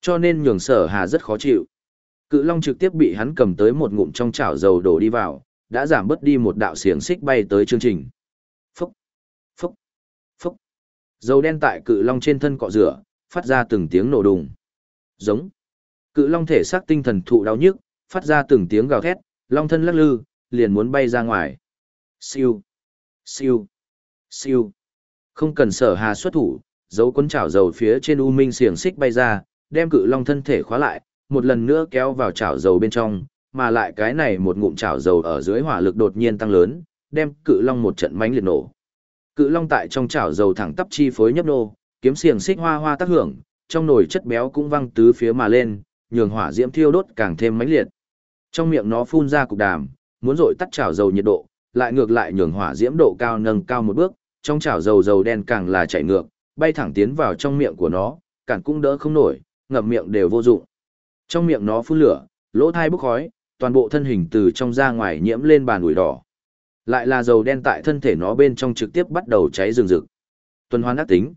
Speaker 1: Cho nên nhường sở hà rất khó chịu. Cự long trực tiếp bị hắn cầm tới một ngụm trong chảo dầu đổ đi vào, đã giảm bớt đi một đạo xiềng xích bay tới chương trình. Phúc, phúc, phúc. Dầu đen tại cự long trên thân cọ rửa, phát ra từng tiếng nổ đùng. Giống. Cự long thể xác tinh thần thụ đau nhức, phát ra từng tiếng gào thét, long thân lắc lư, liền muốn bay ra ngoài. Siêu, siêu, siêu. Không cần sở hà xuất thủ, dấu cuốn chảo dầu phía trên u minh xiềng xích bay ra, đem cự long thân thể khóa lại, một lần nữa kéo vào chảo dầu bên trong, mà lại cái này một ngụm chảo dầu ở dưới hỏa lực đột nhiên tăng lớn, đem cự long một trận mánh liệt nổ. Cự long tại trong chảo dầu thẳng tắp chi phối nhấp nô, kiếm xiềng xích hoa hoa tác hưởng, trong nồi chất béo cũng văng tứ phía mà lên, nhường hỏa diễm thiêu đốt càng thêm mãnh liệt. Trong miệng nó phun ra cục đàm, muốn dội tắt chảo dầu nhiệt độ, lại ngược lại nhường hỏa diễm độ cao nâng cao một bước, trong chảo dầu dầu đen càng là chảy ngược, bay thẳng tiến vào trong miệng của nó, cản cũng đỡ không nổi, ngậm miệng đều vô dụng. Trong miệng nó phun lửa, lỗ thai bốc khói, toàn bộ thân hình từ trong ra ngoài nhiễm lên bàn ủi đỏ. Lại là dầu đen tại thân thể nó bên trong trực tiếp bắt đầu cháy rừng rực. Tuần hoàn ác tính.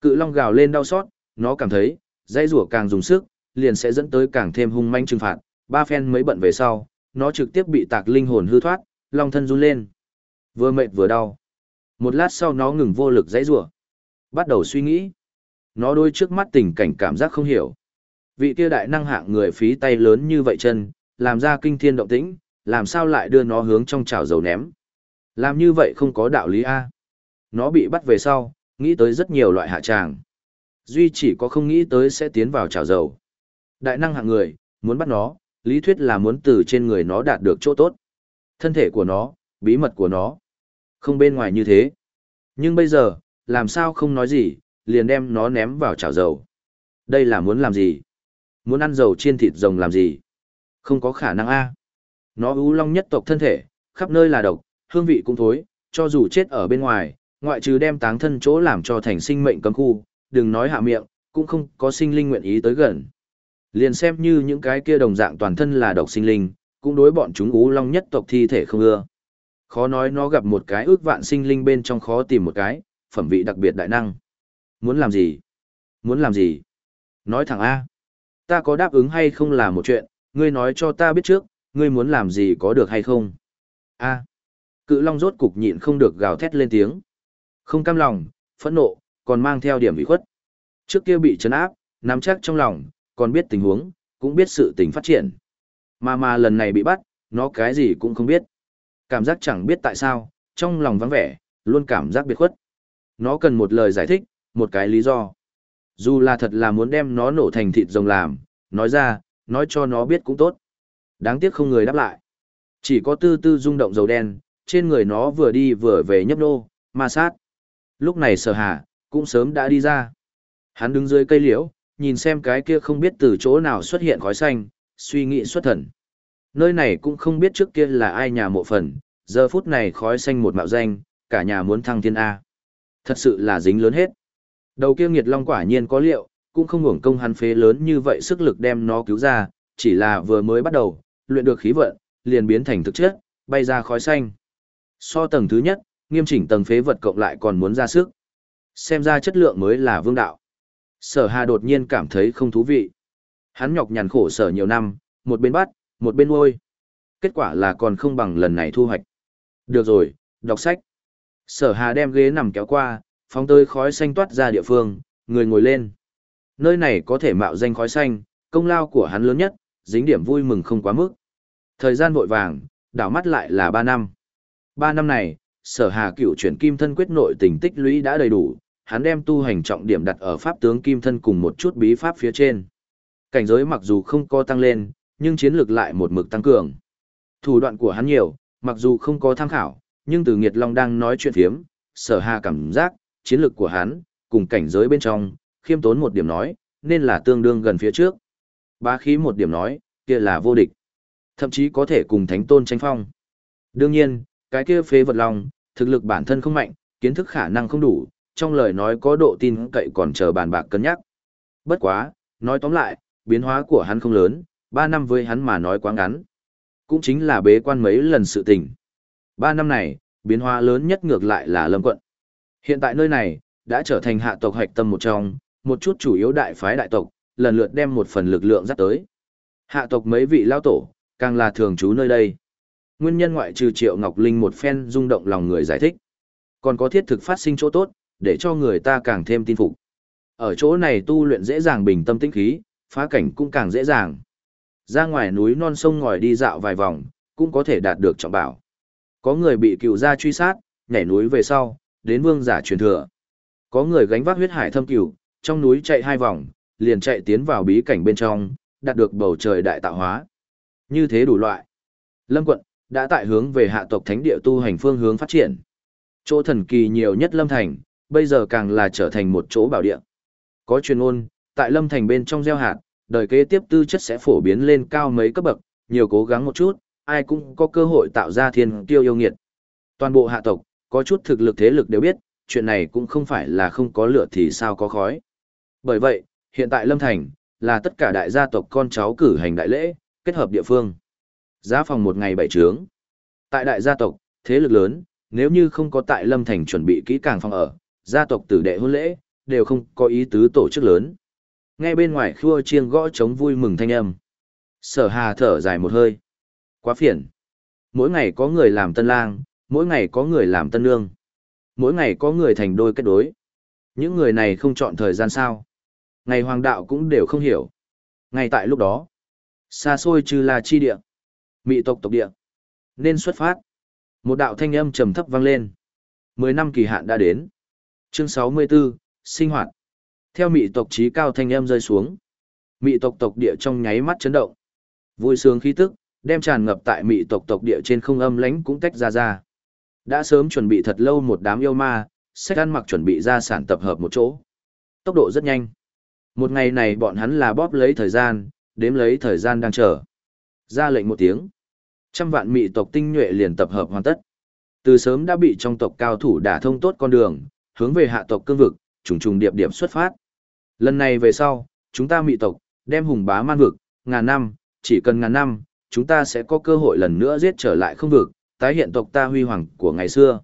Speaker 1: Cự long gào lên đau xót, nó cảm thấy, dây rủa càng dùng sức, liền sẽ dẫn tới càng thêm hung manh trừng phạt. Ba phen mới bận về sau, nó trực tiếp bị tạc linh hồn hư thoát, long thân run lên. Vừa mệt vừa đau. Một lát sau nó ngừng vô lực dãy rủa, bắt đầu suy nghĩ. Nó đôi trước mắt tình cảnh cảm giác không hiểu. Vị kia đại năng hạng người phí tay lớn như vậy chân, làm ra kinh thiên động tĩnh, làm sao lại đưa nó hướng trong chảo dầu ném. Làm như vậy không có đạo lý A. Nó bị bắt về sau, nghĩ tới rất nhiều loại hạ tràng. Duy chỉ có không nghĩ tới sẽ tiến vào chảo dầu. Đại năng hạng người, muốn bắt nó, lý thuyết là muốn từ trên người nó đạt được chỗ tốt. Thân thể của nó, bí mật của nó. Không bên ngoài như thế. Nhưng bây giờ, làm sao không nói gì, liền đem nó ném vào chảo dầu. Đây là muốn làm gì? Muốn ăn dầu chiên thịt rồng làm gì? Không có khả năng a. Nó ưu long nhất tộc thân thể, khắp nơi là độc, hương vị cũng thối, cho dù chết ở bên ngoài, ngoại trừ đem táng thân chỗ làm cho thành sinh mệnh cấm khu, đừng nói hạ miệng, cũng không có sinh linh nguyện ý tới gần. Liền xem như những cái kia đồng dạng toàn thân là độc sinh linh, cũng đối bọn chúng ú long nhất tộc thi thể không ưa. Khó nói nó gặp một cái ước vạn sinh linh bên trong khó tìm một cái, phẩm vị đặc biệt đại năng. Muốn làm gì? Muốn làm gì? Nói thẳng A. Ta có đáp ứng hay không là một chuyện, ngươi nói cho ta biết trước, ngươi muốn làm gì có được hay không? A. Cự long rốt cục nhịn không được gào thét lên tiếng. Không cam lòng, phẫn nộ, còn mang theo điểm bị khuất. Trước kia bị chấn áp, nắm chắc trong lòng, còn biết tình huống, cũng biết sự tình phát triển. Mà mà lần này bị bắt, nó cái gì cũng không biết. Cảm giác chẳng biết tại sao, trong lòng vắng vẻ, luôn cảm giác biệt khuất. Nó cần một lời giải thích, một cái lý do. Dù là thật là muốn đem nó nổ thành thịt rồng làm, nói ra, nói cho nó biết cũng tốt. Đáng tiếc không người đáp lại. Chỉ có tư tư rung động dầu đen, trên người nó vừa đi vừa về nhấp nô, ma sát. Lúc này sở hà, cũng sớm đã đi ra. Hắn đứng dưới cây liễu, nhìn xem cái kia không biết từ chỗ nào xuất hiện khói xanh, suy nghĩ xuất thần. Nơi này cũng không biết trước kia là ai nhà mộ phần, giờ phút này khói xanh một mạo danh, cả nhà muốn thăng thiên A. Thật sự là dính lớn hết. Đầu kia nghiệt long quả nhiên có liệu, cũng không ngủng công hắn phế lớn như vậy sức lực đem nó cứu ra, chỉ là vừa mới bắt đầu, luyện được khí vận, liền biến thành thực chất, bay ra khói xanh. So tầng thứ nhất, nghiêm chỉnh tầng phế vật cộng lại còn muốn ra sức. Xem ra chất lượng mới là vương đạo. Sở Hà đột nhiên cảm thấy không thú vị. Hắn nhọc nhằn khổ sở nhiều năm, một bên bắt, một bên nuôi. Kết quả là còn không bằng lần này thu hoạch. Được rồi, đọc sách. Sở Hà đem ghế nằm kéo qua, phóng tới khói xanh toát ra địa phương, người ngồi lên. Nơi này có thể mạo danh khói xanh, công lao của hắn lớn nhất, dính điểm vui mừng không quá mức. Thời gian vội vàng, đảo mắt lại là 3 năm. 3 năm này, sở hà cựu chuyển kim thân quyết nội tình tích lũy đã đầy đủ, hắn đem tu hành trọng điểm đặt ở pháp tướng kim thân cùng một chút bí pháp phía trên. Cảnh giới mặc dù không có tăng lên, nhưng chiến lược lại một mực tăng cường. Thủ đoạn của hắn nhiều, mặc dù không có tham khảo, nhưng từ Nghiệt Long đang nói chuyện phiếm, sở hà cảm giác, chiến lược của hắn, cùng cảnh giới bên trong, khiêm tốn một điểm nói, nên là tương đương gần phía trước. Bá khí một điểm nói, kia là vô địch. Thậm chí có thể cùng thánh tôn tranh phong. Đương nhiên, cái kia phế vật lòng, thực lực bản thân không mạnh, kiến thức khả năng không đủ, trong lời nói có độ tin cậy còn chờ bàn bạc cân nhắc. Bất quá, nói tóm lại, biến hóa của hắn không lớn, 3 năm với hắn mà nói quá ngắn. Cũng chính là bế quan mấy lần sự tình. 3 năm này, biến hóa lớn nhất ngược lại là lâm quận. Hiện tại nơi này, đã trở thành hạ tộc hạch tâm một trong, một chút chủ yếu đại phái đại tộc, lần lượt đem một phần lực lượng dắt tới. Hạ tộc mấy vị lao tổ, càng là thường trú nơi đây. Nguyên nhân ngoại trừ Triệu Ngọc Linh một phen rung động lòng người giải thích. Còn có thiết thực phát sinh chỗ tốt, để cho người ta càng thêm tin phục. Ở chỗ này tu luyện dễ dàng bình tâm tĩnh khí, phá cảnh cũng càng dễ dàng. Ra ngoài núi non sông ngòi đi dạo vài vòng, cũng có thể đạt được trọng bảo. Có người bị cựu gia truy sát, nhảy núi về sau, đến vương giả truyền thừa. Có người gánh vác huyết hải thâm cửu, trong núi chạy hai vòng, liền chạy tiến vào bí cảnh bên trong, đạt được bầu trời đại tạo hóa. Như thế đủ loại. Lâm quận, đã tại hướng về hạ tộc thánh địa tu hành phương hướng phát triển. Chỗ thần kỳ nhiều nhất Lâm Thành, bây giờ càng là trở thành một chỗ bảo địa. Có truyền ôn, tại Lâm Thành bên trong gieo hạt, đời kế tiếp tư chất sẽ phổ biến lên cao mấy cấp bậc, nhiều cố gắng một chút, ai cũng có cơ hội tạo ra thiên tiêu yêu nghiệt. Toàn bộ hạ tộc, có chút thực lực thế lực đều biết, chuyện này cũng không phải là không có lửa thì sao có khói. Bởi vậy, hiện tại Lâm Thành, là tất cả đại gia tộc con cháu cử hành đại lễ, kết hợp địa phương. Giá phòng một ngày bảy trướng. Tại đại gia tộc, thế lực lớn, nếu như không có tại Lâm Thành chuẩn bị kỹ càng phòng ở, gia tộc tử đệ hôn lễ, đều không có ý tứ tổ chức lớn. Nghe bên ngoài khua chiêng gõ trống vui mừng thanh âm. Sở hà thở dài một hơi. Quá phiền. Mỗi ngày có người làm tân lang, mỗi ngày có người làm tân nương. Mỗi ngày có người thành đôi kết đối. Những người này không chọn thời gian sao. Ngày hoàng đạo cũng đều không hiểu. Ngay tại lúc đó, xa xôi trừ là chi địa. Mị tộc tộc địa. Nên xuất phát. Một đạo thanh âm trầm thấp vang lên. Mười năm kỳ hạn đã đến. Chương sáu mươi 64, sinh hoạt. Theo mị tộc trí cao thanh âm rơi xuống. Mị tộc tộc địa trong nháy mắt chấn động. Vui sướng khí tức, đem tràn ngập tại mị tộc tộc địa trên không âm lãnh cũng tách ra ra. Đã sớm chuẩn bị thật lâu một đám yêu ma, sách ăn mặc chuẩn bị ra sản tập hợp một chỗ. Tốc độ rất nhanh. Một ngày này bọn hắn là bóp lấy thời gian, đếm lấy thời gian đang chờ. Ra lệnh một tiếng. Trăm vạn mị tộc tinh nhuệ liền tập hợp hoàn tất. Từ sớm đã bị trong tộc cao thủ đả thông tốt con đường, hướng về hạ tộc cương vực, trùng trùng điệp điểm xuất phát. Lần này về sau, chúng ta mị tộc, đem hùng bá man vực, ngàn năm, chỉ cần ngàn năm, chúng ta sẽ có cơ hội lần nữa giết trở lại không vực, tái hiện tộc ta huy hoàng của ngày xưa.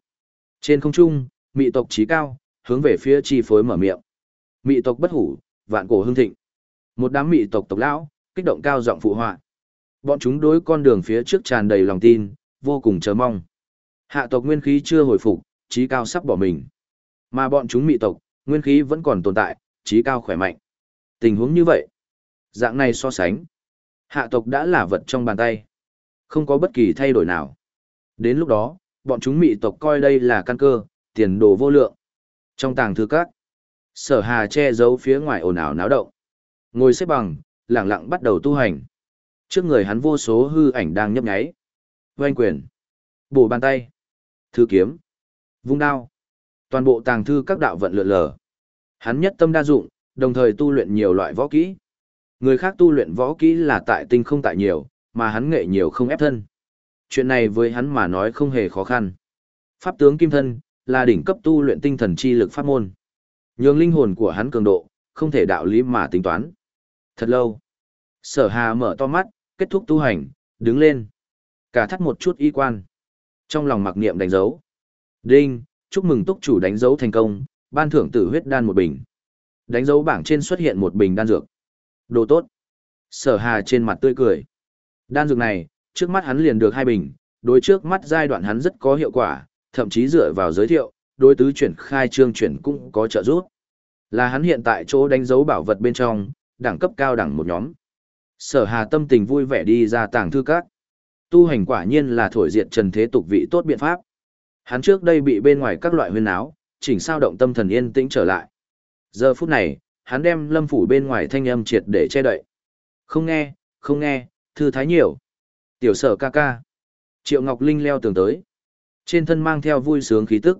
Speaker 1: Trên không trung, mị tộc trí cao, hướng về phía chi phối mở miệng. Mị tộc bất hủ, vạn cổ hưng thịnh. Một đám mị tộc tộc lão, kích động cao giọng phụ họa. Bọn chúng đối con đường phía trước tràn đầy lòng tin, vô cùng chờ mong. Hạ tộc nguyên khí chưa hồi phục, trí cao sắp bỏ mình. Mà bọn chúng mị tộc, nguyên khí vẫn còn tồn tại, trí cao khỏe mạnh. Tình huống như vậy, dạng này so sánh, hạ tộc đã là vật trong bàn tay. Không có bất kỳ thay đổi nào. Đến lúc đó, bọn chúng mị tộc coi đây là căn cơ, tiền đồ vô lượng. Trong tàng thư các, sở hà che giấu phía ngoài ồn ào náo động. Ngồi xếp bằng, lặng lặng bắt đầu tu hành. Trước người hắn vô số hư ảnh đang nhấp nháy. Oanh quyền, bổ bàn tay, thư kiếm, vung đao. Toàn bộ tàng thư các đạo vận lượn lờ. Hắn nhất tâm đa dụng, đồng thời tu luyện nhiều loại võ kỹ. Người khác tu luyện võ kỹ là tại tinh không tại nhiều, mà hắn nghệ nhiều không ép thân. Chuyện này với hắn mà nói không hề khó khăn. Pháp tướng kim thân, là đỉnh cấp tu luyện tinh thần chi lực pháp môn. Nhường linh hồn của hắn cường độ, không thể đạo lý mà tính toán. Thật lâu. Sở hà mở to mắt, kết thúc tu hành, đứng lên. Cả thắt một chút y quan. Trong lòng mặc niệm đánh dấu. Đinh, chúc mừng túc chủ đánh dấu thành công, ban thưởng tử huyết đan một bình. Đánh dấu bảng trên xuất hiện một bình đan dược. Đồ tốt. Sở hà trên mặt tươi cười. Đan dược này, trước mắt hắn liền được hai bình, đối trước mắt giai đoạn hắn rất có hiệu quả, thậm chí dựa vào giới thiệu, đối tứ chuyển khai trương chuyển cũng có trợ giúp. Là hắn hiện tại chỗ đánh dấu bảo vật bên trong, đẳng cấp cao đẳng một nhóm. Sở hà tâm tình vui vẻ đi ra tàng thư các. Tu hành quả nhiên là thổi diệt trần thế tục vị tốt biện pháp. Hắn trước đây bị bên ngoài các loại huyên áo, chỉnh sao động tâm thần yên tĩnh trở lại. Giờ phút này, hắn đem lâm phủ bên ngoài thanh âm triệt để che đậy. Không nghe, không nghe, thư thái nhiều. Tiểu sở ca ca. Triệu Ngọc Linh leo tường tới. Trên thân mang theo vui sướng khí tức.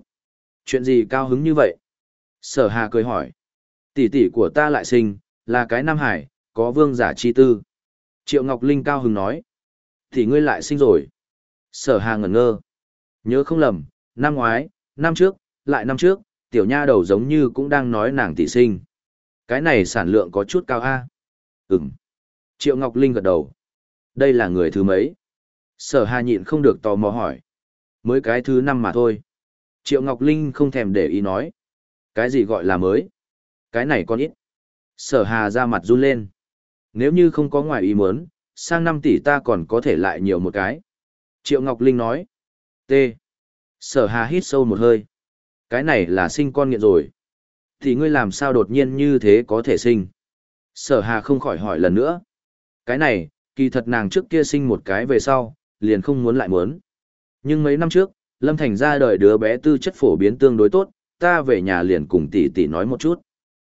Speaker 1: Chuyện gì cao hứng như vậy? Sở hà cười hỏi. Tỷ tỷ của ta lại sinh, là cái Nam Hải, có vương giả chi tư. Triệu Ngọc Linh cao hứng nói. Thì ngươi lại sinh rồi. Sở hà ngẩn ngơ. Nhớ không lầm, năm ngoái, năm trước, lại năm trước, tiểu nha đầu giống như cũng đang nói nàng tỷ sinh. Cái này sản lượng có chút cao a. Ừm. Triệu Ngọc Linh gật đầu. Đây là người thứ mấy? Sở Hà nhịn không được tò mò hỏi. Mới cái thứ năm mà thôi. Triệu Ngọc Linh không thèm để ý nói. Cái gì gọi là mới? Cái này con ít. Sở hà ra mặt run lên. Nếu như không có ngoài ý muốn, sang 5 tỷ ta còn có thể lại nhiều một cái. Triệu Ngọc Linh nói. T. Sở hà hít sâu một hơi. Cái này là sinh con nghiện rồi. Thì ngươi làm sao đột nhiên như thế có thể sinh? Sở hà không khỏi hỏi lần nữa. Cái này, kỳ thật nàng trước kia sinh một cái về sau, liền không muốn lại muốn. Nhưng mấy năm trước, Lâm Thành ra đời đứa bé tư chất phổ biến tương đối tốt, ta về nhà liền cùng tỷ tỷ nói một chút.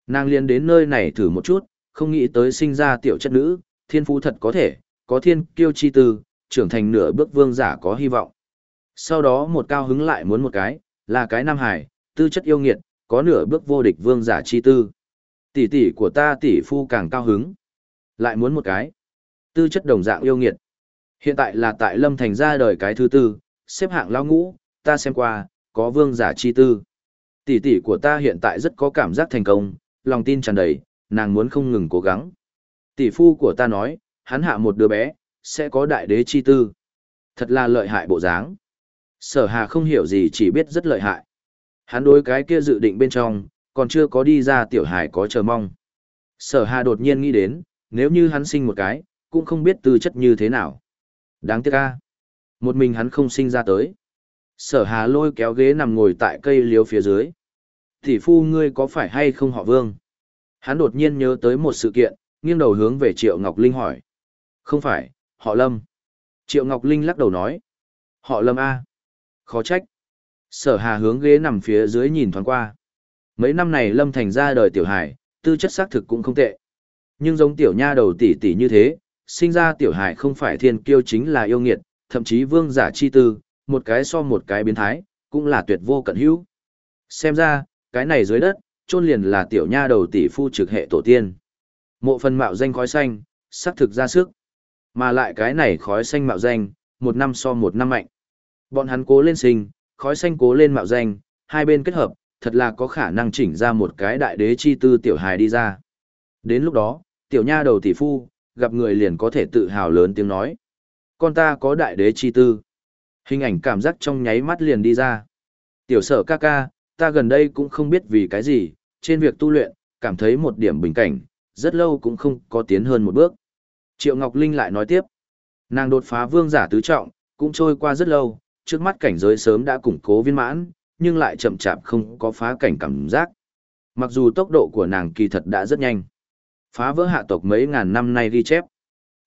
Speaker 1: Nàng liền đến nơi này thử một chút, không nghĩ tới sinh ra tiểu chất nữ, thiên phú thật có thể, có thiên kiêu chi tư, trưởng thành nửa bước vương giả có hy vọng. Sau đó một cao hứng lại muốn một cái, là cái nam hải, tư chất yêu nghiệt, có nửa bước vô địch vương giả chi tư. Tỷ tỷ của ta tỷ phu càng cao hứng. Lại muốn một cái. Tư chất đồng dạng yêu nghiệt. Hiện tại là tại Lâm Thành ra đời cái thứ tư, xếp hạng lao ngũ, ta xem qua, có vương giả chi tư. Tỷ tỷ của ta hiện tại rất có cảm giác thành công, lòng tin tràn đầy, nàng muốn không ngừng cố gắng. Tỷ phu của ta nói, hắn hạ một đứa bé, sẽ có đại đế chi tư. Thật là lợi hại bộ dáng. Sở hà không hiểu gì chỉ biết rất lợi hại. Hắn đối cái kia dự định bên trong, còn chưa có đi ra tiểu hải có chờ mong. Sở hà đột nhiên nghĩ đến, nếu như hắn sinh một cái, cũng không biết tư chất như thế nào. Đáng tiếc ca. Một mình hắn không sinh ra tới. Sở hà lôi kéo ghế nằm ngồi tại cây liếu phía dưới. Tỷ phu ngươi có phải hay không họ vương? Hắn đột nhiên nhớ tới một sự kiện, nghiêng đầu hướng về Triệu Ngọc Linh hỏi. Không phải, họ Lâm. Triệu Ngọc Linh lắc đầu nói. Họ Lâm A. Khó trách. Sở hà hướng ghế nằm phía dưới nhìn thoáng qua. Mấy năm này Lâm Thành ra đời tiểu hải, tư chất xác thực cũng không tệ. Nhưng giống tiểu nha đầu tỷ tỷ như thế, sinh ra tiểu hải không phải thiên kiêu chính là yêu nghiệt, thậm chí vương giả chi tư, một cái so một cái biến thái, cũng là tuyệt vô cận hữu. Xem ra, cái này dưới đất, chôn liền là tiểu nha đầu tỷ phu trực hệ tổ tiên. Mộ phần mạo danh khói xanh, xác thực ra sức. Mà lại cái này khói xanh mạo danh, một năm so một năm mạnh. Bọn hắn cố lên sinh, khói xanh cố lên mạo danh, hai bên kết hợp, thật là có khả năng chỉnh ra một cái đại đế chi tư tiểu hài đi ra. Đến lúc đó, tiểu nha đầu tỷ phu, gặp người liền có thể tự hào lớn tiếng nói. Con ta có đại đế chi tư. Hình ảnh cảm giác trong nháy mắt liền đi ra. Tiểu sở ca ca, ta gần đây cũng không biết vì cái gì, trên việc tu luyện, cảm thấy một điểm bình cảnh, rất lâu cũng không có tiến hơn một bước. Triệu Ngọc Linh lại nói tiếp, nàng đột phá vương giả tứ trọng, cũng trôi qua rất lâu, trước mắt cảnh giới sớm đã củng cố viên mãn, nhưng lại chậm chạp không có phá cảnh cảm giác. Mặc dù tốc độ của nàng kỳ thật đã rất nhanh, phá vỡ hạ tộc mấy ngàn năm nay ghi chép.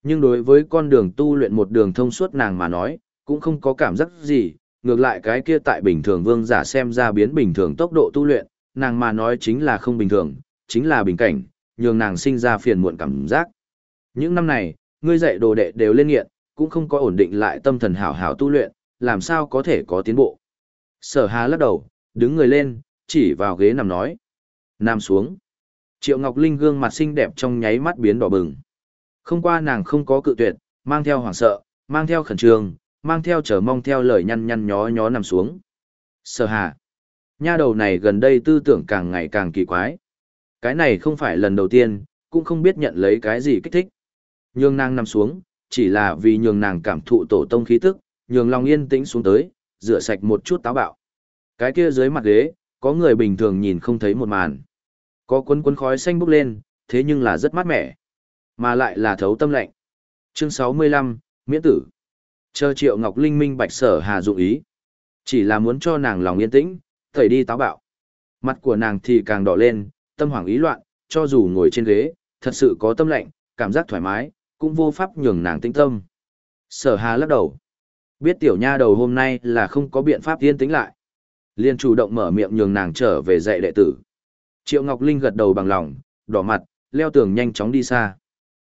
Speaker 1: Nhưng đối với con đường tu luyện một đường thông suốt nàng mà nói, cũng không có cảm giác gì, ngược lại cái kia tại bình thường vương giả xem ra biến bình thường tốc độ tu luyện, nàng mà nói chính là không bình thường, chính là bình cảnh, nhường nàng sinh ra phiền muộn cảm giác. Những năm này, ngươi dạy đồ đệ đều lên nghiện, cũng không có ổn định lại tâm thần hảo hảo tu luyện, làm sao có thể có tiến bộ. Sở hà lắc đầu, đứng người lên, chỉ vào ghế nằm nói. Nằm xuống. Triệu Ngọc Linh gương mặt xinh đẹp trong nháy mắt biến đỏ bừng. Không qua nàng không có cự tuyệt, mang theo hoảng sợ, mang theo khẩn trương, mang theo chờ mong theo lời nhăn nhăn nhó nhó nằm xuống. Sở hà. Nha đầu này gần đây tư tưởng càng ngày càng kỳ quái. Cái này không phải lần đầu tiên, cũng không biết nhận lấy cái gì kích thích. Nhường nàng nằm xuống, chỉ là vì nhường nàng cảm thụ tổ tông khí tức, nhường lòng yên tĩnh xuống tới, rửa sạch một chút táo bạo. Cái kia dưới mặt ghế, có người bình thường nhìn không thấy một màn. Có cuốn cuốn khói xanh bốc lên, thế nhưng là rất mát mẻ. Mà lại là thấu tâm lạnh. Chương 65, Miễn tử. Chờ triệu Ngọc Linh minh bạch sở hà dụng ý. Chỉ là muốn cho nàng lòng yên tĩnh, thầy đi táo bạo. Mặt của nàng thì càng đỏ lên, tâm hoảng ý loạn, cho dù ngồi trên ghế, thật sự có tâm lạnh, cảm giác thoải mái, cũng vô pháp nhường nàng tĩnh tâm. Sở hà lắc đầu. Biết tiểu nha đầu hôm nay là không có biện pháp yên tĩnh lại. liền chủ động mở miệng nhường nàng trở về dạy đệ tử. Triệu Ngọc Linh gật đầu bằng lòng, đỏ mặt, leo tường nhanh chóng đi xa.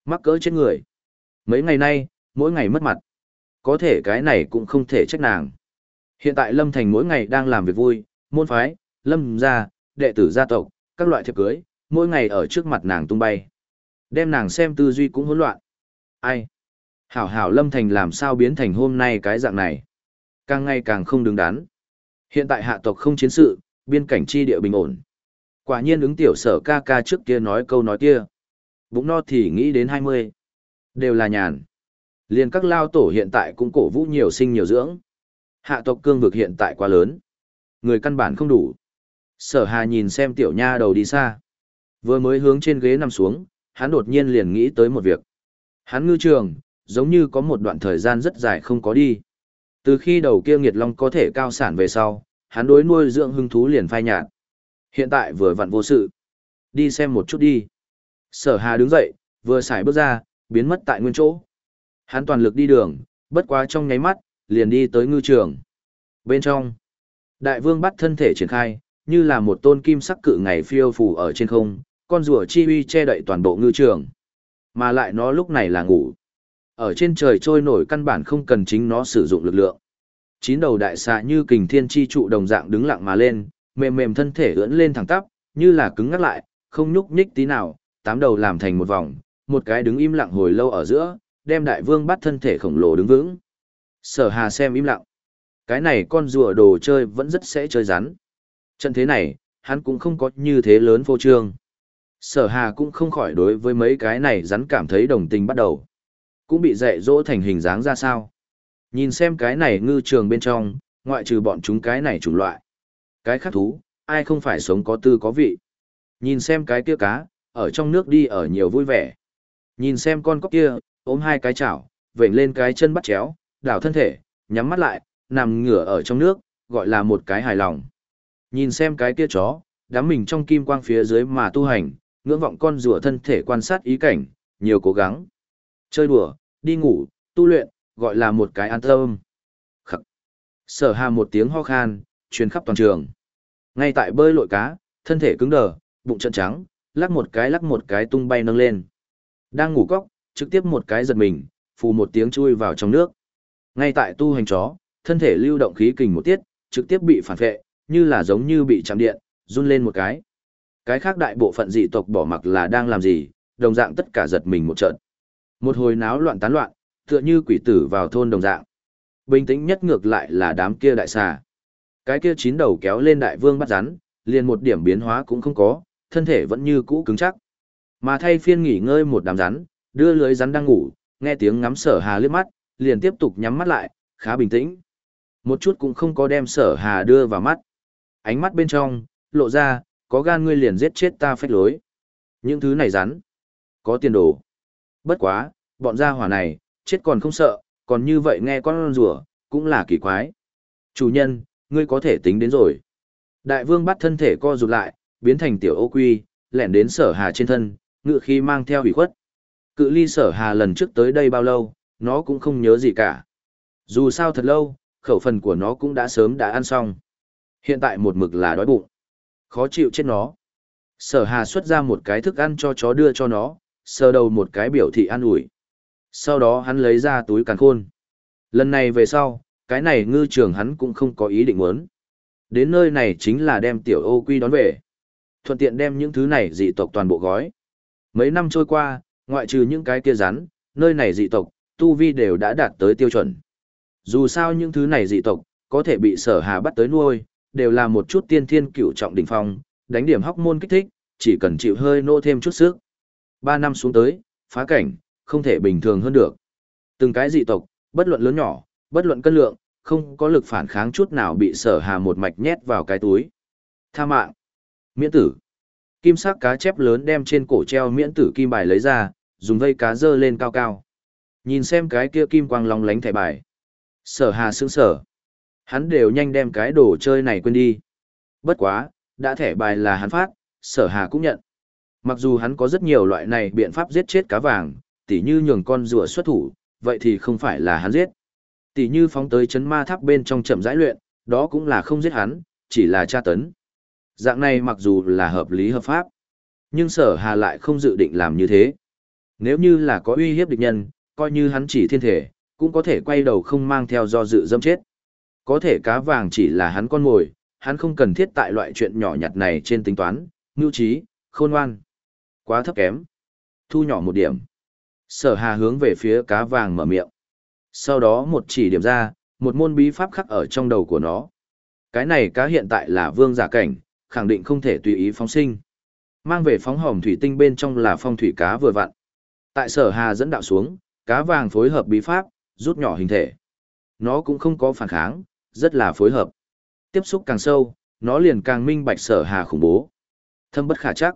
Speaker 1: Mắc cỡ chết người. Mấy ngày nay, mỗi ngày mất mặt. Có thể cái này cũng không thể trách nàng. Hiện tại Lâm Thành mỗi ngày đang làm việc vui, môn phái, Lâm gia, đệ tử gia tộc, các loại thiệp cưới, mỗi ngày ở trước mặt nàng tung bay. Đem nàng xem tư duy cũng hỗn loạn. Ai? Hảo hảo Lâm Thành làm sao biến thành hôm nay cái dạng này? Càng ngày càng không đứng đắn. Hiện tại hạ tộc không chiến sự, biên cảnh chi địa bình ổn. Quả nhiên ứng tiểu sở ca ca trước kia nói câu nói kia. Bụng no thì nghĩ đến 20. Đều là nhàn. Liên các lao tổ hiện tại cũng cổ vũ nhiều sinh nhiều dưỡng. Hạ tộc cương vực hiện tại quá lớn. Người căn bản không đủ. Sở hà nhìn xem tiểu nha đầu đi xa. Vừa mới hướng trên ghế nằm xuống, hắn đột nhiên liền nghĩ tới một việc. Hắn ngư trường, giống như có một đoạn thời gian rất dài không có đi. Từ khi đầu kia nghiệt long có thể cao sản về sau, hắn đối nuôi dưỡng hưng thú liền phai nhạt. Hiện tại vừa vặn vô sự. Đi xem một chút đi. Sở hà đứng dậy, vừa xài bước ra, biến mất tại nguyên chỗ. Hắn toàn lực đi đường, bất quá trong nháy mắt, liền đi tới ngư trường. Bên trong, đại vương bắt thân thể triển khai, như là một tôn kim sắc cự ngày phiêu phù ở trên không, con rùa chi uy che đậy toàn bộ ngư trường. Mà lại nó lúc này là ngủ. Ở trên trời trôi nổi căn bản không cần chính nó sử dụng lực lượng. Chín đầu đại xà như kình thiên chi trụ đồng dạng đứng lặng mà lên, mềm mềm thân thể ưỡn lên thẳng tắp, như là cứng ngắt lại, không nhúc nhích tí nào, tám đầu làm thành một vòng, một cái đứng im lặng hồi lâu ở giữa, đem đại vương bắt thân thể khổng lồ đứng vững. Sở Hà xem im lặng. Cái này con rùa đồ chơi vẫn rất sẽ chơi rắn. Trận thế này, hắn cũng không có như thế lớn vô trương. Sở Hà cũng không khỏi đối với mấy cái này rắn cảm thấy đồng tình bắt đầu. Cũng bị dạy dỗ thành hình dáng ra sao. Nhìn xem cái này ngư trường bên trong, ngoại trừ bọn chúng cái này chủng loại. Cái khác thú, ai không phải sống có tư có vị. Nhìn xem cái kia cá, ở trong nước đi ở nhiều vui vẻ. Nhìn xem con cóc kia, ôm hai cái chảo, vểnh lên cái chân bắt chéo, đảo thân thể, nhắm mắt lại, nằm ngửa ở trong nước, gọi là một cái hài lòng. Nhìn xem cái kia chó, đám mình trong kim quang phía dưới mà tu hành, ngưỡng vọng con rùa thân thể quan sát ý cảnh, nhiều cố gắng. Chơi đùa, đi ngủ, tu luyện, gọi là một cái an tâm. Khắc. Sở hà một tiếng ho khan, truyền khắp toàn trường. Ngay tại bơi lội cá, thân thể cứng đờ, bụng trận trắng, lắc một cái lắc một cái tung bay nâng lên. Đang ngủ cóc, trực tiếp một cái giật mình, phù một tiếng chui vào trong nước. Ngay tại tu hành chó, thân thể lưu động khí kình một tiết, trực tiếp bị phản vệ, như là giống như bị chạm điện, run lên một cái. Cái khác đại bộ phận dị tộc bỏ mặc là đang làm gì, đồng dạng tất cả giật mình một trận. Một hồi náo loạn tán loạn, tựa như quỷ tử vào thôn đồng dạng. Bình tĩnh nhất ngược lại là đám kia đại xà. Cái kia chín đầu kéo lên đại vương bắt rắn, liền một điểm biến hóa cũng không có, thân thể vẫn như cũ cứng chắc. Mà thay phiên nghỉ ngơi một đám rắn, đưa lưới rắn đang ngủ, nghe tiếng ngắm sở hà liếc mắt, liền tiếp tục nhắm mắt lại, khá bình tĩnh. Một chút cũng không có đem sở hà đưa vào mắt. Ánh mắt bên trong, lộ ra, có gan ngươi liền giết chết ta phách lối. Những thứ này rắn, có tiền đồ. Bất quá, bọn gia hỏa này, chết còn không sợ, còn như vậy nghe con rùa, cũng là kỳ quái. Chủ nhân, ngươi có thể tính đến rồi. Đại vương bắt thân thể co rụt lại, biến thành tiểu ô quy, lẻn đến sở hà trên thân, ngựa khi mang theo hủy khuất. Cự ly sở hà lần trước tới đây bao lâu, nó cũng không nhớ gì cả. Dù sao thật lâu, khẩu phần của nó cũng đã sớm đã ăn xong. Hiện tại một mực là đói bụng. Khó chịu chết nó. Sở hà xuất ra một cái thức ăn cho chó đưa cho nó, sờ đầu một cái biểu thị ăn ủi. Sau đó hắn lấy ra túi càn khôn. Lần này về sau, cái này ngư trường hắn cũng không có ý định muốn. Đến nơi này chính là đem tiểu ô quy đón về. Thuận tiện đem những thứ này dị tộc toàn bộ gói. Mấy năm trôi qua, ngoại trừ những cái kia rắn, nơi này dị tộc, tu vi đều đã đạt tới tiêu chuẩn. Dù sao những thứ này dị tộc, có thể bị sở hà bắt tới nuôi, đều là một chút tiên thiên cửu trọng đỉnh phong, đánh điểm hóc môn kích thích, chỉ cần chịu hơi nô thêm chút sức. Ba năm xuống tới, phá cảnh, không thể bình thường hơn được. Từng cái dị tộc, bất luận lớn nhỏ, bất luận cân lượng, không có lực phản kháng chút nào bị sở hà một mạch nhét vào cái túi. Tha mạng. Miễn tử. Kim sắc cá chép lớn đem trên cổ treo miễn tử kim bài lấy ra, dùng vây cá dơ lên cao cao. Nhìn xem cái kia kim quang long lánh thẻ bài. Sở hà sững sở. Hắn đều nhanh đem cái đồ chơi này quên đi. Bất quá, đã thẻ bài là hắn phát, sở hà cũng nhận. Mặc dù hắn có rất nhiều loại này biện pháp giết chết cá vàng, tỉ như nhường con rùa xuất thủ, vậy thì không phải là hắn giết. Tỉ như phóng tới chấn ma tháp bên trong chậm rãi luyện, đó cũng là không giết hắn, chỉ là tra tấn. Dạng này mặc dù là hợp lý hợp pháp, nhưng sở hà lại không dự định làm như thế. Nếu như là có uy hiếp địch nhân, coi như hắn chỉ thiên thể, cũng có thể quay đầu không mang theo do dự dâm chết. Có thể cá vàng chỉ là hắn con mồi, hắn không cần thiết tại loại chuyện nhỏ nhặt này trên tính toán, mưu trí, khôn ngoan. Quá thấp kém. Thu nhỏ một điểm. Sở hà hướng về phía cá vàng mở miệng. Sau đó một chỉ điểm ra, một môn bí pháp khắc ở trong đầu của nó. Cái này cá hiện tại là vương giả cảnh, khẳng định không thể tùy ý phóng sinh. Mang về phóng hỏng thủy tinh bên trong là phong thủy cá vừa vặn. Tại sở hà dẫn đạo xuống, cá vàng phối hợp bí pháp, rút nhỏ hình thể. Nó cũng không có phản kháng, rất là phối hợp. Tiếp xúc càng sâu, nó liền càng minh bạch sở hà khủng bố. Thâm bất khả chắc.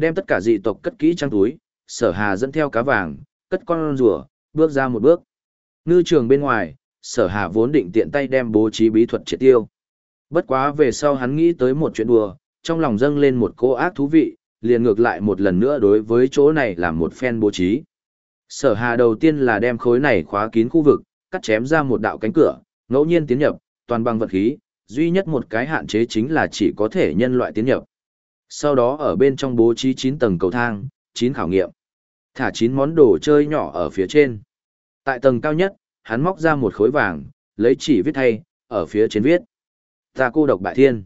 Speaker 1: Đem tất cả dị tộc cất kỹ trang túi, sở hà dẫn theo cá vàng, cất con rùa, bước ra một bước. Ngư trường bên ngoài, sở hà vốn định tiện tay đem bố trí bí thuật triệt tiêu. Bất quá về sau hắn nghĩ tới một chuyện đùa, trong lòng dâng lên một cô ác thú vị, liền ngược lại một lần nữa đối với chỗ này làm một phen bố trí. Sở hà đầu tiên là đem khối này khóa kín khu vực, cắt chém ra một đạo cánh cửa, ngẫu nhiên tiến nhập, toàn bằng vật khí, duy nhất một cái hạn chế chính là chỉ có thể nhân loại tiến nhập. Sau đó ở bên trong bố trí 9 tầng cầu thang, 9 khảo nghiệm. Thả 9 món đồ chơi nhỏ ở phía trên. Tại tầng cao nhất, hắn móc ra một khối vàng, lấy chỉ viết thay, ở phía trên viết. Ta cô độc bại thiên.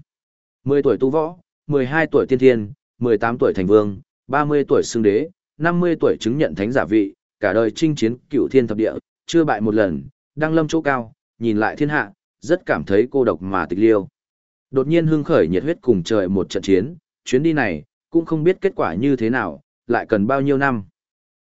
Speaker 1: 10 tuổi tu võ, 12 tuổi tiên thiên, 18 tuổi thành vương, 30 tuổi xưng đế, 50 tuổi chứng nhận thánh giả vị, cả đời chinh chiến cửu thiên thập địa, chưa bại một lần, đang lâm chỗ cao, nhìn lại thiên hạ, rất cảm thấy cô độc mà tịch liêu. Đột nhiên hưng khởi nhiệt huyết cùng trời một trận chiến, chuyến đi này, cũng không biết kết quả như thế nào, lại cần bao nhiêu năm.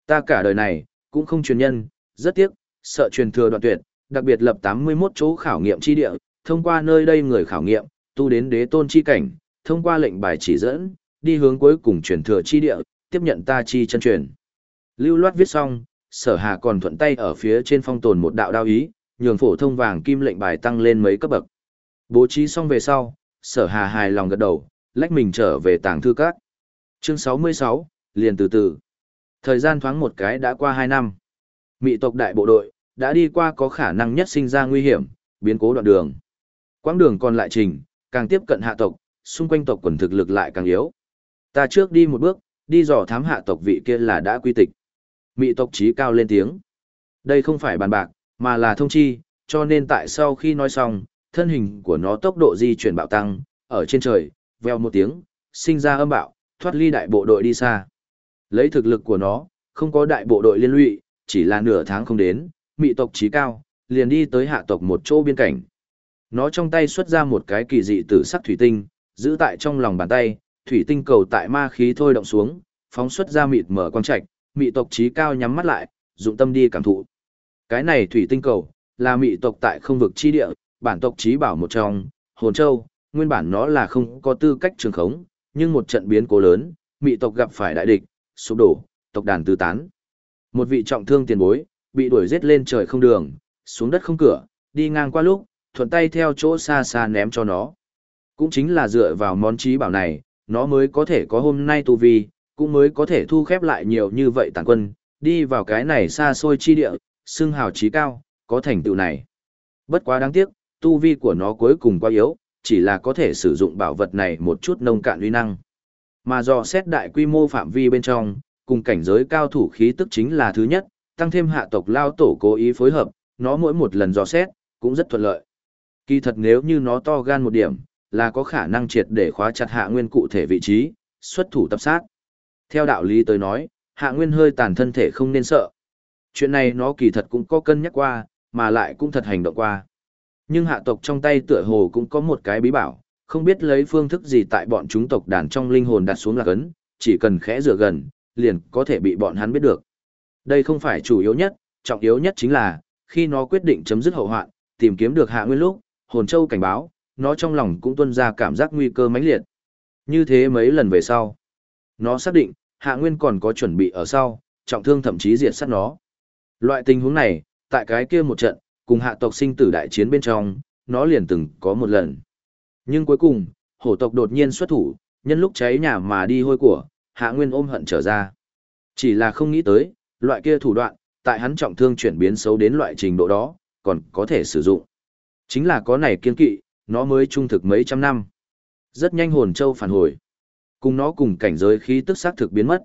Speaker 1: Ta cả đời này, cũng không truyền nhân, rất tiếc, sợ truyền thừa đoạn tuyệt, đặc biệt lập 81 chỗ khảo nghiệm chi địa, thông qua nơi đây người khảo nghiệm, tu đến đế tôn chi cảnh, thông qua lệnh bài chỉ dẫn, đi hướng cuối cùng truyền thừa chi địa, tiếp nhận ta chi chân truyền. Lưu loát viết xong, sở hà còn thuận tay ở phía trên phong tồn một đạo đao ý, nhường phổ thông vàng kim lệnh bài tăng lên mấy cấp bậc. Bố trí xong về sau, sở hà hài lòng gật đầu, lách mình trở về tàng thư các. Chương 66, liền từ từ. Thời gian thoáng một cái đã qua 2 năm. Mị tộc đại bộ đội, đã đi qua có khả năng nhất sinh ra nguy hiểm, biến cố đoạn đường. Quãng đường còn lại trình, càng tiếp cận hạ tộc, xung quanh tộc quần thực lực lại càng yếu. Ta trước đi một bước, đi dò thám hạ tộc vị kia là đã quy tịch. Mị tộc trí cao lên tiếng. Đây không phải bàn bạc, mà là thông chi, cho nên tại sau khi nói xong, thân hình của nó tốc độ di chuyển bạo tăng, ở trên trời, veo một tiếng, sinh ra âm bạo, thoát ly đại bộ đội đi xa. Lấy thực lực của nó, không có đại bộ đội liên lụy, chỉ là nửa tháng không đến, mị tộc trí cao, liền đi tới hạ tộc một chỗ biên cảnh. Nó trong tay xuất ra một cái kỳ dị tử sắc thủy tinh, giữ tại trong lòng bàn tay, thủy tinh cầu tại ma khí thôi động xuống, phóng xuất ra mịt mở quang trạch, mị tộc trí cao nhắm mắt lại, dụng tâm đi cảm thụ. Cái này thủy tinh cầu, là mị tộc tại không vực chi địa, bản tộc trí bảo một trong, hồn châu, nguyên bản nó là không có tư cách trường khống, nhưng một trận biến cố lớn, mị tộc gặp phải đại địch, sụp đổ, tộc đàn tứ tán. Một vị trọng thương tiền bối, bị đuổi giết lên trời không đường, xuống đất không cửa, đi ngang qua lúc, thuận tay theo chỗ xa xa ném cho nó. Cũng chính là dựa vào món trí bảo này, nó mới có thể có hôm nay tu vi, cũng mới có thể thu khép lại nhiều như vậy tàn quân, đi vào cái này xa xôi chi địa, xưng hào trí cao, có thành tựu này. Bất quá đáng tiếc, tu vi của nó cuối cùng quá yếu, chỉ là có thể sử dụng bảo vật này một chút nông cạn uy năng. Mà do xét đại quy mô phạm vi bên trong, cùng cảnh giới cao thủ khí tức chính là thứ nhất, tăng thêm hạ tộc lao tổ cố ý phối hợp, nó mỗi một lần dò xét, cũng rất thuận lợi. Kỳ thật nếu như nó to gan một điểm, là có khả năng triệt để khóa chặt hạ nguyên cụ thể vị trí, xuất thủ tập sát. Theo đạo lý tới nói, hạ nguyên hơi tàn thân thể không nên sợ. Chuyện này nó kỳ thật cũng có cân nhắc qua, mà lại cũng thật hành động qua. Nhưng hạ tộc trong tay tựa hồ cũng có một cái bí bảo, không biết lấy phương thức gì tại bọn chúng tộc đàn trong linh hồn đặt xuống là cấn, chỉ cần khẽ rửa gần, liền có thể bị bọn hắn biết được. Đây không phải chủ yếu nhất, trọng yếu nhất chính là, khi nó quyết định chấm dứt hậu hoạn, tìm kiếm được hạ nguyên lúc, hồn châu cảnh báo, nó trong lòng cũng tuân ra cảm giác nguy cơ mãnh liệt. Như thế mấy lần về sau, nó xác định, hạ nguyên còn có chuẩn bị ở sau, trọng thương thậm chí diệt sát nó. Loại tình huống này, tại cái kia một trận, cùng hạ tộc sinh tử đại chiến bên trong, nó liền từng có một lần. Nhưng cuối cùng, hổ tộc đột nhiên xuất thủ, nhân lúc cháy nhà mà đi hôi của, hạ nguyên ôm hận trở ra. Chỉ là không nghĩ tới, loại kia thủ đoạn, tại hắn trọng thương chuyển biến xấu đến loại trình độ đó, còn có thể sử dụng. Chính là có này kiên kỵ, nó mới trung thực mấy trăm năm. Rất nhanh hồn châu phản hồi. Cùng nó cùng cảnh giới khí tức xác thực biến mất.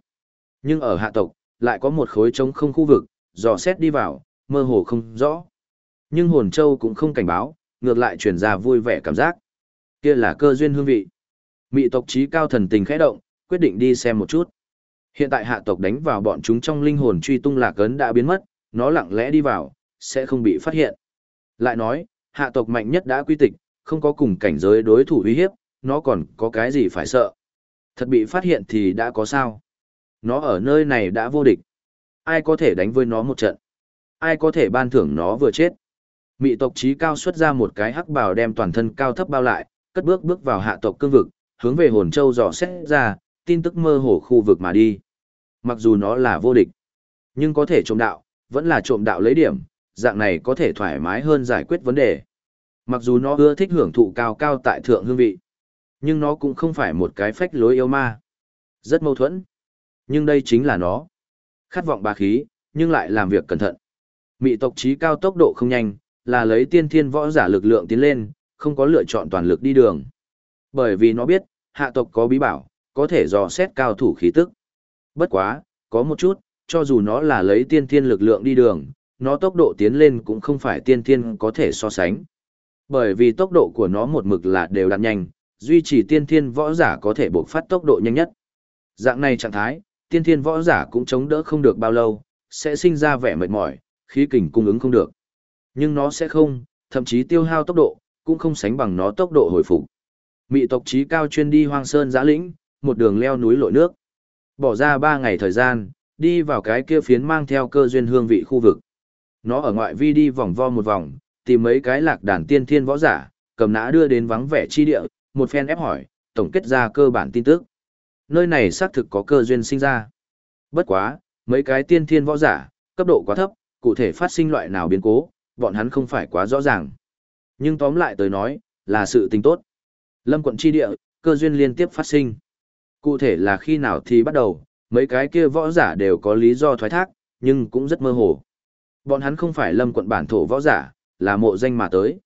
Speaker 1: Nhưng ở hạ tộc, lại có một khối trống không khu vực, dò xét đi vào, mơ hồ không rõ. Nhưng hồn châu cũng không cảnh báo, ngược lại truyền ra vui vẻ cảm giác. Kia là cơ duyên hương vị. Mị tộc trí cao thần tình khẽ động, quyết định đi xem một chút. Hiện tại hạ tộc đánh vào bọn chúng trong linh hồn truy tung lạc ấn đã biến mất, nó lặng lẽ đi vào, sẽ không bị phát hiện. Lại nói, hạ tộc mạnh nhất đã quy tịch, không có cùng cảnh giới đối thủ uy hiếp, nó còn có cái gì phải sợ. Thật bị phát hiện thì đã có sao. Nó ở nơi này đã vô địch. Ai có thể đánh với nó một trận? Ai có thể ban thưởng nó vừa chết? Mị tộc trí cao xuất ra một cái hắc bào đem toàn thân cao thấp bao lại, cất bước bước vào hạ tộc cương vực, hướng về hồn châu dò xét ra, tin tức mơ hồ khu vực mà đi. Mặc dù nó là vô địch, nhưng có thể trộm đạo, vẫn là trộm đạo lấy điểm, dạng này có thể thoải mái hơn giải quyết vấn đề. Mặc dù nó ưa thích hưởng thụ cao cao tại thượng hương vị, nhưng nó cũng không phải một cái phách lối yêu ma. Rất mâu thuẫn. Nhưng đây chính là nó. Khát vọng bá khí, nhưng lại làm việc cẩn thận. Mị tộc trí cao tốc độ không nhanh, là lấy tiên thiên võ giả lực lượng tiến lên, không có lựa chọn toàn lực đi đường. Bởi vì nó biết, hạ tộc có bí bảo, có thể dò xét cao thủ khí tức. Bất quá, có một chút, cho dù nó là lấy tiên thiên lực lượng đi đường, nó tốc độ tiến lên cũng không phải tiên thiên có thể so sánh. Bởi vì tốc độ của nó một mực là đều đặn nhanh, duy trì tiên thiên võ giả có thể bộc phát tốc độ nhanh nhất. Dạng này trạng thái, tiên thiên võ giả cũng chống đỡ không được bao lâu, sẽ sinh ra vẻ mệt mỏi, khí kình cung ứng không được. Nhưng nó sẽ không, thậm chí tiêu hao tốc độ, cũng không sánh bằng nó tốc độ hồi phục. Mị tộc trí cao chuyên đi hoang sơn giã lĩnh, một đường leo núi lội nước. Bỏ ra ba ngày thời gian, đi vào cái kia phiến mang theo cơ duyên hương vị khu vực. Nó ở ngoại vi đi vòng vo một vòng, tìm mấy cái lạc đàn tiên thiên võ giả, cầm nã đưa đến vắng vẻ chi địa, một phen ép hỏi, tổng kết ra cơ bản tin tức. Nơi này xác thực có cơ duyên sinh ra. Bất quá, mấy cái tiên thiên võ giả, cấp độ quá thấp, cụ thể phát sinh loại nào biến cố, bọn hắn không phải quá rõ ràng. Nhưng tóm lại tới nói, là sự tình tốt. Lâm quận tri địa, cơ duyên liên tiếp phát sinh. Cụ thể là khi nào thì bắt đầu, mấy cái kia võ giả đều có lý do thoái thác, nhưng cũng rất mơ hồ. Bọn hắn không phải lâm quận bản thổ võ giả, là mộ danh mà tới.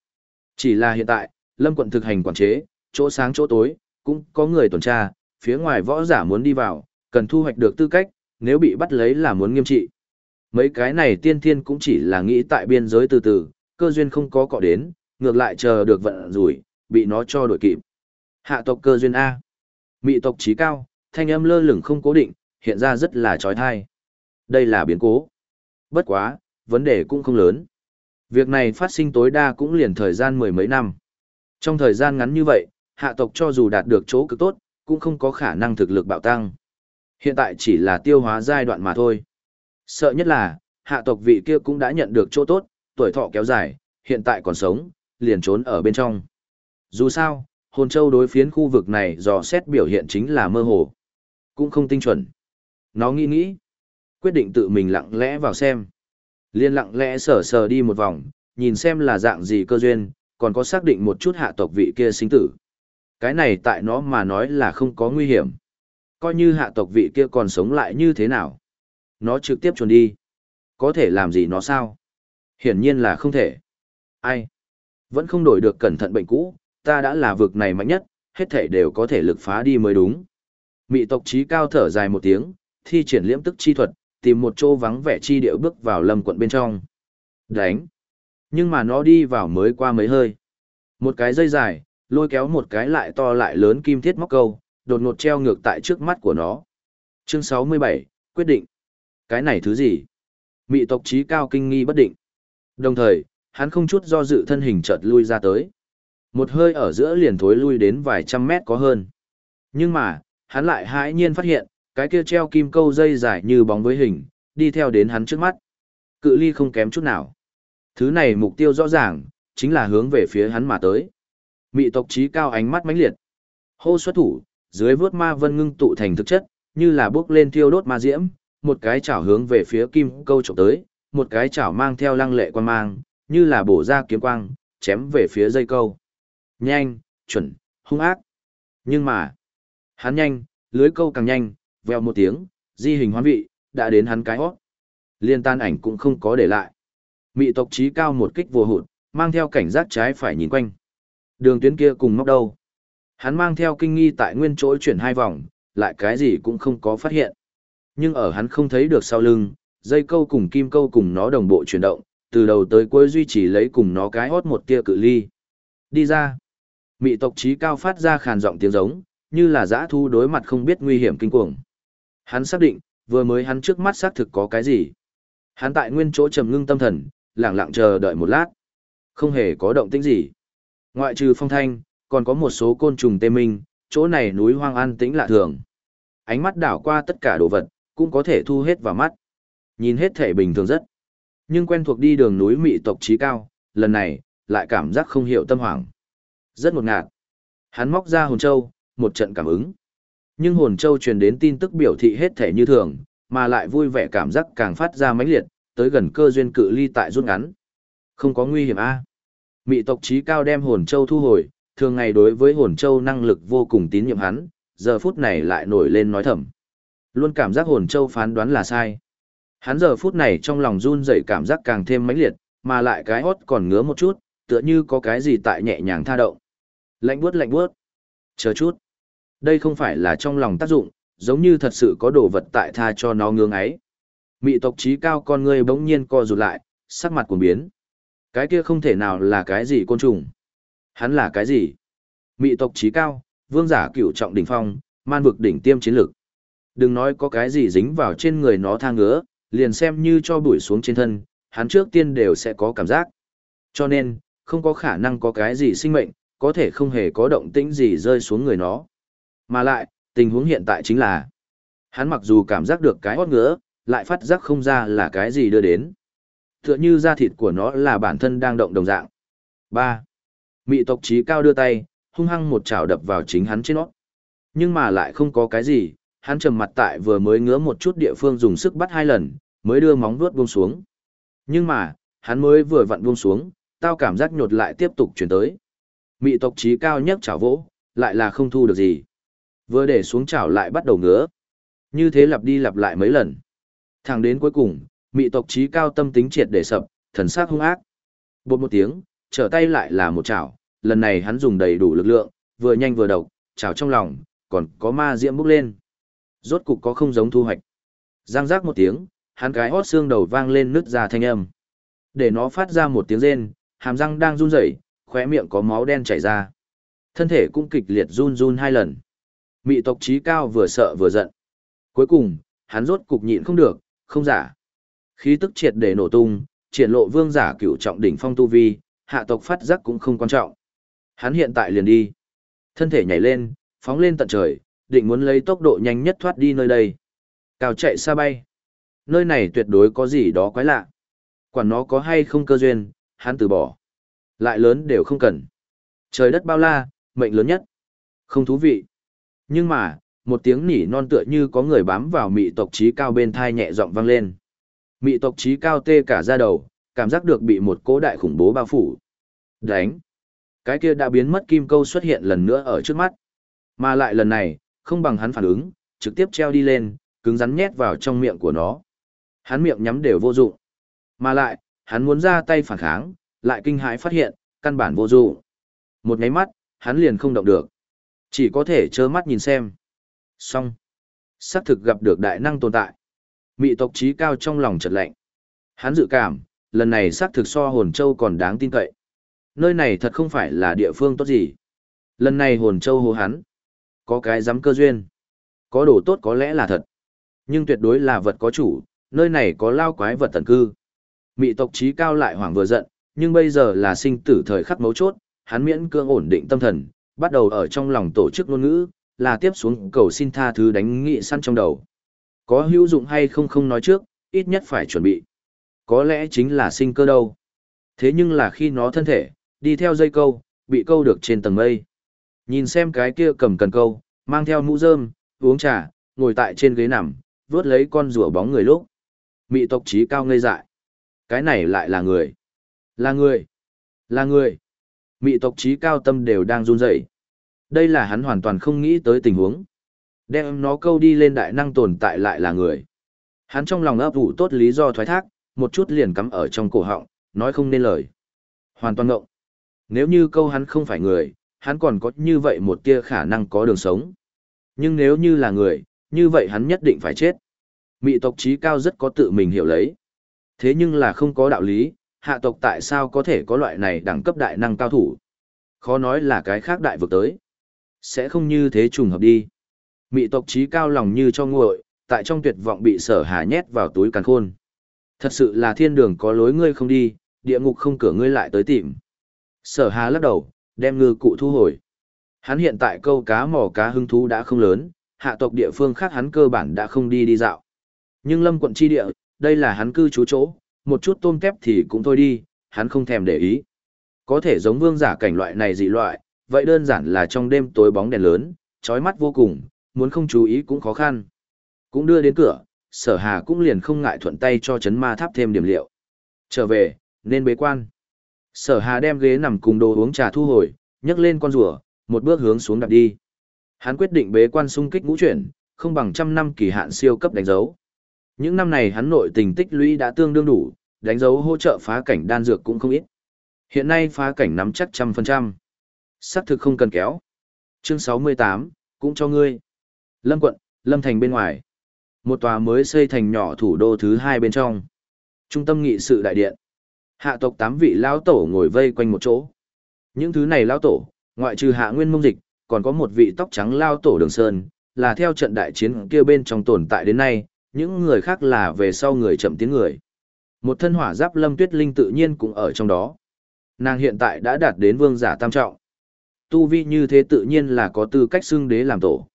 Speaker 1: Chỉ là hiện tại, lâm quận thực hành quản chế, chỗ sáng chỗ tối, cũng có người tuần tra, phía ngoài võ giả muốn đi vào, cần thu hoạch được tư cách, nếu bị bắt lấy là muốn nghiêm trị. Mấy cái này tiên thiên cũng chỉ là nghĩ tại biên giới từ từ, cơ duyên không có cọ đến, ngược lại chờ được vận rủi, bị nó cho đổi kịp. Hạ tộc cơ duyên A. Mị tộc trí cao, thanh âm lơ lửng không cố định, hiện ra rất là trói thai. Đây là biến cố. Bất quá, vấn đề cũng không lớn. Việc này phát sinh tối đa cũng liền thời gian mười mấy năm. Trong thời gian ngắn như vậy, hạ tộc cho dù đạt được chỗ cực tốt, cũng không có khả năng thực lực bạo tăng. Hiện tại chỉ là tiêu hóa giai đoạn mà thôi. Sợ nhất là, hạ tộc vị kia cũng đã nhận được chỗ tốt, tuổi thọ kéo dài, hiện tại còn sống, liền trốn ở bên trong. Dù sao, hồn châu đối phiến khu vực này dò xét biểu hiện chính là mơ hồ. Cũng không tinh chuẩn. Nó nghĩ nghĩ, quyết định tự mình lặng lẽ vào xem. Liên lặng lẽ sờ sờ đi một vòng, nhìn xem là dạng gì cơ duyên, còn có xác định một chút hạ tộc vị kia sinh tử. Cái này tại nó mà nói là không có nguy hiểm. Coi như hạ tộc vị kia còn sống lại như thế nào. Nó trực tiếp chuồn đi. Có thể làm gì nó sao? Hiển nhiên là không thể. Ai? Vẫn không đổi được cẩn thận bệnh cũ, ta đã là vực này mạnh nhất, hết thể đều có thể lực phá đi mới đúng. Mị tộc trí cao thở dài một tiếng, thi triển liễm tức chi thuật, tìm một chỗ vắng vẻ chi điệu bước vào lâm quận bên trong. Đánh! Nhưng mà nó đi vào mới qua mấy hơi. Một cái dây dài, lôi kéo một cái lại to lại lớn kim thiết móc câu, đột ngột treo ngược tại trước mắt của nó. Chương 67, quyết định. Cái này thứ gì? Mị tộc trí cao kinh nghi bất định. Đồng thời, hắn không chút do dự thân hình chợt lui ra tới. Một hơi ở giữa liền thối lui đến vài trăm mét có hơn. Nhưng mà, hắn lại hãi nhiên phát hiện, cái kia treo kim câu dây dài như bóng với hình, đi theo đến hắn trước mắt. Cự ly không kém chút nào. Thứ này mục tiêu rõ ràng, chính là hướng về phía hắn mà tới. Mị tộc trí cao ánh mắt mãnh liệt. Hô xuất thủ, dưới vớt ma vân ngưng tụ thành thực chất, như là bước lên thiêu đốt ma diễm, một cái chảo hướng về phía kim câu trộm tới, một cái chảo mang theo lăng lệ quan mang, như là bổ ra kiếm quang, chém về phía dây câu. Nhanh, chuẩn, hung ác. Nhưng mà, hắn nhanh, lưới câu càng nhanh, veo một tiếng, di hình hoán vị, đã đến hắn cái hót. Liên tan ảnh cũng không có để lại. Mị tộc trí cao một kích vô hụt, mang theo cảnh giác trái phải nhìn quanh. Đường tuyến kia cùng móc đâu. Hắn mang theo kinh nghi tại nguyên chỗ chuyển hai vòng, lại cái gì cũng không có phát hiện. Nhưng ở hắn không thấy được sau lưng, dây câu cùng kim câu cùng nó đồng bộ chuyển động, từ đầu tới cuối duy trì lấy cùng nó cái hót một tia cự ly. Đi ra. Mị tộc trí cao phát ra khàn giọng tiếng giống, như là dã thu đối mặt không biết nguy hiểm kinh cuồng. Hắn xác định, vừa mới hắn trước mắt xác thực có cái gì. Hắn tại nguyên chỗ trầm ngưng tâm thần, lặng lặng chờ đợi một lát. Không hề có động tĩnh gì. Ngoại trừ phong thanh, còn có một số côn trùng tê minh, chỗ này núi hoang an tĩnh lạ thường. Ánh mắt đảo qua tất cả đồ vật, cũng có thể thu hết vào mắt. Nhìn hết thể bình thường rất. Nhưng quen thuộc đi đường núi mị tộc trí cao, lần này, lại cảm giác không hiểu tâm hoảng. Rất ngột ngạt. Hắn móc ra hồn châu, một trận cảm ứng. Nhưng hồn châu truyền đến tin tức biểu thị hết thể như thường, mà lại vui vẻ cảm giác càng phát ra mãnh liệt, tới gần cơ duyên cự ly tại rút ngắn. Không có nguy hiểm a. Mị tộc trí cao đem hồn châu thu hồi, thường ngày đối với hồn châu năng lực vô cùng tín nhiệm hắn, giờ phút này lại nổi lên nói thầm. Luôn cảm giác hồn châu phán đoán là sai. Hắn giờ phút này trong lòng run rẩy cảm giác càng thêm mãnh liệt, mà lại cái hót còn ngứa một chút, tựa như có cái gì tại nhẹ nhàng tha động. Lạnh buốt lạnh buốt. Chờ chút. Đây không phải là trong lòng tác dụng, giống như thật sự có đồ vật tại tha cho nó ngưỡng ấy. Mị tộc trí cao con ngươi bỗng nhiên co rụt lại, sắc mặt cuồng biến. Cái kia không thể nào là cái gì côn trùng. Hắn là cái gì? Mị tộc trí cao, vương giả cửu trọng đỉnh phong, man vực đỉnh tiêm chiến lực. Đừng nói có cái gì dính vào trên người nó tha ngứa, liền xem như cho bụi xuống trên thân, hắn trước tiên đều sẽ có cảm giác. Cho nên, không có khả năng có cái gì sinh mệnh, có thể không hề có động tĩnh gì rơi xuống người nó. Mà lại, tình huống hiện tại chính là, hắn mặc dù cảm giác được cái hót ngứa, lại phát giác không ra là cái gì đưa đến. Tựa như da thịt của nó là bản thân đang động đồng dạng. 3. Mị tộc trí cao đưa tay, hung hăng một chảo đập vào chính hắn trên nó. Nhưng mà lại không có cái gì, hắn trầm mặt tại vừa mới ngứa một chút địa phương dùng sức bắt hai lần, mới đưa móng vuốt buông xuống. Nhưng mà, hắn mới vừa vặn buông xuống, tao cảm giác nhột lại tiếp tục chuyển tới. Mị tộc trí cao nhất chảo vỗ, lại là không thu được gì. Vừa để xuống chảo lại bắt đầu ngứa. Như thế lặp đi lặp lại mấy lần. Thẳng đến cuối cùng, mị tộc trí cao tâm tính triệt để sập, thần sắc hung ác. Bột một tiếng, trở tay lại là một chảo, lần này hắn dùng đầy đủ lực lượng, vừa nhanh vừa độc, chảo trong lòng, còn có ma diễm bốc lên. Rốt cục có không giống thu hoạch. Giang giác một tiếng, hắn cái hót xương đầu vang lên nứt ra thanh âm. Để nó phát ra một tiếng rên, hàm răng đang run rẩy, khóe miệng có máu đen chảy ra. Thân thể cũng kịch liệt run run hai lần. Mị tộc trí cao vừa sợ vừa giận. Cuối cùng, hắn rốt cục nhịn không được, không giả. Khí tức triệt để nổ tung, triển lộ vương giả cửu trọng đỉnh phong tu vi, hạ tộc phát giác cũng không quan trọng. Hắn hiện tại liền đi. Thân thể nhảy lên, phóng lên tận trời, định muốn lấy tốc độ nhanh nhất thoát đi nơi đây. Cao chạy xa bay. Nơi này tuyệt đối có gì đó quái lạ. Quản nó có hay không cơ duyên, hắn từ bỏ. Lại lớn đều không cần. Trời đất bao la, mệnh lớn nhất. Không thú vị. Nhưng mà, một tiếng nỉ non tựa như có người bám vào mị tộc trí cao bên thai nhẹ giọng vang lên. Mị tộc trí cao tê cả ra đầu, cảm giác được bị một cố đại khủng bố bao phủ. Đánh! Cái kia đã biến mất kim câu xuất hiện lần nữa ở trước mắt. Mà lại lần này, không bằng hắn phản ứng, trực tiếp treo đi lên, cứng rắn nhét vào trong miệng của nó. Hắn miệng nhắm đều vô dụng. Mà lại, hắn muốn ra tay phản kháng, lại kinh hãi phát hiện, căn bản vô dụng. Một nháy mắt, hắn liền không động được. Chỉ có thể trơ mắt nhìn xem. Xong. Sắc thực gặp được đại năng tồn tại. Mị tộc trí cao trong lòng chợt lạnh. Hắn dự cảm, lần này xác thực so hồn châu còn đáng tin cậy. Nơi này thật không phải là địa phương tốt gì. Lần này hồn châu hồ hắn. Có cái dám cơ duyên. Có đồ tốt có lẽ là thật. Nhưng tuyệt đối là vật có chủ, nơi này có lao quái vật tần cư. Mị tộc trí cao lại hoảng vừa giận, nhưng bây giờ là sinh tử thời khắc mấu chốt, hắn miễn cương ổn định tâm thần, bắt đầu ở trong lòng tổ chức ngôn ngữ, là tiếp xuống cầu xin tha thứ đánh nghị săn trong đầu. Có hữu dụng hay không không nói trước, ít nhất phải chuẩn bị. Có lẽ chính là sinh cơ đâu. Thế nhưng là khi nó thân thể, đi theo dây câu, bị câu được trên tầng mây. Nhìn xem cái kia cầm cần câu, mang theo mũ rơm, uống trà, ngồi tại trên ghế nằm, vớt lấy con rùa bóng người lúc. Mị tộc trí cao ngây dại. Cái này lại là người. Là người. Là người. Mị tộc trí cao tâm đều đang run rẩy. Đây là hắn hoàn toàn không nghĩ tới tình huống. Đem nó câu đi lên đại năng tồn tại lại là người. Hắn trong lòng ấp ủ tốt lý do thoái thác, một chút liền cắm ở trong cổ họng, nói không nên lời. Hoàn toàn ngộng. Nếu như câu hắn không phải người, hắn còn có như vậy một tia khả năng có đường sống. Nhưng nếu như là người, như vậy hắn nhất định phải chết. Mị tộc trí cao rất có tự mình hiểu lấy. Thế nhưng là không có đạo lý, hạ tộc tại sao có thể có loại này đẳng cấp đại năng cao thủ. Khó nói là cái khác đại vực tới. Sẽ không như thế trùng hợp đi. Mị tộc trí cao lòng như cho nguội, tại trong tuyệt vọng bị sở hà nhét vào túi càn khôn. Thật sự là thiên đường có lối ngươi không đi, địa ngục không cửa ngươi lại tới tìm. Sở hà lắc đầu, đem ngư cụ thu hồi. Hắn hiện tại câu cá mò cá hưng thú đã không lớn, hạ tộc địa phương khác hắn cơ bản đã không đi đi dạo. Nhưng lâm quận chi địa, đây là hắn cư trú chỗ, một chút tôm tép thì cũng thôi đi, hắn không thèm để ý. Có thể giống vương giả cảnh loại này dị loại, vậy đơn giản là trong đêm tối bóng đèn lớn, chói mắt vô cùng, muốn không chú ý cũng khó khăn. Cũng đưa đến cửa, sở hà cũng liền không ngại thuận tay cho chấn ma tháp thêm điểm liệu. Trở về, nên bế quan. Sở hà đem ghế nằm cùng đồ uống trà thu hồi, nhấc lên con rùa, một bước hướng xuống đặt đi. Hắn quyết định bế quan xung kích ngũ chuyển, không bằng trăm năm kỳ hạn siêu cấp đánh dấu. Những năm này hắn nội tình tích lũy đã tương đương đủ, đánh dấu hỗ trợ phá cảnh đan dược cũng không ít. Hiện nay phá cảnh nắm chắc trăm phần trăm. Sắc thực không cần kéo. Chương 68, cũng cho ngươi. Lâm quận, Lâm thành bên ngoài. Một tòa mới xây thành nhỏ thủ đô thứ hai bên trong. Trung tâm nghị sự đại điện. Hạ tộc tám vị lão tổ ngồi vây quanh một chỗ. Những thứ này lão tổ, ngoại trừ hạ nguyên mông dịch, còn có một vị tóc trắng lao tổ đường sơn, là theo trận đại chiến kia bên trong tồn tại đến nay, những người khác là về sau người chậm tiếng người. Một thân hỏa giáp lâm tuyết linh tự nhiên cũng ở trong đó. Nàng hiện tại đã đạt đến vương giả tam trọng. Tu vi như thế tự nhiên là có tư cách xưng đế làm tổ.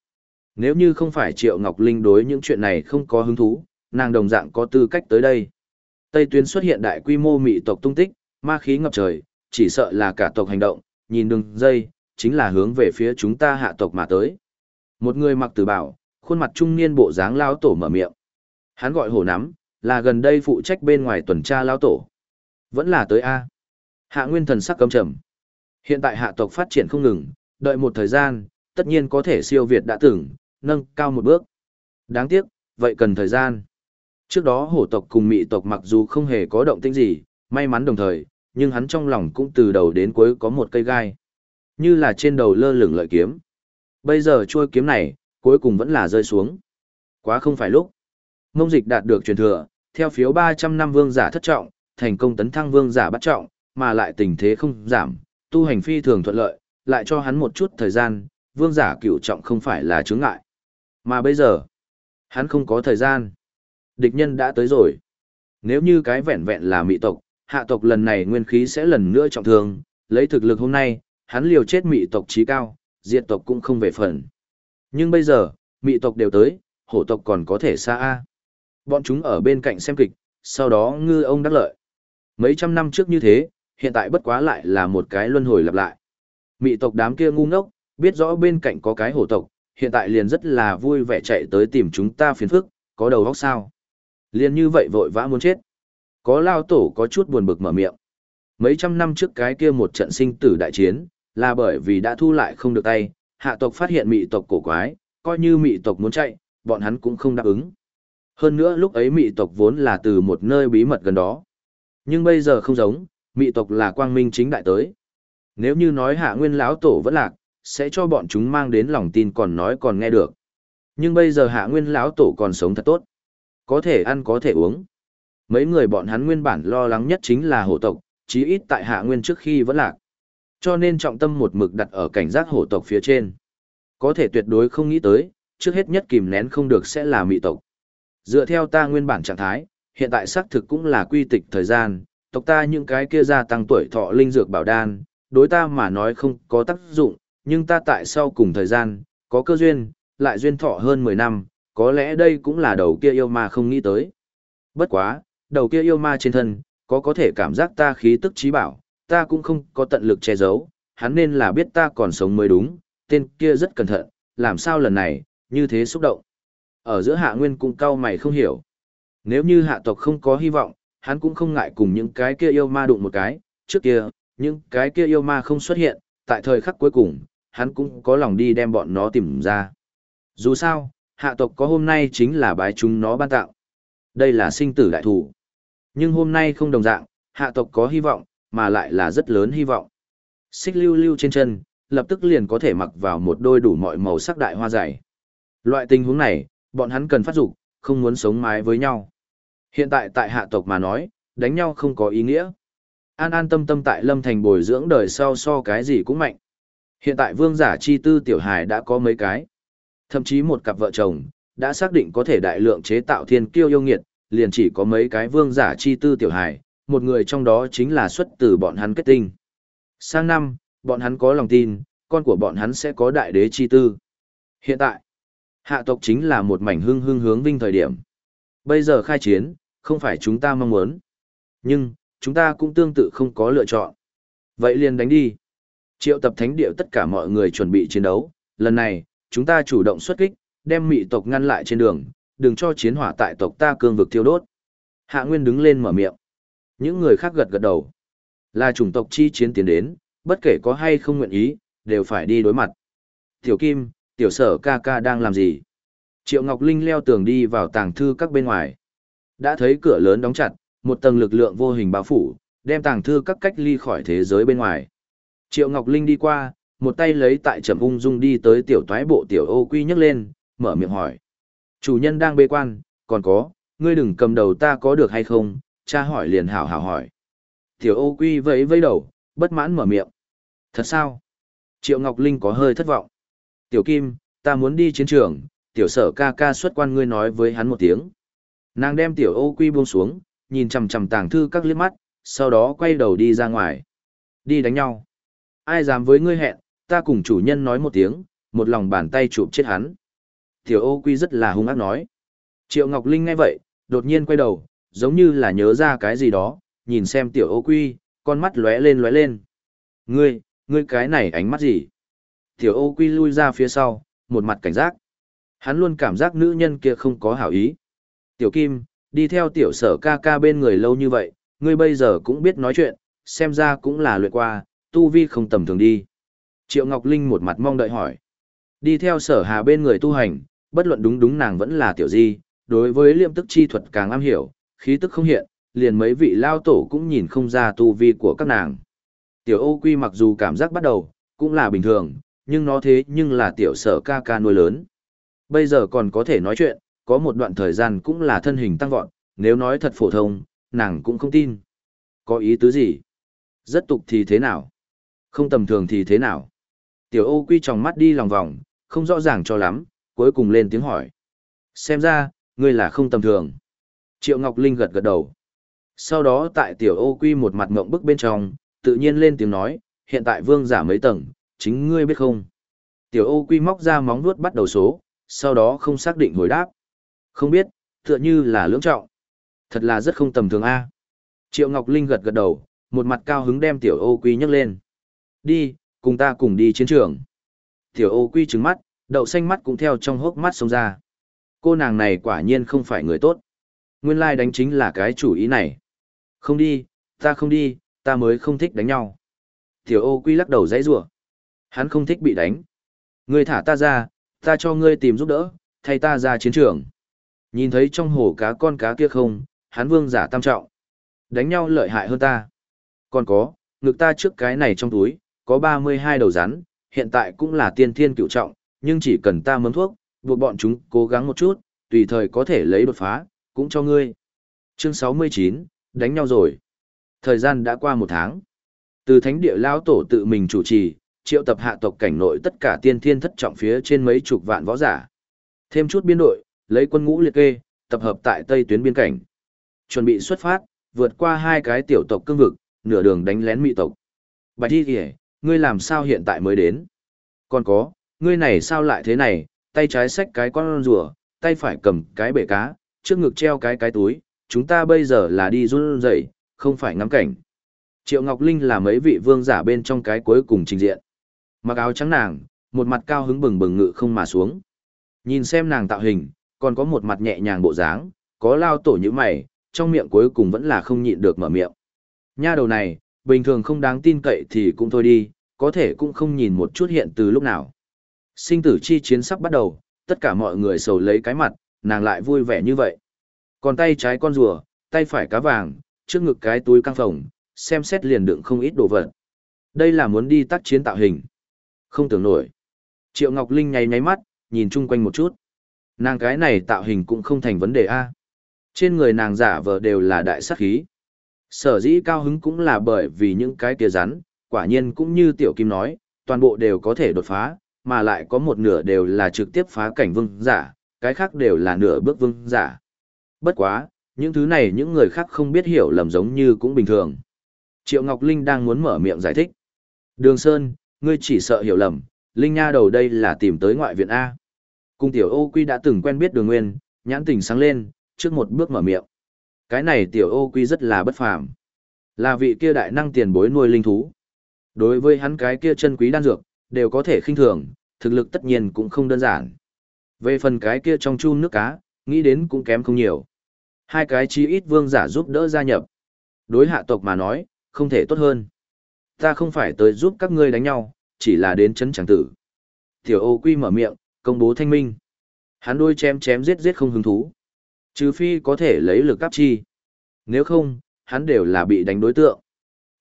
Speaker 1: Nếu như không phải Triệu Ngọc Linh đối những chuyện này không có hứng thú, nàng đồng dạng có tư cách tới đây. Tây tuyến xuất hiện đại quy mô mị tộc tung tích, ma khí ngập trời, chỉ sợ là cả tộc hành động, nhìn đường dây, chính là hướng về phía chúng ta hạ tộc mà tới. Một người mặc tử bảo, khuôn mặt trung niên bộ dáng lao tổ mở miệng. Hắn gọi hổ nắm, là gần đây phụ trách bên ngoài tuần tra lao tổ. Vẫn là tới A. Hạ nguyên thần sắc cấm trầm. Hiện tại hạ tộc phát triển không ngừng, đợi một thời gian, tất nhiên có thể siêu việt đã từng, nâng cao một bước. Đáng tiếc, vậy cần thời gian. Trước đó hổ tộc cùng mị tộc mặc dù không hề có động tĩnh gì, may mắn đồng thời, nhưng hắn trong lòng cũng từ đầu đến cuối có một cây gai. Như là trên đầu lơ lửng lợi kiếm. Bây giờ chuôi kiếm này, cuối cùng vẫn là rơi xuống. Quá không phải lúc. Mông dịch đạt được truyền thừa, theo phiếu 300 năm vương giả thất trọng, thành công tấn thăng vương giả bắt trọng, mà lại tình thế không giảm, tu hành phi thường thuận lợi, lại cho hắn một chút thời gian, vương giả cửu trọng không phải là chướng ngại. Mà bây giờ, hắn không có thời gian. Địch nhân đã tới rồi. Nếu như cái vẹn vẹn là mị tộc, hạ tộc lần này nguyên khí sẽ lần nữa trọng thương, lấy thực lực hôm nay, hắn liều chết mị tộc trí cao, diệt tộc cũng không về phần. Nhưng bây giờ, mị tộc đều tới, hổ tộc còn có thể xa A. Bọn chúng ở bên cạnh xem kịch, sau đó ngư ông đắc lợi. Mấy trăm năm trước như thế, hiện tại bất quá lại là một cái luân hồi lặp lại. Mị tộc đám kia ngu ngốc, biết rõ bên cạnh có cái hổ tộc, hiện tại liền rất là vui vẻ chạy tới tìm chúng ta phiền phức, có đầu óc sao. Liền như vậy vội vã muốn chết. Có lao tổ có chút buồn bực mở miệng. Mấy trăm năm trước cái kia một trận sinh tử đại chiến, là bởi vì đã thu lại không được tay, hạ tộc phát hiện mị tộc cổ quái, coi như mị tộc muốn chạy, bọn hắn cũng không đáp ứng. Hơn nữa lúc ấy mị tộc vốn là từ một nơi bí mật gần đó. Nhưng bây giờ không giống, mị tộc là quang minh chính đại tới. Nếu như nói hạ nguyên lão tổ vẫn lạc, sẽ cho bọn chúng mang đến lòng tin còn nói còn nghe được. Nhưng bây giờ hạ nguyên lão tổ còn sống thật tốt. Có thể ăn có thể uống. Mấy người bọn hắn nguyên bản lo lắng nhất chính là hổ tộc, chí ít tại hạ nguyên trước khi vẫn lạc. Cho nên trọng tâm một mực đặt ở cảnh giác hổ tộc phía trên. Có thể tuyệt đối không nghĩ tới, trước hết nhất kìm nén không được sẽ là mị tộc. Dựa theo ta nguyên bản trạng thái, hiện tại xác thực cũng là quy tịch thời gian, tộc ta những cái kia gia tăng tuổi thọ linh dược bảo đan, đối ta mà nói không có tác dụng, nhưng ta tại sau cùng thời gian, có cơ duyên, lại duyên thọ hơn 10 năm, có lẽ đây cũng là đầu kia yêu ma không nghĩ tới. Bất quá, đầu kia yêu ma trên thân, có có thể cảm giác ta khí tức trí bảo, ta cũng không có tận lực che giấu, hắn nên là biết ta còn sống mới đúng, tên kia rất cẩn thận, làm sao lần này, như thế xúc động. Ở giữa hạ nguyên cũng cau mày không hiểu. Nếu như hạ tộc không có hy vọng, hắn cũng không ngại cùng những cái kia yêu ma đụng một cái, trước kia, những cái kia yêu ma không xuất hiện, tại thời khắc cuối cùng, hắn cũng có lòng đi đem bọn nó tìm ra. Dù sao, hạ tộc có hôm nay chính là bái chúng nó ban tạo. Đây là sinh tử đại thủ. Nhưng hôm nay không đồng dạng, hạ tộc có hy vọng, mà lại là rất lớn hy vọng. Xích lưu lưu trên chân, lập tức liền có thể mặc vào một đôi đủ mọi màu sắc đại hoa dày. Loại tình huống này, bọn hắn cần phát dục, không muốn sống mái với nhau. Hiện tại tại hạ tộc mà nói, đánh nhau không có ý nghĩa. An an tâm tâm tại lâm thành bồi dưỡng đời sau so cái gì cũng mạnh. Hiện tại vương giả chi tư tiểu hài đã có mấy cái. Thậm chí một cặp vợ chồng, đã xác định có thể đại lượng chế tạo thiên kiêu yêu nghiệt, liền chỉ có mấy cái vương giả chi tư tiểu hài, một người trong đó chính là xuất từ bọn hắn kết tinh. Sang năm, bọn hắn có lòng tin, con của bọn hắn sẽ có đại đế chi tư. Hiện tại, hạ tộc chính là một mảnh hưng hưng hướng vinh thời điểm. Bây giờ khai chiến, không phải chúng ta mong muốn. Nhưng, chúng ta cũng tương tự không có lựa chọn. Vậy liền đánh đi. Triệu tập thánh địa tất cả mọi người chuẩn bị chiến đấu, lần này, chúng ta chủ động xuất kích, đem mị tộc ngăn lại trên đường, đừng cho chiến hỏa tại tộc ta cương vực thiêu đốt. Hạ Nguyên đứng lên mở miệng. Những người khác gật gật đầu. Là chủng tộc chi chiến tiến đến, bất kể có hay không nguyện ý, đều phải đi đối mặt. Tiểu Kim, tiểu sở ca ca đang làm gì? Triệu Ngọc Linh leo tường đi vào tàng thư các bên ngoài. Đã thấy cửa lớn đóng chặt, một tầng lực lượng vô hình bao phủ, đem tàng thư các cách ly khỏi thế giới bên ngoài. Triệu Ngọc Linh đi qua, một tay lấy tại trầm ung dung đi tới tiểu toái bộ tiểu ô quy nhấc lên, mở miệng hỏi. Chủ nhân đang bê quan, còn có, ngươi đừng cầm đầu ta có được hay không, cha hỏi liền hảo hảo hỏi. Tiểu ô quy vẫy vẫy đầu, bất mãn mở miệng. Thật sao? Triệu Ngọc Linh có hơi thất vọng. Tiểu Kim, ta muốn đi chiến trường, tiểu sở ca ca xuất quan ngươi nói với hắn một tiếng. Nàng đem tiểu ô quy buông xuống, nhìn chằm chằm tàng thư các liếc mắt, sau đó quay đầu đi ra ngoài. Đi đánh nhau. Ai dám với ngươi hẹn, ta cùng chủ nhân nói một tiếng, một lòng bàn tay chụp chết hắn. Tiểu ô quy rất là hung ác nói. Triệu Ngọc Linh nghe vậy, đột nhiên quay đầu, giống như là nhớ ra cái gì đó, nhìn xem tiểu ô quy, con mắt lóe lên lóe lên. Ngươi, ngươi cái này ánh mắt gì? Tiểu ô quy lui ra phía sau, một mặt cảnh giác. Hắn luôn cảm giác nữ nhân kia không có hảo ý. Tiểu Kim, đi theo tiểu sở ca ca bên người lâu như vậy, ngươi bây giờ cũng biết nói chuyện, xem ra cũng là luyện qua, tu vi không tầm thường đi. Triệu Ngọc Linh một mặt mong đợi hỏi. Đi theo sở hà bên người tu hành, bất luận đúng đúng nàng vẫn là tiểu di, đối với liêm tức chi thuật càng am hiểu, khí tức không hiện, liền mấy vị lao tổ cũng nhìn không ra tu vi của các nàng. Tiểu ô quy mặc dù cảm giác bắt đầu, cũng là bình thường, nhưng nó thế nhưng là tiểu sở ca ca nuôi lớn. Bây giờ còn có thể nói chuyện, có một đoạn thời gian cũng là thân hình tăng vọt, nếu nói thật phổ thông, nàng cũng không tin. Có ý tứ gì? Rất tục thì thế nào? Không tầm thường thì thế nào? Tiểu ô quy tròng mắt đi lòng vòng, không rõ ràng cho lắm, cuối cùng lên tiếng hỏi. Xem ra, ngươi là không tầm thường. Triệu Ngọc Linh gật gật đầu. Sau đó tại tiểu ô quy một mặt ngộng bức bên trong, tự nhiên lên tiếng nói, hiện tại vương giả mấy tầng, chính ngươi biết không? Tiểu ô quy móc ra móng vuốt bắt đầu số, sau đó không xác định hồi đáp. Không biết, tựa như là lưỡng trọng. Thật là rất không tầm thường a. Triệu Ngọc Linh gật gật đầu, một mặt cao hứng đem tiểu ô quy nhấc lên. Đi, cùng ta cùng đi chiến trường. Tiểu ô quy trừng mắt, đậu xanh mắt cũng theo trong hốc mắt xông ra. Cô nàng này quả nhiên không phải người tốt. Nguyên lai đánh chính là cái chủ ý này. Không đi, ta không đi, ta mới không thích đánh nhau. Tiểu ô quy lắc đầu dãy rủa Hắn không thích bị đánh. Ngươi thả ta ra, ta cho ngươi tìm giúp đỡ, thay ta ra chiến trường. Nhìn thấy trong hồ cá con cá kia không, hắn vương giả tam trọng. Đánh nhau lợi hại hơn ta. Còn có, ngực ta trước cái này trong túi, có 32 đầu rắn, hiện tại cũng là tiên thiên cựu trọng, nhưng chỉ cần ta mớm thuốc, buộc bọn chúng cố gắng một chút, tùy thời có thể lấy đột phá, cũng cho ngươi. Chương 69, đánh nhau rồi. Thời gian đã qua một tháng. Từ thánh địa lão tổ tự mình chủ trì, triệu tập hạ tộc cảnh nội tất cả tiên thiên thất trọng phía trên mấy chục vạn võ giả. Thêm chút biên đội, lấy quân ngũ liệt kê, tập hợp tại tây tuyến biên cảnh. Chuẩn bị xuất phát, vượt qua hai cái tiểu tộc cương vực, nửa đường đánh lén mị tộc. Bạch thi kìa, ngươi làm sao hiện tại mới đến? Còn có, ngươi này sao lại thế này, tay trái xách cái con rùa, tay phải cầm cái bể cá, trước ngực treo cái cái túi, chúng ta bây giờ là đi run rẩy, không phải ngắm cảnh. Triệu Ngọc Linh là mấy vị vương giả bên trong cái cuối cùng trình diện. Mặc áo trắng nàng, một mặt cao hứng bừng bừng ngự không mà xuống. Nhìn xem nàng tạo hình, còn có một mặt nhẹ nhàng bộ dáng, có lao tổ như mày, trong miệng cuối cùng vẫn là không nhịn được mở miệng. Nha đầu này, bình thường không đáng tin cậy thì cũng thôi đi, có thể cũng không nhìn một chút hiện từ lúc nào. Sinh tử chi chiến sắp bắt đầu, tất cả mọi người sầu lấy cái mặt, nàng lại vui vẻ như vậy. Còn tay trái con rùa, tay phải cá vàng, trước ngực cái túi căng phồng, xem xét liền đựng không ít đồ vật. Đây là muốn đi tác chiến tạo hình. Không tưởng nổi. Triệu Ngọc Linh nháy nháy mắt, nhìn chung quanh một chút. Nàng cái này tạo hình cũng không thành vấn đề A. Trên người nàng giả vờ đều là đại sát khí. Sở dĩ cao hứng cũng là bởi vì những cái tia rắn, quả nhiên cũng như Tiểu Kim nói, toàn bộ đều có thể đột phá, mà lại có một nửa đều là trực tiếp phá cảnh vương giả, cái khác đều là nửa bước vương giả. Bất quá, những thứ này những người khác không biết hiểu lầm giống như cũng bình thường. Triệu Ngọc Linh đang muốn mở miệng giải thích. Đường Sơn, ngươi chỉ sợ hiểu lầm, Linh Nha đầu đây là tìm tới ngoại viện A. Cung tiểu ô quy đã từng quen biết đường nguyên, nhãn tình sáng lên, trước một bước mở miệng. Cái này tiểu ô quy rất là bất phàm. Là vị kia đại năng tiền bối nuôi linh thú. Đối với hắn cái kia chân quý đan dược, đều có thể khinh thường, thực lực tất nhiên cũng không đơn giản. Về phần cái kia trong chun nước cá, nghĩ đến cũng kém không nhiều. Hai cái chí ít vương giả giúp đỡ gia nhập. Đối hạ tộc mà nói, không thể tốt hơn. Ta không phải tới giúp các ngươi đánh nhau, chỉ là đến chấn chẳng tử. Tiểu ô quy mở miệng, công bố thanh minh. Hắn đôi chém chém giết giết không hứng thú. Trừ phi có thể lấy lực áp chi. Nếu không, hắn đều là bị đánh đối tượng.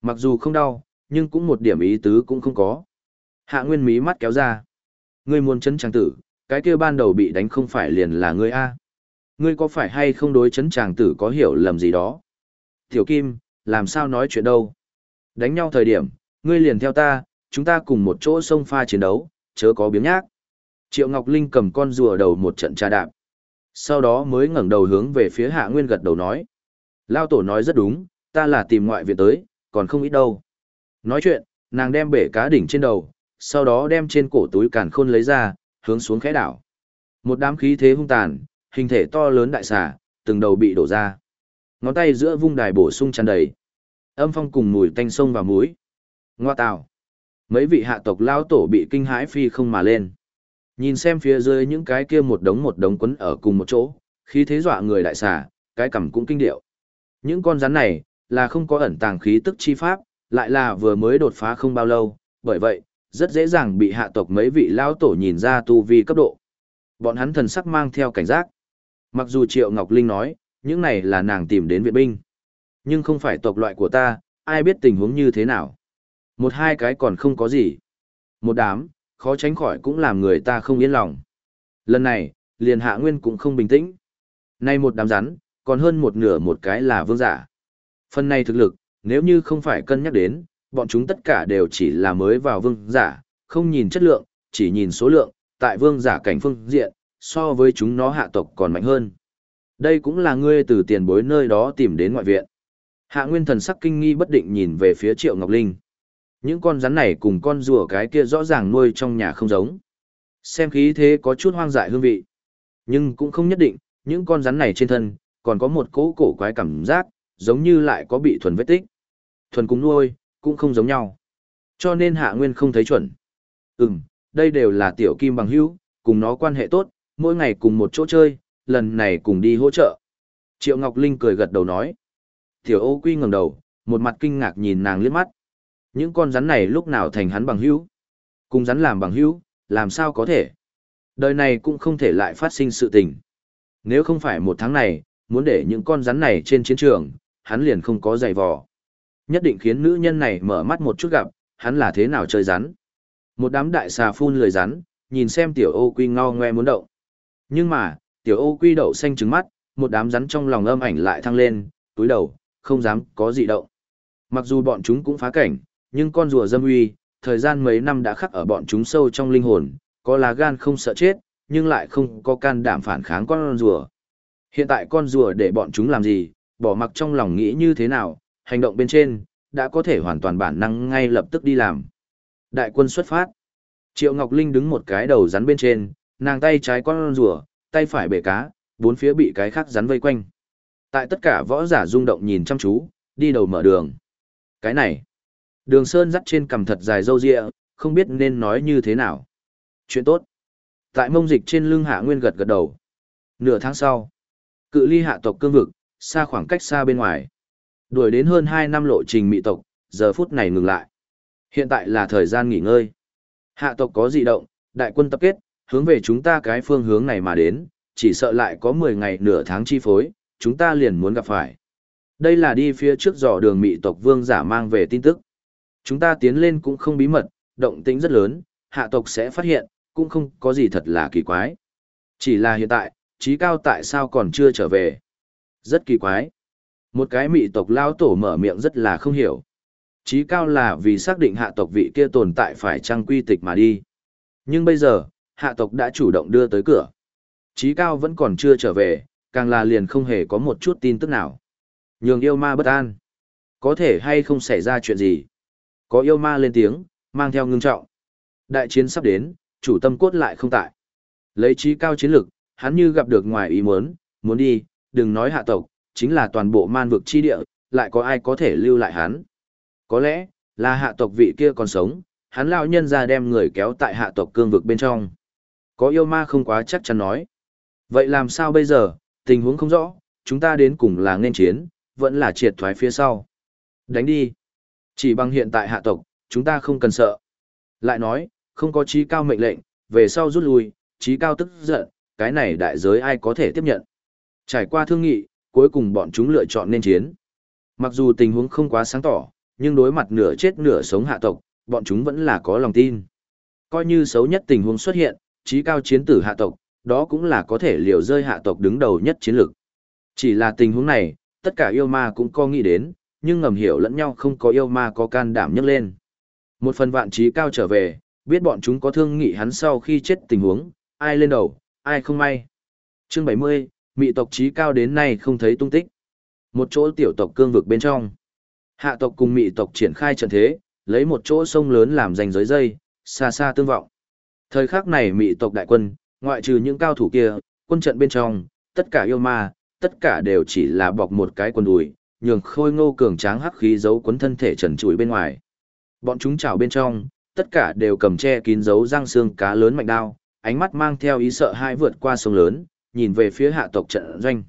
Speaker 1: Mặc dù không đau, nhưng cũng một điểm ý tứ cũng không có. Hạ Nguyên mí mắt kéo ra. Ngươi muốn chấn chàng tử, cái kia ban đầu bị đánh không phải liền là ngươi A. Ngươi có phải hay không đối chấn chàng tử có hiểu lầm gì đó? Tiểu Kim, làm sao nói chuyện đâu? Đánh nhau thời điểm, ngươi liền theo ta, chúng ta cùng một chỗ sông pha chiến đấu, chớ có biếng nhác. Triệu Ngọc Linh cầm con rùa đầu một trận tra đạp. Sau đó mới ngẩng đầu hướng về phía Hạ Nguyên gật đầu nói. Lao tổ nói rất đúng, ta là tìm ngoại viện tới, còn không ít đâu. Nói chuyện, nàng đem bể cá đỉnh trên đầu, sau đó đem trên cổ túi càn khôn lấy ra, hướng xuống khẽ đảo. Một đám khí thế hung tàn, hình thể to lớn đại xà, từng đầu bị đổ ra. Ngón tay giữa vung đài bổ sung tràn đầy. Âm phong cùng mùi tanh sông vào mũi. Ngoa tào. Mấy vị hạ tộc lao tổ bị kinh hãi phi không mà lên. Nhìn xem phía dưới những cái kia một đống một đống quấn ở cùng một chỗ, khí thế dọa người đại xà, cái cầm cũng kinh điệu. Những con rắn này, là không có ẩn tàng khí tức chi pháp, lại là vừa mới đột phá không bao lâu, bởi vậy, rất dễ dàng bị hạ tộc mấy vị lao tổ nhìn ra tu vi cấp độ. Bọn hắn thần sắc mang theo cảnh giác. Mặc dù Triệu Ngọc Linh nói, những này là nàng tìm đến viện binh. Nhưng không phải tộc loại của ta, ai biết tình huống như thế nào. Một hai cái còn không có gì. Một đám, khó tránh khỏi cũng làm người ta không yên lòng. Lần này, liền hạ nguyên cũng không bình tĩnh. Nay một đám rắn, còn hơn một nửa một cái là vương giả. Phần này thực lực, nếu như không phải cân nhắc đến, bọn chúng tất cả đều chỉ là mới vào vương giả, không nhìn chất lượng, chỉ nhìn số lượng, tại vương giả cảnh phương diện, so với chúng nó hạ tộc còn mạnh hơn. Đây cũng là ngươi từ tiền bối nơi đó tìm đến ngoại viện. Hạ Nguyên thần sắc kinh nghi bất định nhìn về phía Triệu Ngọc Linh. Những con rắn này cùng con rùa cái kia rõ ràng nuôi trong nhà không giống. Xem khí thế có chút hoang dại hương vị. Nhưng cũng không nhất định, những con rắn này trên thân, còn có một cỗ cổ quái cảm giác, giống như lại có bị thuần vết tích. Thuần cùng nuôi, cũng không giống nhau. Cho nên Hạ Nguyên không thấy chuẩn. Ừm, đây đều là tiểu kim bằng hữu, cùng nó quan hệ tốt, mỗi ngày cùng một chỗ chơi, lần này cùng đi hỗ trợ. Triệu Ngọc Linh cười gật đầu nói. Tiểu ô quy ngẩng đầu, một mặt kinh ngạc nhìn nàng liếc mắt. Những con rắn này lúc nào thành hắn bằng hữu? Cùng rắn làm bằng hữu, làm sao có thể? Đời này cũng không thể lại phát sinh sự tình. Nếu không phải một tháng này, muốn để những con rắn này trên chiến trường, hắn liền không có giày vò. Nhất định khiến nữ nhân này mở mắt một chút gặp, hắn là thế nào chơi rắn. Một đám đại xà phun lười rắn, nhìn xem tiểu ô quy ngao ngoe muốn động. Nhưng mà, tiểu ô quy đậu xanh trứng mắt, một đám rắn trong lòng âm ảnh lại thăng lên, túi đầu, không dám có gì động. Mặc dù bọn chúng cũng phá cảnh, nhưng con rùa dâm uy, thời gian mấy năm đã khắc ở bọn chúng sâu trong linh hồn, có lá gan không sợ chết, nhưng lại không có can đảm phản kháng con rùa. Hiện tại con rùa để bọn chúng làm gì, bỏ mặc trong lòng nghĩ như thế nào, hành động bên trên, đã có thể hoàn toàn bản năng ngay lập tức đi làm. Đại quân xuất phát. Triệu Ngọc Linh đứng một cái đầu rắn bên trên, nàng tay trái con rùa, tay phải bể cá, bốn phía bị cái khác rắn vây quanh. Tại tất cả võ giả rung động nhìn chăm chú, đi đầu mở đường. Cái này, đường sơn dắt trên cằm thật dài râu ria, không biết nên nói như thế nào. Chuyện tốt. Tại mông dịch trên lưng hạ nguyên gật gật đầu. Nửa tháng sau, cự ly hạ tộc cương vực, xa khoảng cách xa bên ngoài. Đuổi đến hơn 2 năm lộ trình mị tộc, giờ phút này ngừng lại. Hiện tại là thời gian nghỉ ngơi. Hạ tộc có dị động, đại quân tập kết, hướng về chúng ta cái phương hướng này mà đến, chỉ sợ lại có 10 ngày nửa tháng chi phối, chúng ta liền muốn gặp phải. Đây là đi phía trước dò đường mị tộc vương giả mang về tin tức. Chúng ta tiến lên cũng không bí mật, động tĩnh rất lớn, hạ tộc sẽ phát hiện, cũng không có gì thật là kỳ quái. Chỉ là hiện tại, trí cao tại sao còn chưa trở về. Rất kỳ quái. Một cái mị tộc lao tổ mở miệng rất là không hiểu. Chí cao là vì xác định hạ tộc vị kia tồn tại phải trăng quy tịch mà đi. Nhưng bây giờ, hạ tộc đã chủ động đưa tới cửa. chí cao vẫn còn chưa trở về, càng là liền không hề có một chút tin tức nào. Nhường yêu ma bất an. Có thể hay không xảy ra chuyện gì. Có yêu ma lên tiếng, mang theo ngưng trọng. Đại chiến sắp đến, chủ tâm cốt lại không tại. Lấy trí cao chiến lực, hắn như gặp được ngoài ý muốn, muốn đi, đừng nói hạ tộc, chính là toàn bộ man vực chi địa, lại có ai có thể lưu lại hắn. Có lẽ, là hạ tộc vị kia còn sống, hắn lão nhân ra đem người kéo tại hạ tộc cương vực bên trong. Có yêu ma không quá chắc chắn nói. Vậy làm sao bây giờ, tình huống không rõ, chúng ta đến cùng là nên chiến, vẫn là triệt thoái phía sau. Đánh đi. Chỉ bằng hiện tại hạ tộc, chúng ta không cần sợ. Lại nói, không có trí cao mệnh lệnh, về sau rút lui, trí cao tức giận, cái này đại giới ai có thể tiếp nhận. Trải qua thương nghị, cuối cùng bọn chúng lựa chọn nên chiến. Mặc dù tình huống không quá sáng tỏ, nhưng đối mặt nửa chết nửa sống hạ tộc, bọn chúng vẫn là có lòng tin. Coi như xấu nhất tình huống xuất hiện, trí cao chiến tử hạ tộc, đó cũng là có thể liều rơi hạ tộc đứng đầu nhất chiến lược. Chỉ là tình huống này, tất cả yêu ma cũng có nghĩ đến, nhưng ngầm hiểu lẫn nhau không có yêu ma có can đảm nhấc lên. Một phần vạn trí cao trở về, biết bọn chúng có thương nghị hắn sau khi chết tình huống, ai lên đầu, ai không may. Chương 70, mị tộc trí cao đến nay không thấy tung tích. Một chỗ tiểu tộc cương vực bên trong. Hạ tộc cùng mị tộc triển khai trận thế, lấy một chỗ sông lớn làm danh giới dây, xa xa tương vọng. Thời khắc này mị tộc đại quân, ngoại trừ những cao thủ kia, quân trận bên trong, tất cả yêu ma, tất cả đều chỉ là bọc một cái quần đùi, nhường khôi ngô cường tráng hắc khí giấu cuốn thân thể trần trụi bên ngoài. Bọn chúng chảo bên trong, tất cả đều cầm che kín dấu răng xương cá lớn mạnh đao, ánh mắt mang theo ý sợ hai vượt qua sông lớn, nhìn về phía hạ tộc trận doanh.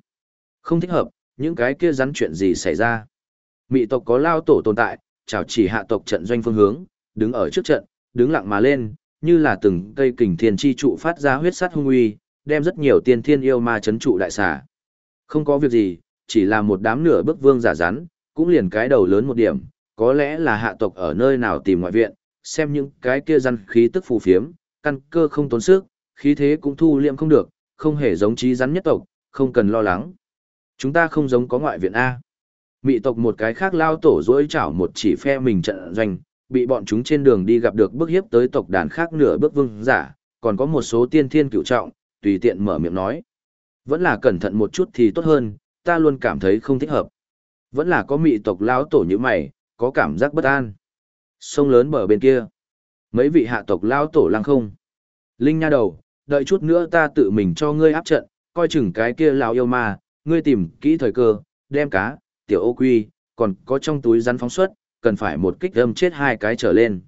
Speaker 1: Không thích hợp, những cái kia rắn chuyện gì xảy ra. Mị tộc có lao tổ tồn tại, chào chỉ hạ tộc trận doanh phương hướng, đứng ở trước trận, đứng lặng mà lên, như là từng cây kình thiên chi trụ phát ra huyết sắt hung uy, đem rất nhiều tiên thiên yêu ma chấn trụ đại xà. Không có việc gì, chỉ là một đám nửa bước vương giả rắn, cũng liền cái đầu lớn một điểm, có lẽ là hạ tộc ở nơi nào tìm ngoại viện, xem những cái kia răn khí tức phù phiếm, căn cơ không tốn sức, khí thế cũng thu liệm không được, không hề giống trí rắn nhất tộc, không cần lo lắng. Chúng ta không giống có ngoại viện A. Mị tộc một cái khác lao tổ dỗi chảo một chỉ phe mình trận doanh, bị bọn chúng trên đường đi gặp được bức hiếp tới tộc đàn khác nửa bước vương giả, còn có một số tiên thiên cựu trọng, tùy tiện mở miệng nói. Vẫn là cẩn thận một chút thì tốt hơn, ta luôn cảm thấy không thích hợp. Vẫn là có mị tộc lão tổ như mày, có cảm giác bất an. Sông lớn bờ bên kia. Mấy vị hạ tộc lão tổ lăng không. Linh nha đầu, đợi chút nữa ta tự mình cho ngươi áp trận, coi chừng cái kia lão yêu ma, ngươi tìm kỹ thời cơ, đem cá, tiểu ô quy, còn có trong túi rắn phóng xuất, cần phải một kích âm chết hai cái trở lên.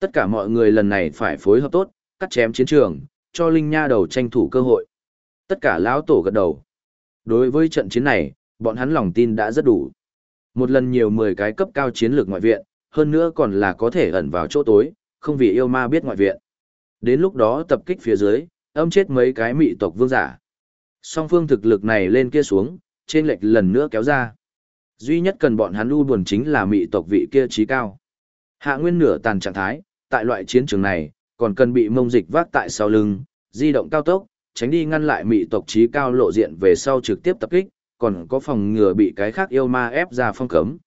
Speaker 1: Tất cả mọi người lần này phải phối hợp tốt, cắt chém chiến trường, cho Linh Nha đầu tranh thủ cơ hội. Tất cả lão tổ gật đầu. Đối với trận chiến này, bọn hắn lòng tin đã rất đủ. Một lần nhiều 10 cái cấp cao chiến lược ngoại viện, hơn nữa còn là có thể ẩn vào chỗ tối, không vì yêu ma biết ngoại viện. Đến lúc đó tập kích phía dưới, âm chết mấy cái mị tộc vương giả. Song phương thực lực này lên kia xuống, trên lệch lần nữa kéo ra. Duy nhất cần bọn hắn u buồn chính là mị tộc vị kia trí cao. Hạ nguyên nửa tàn trạng thái, tại loại chiến trường này, còn cần bị mông dịch vác tại sau lưng, di động cao tốc, tránh đi ngăn lại mị tộc trí cao lộ diện về sau trực tiếp tập kích, còn có phòng ngừa bị cái khác yêu ma ép ra phong cấm.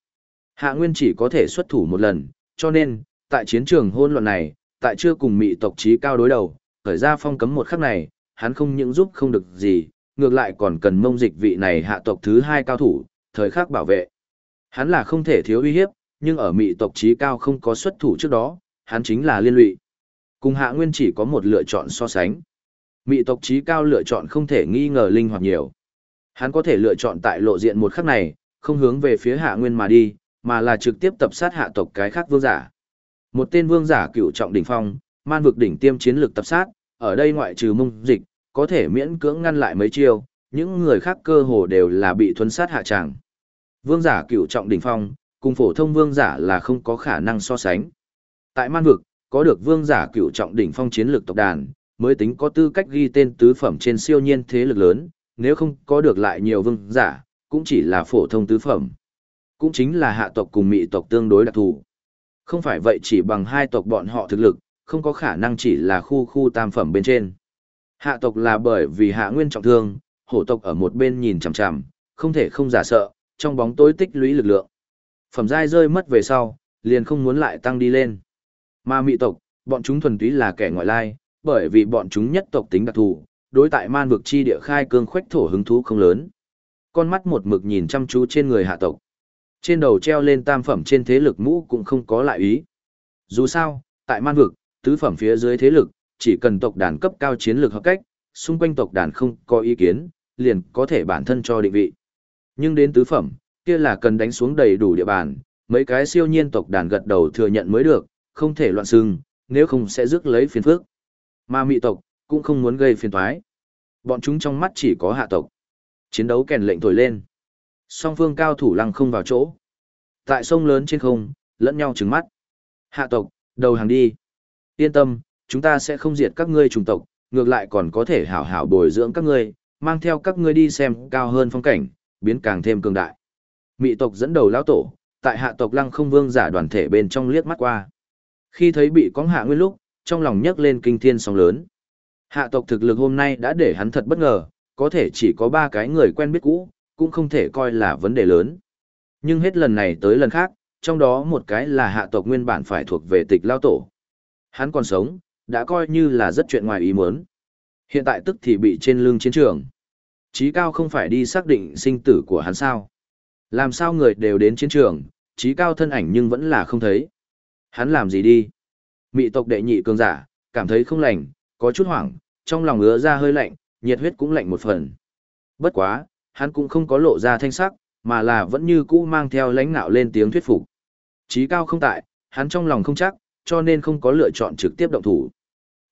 Speaker 1: Hạ Nguyên chỉ có thể xuất thủ một lần, cho nên, tại chiến trường hôn loạn này, tại chưa cùng mị tộc trí cao đối đầu, khởi ra phong cấm một khắc này, hắn không những giúp không được gì, ngược lại còn cần mông dịch vị này hạ tộc thứ hai cao thủ, thời khắc bảo vệ. Hắn là không thể thiếu uy hiếp, nhưng ở mị tộc trí cao không có xuất thủ trước đó, hắn chính là liên lụy. Cùng hạ nguyên chỉ có một lựa chọn so sánh. Mị tộc trí cao lựa chọn không thể nghi ngờ linh hoạt nhiều. Hắn có thể lựa chọn tại lộ diện một khắc này, không hướng về phía hạ nguyên mà đi, mà là trực tiếp tập sát hạ tộc cái khác vương giả. Một tên vương giả cựu trọng đỉnh phong, man vực đỉnh tiêm chiến lược tập sát, ở đây ngoại trừ mông dịch, có thể miễn cưỡng ngăn lại mấy chiêu, những người khác cơ hồ đều là bị thuấn sát hạ tràng. Vương giả cựu trọng đỉnh phong, cùng phổ thông vương giả là không có khả năng so sánh. Tại man vực, có được vương giả cựu trọng đỉnh phong chiến lược tộc đàn, mới tính có tư cách ghi tên tứ phẩm trên siêu nhiên thế lực lớn, nếu không có được lại nhiều vương giả, cũng chỉ là phổ thông tứ phẩm. Cũng chính là hạ tộc cùng mị tộc tương đối đặc thù. Không phải vậy chỉ bằng hai tộc bọn họ thực lực, không có khả năng chỉ là khu khu tam phẩm bên trên. Hạ tộc là bởi vì hạ nguyên trọng thương, hổ tộc ở một bên nhìn chằm chằm, không thể không giả sợ, trong bóng tối tích lũy lực lượng. Phẩm giai rơi mất về sau, liền không muốn lại tăng đi lên. ma mị tộc, bọn chúng thuần túy là kẻ ngoại lai, bởi vì bọn chúng nhất tộc tính đặc thù, đối tại man vực chi địa khai cương khoách thổ hứng thú không lớn. Con mắt một mực nhìn chăm chú trên người hạ tộc. Trên đầu treo lên tam phẩm trên thế lực mũ cũng không có lại ý. Dù sao, tại man vực, tứ phẩm phía dưới thế lực, chỉ cần tộc đàn cấp cao chiến lược hợp cách, xung quanh tộc đàn không có ý kiến, liền có thể bản thân cho định vị. Nhưng đến tứ phẩm, kia là cần đánh xuống đầy đủ địa bàn, mấy cái siêu nhiên tộc đàn gật đầu thừa nhận mới được, không thể loạn xưng, nếu không sẽ rước lấy phiền phức. Mà mị tộc, cũng không muốn gây phiền toái. Bọn chúng trong mắt chỉ có hạ tộc. Chiến đấu kèn lệnh thổi lên. Song phương cao thủ lăng không vào chỗ. Tại sông lớn trên không, lẫn nhau trừng mắt. Hạ tộc, đầu hàng đi. Yên tâm, chúng ta sẽ không diệt các ngươi chủng tộc, ngược lại còn có thể hảo hảo bồi dưỡng các ngươi, mang theo các ngươi đi xem cao hơn phong cảnh, biến càng thêm cường đại. Mị tộc dẫn đầu lão tổ, tại hạ tộc lăng không vương giả đoàn thể bên trong liếc mắt qua. Khi thấy bị cóng hạ nguyên lúc, trong lòng nhấc lên kinh thiên sóng lớn. Hạ tộc thực lực hôm nay đã để hắn thật bất ngờ, có thể chỉ có ba cái người quen biết cũ, cũng không thể coi là vấn đề lớn. Nhưng hết lần này tới lần khác, trong đó một cái là hạ tộc nguyên bản phải thuộc về tịch lao tổ. Hắn còn sống, đã coi như là rất chuyện ngoài ý muốn. Hiện tại tức thì bị trên lưng chiến trường. Chí cao không phải đi xác định sinh tử của hắn sao. Làm sao người đều đến chiến trường, chí cao thân ảnh nhưng vẫn là không thấy. Hắn làm gì đi? Mị tộc đệ nhị cường giả, cảm thấy không lành, có chút hoảng, trong lòng ứa ra hơi lạnh, nhiệt huyết cũng lạnh một phần. Bất quá, hắn cũng không có lộ ra thanh sắc, mà là vẫn như cũ mang theo lãnh nạo lên tiếng thuyết phục. Chí cao không tại, hắn trong lòng không chắc, cho nên không có lựa chọn trực tiếp động thủ.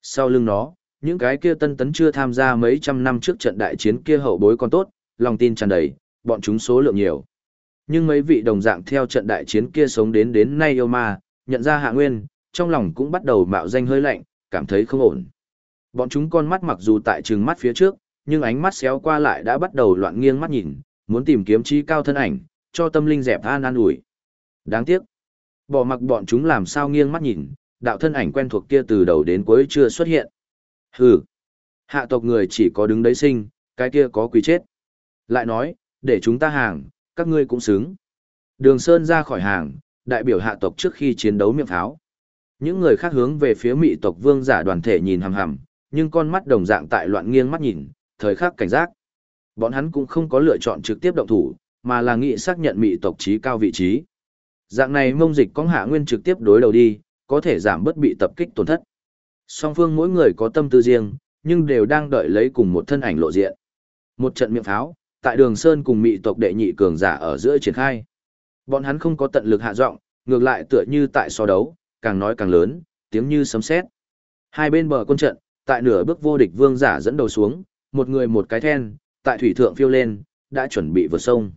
Speaker 1: Sau lưng nó, những cái kia tân tấn chưa tham gia mấy trăm năm trước trận đại chiến kia hậu bối còn tốt, lòng tin tràn đầy, bọn chúng số lượng nhiều. Nhưng mấy vị đồng dạng theo trận đại chiến kia sống đến đến nay yêu ma, nhận ra hạ nguyên, trong lòng cũng bắt đầu mạo danh hơi lạnh, cảm thấy không ổn. Bọn chúng con mắt mặc dù tại trừng mắt phía trước, nhưng ánh mắt xéo qua lại đã bắt đầu loạn nghiêng mắt nhìn, muốn tìm kiếm trí cao thân ảnh, cho tâm linh dẹp an an ủi. Đáng tiếc, bỏ mặc bọn chúng làm sao nghiêng mắt nhìn, đạo thân ảnh quen thuộc kia từ đầu đến cuối chưa xuất hiện. Hừ, hạ tộc người chỉ có đứng đấy sinh, cái kia có quý chết. Lại nói, để chúng ta hàng, các ngươi cũng xứng. Đường Sơn ra khỏi hàng, đại biểu hạ tộc trước khi chiến đấu miệng pháo. Những người khác hướng về phía mị tộc vương giả đoàn thể nhìn hằm hằm, nhưng con mắt đồng dạng tại loạn nghiêng mắt nhìn, thời khắc cảnh giác. Bọn hắn cũng không có lựa chọn trực tiếp động thủ, mà là nghị xác nhận mị tộc trí cao vị trí. Dạng này mông dịch có hạ nguyên trực tiếp đối đầu đi, có thể giảm bớt bị tập kích tổn thất. Song phương mỗi người có tâm tư riêng, nhưng đều đang đợi lấy cùng một thân ảnh lộ diện. Một trận miệng pháo, tại đường Sơn cùng mị tộc đệ nhị cường giả ở giữa triển khai. Bọn hắn không có tận lực hạ giọng, ngược lại tựa như tại so đấu, càng nói càng lớn, tiếng như sấm sét. Hai bên bờ quân trận, tại nửa bước vô địch vương giả dẫn đầu xuống, một người một cái then, tại thủy thượng phiêu lên, đã chuẩn bị vượt sông.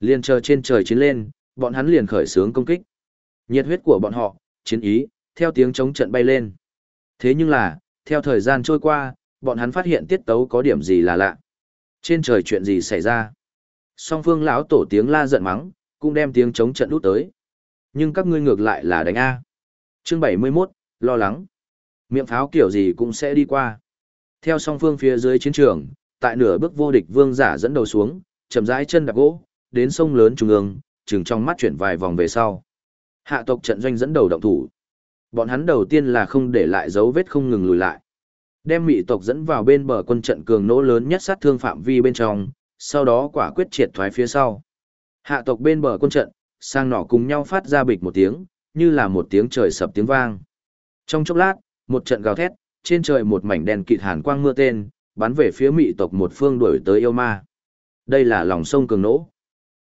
Speaker 1: Liên chờ trên trời chiến lên, bọn hắn liền khởi sướng công kích. Nhiệt huyết của bọn họ, chiến ý, theo tiếng chống trận bay lên. Thế nhưng là, theo thời gian trôi qua, bọn hắn phát hiện tiết tấu có điểm gì là lạ. Trên trời chuyện gì xảy ra? Song phương lão tổ tiếng la giận mắng, cũng đem tiếng chống trận đút tới. Nhưng các ngươi ngược lại là đánh A. Chương 71, lo lắng. Miệng pháo kiểu gì cũng sẽ đi qua. Theo song phương phía dưới chiến trường, tại nửa bước vô địch vương giả dẫn đầu xuống, chậm rãi chân đạp gỗ, đến sông lớn trung ương, chừng trong mắt chuyển vài vòng về sau. Hạ tộc trận doanh dẫn đầu động thủ. Bọn hắn đầu tiên là không để lại dấu vết không ngừng lùi lại. Đem mị tộc dẫn vào bên bờ quân trận cường nỗ lớn nhất sát thương phạm vi bên trong, sau đó quả quyết triệt thoái phía sau. Hạ tộc bên bờ quân trận, sang nỏ cùng nhau phát ra bịch một tiếng, như là một tiếng trời sập tiếng vang. Trong chốc lát, một trận gào thét, trên trời một mảnh đèn kịt hàn quang mưa tên, bắn về phía mị tộc một phương đuổi tới yêu ma. Đây là lòng sông cường nỗ.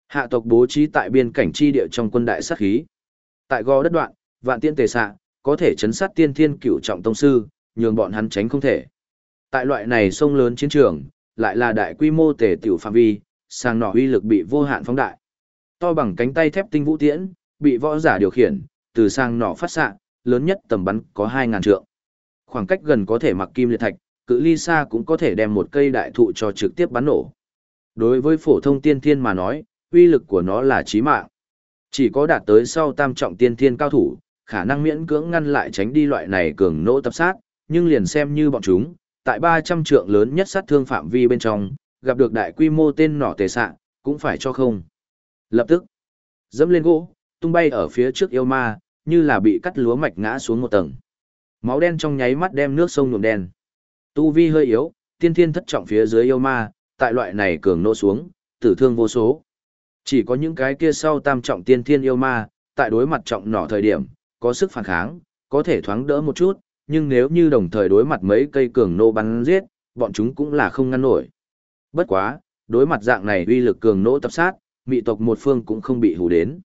Speaker 1: Hạ tộc bố trí tại biên cảnh chi địa trong quân đại sát khí. Tại gò đất đoạn, vạn tiên tề xạ, có thể chấn sát tiên thiên cửu trọng tông sư, nhường bọn hắn tránh không thể. Tại loại này sông lớn chiến trường, lại là đại quy mô tề tiểu phạm vi, sang nỏ uy lực bị vô hạn phóng đại. To bằng cánh tay thép tinh vũ tiễn, bị võ giả điều khiển, từ sang nỏ phát xạ, lớn nhất tầm bắn có 2000 trượng. Khoảng cách gần có thể mặc kim liệt thạch, cự ly xa cũng có thể đem một cây đại thụ cho trực tiếp bắn nổ. Đối với phổ thông tiên thiên mà nói, uy lực của nó là chí mạng. Chỉ có đạt tới sau tam trọng tiên thiên cao thủ, khả năng miễn cưỡng ngăn lại tránh đi loại này cường nỗ tập sát, nhưng liền xem như bọn chúng, tại 300 trượng lớn nhất sát thương phạm vi bên trong, gặp được đại quy mô tên nỏ tề sạ, cũng phải cho không. Lập tức, dẫm lên gỗ, tung bay ở phía trước yêu ma, như là bị cắt lúa mạch ngã xuống một tầng. Máu đen trong nháy mắt đem nước sông nhuộm đen. Tu vi hơi yếu, tiên thiên thất trọng phía dưới yêu ma, tại loại này cường nô xuống, tử thương vô số. Chỉ có những cái kia sau tam trọng tiên thiên yêu ma, tại đối mặt trọng nỏ thời điểm, có sức phản kháng, có thể thoáng đỡ một chút, nhưng nếu như đồng thời đối mặt mấy cây cường nô bắn giết, bọn chúng cũng là không ngăn nổi. Bất quá, đối mặt dạng này uy lực cường nô tập sát, mị tộc một phương cũng không bị hù đến.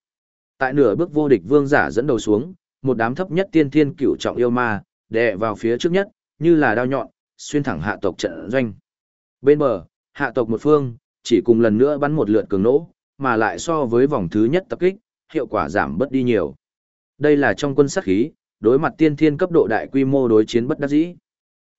Speaker 1: Tại nửa bước vô địch vương giả dẫn đầu xuống, một đám thấp nhất tiên thiên cửu trọng yêu ma, đè vào phía trước nhất, như là đao nhọn, xuyên thẳng hạ tộc trận doanh. Bên bờ, hạ tộc một phương, chỉ cùng lần nữa bắn một lượt cường nỗ, mà lại so với vòng thứ nhất tập kích, hiệu quả giảm bớt đi nhiều. Đây là trong quân sát khí, đối mặt tiên thiên cấp độ đại quy mô đối chiến bất đắc dĩ.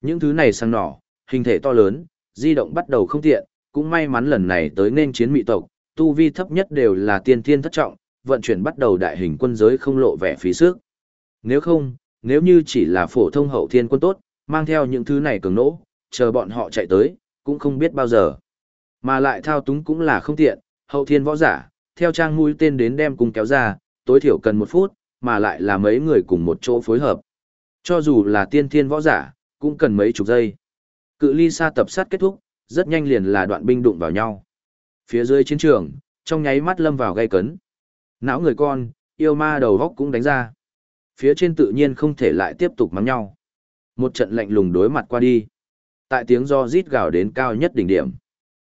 Speaker 1: Những thứ này sang nỏ, hình thể to lớn, di động bắt đầu không tiện, cũng may mắn lần này tới nên chiến mị tộc, tu vi thấp nhất đều là tiên thiên thất trọng, vận chuyển bắt đầu đại hình quân giới không lộ vẻ phí sức. Nếu không, nếu như chỉ là phổ thông hậu thiên quân tốt, mang theo những thứ này cường nỗ, chờ bọn họ chạy tới, cũng không biết bao giờ. Mà lại thao túng cũng là không tiện, hậu thiên võ giả, theo trang mũi tên đến đem cùng kéo ra, tối thiểu cần một phút, mà lại là mấy người cùng một chỗ phối hợp. Cho dù là tiên thiên võ giả, cũng cần mấy chục giây. Cự ly xa tập sát kết thúc, rất nhanh liền là đoạn binh đụng vào nhau. Phía dưới chiến trường, trong nháy mắt lâm vào gây cấn. Não người con, yêu ma đầu góc cũng đánh ra. Phía trên tự nhiên không thể lại tiếp tục mắng nhau. Một trận lạnh lùng đối mặt qua đi. Tại tiếng do rít gào đến cao nhất đỉnh điểm.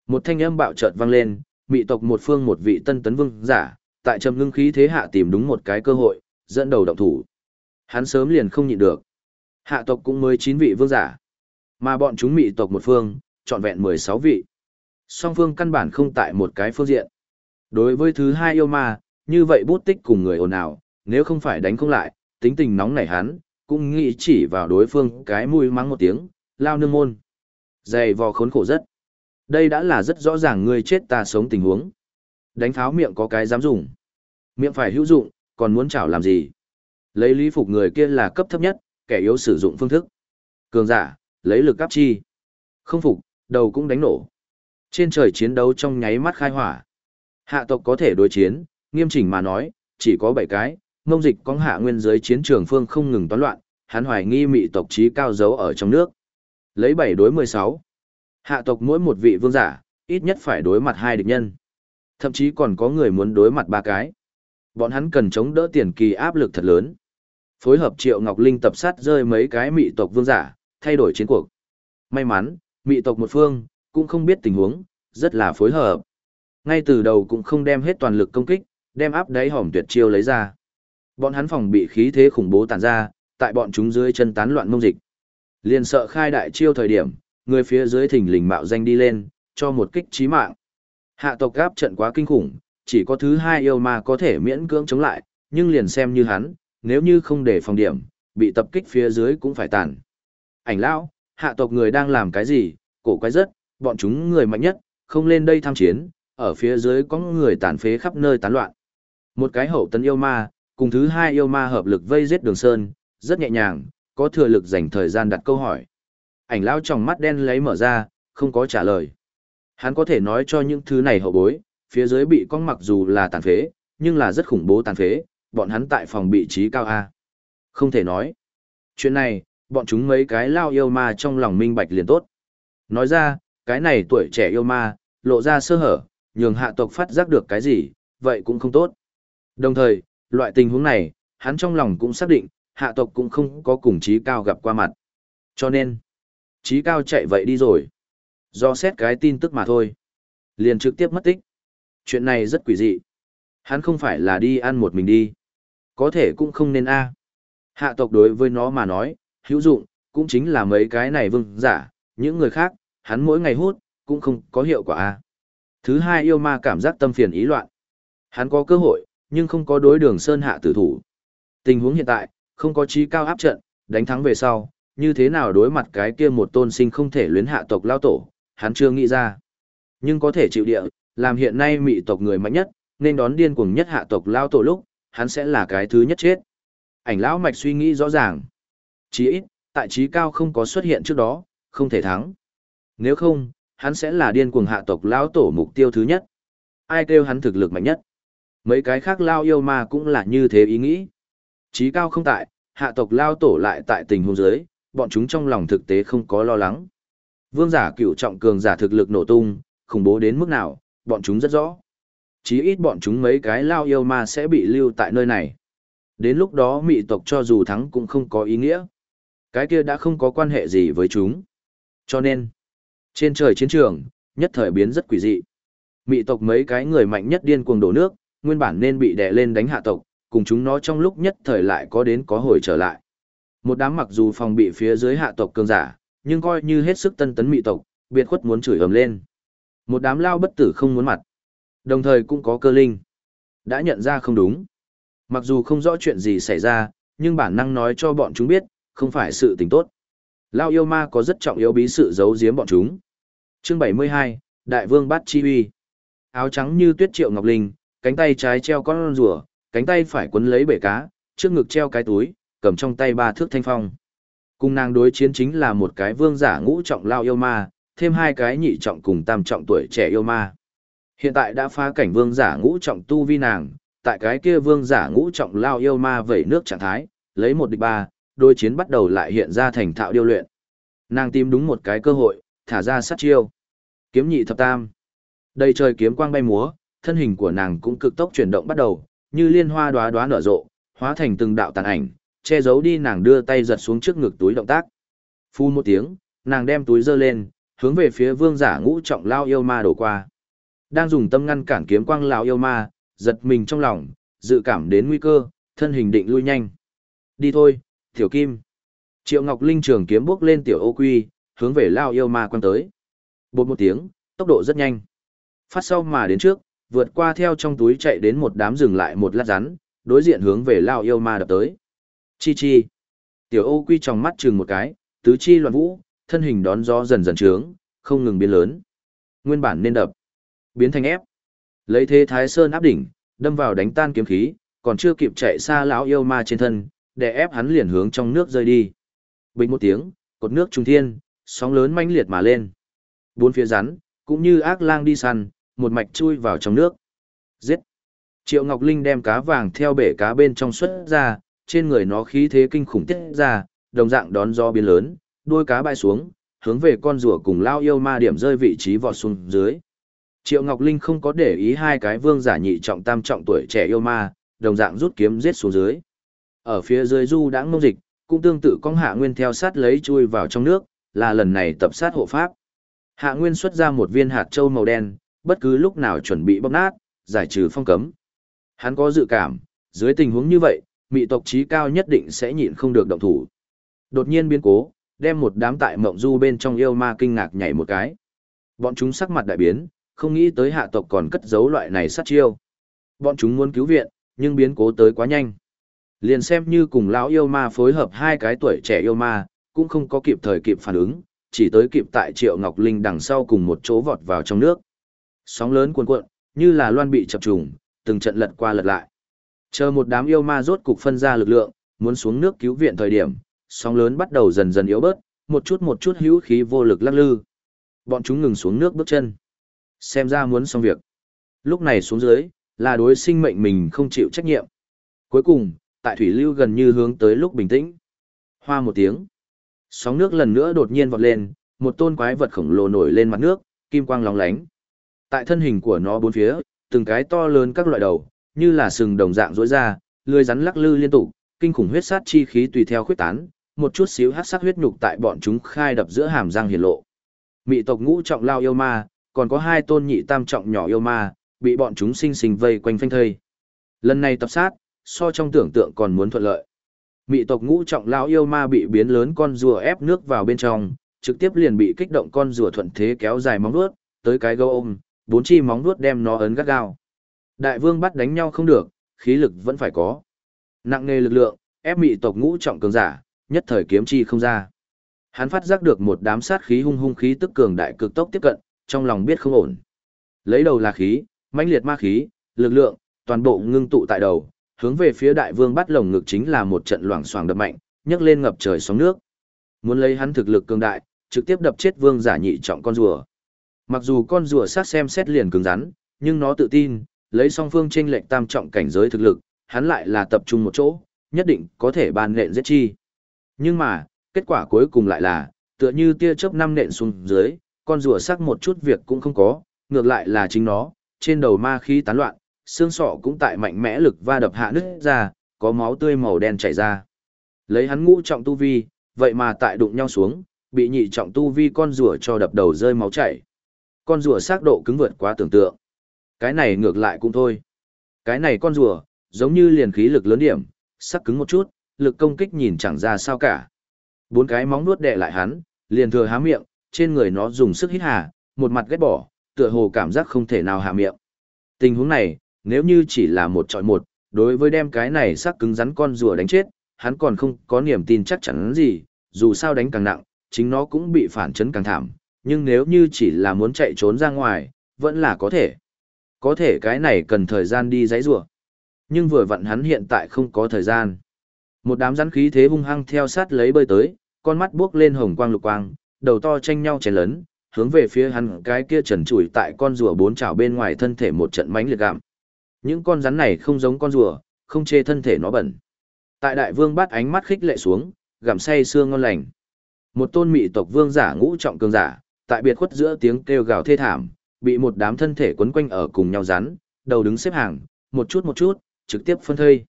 Speaker 1: Một thanh âm bạo chợt vang lên, mị tộc một phương một vị tân tấn vương giả, tại trầm ngưng khí thế hạ tìm đúng một cái cơ hội, dẫn đầu động thủ. Hắn sớm liền không nhịn được. Hạ tộc cũng mới 9 vị vương giả. Mà bọn chúng mị tộc một phương, trọn vẹn 16 vị. Song phương căn bản không tại một cái phương diện. Đối với thứ hai yêu ma, như vậy bút tích cùng người ồn ào, nếu không phải đánh không lại, tính tình nóng nảy hắn, cũng nghĩ chỉ vào đối phương cái mũi mắng một tiếng, lao nương môn. Dày vò khốn khổ rất. Đây đã là rất rõ ràng ngươi chết ta sống tình huống. Đánh pháo miệng có cái dám dùng. Miệng phải hữu dụng, còn muốn chảo làm gì? Lấy lý phục người kia là cấp thấp nhất, kẻ yếu sử dụng phương thức. Cường giả, lấy lực áp chi. Không phục, đầu cũng đánh nổ. Trên trời chiến đấu trong nháy mắt khai hỏa. Hạ tộc có thể đối chiến, nghiêm chỉnh mà nói, chỉ có 7 cái, ngông dịch con hạ nguyên dưới chiến trường phương không ngừng toán loạn, hắn hoài nghi mị tộc trí cao giấu ở trong nước. Lấy 7 đối 16. Hạ tộc mỗi một vị vương giả, ít nhất phải đối mặt hai địch nhân. Thậm chí còn có người muốn đối mặt ba cái. Bọn hắn cần chống đỡ tiền kỳ áp lực thật lớn. Phối hợp Triệu Ngọc Linh tập sát rơi mấy cái mị tộc vương giả, thay đổi chiến cuộc. May mắn, mị tộc một phương, cũng không biết tình huống, rất là phối hợp. Ngay từ đầu cũng không đem hết toàn lực công kích, đem áp đáy hỏm tuyệt chiêu lấy ra. Bọn hắn phòng bị khí thế khủng bố tàn ra, tại bọn chúng dưới chân tán loạn mông dịch. Liền sợ khai đại chiêu thời điểm, người phía dưới thỉnh lình mạo danh đi lên, cho một kích chí mạng. Hạ tộc gáp trận quá kinh khủng, chỉ có thứ hai yêu ma có thể miễn cưỡng chống lại, nhưng liền xem như hắn, nếu như không để phòng điểm, bị tập kích phía dưới cũng phải tàn. Ảnh lão, hạ tộc người đang làm cái gì, cổ quái rất, bọn chúng người mạnh nhất, không lên đây tham chiến, ở phía dưới có người tàn phế khắp nơi tán loạn. Một cái hậu tấn yêu ma, cùng thứ hai yêu ma hợp lực vây giết đường sơn, rất nhẹ nhàng, có thừa lực dành thời gian đặt câu hỏi. Ảnh lão trong mắt đen lấy mở ra, không có trả lời. Hắn có thể nói cho những thứ này hậu bối, phía dưới bị con mặc dù là tàn phế, nhưng là rất khủng bố tàn phế, bọn hắn tại phòng bị trí cao A. Không thể nói. Chuyện này, bọn chúng mấy cái lao yêu ma trong lòng minh bạch liền tốt. Nói ra, cái này tuổi trẻ yêu ma, lộ ra sơ hở, nhường hạ tộc phát giác được cái gì, vậy cũng không tốt. Đồng thời, loại tình huống này, hắn trong lòng cũng xác định, hạ tộc cũng không có cùng trí cao gặp qua mặt. Cho nên, trí cao chạy vậy đi rồi. Do xét cái tin tức mà thôi. Liền trực tiếp mất tích. Chuyện này rất quỷ dị. Hắn không phải là đi ăn một mình đi. Có thể cũng không nên a. À. Hạ tộc đối với nó mà nói, hữu dụng, cũng chính là mấy cái này vương giả, những người khác, hắn mỗi ngày hút, cũng không có hiệu quả a. Thứ hai yêu ma cảm giác tâm phiền ý loạn. Hắn có cơ hội, nhưng không có đối đường sơn hạ tử thủ. Tình huống hiện tại, không có trí cao áp trận, đánh thắng về sau, như thế nào đối mặt cái kia một tôn sinh không thể luyến hạ tộc lao tổ, hắn chưa nghĩ ra. Nhưng có thể chịu địa, làm hiện nay mị tộc người mạnh nhất, nên đón điên cuồng nhất hạ tộc lao tổ lúc, hắn sẽ là cái thứ nhất chết. Ảnh lão mạch suy nghĩ rõ ràng. Chí ít, tại trí cao không có xuất hiện trước đó, không thể thắng. Nếu không, hắn sẽ là điên cuồng hạ tộc lao tổ mục tiêu thứ nhất. Ai kêu hắn thực lực mạnh nhất. Mấy cái khác lao yêu ma cũng là như thế ý nghĩ. chí cao không tại, hạ tộc lao tổ lại tại tình huống dưới, bọn chúng trong lòng thực tế không có lo lắng. Vương giả cựu trọng cường giả thực lực nổ tung, khủng bố đến mức nào, bọn chúng rất rõ. Chí ít bọn chúng mấy cái lao yêu ma sẽ bị lưu tại nơi này. Đến lúc đó mị tộc cho dù thắng cũng không có ý nghĩa. Cái kia đã không có quan hệ gì với chúng. Cho nên, trên trời chiến trường, nhất thời biến rất quỷ dị. Mị tộc mấy cái người mạnh nhất điên cuồng đổ nước, nguyên bản nên bị đè lên đánh hạ tộc, cùng chúng nó trong lúc nhất thời lại có đến có hồi trở lại. Một đám mặc dù phòng bị phía dưới hạ tộc cường giả, nhưng coi như hết sức tân tấn mị tộc, biệt khuất muốn chửi ầm lên. Một đám lao bất tử không muốn mặt. Đồng thời cũng có cơ linh. Đã nhận ra không đúng. Mặc dù không rõ chuyện gì xảy ra, nhưng bản năng nói cho bọn chúng biết, không phải sự tình tốt. Lao yêu ma có rất trọng yếu bí sự giấu giếm bọn chúng. Chương 72, Đại vương bắt chi uy. Áo trắng như tuyết triệu ngọc linh, cánh tay trái treo con rùa, cánh tay phải quấn lấy bể cá, trước ngực treo cái túi, cầm trong tay ba thước thanh phong. Cùng nàng đối chiến chính là một cái vương giả ngũ trọng lao yêu ma, thêm hai cái nhị trọng cùng tam trọng tuổi trẻ yêu ma. Hiện tại đã phá cảnh vương giả ngũ trọng tu vi nàng, tại cái kia vương giả ngũ trọng lao yêu ma vẩy nước trạng thái, lấy một địch ba, đôi chiến bắt đầu lại hiện ra thành thạo điêu luyện. Nàng tìm đúng một cái cơ hội, thả ra sát chiêu. Kiếm nhị thập tam. Đầy trời kiếm quang bay múa, thân hình của nàng cũng cực tốc chuyển động bắt đầu, như liên hoa đóa đóa nở rộ, hóa thành từng đạo tàn ảnh, che giấu đi nàng đưa tay giật xuống trước ngực túi động tác. Phu một tiếng, nàng đem túi giơ lên, hướng về phía vương giả ngũ trọng lao yêu ma đổ qua. Đang dùng tâm ngăn cản kiếm quang lao yêu ma, giật mình trong lòng, dự cảm đến nguy cơ, thân hình định lui nhanh. Đi thôi, tiểu kim. Triệu Ngọc Linh trường kiếm bước lên tiểu ô quy, hướng về lao yêu ma quan tới. Bột một tiếng, tốc độ rất nhanh. Phát sau mà đến trước, vượt qua theo trong túi chạy đến một đám dừng lại một lát rắn, đối diện hướng về lao yêu ma đập tới. Chi chi. Tiểu ô quy trong mắt chừng một cái, tứ chi loạn vũ, thân hình đón gió dần dần trướng, không ngừng biến lớn. Nguyên bản nên đập, biến thành ép. Lấy thế Thái Sơn áp đỉnh, đâm vào đánh tan kiếm khí, còn chưa kịp chạy xa lão yêu ma trên thân, để ép hắn liền hướng trong nước rơi đi. Bình một tiếng, cột nước trung thiên, sóng lớn manh liệt mà lên. Bốn phía rắn, cũng như ác lang đi săn, một mạch chui vào trong nước. Giết! Triệu Ngọc Linh đem cá vàng theo bể cá bên trong xuất ra, trên người nó khí thế kinh khủng tiết ra, đồng dạng đón gió biến lớn, đuôi cá bay xuống, hướng về con rùa cùng lao yêu ma điểm rơi vị trí vọt xuống dưới. Triệu Ngọc Linh không có để ý hai cái vương giả nhị trọng tam trọng tuổi trẻ yêu ma, đồng dạng rút kiếm giết xuống dưới. Ở phía dưới du đã ngông dịch, cũng tương tự con hạ nguyên theo sát lấy chui vào trong nước, là lần này tập sát hộ pháp. Hạ nguyên xuất ra một viên hạt châu màu đen, bất cứ lúc nào chuẩn bị bóc nát, giải trừ phong cấm. Hắn có dự cảm, dưới tình huống như vậy, mị tộc trí cao nhất định sẽ nhịn không được động thủ. Đột nhiên biến cố, đem một đám tại mộng du bên trong yêu ma kinh ngạc nhảy một cái. Bọn chúng sắc mặt đại biến, không nghĩ tới hạ tộc còn cất giấu loại này sát chiêu. Bọn chúng muốn cứu viện, nhưng biến cố tới quá nhanh. Liền xem như cùng lão yêu ma phối hợp hai cái tuổi trẻ yêu ma, cũng không có kịp thời kịp phản ứng, chỉ tới kịp tại Triệu Ngọc Linh đằng sau cùng một chỗ vọt vào trong nước. Sóng lớn cuồn cuộn, như là loan bị chập trùng, từng trận lật qua lật lại. Chờ một đám yêu ma rốt cục phân ra lực lượng, muốn xuống nước cứu viện thời điểm, sóng lớn bắt đầu dần dần yếu bớt, một chút một chút hữu khí vô lực lắc lư. Bọn chúng ngừng xuống nước bước chân. Xem ra muốn xong việc. Lúc này xuống dưới, là đối sinh mệnh mình không chịu trách nhiệm. Cuối cùng, tại thủy lưu gần như hướng tới lúc bình tĩnh. Hoa một tiếng. Sóng nước lần nữa đột nhiên vọt lên, một tôn quái vật khổng lồ nổi lên mặt nước, kim quang lóng lánh. Tại thân hình của nó bốn phía, từng cái to lớn các loại đầu, như là sừng đồng dạng rỗi ra, lưới rắn lắc lư liên tục, kinh khủng huyết sát chi khí tùy theo khuyết tán, một chút xíu hắc sắc huyết nhục tại bọn chúng khai đập giữa hàm răng hiển lộ. Mị tộc ngũ trọng lao yêu ma, còn có hai tôn nhị tam trọng nhỏ yêu ma, bị bọn chúng sinh sinh vây quanh phanh thây. Lần này tập sát, so trong tưởng tượng còn muốn thuận lợi. Mị tộc ngũ trọng lao yêu ma bị biến lớn con rùa ép nước vào bên trong, trực tiếp liền bị kích động con rùa thuận thế kéo dài móng vuốt, tới cái gâu ôm, bốn chi móng vuốt đem nó ấn gắt gao. Đại vương bắt đánh nhau không được, khí lực vẫn phải có. Nặng nề lực lượng, ép mị tộc ngũ trọng cường giả, nhất thời kiếm chi không ra. Hắn phát giác được một đám sát khí hung hung khí tức cường đại cực tốc tiếp cận, trong lòng biết không ổn. Lấy đầu là khí, mãnh liệt ma khí, lực lượng, toàn bộ ngưng tụ tại đầu, hướng về phía đại vương bắt lồng ngực chính là một trận loảng xoảng đập mạnh, nhấc lên ngập trời sóng nước. Muốn lấy hắn thực lực cường đại, trực tiếp đập chết vương giả nhị trọng con rùa. Mặc dù con rùa sát xem xét liền cứng rắn, nhưng nó tự tin, lấy song phương tranh lệch tam trọng cảnh giới thực lực, hắn lại là tập trung một chỗ, nhất định có thể ban nện giết chi. Nhưng mà, kết quả cuối cùng lại là, tựa như tia chớp năm nện xuống dưới, con rùa sắc một chút việc cũng không có, ngược lại là chính nó, trên đầu ma khí tán loạn, xương sọ cũng tại mạnh mẽ lực va đập hạ nứt ra, có máu tươi màu đen chảy ra. Lấy hắn ngũ trọng tu vi, vậy mà tại đụng nhau xuống, bị nhị trọng tu vi con rùa cho đập đầu rơi máu chảy. Con rùa xác độ cứng vượt quá tưởng tượng. Cái này ngược lại cũng thôi. Cái này con rùa, giống như liền khí lực lớn điểm, sắc cứng một chút, lực công kích nhìn chẳng ra sao cả. Bốn cái móng nuốt đè lại hắn, liền thừa há miệng, trên người nó dùng sức hít hà, một mặt ghét bỏ, tựa hồ cảm giác không thể nào hạ miệng. Tình huống này, nếu như chỉ là một trọi một, đối với đem cái này sắc cứng rắn con rùa đánh chết, hắn còn không có niềm tin chắc chắn gì, dù sao đánh càng nặng, chính nó cũng bị phản chấn càng thảm, nhưng nếu như chỉ là muốn chạy trốn ra ngoài, vẫn là có thể. Có thể cái này cần thời gian đi giấy rùa. Nhưng vừa vặn hắn hiện tại không có thời gian. Một đám rắn khí thế hung hăng theo sát lấy bơi tới, con mắt buốc lên hồng quang lục quang, đầu to tranh nhau chén lớn, hướng về phía hắn cái kia trần trụi tại con rùa bốn chảo bên ngoài thân thể một trận mánh liệt gạm. Những con rắn này không giống con rùa, không chê thân thể nó bẩn. Tại đại vương bắt ánh mắt khích lệ xuống, gặm say xương ngon lành. Một tôn mị tộc vương giả ngũ trọng cường giả, tại biệt khuất giữa tiếng kêu gào thê thảm, bị một đám thân thể quấn quanh ở cùng nhau rắn, đầu đứng xếp hàng, một chút một chút, trực tiếp phân thây.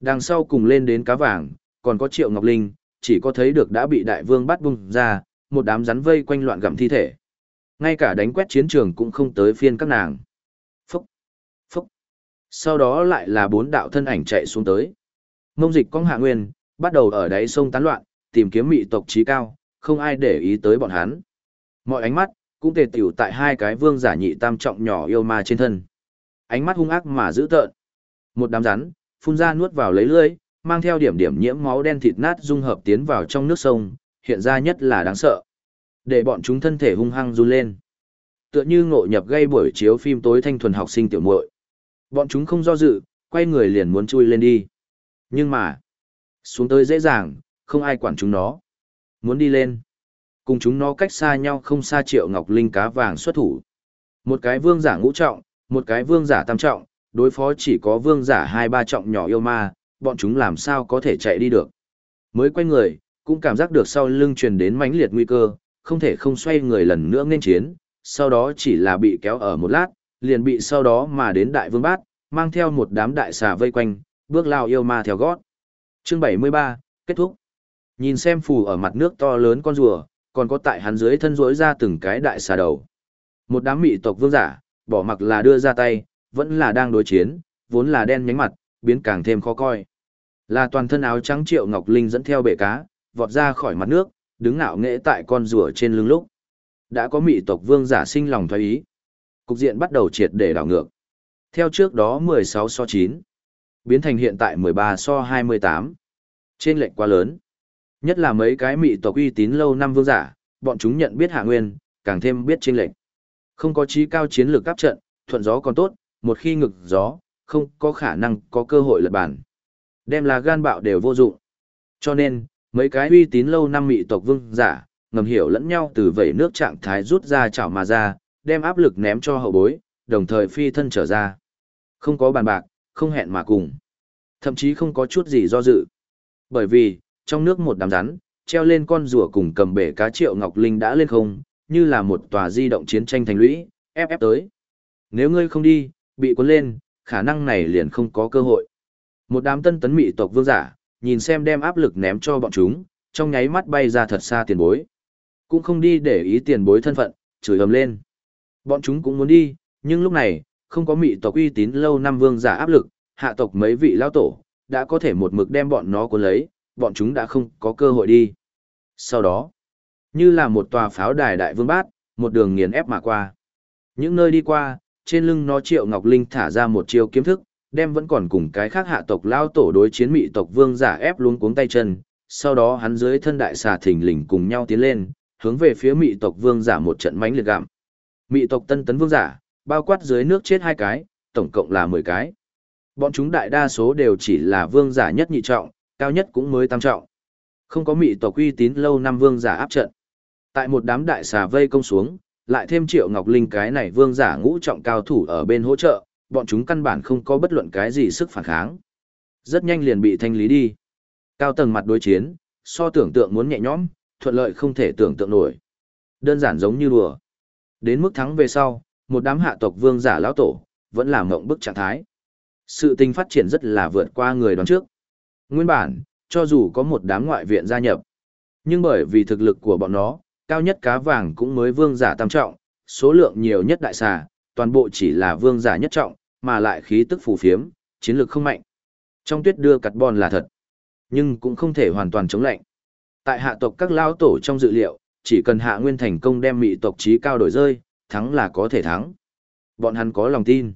Speaker 1: Đằng sau cùng lên đến cá vàng, còn có Triệu Ngọc Linh, chỉ có thấy được đã bị đại vương bắt bung ra, một đám rắn vây quanh loạn gặm thi thể. Ngay cả đánh quét chiến trường cũng không tới phiên các nàng. Phúc, phúc. Sau đó lại là bốn đạo thân ảnh chạy xuống tới. Mông dịch cong hạ nguyên, bắt đầu ở đáy sông tán loạn, tìm kiếm mị tộc trí cao, không ai để ý tới bọn hắn. Mọi ánh mắt, cũng tề tiểu tại hai cái vương giả nhị tam trọng nhỏ yêu ma trên thân. Ánh mắt hung ác mà dữ tợn. Một đám rắn, phun ra nuốt vào lấy lưỡi, mang theo điểm điểm nhiễm máu đen thịt nát dung hợp tiến vào trong nước sông, hiện ra nhất là đáng sợ. Để bọn chúng thân thể hung hăng run lên. Tựa như ngộ nhập gây buổi chiếu phim tối thanh thuần học sinh tiểu muội. Bọn chúng không do dự, quay người liền muốn chui lên đi. Nhưng mà, xuống tới dễ dàng, không ai quản chúng nó. Muốn đi lên. Cùng chúng nó cách xa nhau không xa triệu ngọc linh cá vàng xuất thủ. Một cái vương giả ngũ trọng, một cái vương giả tam trọng, đối phó chỉ có vương giả hai ba trọng nhỏ yêu ma, bọn chúng làm sao có thể chạy đi được. Mới quay người, cũng cảm giác được sau lưng truyền đến mãnh liệt nguy cơ, không thể không xoay người lần nữa nên chiến, sau đó chỉ là bị kéo ở một lát, liền bị sau đó mà đến đại vương bát, mang theo một đám đại xà vây quanh, bước lao yêu ma theo gót. Chương 73, kết thúc. Nhìn xem phù ở mặt nước to lớn con rùa, còn có tại hắn dưới thân rỗi ra từng cái đại xà đầu. Một đám mị tộc vương giả, bỏ mặc là đưa ra tay, vẫn là đang đối chiến, vốn là đen nhánh mặt, biến càng thêm khó coi. Là toàn thân áo trắng Triệu Ngọc Linh dẫn theo bể cá, vọt ra khỏi mặt nước, đứng ngạo nghệ tại con rùa trên lưng lúc. Đã có mị tộc vương giả sinh lòng thoái ý. Cục diện bắt đầu triệt để đảo ngược. Theo trước đó 16 so 9, biến thành hiện tại 13 so 28. Trên lệnh quá lớn. Nhất là mấy cái mị tộc uy tín lâu năm vương giả, bọn chúng nhận biết hạ nguyên, càng thêm biết chênh lệnh. Không có trí cao chiến lược áp trận, thuận gió còn tốt, một khi ngực gió, không có khả năng có cơ hội lật bản. Đem là gan bạo đều vô dụng. Cho nên, mấy cái uy tín lâu năm mị tộc vương giả, ngầm hiểu lẫn nhau từ vẩy nước trạng thái rút ra chảo mà ra, đem áp lực ném cho hậu bối, đồng thời phi thân trở ra. Không có bàn bạc, không hẹn mà cùng. Thậm chí không có chút gì do dự. Bởi vì, trong nước một đám rắn, treo lên con rùa cùng cầm bể cá triệu ngọc linh đã lên không, như là một tòa di động chiến tranh thành lũy, ép ép tới. Nếu ngươi không đi, bị cuốn lên, khả năng này liền không có cơ hội. Một đám tân tấn mị tộc vương giả, nhìn xem đem áp lực ném cho bọn chúng, trong nháy mắt bay ra thật xa tiền bối. Cũng không đi để ý tiền bối thân phận, chửi ầm lên. Bọn chúng cũng muốn đi, nhưng lúc này, không có mị tộc uy tín lâu năm vương giả áp lực, hạ tộc mấy vị lao tổ, đã có thể một mực đem bọn nó cuốn lấy, bọn chúng đã không có cơ hội đi. Sau đó, như là một tòa pháo đài đại vương bát, một đường nghiền ép mà qua. Những nơi đi qua, trên lưng nó Triệu Ngọc Linh thả ra một chiêu kiếm thức, đem vẫn còn cùng cái khác hạ tộc lao tổ đối chiến mị tộc vương giả ép luôn cuống tay chân, sau đó hắn dưới thân đại xà thình lình cùng nhau tiến lên, hướng về phía mị tộc vương giả một trận mãnh liệt gặm. Mị tộc tân tấn vương giả, bao quát dưới nước chết hai cái, tổng cộng là 10 cái. Bọn chúng đại đa số đều chỉ là vương giả nhất nhị trọng, cao nhất cũng mới tam trọng. Không có mị tộc uy tín lâu năm vương giả áp trận. Tại một đám đại xà vây công xuống, lại thêm Triệu Ngọc Linh cái này vương giả ngũ trọng cao thủ ở bên hỗ trợ, bọn chúng căn bản không có bất luận cái gì sức phản kháng. Rất nhanh liền bị thanh lý đi. Cao tầng mặt đối chiến, so tưởng tượng muốn nhẹ nhõm, thuận lợi không thể tưởng tượng nổi. Đơn giản giống như đùa. Đến mức thắng về sau, một đám hạ tộc vương giả lão tổ, vẫn là mộng bức trạng thái. Sự tình phát triển rất là vượt qua người đoán trước. Nguyên bản, cho dù có một đám ngoại viện gia nhập, nhưng bởi vì thực lực của bọn nó, cao nhất cá vàng cũng mới vương giả tam trọng, số lượng nhiều nhất đại xà, toàn bộ chỉ là vương giả nhất trọng, mà lại khí tức phù phiếm, chiến lược không mạnh. Trong tuyết đưa carbon là thật, nhưng cũng không thể hoàn toàn chống lạnh. Tại hạ tộc các lao tổ trong dự liệu, chỉ cần hạ nguyên thành công đem mị tộc trí cao đổi rơi, thắng là có thể thắng. Bọn hắn có lòng tin.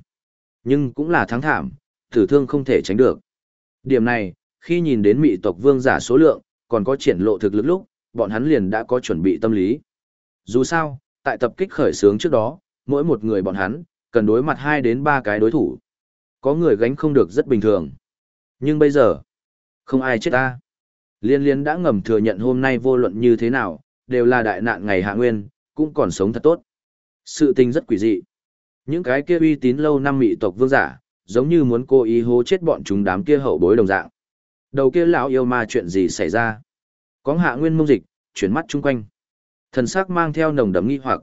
Speaker 1: Nhưng cũng là thắng thảm, tử thương không thể tránh được. Điểm này, khi nhìn đến mị tộc vương giả số lượng, còn có triển lộ thực lực lúc, bọn hắn liền đã có chuẩn bị tâm lý. Dù sao, tại tập kích khởi sướng trước đó, mỗi một người bọn hắn, cần đối mặt 2 đến 3 cái đối thủ. Có người gánh không được rất bình thường. Nhưng bây giờ, không ai chết ta. Liên liên đã ngầm thừa nhận hôm nay vô luận như thế nào, đều là đại nạn ngày hạ nguyên, cũng còn sống thật tốt. Sự tình rất quỷ dị. Những cái kia uy tín lâu năm mị tộc vương giả, giống như muốn cố ý hố chết bọn chúng đám kia hậu bối đồng dạng. Đầu kia lão yêu ma chuyện gì xảy ra? Có hạ nguyên mông dịch, chuyển mắt chung quanh. Thần sắc mang theo nồng đấm nghi hoặc.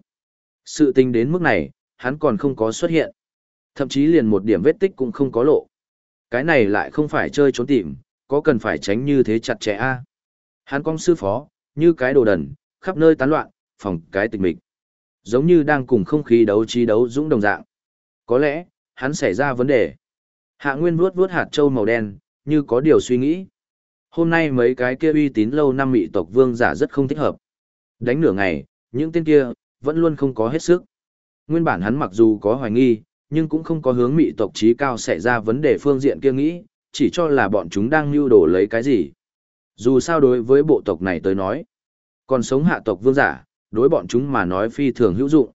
Speaker 1: Sự tình đến mức này, hắn còn không có xuất hiện. Thậm chí liền một điểm vết tích cũng không có lộ. Cái này lại không phải chơi trốn tìm, có cần phải tránh như thế chặt chẽ a Hắn cong sư phó, như cái đồ đần, khắp nơi tán loạn, phòng cái tịch mịch. Giống như đang cùng không khí đấu trí đấu dũng đồng dạng. Có lẽ, hắn xảy ra vấn đề. Hạ Nguyên vuốt vuốt hạt châu màu đen, như có điều suy nghĩ. Hôm nay mấy cái kia uy tín lâu năm mị tộc vương giả rất không thích hợp. Đánh nửa ngày, những tên kia, vẫn luôn không có hết sức. Nguyên bản hắn mặc dù có hoài nghi, nhưng cũng không có hướng mị tộc trí cao xảy ra vấn đề phương diện kia nghĩ, chỉ cho là bọn chúng đang lưu đổ lấy cái gì. Dù sao đối với bộ tộc này tới nói, còn sống hạ tộc vương giả, đối bọn chúng mà nói phi thường hữu dụng.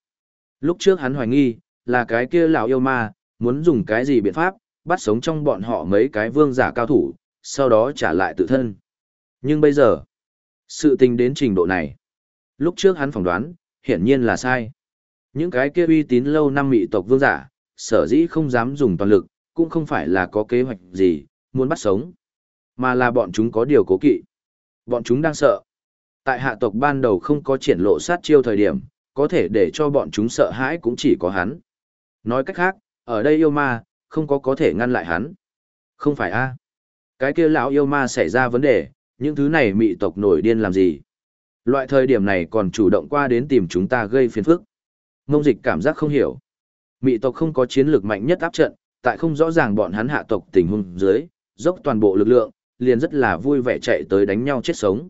Speaker 1: Lúc trước hắn hoài nghi, là cái kia lão yêu ma, muốn dùng cái gì biện pháp, bắt sống trong bọn họ mấy cái vương giả cao thủ, sau đó trả lại tự thân. Nhưng bây giờ, sự tình đến trình độ này. Lúc trước hắn phỏng đoán, hiển nhiên là sai. Những cái kia uy tín lâu năm mị tộc vương giả, sở dĩ không dám dùng toàn lực, cũng không phải là có kế hoạch gì, muốn bắt sống, mà là bọn chúng có điều cố kỵ. Bọn chúng đang sợ. Tại hạ tộc ban đầu không có triển lộ sát chiêu thời điểm, có thể để cho bọn chúng sợ hãi cũng chỉ có hắn. Nói cách khác, ở đây yêu ma, không có có thể ngăn lại hắn. Không phải a Cái kia lão yêu ma xảy ra vấn đề, những thứ này mị tộc nổi điên làm gì? Loại thời điểm này còn chủ động qua đến tìm chúng ta gây phiền phức. Ngông dịch cảm giác không hiểu. Mị tộc không có chiến lược mạnh nhất áp trận, tại không rõ ràng bọn hắn hạ tộc tình huống dưới, dốc toàn bộ lực lượng, liền rất là vui vẻ chạy tới đánh nhau chết sống.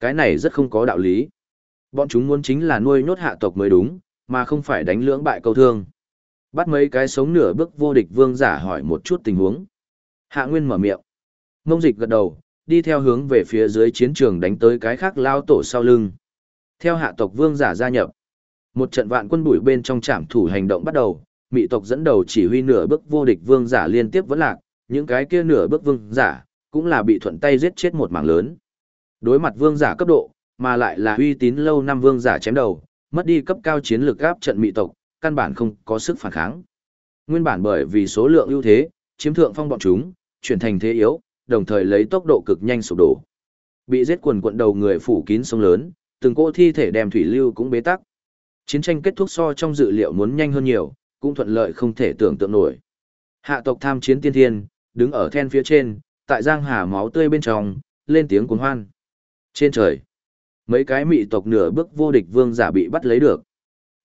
Speaker 1: Cái này rất không có đạo lý. Bọn chúng muốn chính là nuôi nhốt hạ tộc mới đúng, mà không phải đánh lưỡng bại câu thương. Bắt mấy cái sống nửa bước vô địch vương giả hỏi một chút tình huống. Hạ Nguyên mở miệng. Ngông dịch gật đầu, đi theo hướng về phía dưới chiến trường đánh tới cái khác lao tổ sau lưng. Theo hạ tộc vương giả gia nhập, một trận vạn quân bụi bên trong trạm thủ hành động bắt đầu, mỹ tộc dẫn đầu chỉ huy nửa bước vô địch vương giả liên tiếp vẫn lạc, những cái kia nửa bước vương giả, cũng là bị thuận tay giết chết một mảng lớn. Đối mặt vương giả cấp độ, mà lại là uy tín lâu năm vương giả chém đầu, mất đi cấp cao chiến lược gáp trận mỹ tộc, căn bản không có sức phản kháng. Nguyên bản bởi vì số lượng ưu thế, chiếm thượng phong bọn chúng, chuyển thành thế yếu, đồng thời lấy tốc độ cực nhanh sụp đổ. Bị giết quần quận đầu người phủ kín sông lớn, từng cỗ thi thể đem thủy lưu cũng bế tắc. Chiến tranh kết thúc so trong dự liệu muốn nhanh hơn nhiều, cũng thuận lợi không thể tưởng tượng nổi. Hạ tộc tham chiến tiên thiên, đứng ở then phía trên, tại giang hà máu tươi bên trong, lên tiếng cuồng hoan. Trên trời, mấy cái mị tộc nửa bước vô địch vương giả bị bắt lấy được.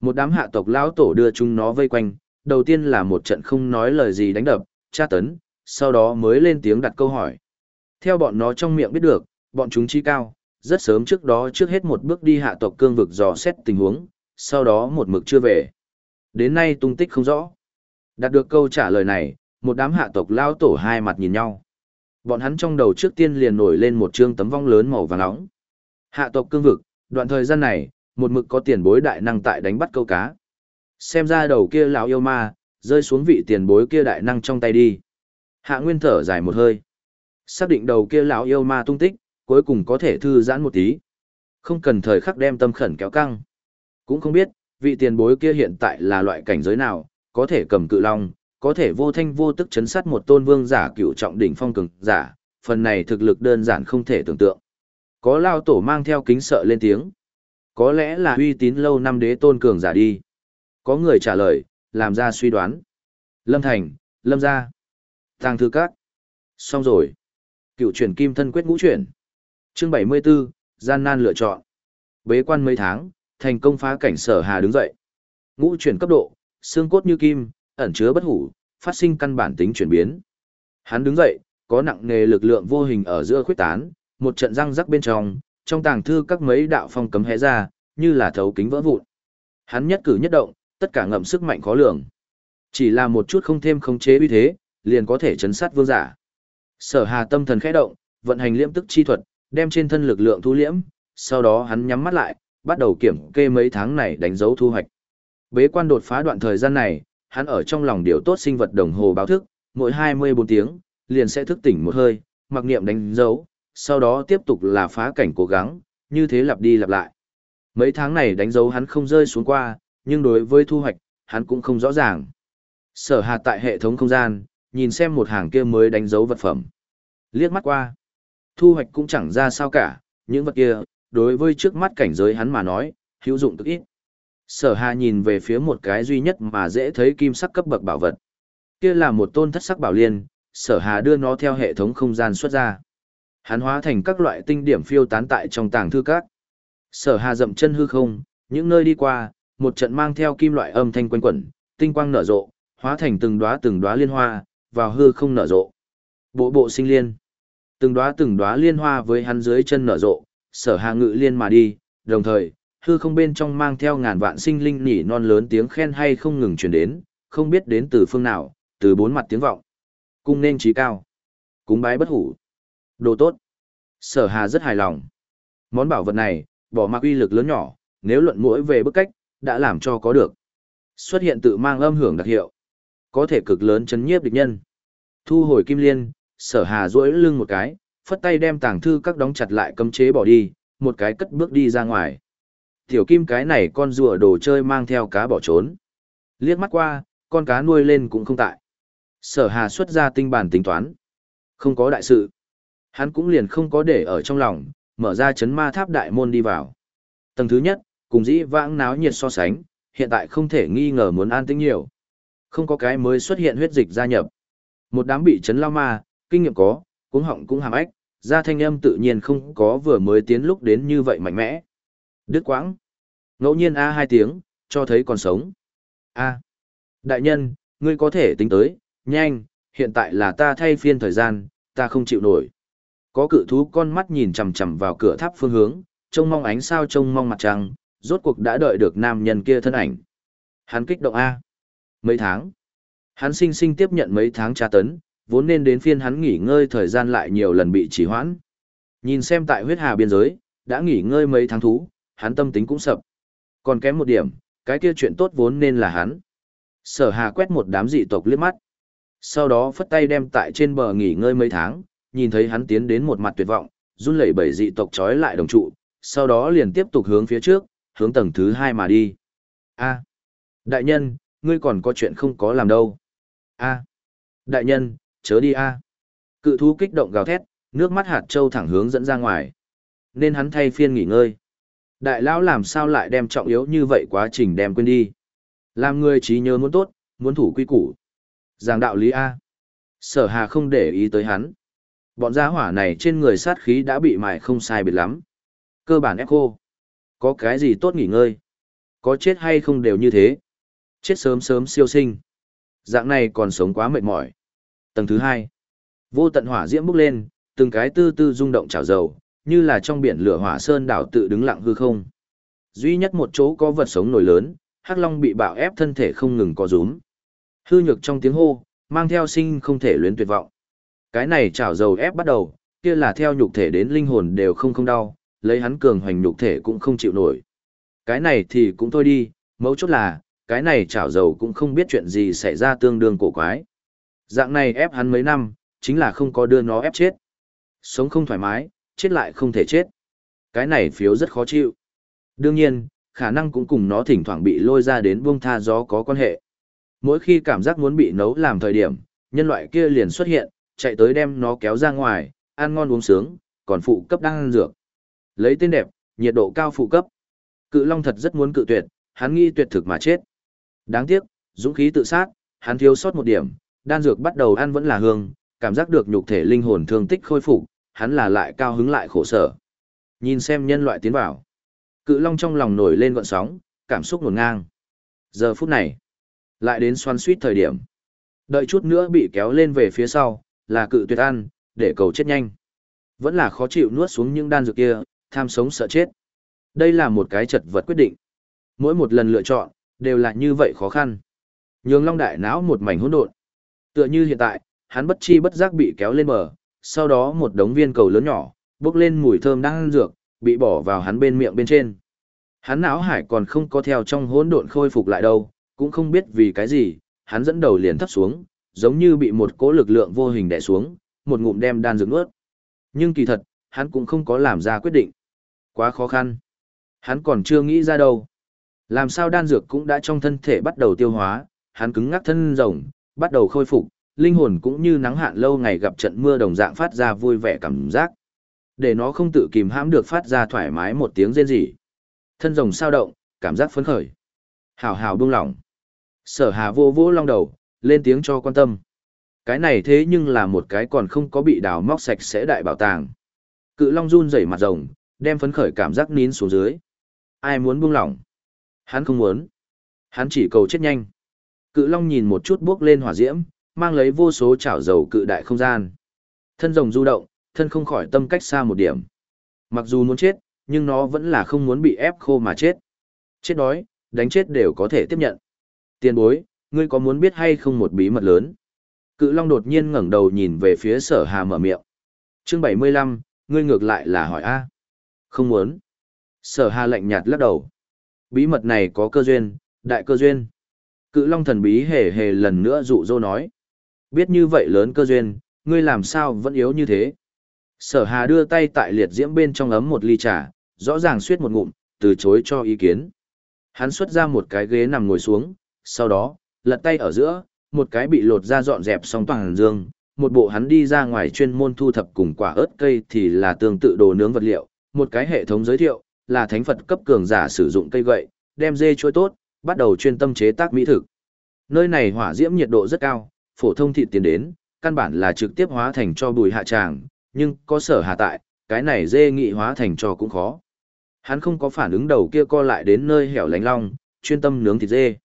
Speaker 1: Một đám hạ tộc lão tổ đưa chúng nó vây quanh, đầu tiên là một trận không nói lời gì đánh đập, tra tấn, sau đó mới lên tiếng đặt câu hỏi. Theo bọn nó trong miệng biết được, bọn chúng chi cao, rất sớm trước đó trước hết một bước đi hạ tộc cương vực dò xét tình huống, sau đó một mực chưa về. Đến nay tung tích không rõ. Đạt được câu trả lời này, một đám hạ tộc lao tổ hai mặt nhìn nhau. Bọn hắn trong đầu trước tiên liền nổi lên một trương tấm vong lớn màu vàng nóng. Hạ tộc cương vực, đoạn thời gian này, một mực có tiền bối đại năng tại đánh bắt câu cá. Xem ra đầu kia lão yêu ma, rơi xuống vị tiền bối kia đại năng trong tay đi. Hạ Nguyên thở dài một hơi. Xác định đầu kia lão yêu ma tung tích, cuối cùng có thể thư giãn một tí. Không cần thời khắc đem tâm khẩn kéo căng. Cũng không biết, vị tiền bối kia hiện tại là loại cảnh giới nào, có thể cầm cự long, có thể vô thanh vô tức chấn sát một tôn vương giả cựu trọng đỉnh phong cường giả, phần này thực lực đơn giản không thể tưởng tượng. Có lao tổ mang theo kính sợ lên tiếng. Có lẽ là uy tín lâu năm đế tôn cường giả đi. Có người trả lời, làm ra suy đoán. Lâm Thành, Lâm gia, Tàng Thư Các. Xong rồi. Cựu chuyển kim thân quyết ngũ chuyển. Chương 74, gian nan lựa chọn. Bế quan mấy tháng, thành công phá cảnh sở hà đứng dậy. Ngũ chuyển cấp độ, xương cốt như kim, ẩn chứa bất hủ, phát sinh căn bản tính chuyển biến. Hắn đứng dậy, có nặng nề lực lượng vô hình ở giữa khuyết tán, một trận răng rắc bên trong, trong tàng thư các mấy đạo phong cấm hé ra, như là thấu kính vỡ vụn. Hắn nhất cử nhất động, tất cả ngậm sức mạnh khó lường. Chỉ là một chút không thêm khống chế uy thế, liền có thể chấn sát vương giả. Sở Hà tâm thần khẽ động, vận hành liễm tức chi thuật, đem trên thân lực lượng thu liễm, sau đó hắn nhắm mắt lại, bắt đầu kiểm kê mấy tháng này đánh dấu thu hoạch. Bế quan đột phá đoạn thời gian này, hắn ở trong lòng điều tốt sinh vật đồng hồ báo thức, mỗi 24 tiếng, liền sẽ thức tỉnh một hơi, mặc niệm đánh dấu, sau đó tiếp tục là phá cảnh cố gắng, như thế lặp đi lặp lại. Mấy tháng này đánh dấu hắn không rơi xuống qua, nhưng đối với thu hoạch, hắn cũng không rõ ràng. Sở hạt tại hệ thống không gian, nhìn xem một hàng kia mới đánh dấu vật phẩm. Liếc mắt qua, thu hoạch cũng chẳng ra sao cả, những vật kia, đối với trước mắt cảnh giới hắn mà nói, hữu dụng cực ít. Sở Hà nhìn về phía một cái duy nhất mà dễ thấy kim sắc cấp bậc bảo vật. Kia là một tôn thất sắc bảo liên, Sở Hà đưa nó theo hệ thống không gian xuất ra. Hắn hóa thành các loại tinh điểm phiêu tán tại trong tàng thư các. Sở Hà dậm chân hư không, những nơi đi qua, một trận mang theo kim loại âm thanh quanh quẩn, tinh quang nở rộ, hóa thành từng đóa từng đóa liên hoa, vào hư không nở rộ. Bộ bộ sinh liên. Từng đóa từng đóa liên hoa với hắn dưới chân nở rộ, Sở Hà ngự liên mà đi, đồng thời, hư không bên trong mang theo ngàn vạn sinh linh nỉ non lớn tiếng khen hay không ngừng truyền đến, không biết đến từ phương nào, từ bốn mặt tiếng vọng. Cung nên trí cao. Cúng bái bất hủ. Đồ tốt. Sở Hà rất hài lòng. Món bảo vật này, bỏ mặc uy lực lớn nhỏ, nếu luận mũi về bức cách, đã làm cho có được. Xuất hiện tự mang âm hưởng đặc hiệu. Có thể cực lớn chấn nhiếp địch nhân. Thu hồi kim liên, sở hà duỗi lưng một cái, phất tay đem tàng thư các đóng chặt lại cấm chế bỏ đi, một cái cất bước đi ra ngoài. Tiểu kim cái này con rùa đồ chơi mang theo cá bỏ trốn. Liếc mắt qua, con cá nuôi lên cũng không tại. Sở hà xuất ra tinh bản tính toán. Không có đại sự. Hắn cũng liền không có để ở trong lòng, mở ra chấn ma tháp đại môn đi vào. Tầng thứ nhất, cùng dĩ vãng náo nhiệt so sánh, hiện tại không thể nghi ngờ muốn an tĩnh nhiều. Không có cái mới xuất hiện huyết dịch gia nhập. Một đám bị chấn lao ma, kinh nghiệm có, cuống họng cũng hàm ếch, ra thanh âm tự nhiên không có vừa mới tiến lúc đến như vậy mạnh mẽ. Đứt quãng. Ngẫu nhiên A hai tiếng, cho thấy còn sống. A. Đại nhân, ngươi có thể tính tới, nhanh, hiện tại là ta thay phiên thời gian, ta không chịu nổi. Có cự thú con mắt nhìn chằm chằm vào cửa tháp phương hướng, trông mong ánh sao trông mong mặt trăng, rốt cuộc đã đợi được nam nhân kia thân ảnh. Hắn kích động A. Mấy tháng. Hắn sinh sinh tiếp nhận mấy tháng tra tấn, vốn nên đến phiên hắn nghỉ ngơi thời gian lại nhiều lần bị trì hoãn. Nhìn xem tại huyết hà biên giới, đã nghỉ ngơi mấy tháng thú, hắn tâm tính cũng sập. Còn kém một điểm, cái kia chuyện tốt vốn nên là hắn. Sở hà quét một đám dị tộc liếc mắt. Sau đó phất tay đem tại trên bờ nghỉ ngơi mấy tháng, nhìn thấy hắn tiến đến một mặt tuyệt vọng, run lẩy bẩy dị tộc trói lại đồng trụ, sau đó liền tiếp tục hướng phía trước, hướng tầng thứ hai mà đi. A, đại nhân, ngươi còn có chuyện không có làm đâu. A, đại nhân, chớ đi a. Cự thú kích động gào thét, nước mắt hạt châu thẳng hướng dẫn ra ngoài. Nên hắn thay phiên nghỉ ngơi. Đại lão làm sao lại đem trọng yếu như vậy quá trình đem quên đi. Làm người trí nhớ muốn tốt, muốn thủ quy củ. Giảng đạo lý A. Sở hà không để ý tới hắn. Bọn gia hỏa này trên người sát khí đã bị mài không sai biệt lắm. Cơ bản ép khô. Có cái gì tốt nghỉ ngơi? Có chết hay không đều như thế. Chết sớm sớm siêu sinh. Dạng này còn sống quá mệt mỏi. Tầng thứ hai. Vô tận hỏa diễm bốc lên, từng cái tư tư rung động trào dầu, như là trong biển lửa hỏa sơn đảo tự đứng lặng hư không. Duy nhất một chỗ có vật sống nổi lớn, Hắc Long bị bạo ép thân thể không ngừng co rúm. Hư nhược trong tiếng hô, mang theo sinh không thể luyến tuyệt vọng. Cái này chảo dầu ép bắt đầu, kia là theo nhục thể đến linh hồn đều không không đau, lấy hắn cường hoành nhục thể cũng không chịu nổi. Cái này thì cũng thôi đi, mấu chốt là, cái này chảo dầu cũng không biết chuyện gì xảy ra tương đương cổ quái. Dạng này ép hắn mấy năm, chính là không có đưa nó ép chết. Sống không thoải mái, chết lại không thể chết. Cái này phiếu rất khó chịu. Đương nhiên, khả năng cũng cùng nó thỉnh thoảng bị lôi ra đến buông tha gió có quan hệ. Mỗi khi cảm giác muốn bị nấu làm thời điểm, nhân loại kia liền xuất hiện, chạy tới đem nó kéo ra ngoài, ăn ngon uống sướng, còn phụ cấp đang ăn dược. Lấy tên đẹp, nhiệt độ cao phụ cấp. Cự Long thật rất muốn cự tuyệt, hắn nghi tuyệt thực mà chết. Đáng tiếc, dũng khí tự sát, hắn thiếu sót một điểm, đan dược bắt đầu ăn vẫn là hương, cảm giác được nhục thể linh hồn thương tích khôi phục, hắn là lại cao hứng lại khổ sở. Nhìn xem nhân loại tiến vào. Cự Long trong lòng nổi lên gọn sóng, cảm xúc ngổn ngang. Giờ phút này, lại đến xoan suýt thời điểm. Đợi chút nữa bị kéo lên về phía sau, là cự tuyệt ăn, để cầu chết nhanh. Vẫn là khó chịu nuốt xuống những đan dược kia, tham sống sợ chết. Đây là một cái chật vật quyết định. Mỗi một lần lựa chọn, đều là như vậy khó khăn. Nhường long đại não một mảnh hỗn độn. Tựa như hiện tại, hắn bất chi bất giác bị kéo lên bờ, sau đó một đống viên cầu lớn nhỏ, bốc lên mùi thơm đang ăn dược, bị bỏ vào hắn bên miệng bên trên. Hắn não hải còn không có theo trong hỗn độn khôi phục lại đâu, cũng không biết vì cái gì, hắn dẫn đầu liền thấp xuống, giống như bị một cỗ lực lượng vô hình đè xuống, một ngụm đem đan dược nuốt. Nhưng kỳ thật, hắn cũng không có làm ra quyết định. Quá khó khăn. Hắn còn chưa nghĩ ra đâu. Làm sao đan dược cũng đã trong thân thể bắt đầu tiêu hóa, hắn cứng ngắc thân rồng, bắt đầu khôi phục, linh hồn cũng như nắng hạn lâu ngày gặp trận mưa đồng dạng phát ra vui vẻ cảm giác. Để nó không tự kìm hãm được phát ra thoải mái một tiếng rên rỉ. Thân rồng sao động, cảm giác phấn khởi. Hào hào buông lỏng. Sở hà vô vô long đầu, lên tiếng cho quan tâm. Cái này thế nhưng là một cái còn không có bị đào móc sạch sẽ đại bảo tàng. Cự long run rẩy mặt rồng, đem phấn khởi cảm giác nín xuống dưới. Ai muốn buông lỏng? Hắn không muốn. Hắn chỉ cầu chết nhanh. Cự long nhìn một chút bước lên hỏa diễm, mang lấy vô số chảo dầu cự đại không gian. Thân rồng du động, thân không khỏi tâm cách xa một điểm. Mặc dù muốn chết, nhưng nó vẫn là không muốn bị ép khô mà chết. Chết đói, đánh chết đều có thể tiếp nhận. Tiên bối, ngươi có muốn biết hay không một bí mật lớn? Cự Long đột nhiên ngẩng đầu nhìn về phía sở hà mở miệng. Chương 75, ngươi ngược lại là hỏi A. Không muốn. Sở hà lạnh nhạt lắc đầu. Bí mật này có cơ duyên, đại cơ duyên. Cự Long thần bí hề hề lần nữa dụ dỗ nói. Biết như vậy lớn cơ duyên, ngươi làm sao vẫn yếu như thế? Sở hà đưa tay tại liệt diễm bên trong ấm một ly trà, rõ ràng suýt một ngụm, từ chối cho ý kiến. Hắn xuất ra một cái ghế nằm ngồi xuống, sau đó, lật tay ở giữa, một cái bị lột ra dọn dẹp xong toàn dương, một bộ hắn đi ra ngoài chuyên môn thu thập cùng quả ớt cây thì là tương tự đồ nướng vật liệu, một cái hệ thống giới thiệu, là thánh Phật cấp cường giả sử dụng cây gậy, đem dê chuối tốt, bắt đầu chuyên tâm chế tác mỹ thực. Nơi này hỏa diễm nhiệt độ rất cao, phổ thông thịt tiến đến, căn bản là trực tiếp hóa thành cho bùi hạ tràng, nhưng có sở hạ tại, cái này dê nghị hóa thành cho cũng khó. Hắn không có phản ứng đầu kia co lại đến nơi hẻo lánh long, chuyên tâm nướng thịt dê.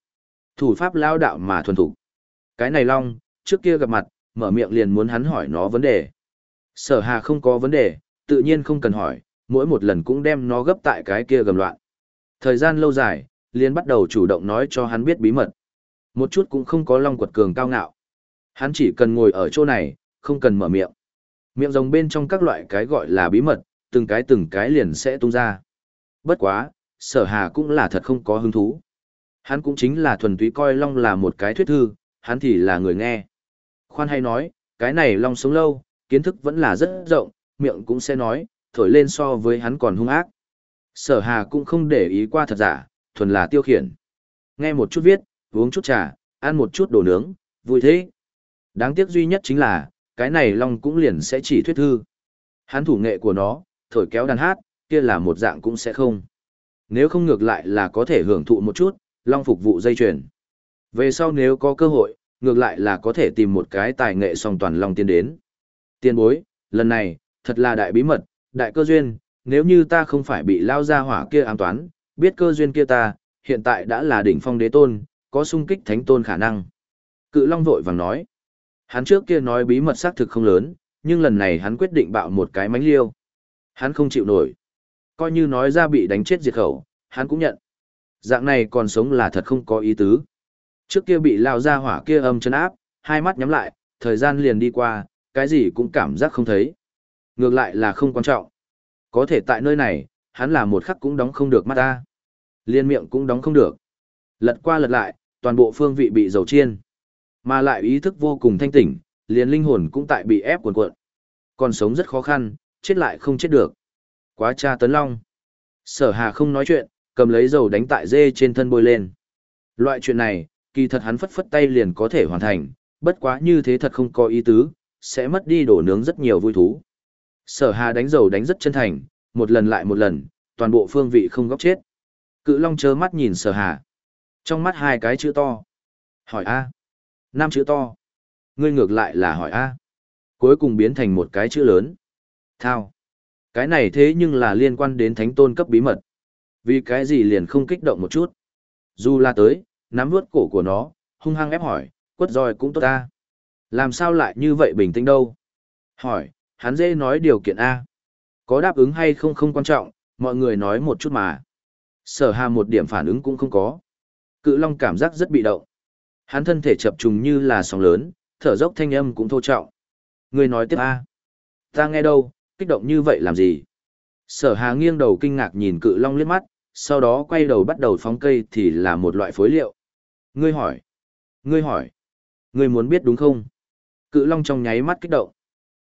Speaker 1: Thủ pháp lao đạo mà thuần thủ. Cái này long, trước kia gặp mặt, mở miệng liền muốn hắn hỏi nó vấn đề. Sở hà không có vấn đề, tự nhiên không cần hỏi, mỗi một lần cũng đem nó gấp tại cái kia gầm loạn. Thời gian lâu dài, liền bắt đầu chủ động nói cho hắn biết bí mật. Một chút cũng không có long quật cường cao ngạo. Hắn chỉ cần ngồi ở chỗ này, không cần mở miệng. Miệng rồng bên trong các loại cái gọi là bí mật, từng cái từng cái liền sẽ tung ra. Bất quá, sở hà cũng là thật không có hứng thú. Hắn cũng chính là thuần túy coi long là một cái thuyết thư, hắn thì là người nghe. Khoan hay nói, cái này long sống lâu, kiến thức vẫn là rất rộng, miệng cũng sẽ nói, thổi lên so với hắn còn hung ác. Sở hà cũng không để ý qua thật giả, thuần là tiêu khiển. Nghe một chút viết, uống chút trà, ăn một chút đồ nướng, vui thế. Đáng tiếc duy nhất chính là, cái này long cũng liền sẽ chỉ thuyết thư. Hắn thủ nghệ của nó, thổi kéo đàn hát, kia là một dạng cũng sẽ không. Nếu không ngược lại là có thể hưởng thụ một chút, long phục vụ dây chuyền. Về sau nếu có cơ hội, ngược lại là có thể tìm một cái tài nghệ song toàn long tiên đến. Tiên bối, lần này, thật là đại bí mật, đại cơ duyên, nếu như ta không phải bị lao ra hỏa kia ám toán, biết cơ duyên kia ta, hiện tại đã là đỉnh phong đế tôn, có sung kích thánh tôn khả năng. Cự long vội vàng nói, hắn trước kia nói bí mật xác thực không lớn, nhưng lần này hắn quyết định bạo một cái mánh liêu. Hắn không chịu nổi. Coi như nói ra bị đánh chết diệt khẩu, hắn cũng nhận. Dạng này còn sống là thật không có ý tứ. Trước kia bị lao ra hỏa kia âm chân áp, hai mắt nhắm lại, thời gian liền đi qua, cái gì cũng cảm giác không thấy. Ngược lại là không quan trọng. Có thể tại nơi này, hắn là một khắc cũng đóng không được mắt ta. Liên miệng cũng đóng không được. Lật qua lật lại, toàn bộ phương vị bị dầu chiên. Mà lại ý thức vô cùng thanh tỉnh, liền linh hồn cũng tại bị ép cuộn cuộn. Còn sống rất khó khăn, chết lại không chết được. Quá cha tấn long. Sở hà không nói chuyện, cầm lấy dầu đánh tại dê trên thân bôi lên. Loại chuyện này, kỳ thật hắn phất phất tay liền có thể hoàn thành, bất quá như thế thật không có ý tứ, sẽ mất đi đổ nướng rất nhiều vui thú. Sở hà đánh dầu đánh rất chân thành, một lần lại một lần, toàn bộ phương vị không góc chết. Cự long chớ mắt nhìn sở hà. Trong mắt hai cái chữ to. Hỏi A. Năm chữ to. Ngươi ngược lại là hỏi A. Cuối cùng biến thành một cái chữ lớn. Thao. Cái này thế nhưng là liên quan đến thánh tôn cấp bí mật. Vì cái gì liền không kích động một chút. Dù là tới, nắm vuốt cổ của nó, hung hăng ép hỏi, quất roi cũng tốt ta. Làm sao lại như vậy bình tĩnh đâu? Hỏi, hắn dễ nói điều kiện A. Có đáp ứng hay không không quan trọng, Mọi người nói một chút mà. Sở hà một điểm phản ứng cũng không có. Cự long cảm giác rất bị động. Hắn thân thể chập trùng như là sóng lớn, thở dốc thanh âm cũng thô trọng. Người nói tiếp a Ta nghe đâu, kích động như vậy làm gì? Sở hà nghiêng đầu kinh ngạc nhìn cự long liếc mắt, sau đó quay đầu bắt đầu phóng cây thì là một loại phối liệu. Ngươi hỏi. Ngươi hỏi. Ngươi muốn biết đúng không? Cự long trong nháy mắt kích động.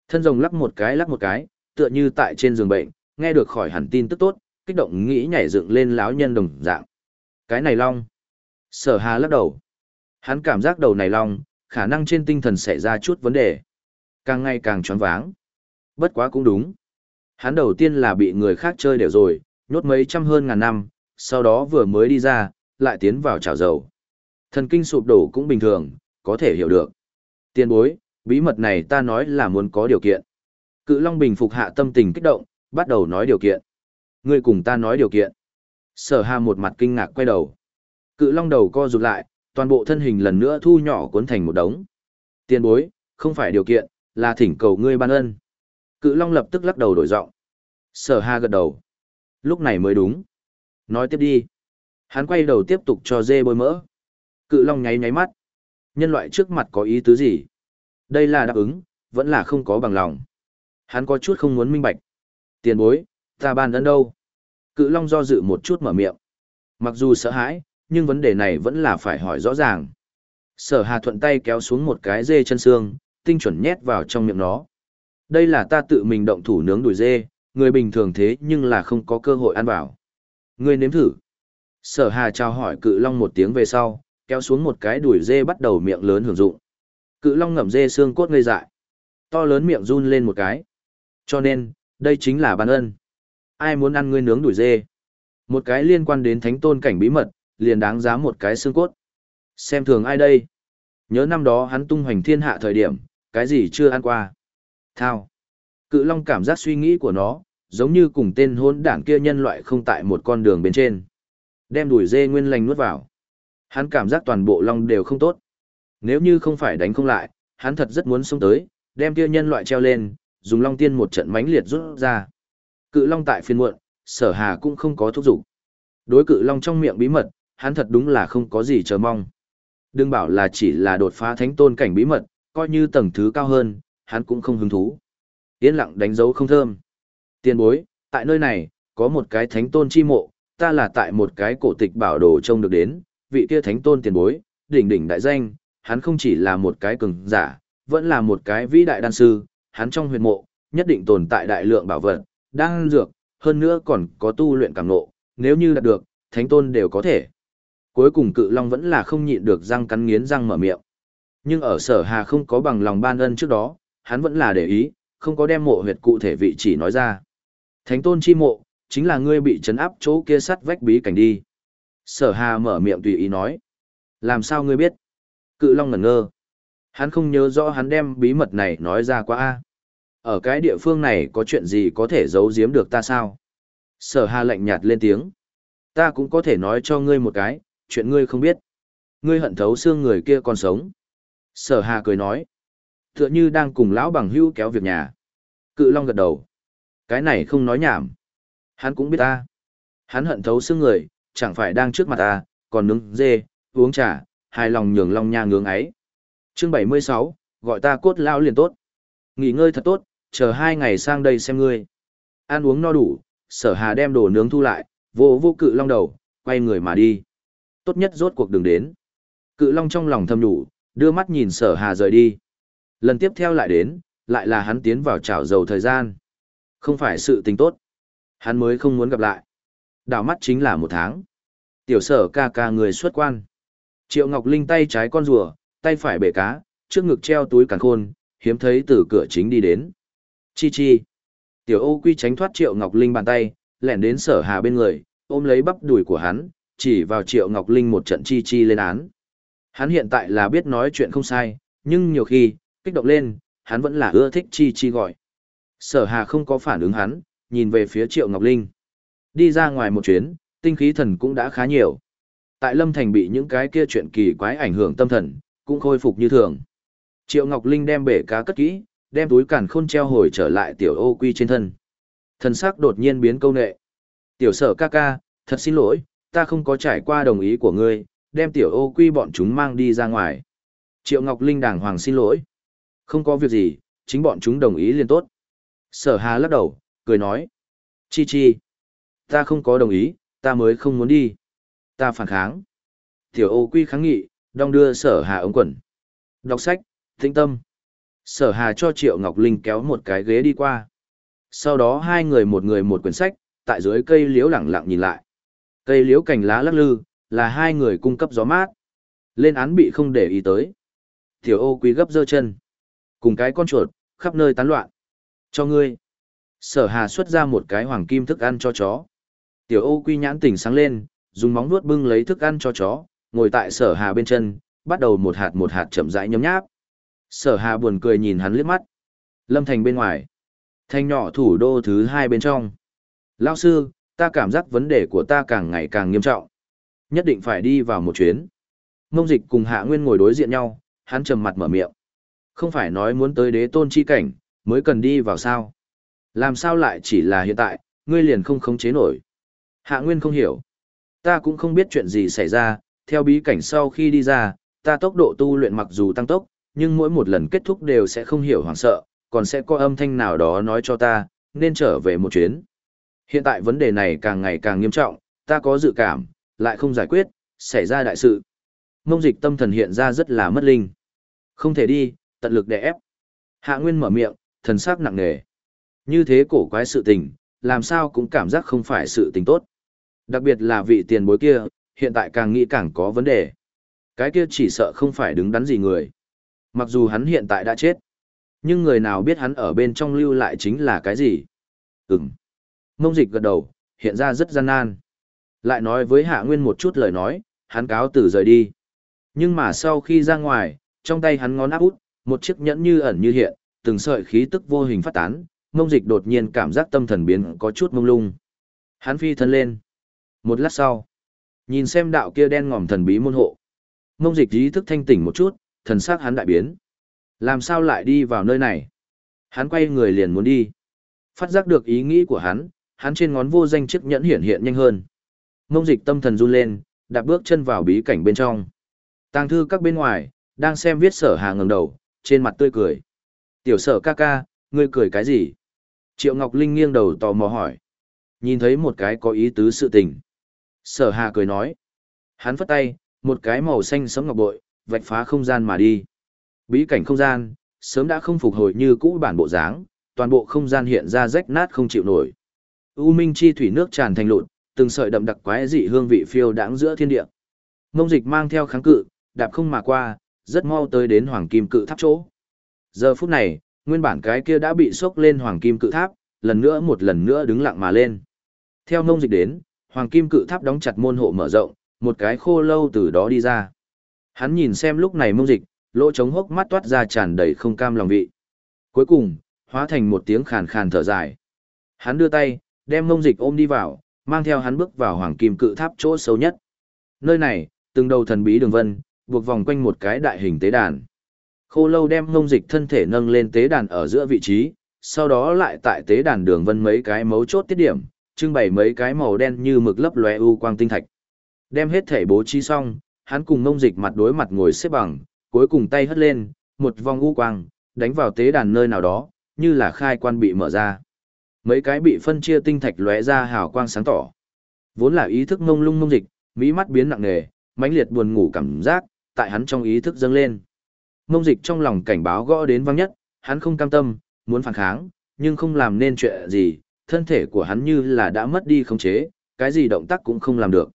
Speaker 1: Thân rồng lắc một cái lắc một cái, tựa như tại trên giường bệnh, nghe được khỏi hẳn tin tức tốt, kích động nghĩ nhảy dựng lên láo nhân đồng dạng. Cái này long. Sở hà lắc đầu. Hắn cảm giác đầu này long, khả năng trên tinh thần xảy ra chút vấn đề. Càng ngày càng choáng váng. Bất quá cũng đúng. Hắn đầu tiên là bị người khác chơi đều rồi, nhốt mấy trăm hơn ngàn năm, sau đó vừa mới đi ra, lại tiến vào chảo dầu. Thần kinh sụp đổ cũng bình thường, có thể hiểu được. Tiên bối, bí mật này ta nói là muốn có điều kiện. Cự Long bình phục hạ tâm tình kích động, bắt đầu nói điều kiện. Ngươi cùng ta nói điều kiện. Sở Hà một mặt kinh ngạc quay đầu. Cự Long đầu co rụt lại, toàn bộ thân hình lần nữa thu nhỏ cuốn thành một đống. Tiên bối, không phải điều kiện, là thỉnh cầu ngươi ban ân. Cự Long lập tức lắc đầu đổi giọng. Sở Hà gật đầu. Lúc này mới đúng. Nói tiếp đi. Hắn quay đầu tiếp tục cho dê bôi mỡ. Cự Long nháy nháy mắt. Nhân loại trước mặt có ý tứ gì? Đây là đáp ứng, vẫn là không có bằng lòng. Hắn có chút không muốn minh bạch. Tiền bối, ta ban ân đâu? Cự Long do dự một chút mở miệng. Mặc dù sợ hãi, nhưng vấn đề này vẫn là phải hỏi rõ ràng. Sở Hà thuận tay kéo xuống một cái dê chân xương, tinh chuẩn nhét vào trong miệng nó. Đây là ta tự mình động thủ nướng đùi dê, người bình thường thế nhưng là không có cơ hội ăn vào. Ngươi nếm thử. Sở Hà chào hỏi cự long một tiếng về sau, kéo xuống một cái đuổi dê bắt đầu miệng lớn hưởng dụng. Cự long ngậm dê xương cốt ngây dại. To lớn miệng run lên một cái. Cho nên, đây chính là ban ân. Ai muốn ăn ngươi nướng đuổi dê? Một cái liên quan đến thánh tôn cảnh bí mật, liền đáng giá một cái xương cốt. Xem thường ai đây? Nhớ năm đó hắn tung hoành thiên hạ thời điểm, cái gì chưa ăn qua? Thao. Cự long cảm giác suy nghĩ của nó, giống như cùng tên hôn đảng kia nhân loại không tại một con đường bên trên. Đem đuổi dê nguyên lành nuốt vào. Hắn cảm giác toàn bộ long đều không tốt. Nếu như không phải đánh không lại, hắn thật rất muốn xông tới, đem kia nhân loại treo lên, dùng long tiên một trận mãnh liệt rút ra. Cự long tại phiên muộn, sở hà cũng không có thúc giục. Đối cự long trong miệng bí mật, hắn thật đúng là không có gì chờ mong. Đừng bảo là chỉ là đột phá thánh tôn cảnh bí mật, coi như tầng thứ cao hơn, hắn cũng không hứng thú. Yên lặng đánh dấu không thơm. Tiền bối, tại nơi này, có một cái thánh tôn chi mộ, ta là tại một cái cổ tịch bảo đồ trông được đến, vị kia thánh tôn tiền bối, đỉnh đỉnh đại danh, hắn không chỉ là một cái cường giả, vẫn là một cái vĩ đại đan sư, hắn trong huyệt mộ, nhất định tồn tại đại lượng bảo vật, đang dược, hơn nữa còn có tu luyện cảm ngộ, nếu như đạt được, thánh tôn đều có thể. Cuối cùng cự long vẫn là không nhịn được răng cắn nghiến răng mở miệng. Nhưng ở sở hà không có bằng lòng ban ân trước đó, hắn vẫn là để ý, không có đem mộ huyệt cụ thể vị chỉ nói ra. Thánh tôn chi mộ, chính là ngươi bị chấn áp chỗ kia sắt vách bí cảnh đi. Sở hà mở miệng tùy ý nói. Làm sao ngươi biết? Cự long ngẩn ngơ. Hắn không nhớ rõ hắn đem bí mật này nói ra quá a. Ở cái địa phương này có chuyện gì có thể giấu giếm được ta sao? Sở hà lạnh nhạt lên tiếng. Ta cũng có thể nói cho ngươi một cái, chuyện ngươi không biết. Ngươi hận thấu xương người kia còn sống. Sở hà cười nói. Tựa như đang cùng lão bằng hưu kéo việc nhà. Cự long gật đầu. Cái này không nói nhảm. Hắn cũng biết ta. Hắn hận thấu xương người, chẳng phải đang trước mặt ta, còn nướng dê, uống trà, hài lòng nhường long nha ngưỡng ấy. Chương 76, gọi ta cốt lao liền tốt. Nghỉ ngơi thật tốt, chờ hai ngày sang đây xem ngươi. Ăn uống no đủ, sở hà đem đồ nướng thu lại, vô vô cự long đầu, quay người mà đi. Tốt nhất rốt cuộc đừng đến. Cự long trong lòng thầm đủ, đưa mắt nhìn sở hà rời đi. Lần tiếp theo lại đến, lại là hắn tiến vào chảo dầu thời gian. Không phải sự tình tốt. Hắn mới không muốn gặp lại. Đảo mắt chính là một tháng. Tiểu sở ca ca người xuất quan. Triệu Ngọc Linh tay trái con rùa, tay phải bể cá, trước ngực treo túi càng khôn, hiếm thấy từ cửa chính đi đến. Chi chi. Tiểu ô quy tránh thoát Triệu Ngọc Linh bàn tay, lẻn đến sở hà bên người, ôm lấy bắp đùi của hắn, chỉ vào Triệu Ngọc Linh một trận chi chi lên án. Hắn hiện tại là biết nói chuyện không sai, nhưng nhiều khi, kích động lên, hắn vẫn là ưa thích chi chi gọi. Sở hà không có phản ứng hắn, nhìn về phía Triệu Ngọc Linh. Đi ra ngoài một chuyến, tinh khí thần cũng đã khá nhiều. Tại Lâm Thành bị những cái kia chuyện kỳ quái ảnh hưởng tâm thần, cũng khôi phục như thường. Triệu Ngọc Linh đem bể cá cất kỹ, đem túi càn khôn treo hồi trở lại tiểu ô quy trên thân. Thần sắc đột nhiên biến câu nệ. Tiểu sở ca ca, thật xin lỗi, ta không có trải qua đồng ý của ngươi, đem tiểu ô quy bọn chúng mang đi ra ngoài. Triệu Ngọc Linh đàng hoàng xin lỗi. Không có việc gì, chính bọn chúng đồng ý liền tốt. Sở hà lắc đầu, cười nói. Chi chi. Ta không có đồng ý, ta mới không muốn đi. Ta phản kháng. Tiểu ô quy kháng nghị, đong đưa sở hà ống quần. Đọc sách, tĩnh tâm. Sở hà cho Triệu Ngọc Linh kéo một cái ghế đi qua. Sau đó hai người một người một quyển sách, tại dưới cây liễu lẳng lặng nhìn lại. Cây liễu cành lá lắc lư, là hai người cung cấp gió mát. Lên án bị không để ý tới. Tiểu ô quý gấp dơ chân. Cùng cái con chuột, khắp nơi tán loạn. Cho ngươi. Sở hà xuất ra một cái hoàng kim thức ăn cho chó. Tiểu ô quy nhãn tỉnh sáng lên, dùng móng vuốt bưng lấy thức ăn cho chó, ngồi tại sở hà bên chân, bắt đầu một hạt một hạt chậm rãi nhấm nháp. Sở hà buồn cười nhìn hắn liếc mắt. Lâm thành bên ngoài. Thanh nhỏ thủ đô thứ hai bên trong. Lao sư, ta cảm giác vấn đề của ta càng ngày càng nghiêm trọng. Nhất định phải đi vào một chuyến. Mông dịch cùng hạ nguyên ngồi đối diện nhau, hắn trầm mặt mở miệng. Không phải nói muốn tới đế tôn chi cảnh, mới cần đi vào sao. Làm sao lại chỉ là hiện tại, ngươi liền không khống chế nổi. Hạ nguyên không hiểu. Ta cũng không biết chuyện gì xảy ra, theo bí cảnh sau khi đi ra, ta tốc độ tu luyện mặc dù tăng tốc, nhưng mỗi một lần kết thúc đều sẽ không hiểu hoảng sợ, còn sẽ có âm thanh nào đó nói cho ta, nên trở về một chuyến. Hiện tại vấn đề này càng ngày càng nghiêm trọng, ta có dự cảm, lại không giải quyết, xảy ra đại sự. Mông dịch tâm thần hiện ra rất là mất linh. Không thể đi, tận lực để ép. Hạ Nguyên mở miệng, thần sắc nặng nề. Như thế cổ quái sự tình, làm sao cũng cảm giác không phải sự tình tốt. Đặc biệt là vị tiền bối kia, hiện tại càng nghĩ càng có vấn đề. Cái kia chỉ sợ không phải đứng đắn gì người. Mặc dù hắn hiện tại đã chết, nhưng người nào biết hắn ở bên trong lưu lại chính là cái gì? Ừm. Mông dịch gật đầu, hiện ra rất gian nan. Lại nói với Hạ Nguyên một chút lời nói, hắn cáo từ rời đi. Nhưng mà sau khi ra ngoài, trong tay hắn ngón áp út, một chiếc nhẫn như ẩn như hiện, từng sợi khí tức vô hình phát tán, mông dịch đột nhiên cảm giác tâm thần biến có chút mông lung. Hắn phi thân lên. Một lát sau, nhìn xem đạo kia đen ngòm thần bí môn hộ. Mông dịch ý thức thanh tỉnh một chút, thần sắc hắn đại biến. Làm sao lại đi vào nơi này? Hắn quay người liền muốn đi. Phát giác được ý nghĩ của hắn, hắn trên ngón vô danh chiếc nhẫn hiển hiện nhanh hơn. Mông dịch tâm thần run lên, đạp bước chân vào bí cảnh bên trong. Tàng thư các bên ngoài, đang xem viết sở hà ngẩng đầu, trên mặt tươi cười. Tiểu sở ca ca, ngươi cười cái gì? Triệu Ngọc Linh nghiêng đầu tò mò hỏi. Nhìn thấy một cái có ý tứ sự tình. Sở hà cười nói. Hắn phất tay, một cái màu xanh sẫm ngọc bội, vạch phá không gian mà đi. Bí cảnh không gian, sớm đã không phục hồi như cũ bản bộ dáng, toàn bộ không gian hiện ra rách nát không chịu nổi. U minh chi thủy nước tràn thành lụt, từng sợi đậm đặc quái dị hương vị phiêu đãng giữa thiên địa. Mông dịch mang theo kháng cự, đạp không mà qua, rất mau tới đến hoàng kim cự tháp chỗ. Giờ phút này, nguyên bản cái kia đã bị sốc lên hoàng kim cự tháp, lần nữa một lần nữa đứng lặng mà lên. Theo mông dịch đến, hoàng kim cự tháp đóng chặt môn hộ mở rộng, một cái khô lâu từ đó đi ra. Hắn nhìn xem lúc này mông dịch, lỗ trống hốc mắt toát ra tràn đầy không cam lòng vị. Cuối cùng, hóa thành một tiếng khàn khàn thở dài. Hắn đưa tay, đem mông dịch ôm đi vào, mang theo hắn bước vào hoàng kim cự tháp chỗ sâu nhất. Nơi này, từng đầu thần bí đường vân, buộc vòng quanh một cái đại hình tế đàn. Khô lâu đem ngông dịch thân thể nâng lên tế đàn ở giữa vị trí, sau đó lại tại tế đàn đường vân mấy cái mấu chốt tiết điểm, trưng bày mấy cái màu đen như mực lấp lóe u quang tinh thạch. Đem hết thể bố trí xong, hắn cùng ngông dịch mặt đối mặt ngồi xếp bằng, cuối cùng tay hất lên, một vòng u quang, đánh vào tế đàn nơi nào đó, như là khai quan bị mở ra. Mấy cái bị phân chia tinh thạch lóe ra hào quang sáng tỏ. Vốn là ý thức ngông lung ngông dịch, mỹ mắt biến nặng nề, mãnh liệt buồn ngủ cảm giác, tại hắn trong ý thức dâng lên. Mông dịch trong lòng cảnh báo gõ đến vang nhất, hắn không cam tâm, muốn phản kháng, nhưng không làm nên chuyện gì, thân thể của hắn như là đã mất đi khống chế, cái gì động tác cũng không làm được.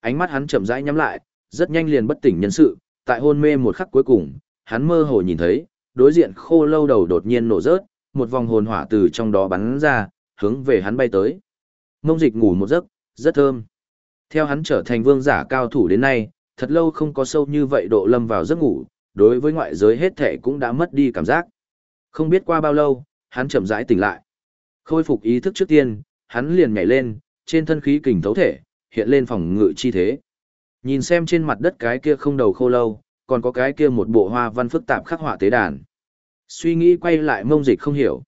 Speaker 1: Ánh mắt hắn chậm rãi nhắm lại, rất nhanh liền bất tỉnh nhân sự, tại hôn mê một khắc cuối cùng, hắn mơ hồ nhìn thấy, đối diện khô lâu đầu đột nhiên nổ rớt, một vòng hồn hỏa từ trong đó bắn ra, hướng về hắn bay tới. Mông dịch ngủ một giấc, rất thơm. Theo hắn trở thành vương giả cao thủ đến nay, thật lâu không có sâu như vậy độ lâm vào giấc ngủ, đối với ngoại giới hết thể cũng đã mất đi cảm giác. Không biết qua bao lâu, hắn chậm rãi tỉnh lại. Khôi phục ý thức trước tiên, hắn liền nhảy lên, trên thân khí kình thấu thể, hiện lên phòng ngự chi thế. Nhìn xem trên mặt đất cái kia không đầu khô lâu, còn có cái kia một bộ hoa văn phức tạp khắc họa tế đàn. Suy nghĩ quay lại mông dịch không hiểu.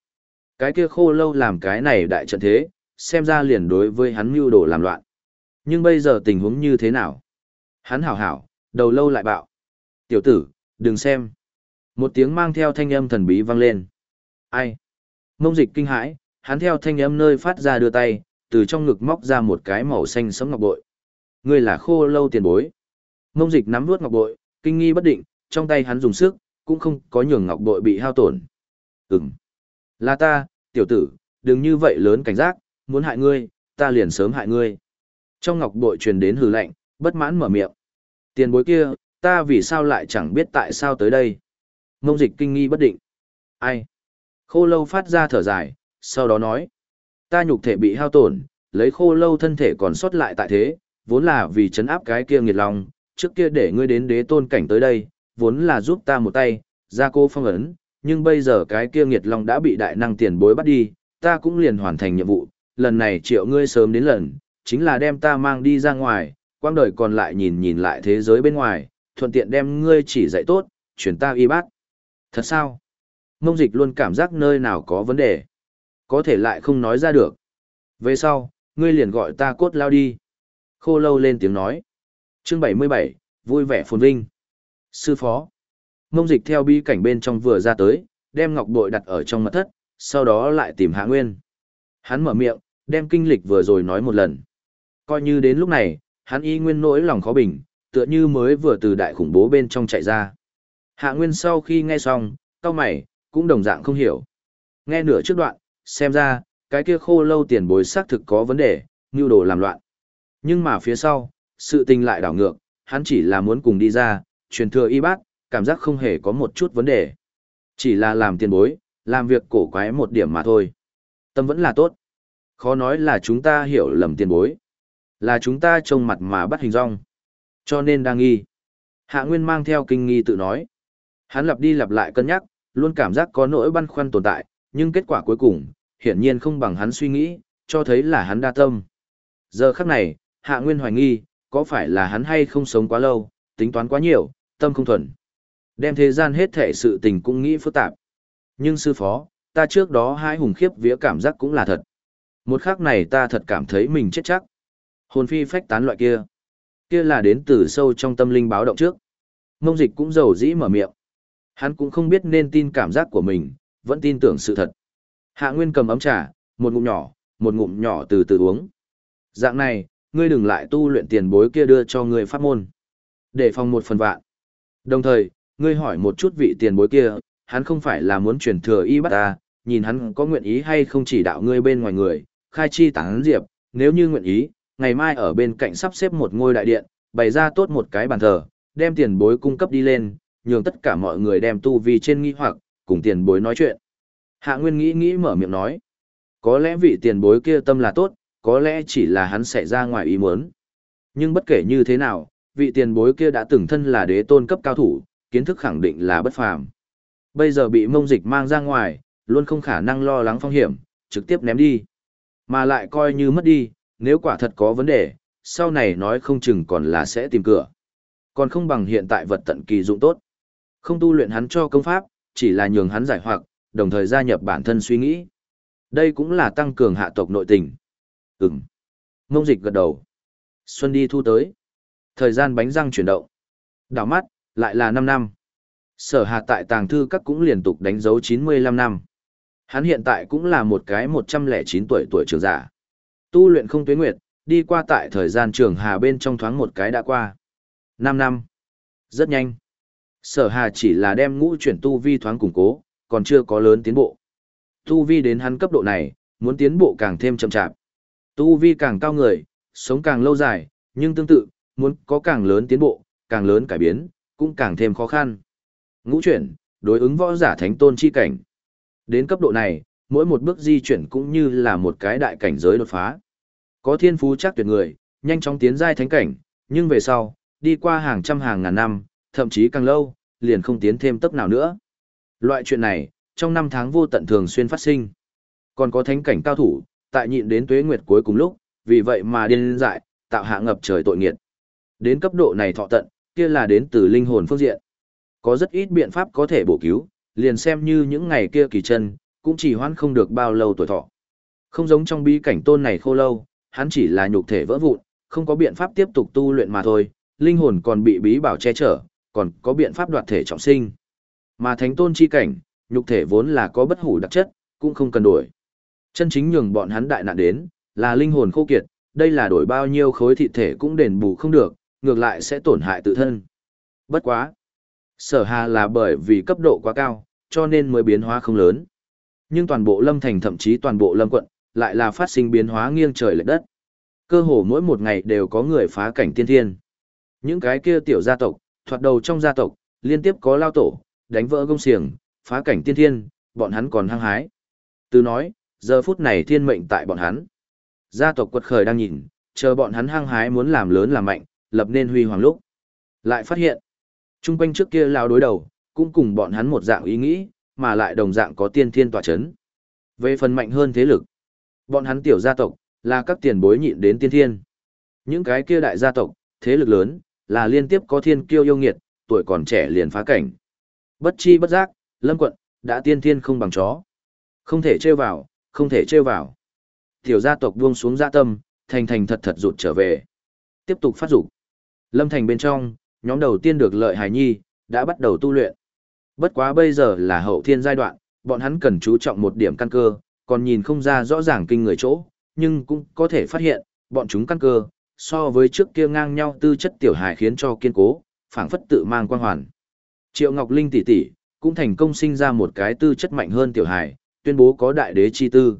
Speaker 1: Cái kia khô lâu làm cái này đại trận thế, xem ra liền đối với hắn mưu đồ làm loạn. Nhưng bây giờ tình huống như thế nào? Hắn hảo hảo, đầu lâu lại bạo. Tiểu tử, đừng xem. Một tiếng mang theo thanh âm thần bí vang lên. Ai? Mông dịch kinh hãi, hắn theo thanh âm nơi phát ra đưa tay, từ trong ngực móc ra một cái màu xanh sẫm ngọc bội. Ngươi là khô lâu tiền bối. Mông dịch nắm vuốt ngọc bội, kinh nghi bất định, trong tay hắn dùng sức, cũng không có nhường ngọc bội bị hao tổn. Ừm. Là ta, tiểu tử, đừng như vậy lớn cảnh giác, muốn hại ngươi, ta liền sớm hại ngươi. Trong ngọc bội truyền đến hừ lạnh, bất mãn mở miệng. Tiền bối kia, ta vì sao lại chẳng biết tại sao tới đây. Mông dịch kinh nghi bất định. Ai? Khô lâu phát ra thở dài, sau đó nói. Ta nhục thể bị hao tổn, lấy khô lâu thân thể còn sót lại tại thế, vốn là vì chấn áp cái kia nghiệt lòng, trước kia để ngươi đến đế tôn cảnh tới đây, vốn là giúp ta một tay, ra cô phong ấn, nhưng bây giờ cái kia nghiệt long đã bị đại năng tiền bối bắt đi, ta cũng liền hoàn thành nhiệm vụ, lần này triệu ngươi sớm đến lần, chính là đem ta mang đi ra ngoài, quang đời còn lại nhìn nhìn lại thế giới bên ngoài, thuận tiện đem ngươi chỉ dạy tốt, chuyển ta y bát. Thật sao? Mông dịch luôn cảm giác nơi nào có vấn đề. Có thể lại không nói ra được. Về sau, ngươi liền gọi ta cốt lao đi. Khô lâu lên tiếng nói. Chương 77, vui vẻ phồn vinh. Sư phó. Mông dịch theo bi cảnh bên trong vừa ra tới, đem ngọc bội đặt ở trong mật thất, sau đó lại tìm hạ nguyên. Hắn mở miệng, đem kinh lịch vừa rồi nói một lần. Coi như đến lúc này, hắn y nguyên nỗi lòng khó bình, tựa như mới vừa từ đại khủng bố bên trong chạy ra. Hạ nguyên sau khi nghe xong, cao mày, cũng đồng dạng không hiểu. Nghe nửa trước đoạn, xem ra, cái kia khô lâu tiền bối xác thực có vấn đề, như đồ làm loạn. Nhưng mà phía sau, sự tình lại đảo ngược, hắn chỉ là muốn cùng đi ra, truyền thừa y bác, cảm giác không hề có một chút vấn đề. Chỉ là làm tiền bối, làm việc cổ quái một điểm mà thôi. Tâm vẫn là tốt. Khó nói là chúng ta hiểu lầm tiền bối. Là chúng ta trông mặt mà bắt hình rong. Cho nên đang nghi. Hạ Nguyên mang theo kinh nghi tự nói. Hắn lặp đi lặp lại cân nhắc, luôn cảm giác có nỗi băn khoăn tồn tại, nhưng kết quả cuối cùng, hiển nhiên không bằng hắn suy nghĩ, cho thấy là hắn đa tâm. Giờ khắc này, Hạ Nguyên hoài nghi, có phải là hắn hay không sống quá lâu, tính toán quá nhiều, tâm không thuần. Đem thế gian hết thể sự tình cũng nghĩ phức tạp. Nhưng sư phó, ta trước đó hai hùng khiếp vía cảm giác cũng là thật. Một khắc này ta thật cảm thấy mình chết chắc. Hồn phi phách tán loại kia. Kia là đến từ sâu trong tâm linh báo động trước. Mông dịch cũng giàu dĩ mở miệng. Hắn cũng không biết nên tin cảm giác của mình, vẫn tin tưởng sự thật. Hạ Nguyên cầm ấm trà, một ngụm nhỏ, một ngụm nhỏ từ từ uống. Dạng này, ngươi đừng lại tu luyện tiền bối kia đưa cho ngươi pháp môn. Để phòng một phần vạn. Đồng thời, ngươi hỏi một chút vị tiền bối kia, hắn không phải là muốn truyền thừa y bắt ta, nhìn hắn có nguyện ý hay không chỉ đạo ngươi bên ngoài người, khai chi tán diệp, nếu như nguyện ý, ngày mai ở bên cạnh sắp xếp một ngôi đại điện, bày ra tốt một cái bàn thờ, đem tiền bối cung cấp đi lên, nhường tất cả mọi người đem tu vi trên nghi hoặc, cùng tiền bối nói chuyện. Hạ Nguyên nghĩ nghĩ mở miệng nói, có lẽ vị tiền bối kia tâm là tốt, có lẽ chỉ là hắn sẽ ra ngoài ý muốn. Nhưng bất kể như thế nào, vị tiền bối kia đã từng thân là đế tôn cấp cao thủ, kiến thức khẳng định là bất phàm. Bây giờ bị mông dịch mang ra ngoài, luôn không khả năng lo lắng phong hiểm, trực tiếp ném đi. Mà lại coi như mất đi, nếu quả thật có vấn đề, sau này nói không chừng còn là sẽ tìm cửa. Còn không bằng hiện tại vật tận kỳ dụng tốt. Không tu luyện hắn cho công pháp, chỉ là nhường hắn giải hoặc, đồng thời gia nhập bản thân suy nghĩ. Đây cũng là tăng cường hạ tộc nội tình. Ừm. Mông dịch gật đầu. Xuân đi thu tới. Thời gian bánh răng chuyển động. Đảo mắt, lại là 5 năm. Sở hạ tại tàng thư các cũng liên tục đánh dấu 95 năm. Hắn hiện tại cũng là một cái 109 tuổi tuổi trưởng giả. Tu luyện không tuyến nguyệt, đi qua tại thời gian trường hà bên trong thoáng một cái đã qua. 5 năm. Rất nhanh. Sở hà chỉ là đem ngũ chuyển tu vi thoáng củng cố, còn chưa có lớn tiến bộ. Tu vi đến hắn cấp độ này, muốn tiến bộ càng thêm chậm chạp. Tu vi càng cao người, sống càng lâu dài, nhưng tương tự, muốn có càng lớn tiến bộ, càng lớn cải biến, cũng càng thêm khó khăn. Ngũ chuyển, đối ứng võ giả thánh tôn chi cảnh. Đến cấp độ này, mỗi một bước di chuyển cũng như là một cái đại cảnh giới đột phá. Có thiên phú chắc tuyệt người, nhanh chóng tiến giai thánh cảnh, nhưng về sau, đi qua hàng trăm hàng ngàn năm, thậm chí càng lâu, liền không tiến thêm tốc nào nữa. Loại chuyện này, trong năm tháng vô tận thường xuyên phát sinh. Còn có thánh cảnh cao thủ, tại nhịn đến tuế nguyệt cuối cùng lúc, vì vậy mà điên dại, tạo hạ ngập trời tội nghiệt. Đến cấp độ này thọ tận, kia là đến từ linh hồn phương diện. Có rất ít biện pháp có thể bổ cứu, liền xem như những ngày kia kỳ chân, cũng chỉ hoãn không được bao lâu tuổi thọ. Không giống trong bí cảnh tôn này khô lâu, hắn chỉ là nhục thể vỡ vụn, không có biện pháp tiếp tục tu luyện mà thôi, linh hồn còn bị bí bảo che chở, còn có biện pháp đoạt thể trọng sinh. Mà thánh tôn chi cảnh, nhục thể vốn là có bất hủ đặc chất, cũng không cần đổi. Chân chính nhường bọn hắn đại nạn đến, là linh hồn khô kiệt, đây là đổi bao nhiêu khối thịt thể cũng đền bù không được, ngược lại sẽ tổn hại tự thân. Bất quá. Sở hà là bởi vì cấp độ quá cao, cho nên mới biến hóa không lớn. Nhưng toàn bộ lâm thành thậm chí toàn bộ lâm quận, lại là phát sinh biến hóa nghiêng trời lệch đất. Cơ hồ mỗi một ngày đều có người phá cảnh tiên thiên. Những cái kia tiểu gia tộc, thoạt đầu trong gia tộc, liên tiếp có lao tổ, đánh vỡ gông xiềng, phá cảnh tiên thiên, bọn hắn còn hăng hái. Từ nói, giờ phút này thiên mệnh tại bọn hắn. Gia tộc quật khởi đang nhìn, chờ bọn hắn hăng hái muốn làm lớn làm mạnh, lập nên huy hoàng lúc. Lại phát hiện, chung quanh trước kia lao đối đầu, cũng cùng bọn hắn một dạng ý nghĩ, mà lại đồng dạng có tiên thiên tỏa chấn. Về phần mạnh hơn thế lực, bọn hắn tiểu gia tộc, là các tiền bối nhịn đến tiên thiên. Những cái kia đại gia tộc, thế lực lớn, là liên tiếp có thiên kiêu yêu nghiệt, tuổi còn trẻ liền phá cảnh. Bất chi bất giác, lâm quận, đã tiên thiên không bằng chó. Không thể trêu vào, không thể trêu vào. Tiểu gia tộc buông xuống dạ tâm, thành thành thật thật rụt trở về. Tiếp tục phát dục. Lâm thành bên trong, nhóm đầu tiên được lợi hài nhi, đã bắt đầu tu luyện. Bất quá bây giờ là hậu thiên giai đoạn, bọn hắn cần chú trọng một điểm căn cơ, còn nhìn không ra rõ ràng kinh người chỗ, nhưng cũng có thể phát hiện, bọn chúng căn cơ, so với trước kia ngang nhau tư chất tiểu hài khiến cho kiên cố, phảng phất tự mang quang hoàn. Triệu Ngọc Linh tỷ tỷ cũng thành công sinh ra một cái tư chất mạnh hơn tiểu hài, tuyên bố có đại đế chi tư.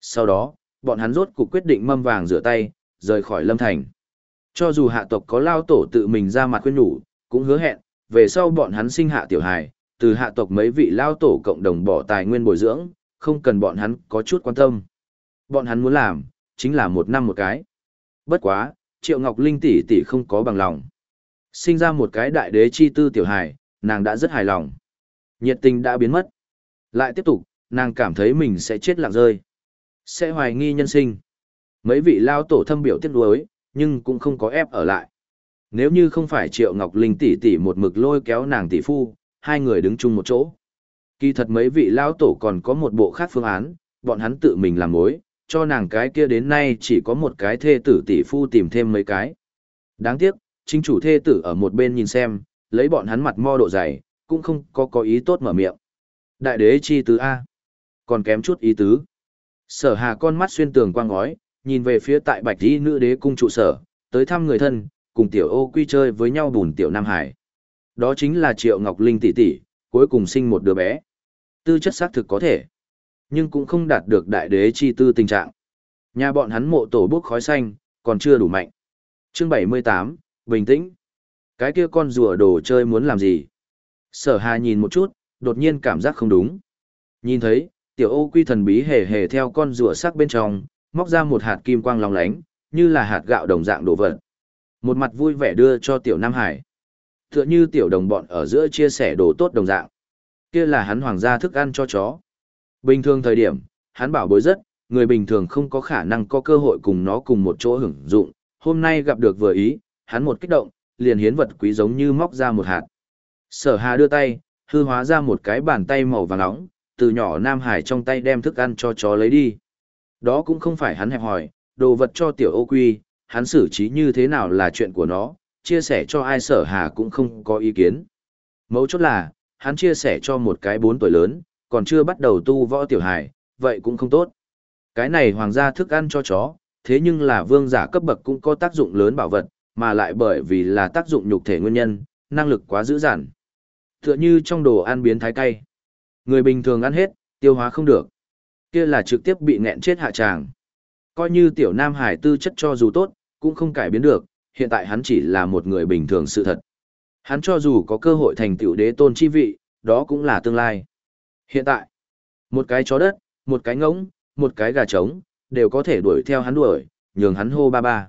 Speaker 1: Sau đó, bọn hắn rốt cuộc quyết định mâm vàng rửa tay, rời khỏi Lâm Thành. Cho dù hạ tộc có lao tổ tự mình ra mặt khuyên nhủ, cũng hứa hẹn, về sau bọn hắn sinh hạ tiểu hài, từ hạ tộc mấy vị lao tổ cộng đồng bỏ tài nguyên bồi dưỡng, không cần bọn hắn có chút quan tâm. Bọn hắn muốn làm, chính là một năm một cái. Bất quá, Triệu Ngọc Linh tỷ tỷ không có bằng lòng. Sinh ra một cái đại đế chi tư tiểu hài, nàng đã rất hài lòng. Nhiệt tình đã biến mất. Lại tiếp tục, nàng cảm thấy mình sẽ chết lặng rơi. Sẽ hoài nghi nhân sinh. Mấy vị lao tổ thâm biểu tiếc nuối, nhưng cũng không có ép ở lại. Nếu như không phải Triệu Ngọc Linh tỷ tỷ một mực lôi kéo nàng tỷ phu, hai người đứng chung một chỗ. Kỳ thật mấy vị lao tổ còn có một bộ khác phương án, bọn hắn tự mình làm mối, cho nàng cái kia đến nay chỉ có một cái thê tử tỷ phu tìm thêm mấy cái. Đáng tiếc, chính chủ thê tử ở một bên nhìn xem, lấy bọn hắn mặt mo độ dày, cũng không có có ý tốt mở miệng. Đại đế chi tứ A. Còn kém chút ý tứ. Sở hà con mắt xuyên tường quang ngói, nhìn về phía tại bạch y nữ đế cung trụ sở, tới thăm người thân, cùng tiểu ô quy chơi với nhau bùn tiểu Nam Hải. Đó chính là Triệu Ngọc Linh tỷ tỷ, cuối cùng sinh một đứa bé. Tư chất xác thực có thể, nhưng cũng không đạt được đại đế chi tư tình trạng. Nhà bọn hắn mộ tổ bốc khói xanh, còn chưa đủ mạnh. Chương 78, bình tĩnh. Cái kia con rùa đồ chơi muốn làm gì? Sở Hà nhìn một chút, đột nhiên cảm giác không đúng. Nhìn thấy, tiểu ô quy thần bí hề hề theo con rùa sắc bên trong, móc ra một hạt kim quang long lánh, như là hạt gạo đồng dạng đồ vật. Một mặt vui vẻ đưa cho tiểu Nam Hải. Tựa như tiểu đồng bọn ở giữa chia sẻ đồ tốt đồng dạng. Kia là hắn hoàng gia thức ăn cho chó. Bình thường thời điểm, hắn bảo bối rất, người bình thường không có khả năng có cơ hội cùng nó cùng một chỗ hưởng dụng. Hôm nay gặp được vừa ý, hắn một kích động, liền hiến vật quý giống như móc ra một hạt. Sở Hà đưa tay, hư hóa ra một cái bàn tay màu vàng nóng, từ nhỏ Nam Hải trong tay đem thức ăn cho chó lấy đi. Đó cũng không phải hắn hẹp hỏi, đồ vật cho tiểu ô quy, hắn xử trí như thế nào là chuyện của nó, chia sẻ cho ai sở hà cũng không có ý kiến. Mấu chốt là, hắn chia sẻ cho một cái bốn tuổi lớn, còn chưa bắt đầu tu võ tiểu hải, vậy cũng không tốt. Cái này hoàng gia thức ăn cho chó, thế nhưng là vương giả cấp bậc cũng có tác dụng lớn bảo vật, mà lại bởi vì là tác dụng nhục thể nguyên nhân, năng lực quá dữ dằn. Tựa như trong đồ ăn biến thái cay. Người bình thường ăn hết, tiêu hóa không được. Kia là trực tiếp bị nghẹn chết hạ tràng. Coi như tiểu nam hải tư chất cho dù tốt, cũng không cải biến được, hiện tại hắn chỉ là một người bình thường sự thật. Hắn cho dù có cơ hội thành tiểu đế tôn chi vị, đó cũng là tương lai. Hiện tại, một cái chó đất, một cái ngỗng, một cái gà trống, đều có thể đuổi theo hắn đuổi, nhường hắn hô ba ba.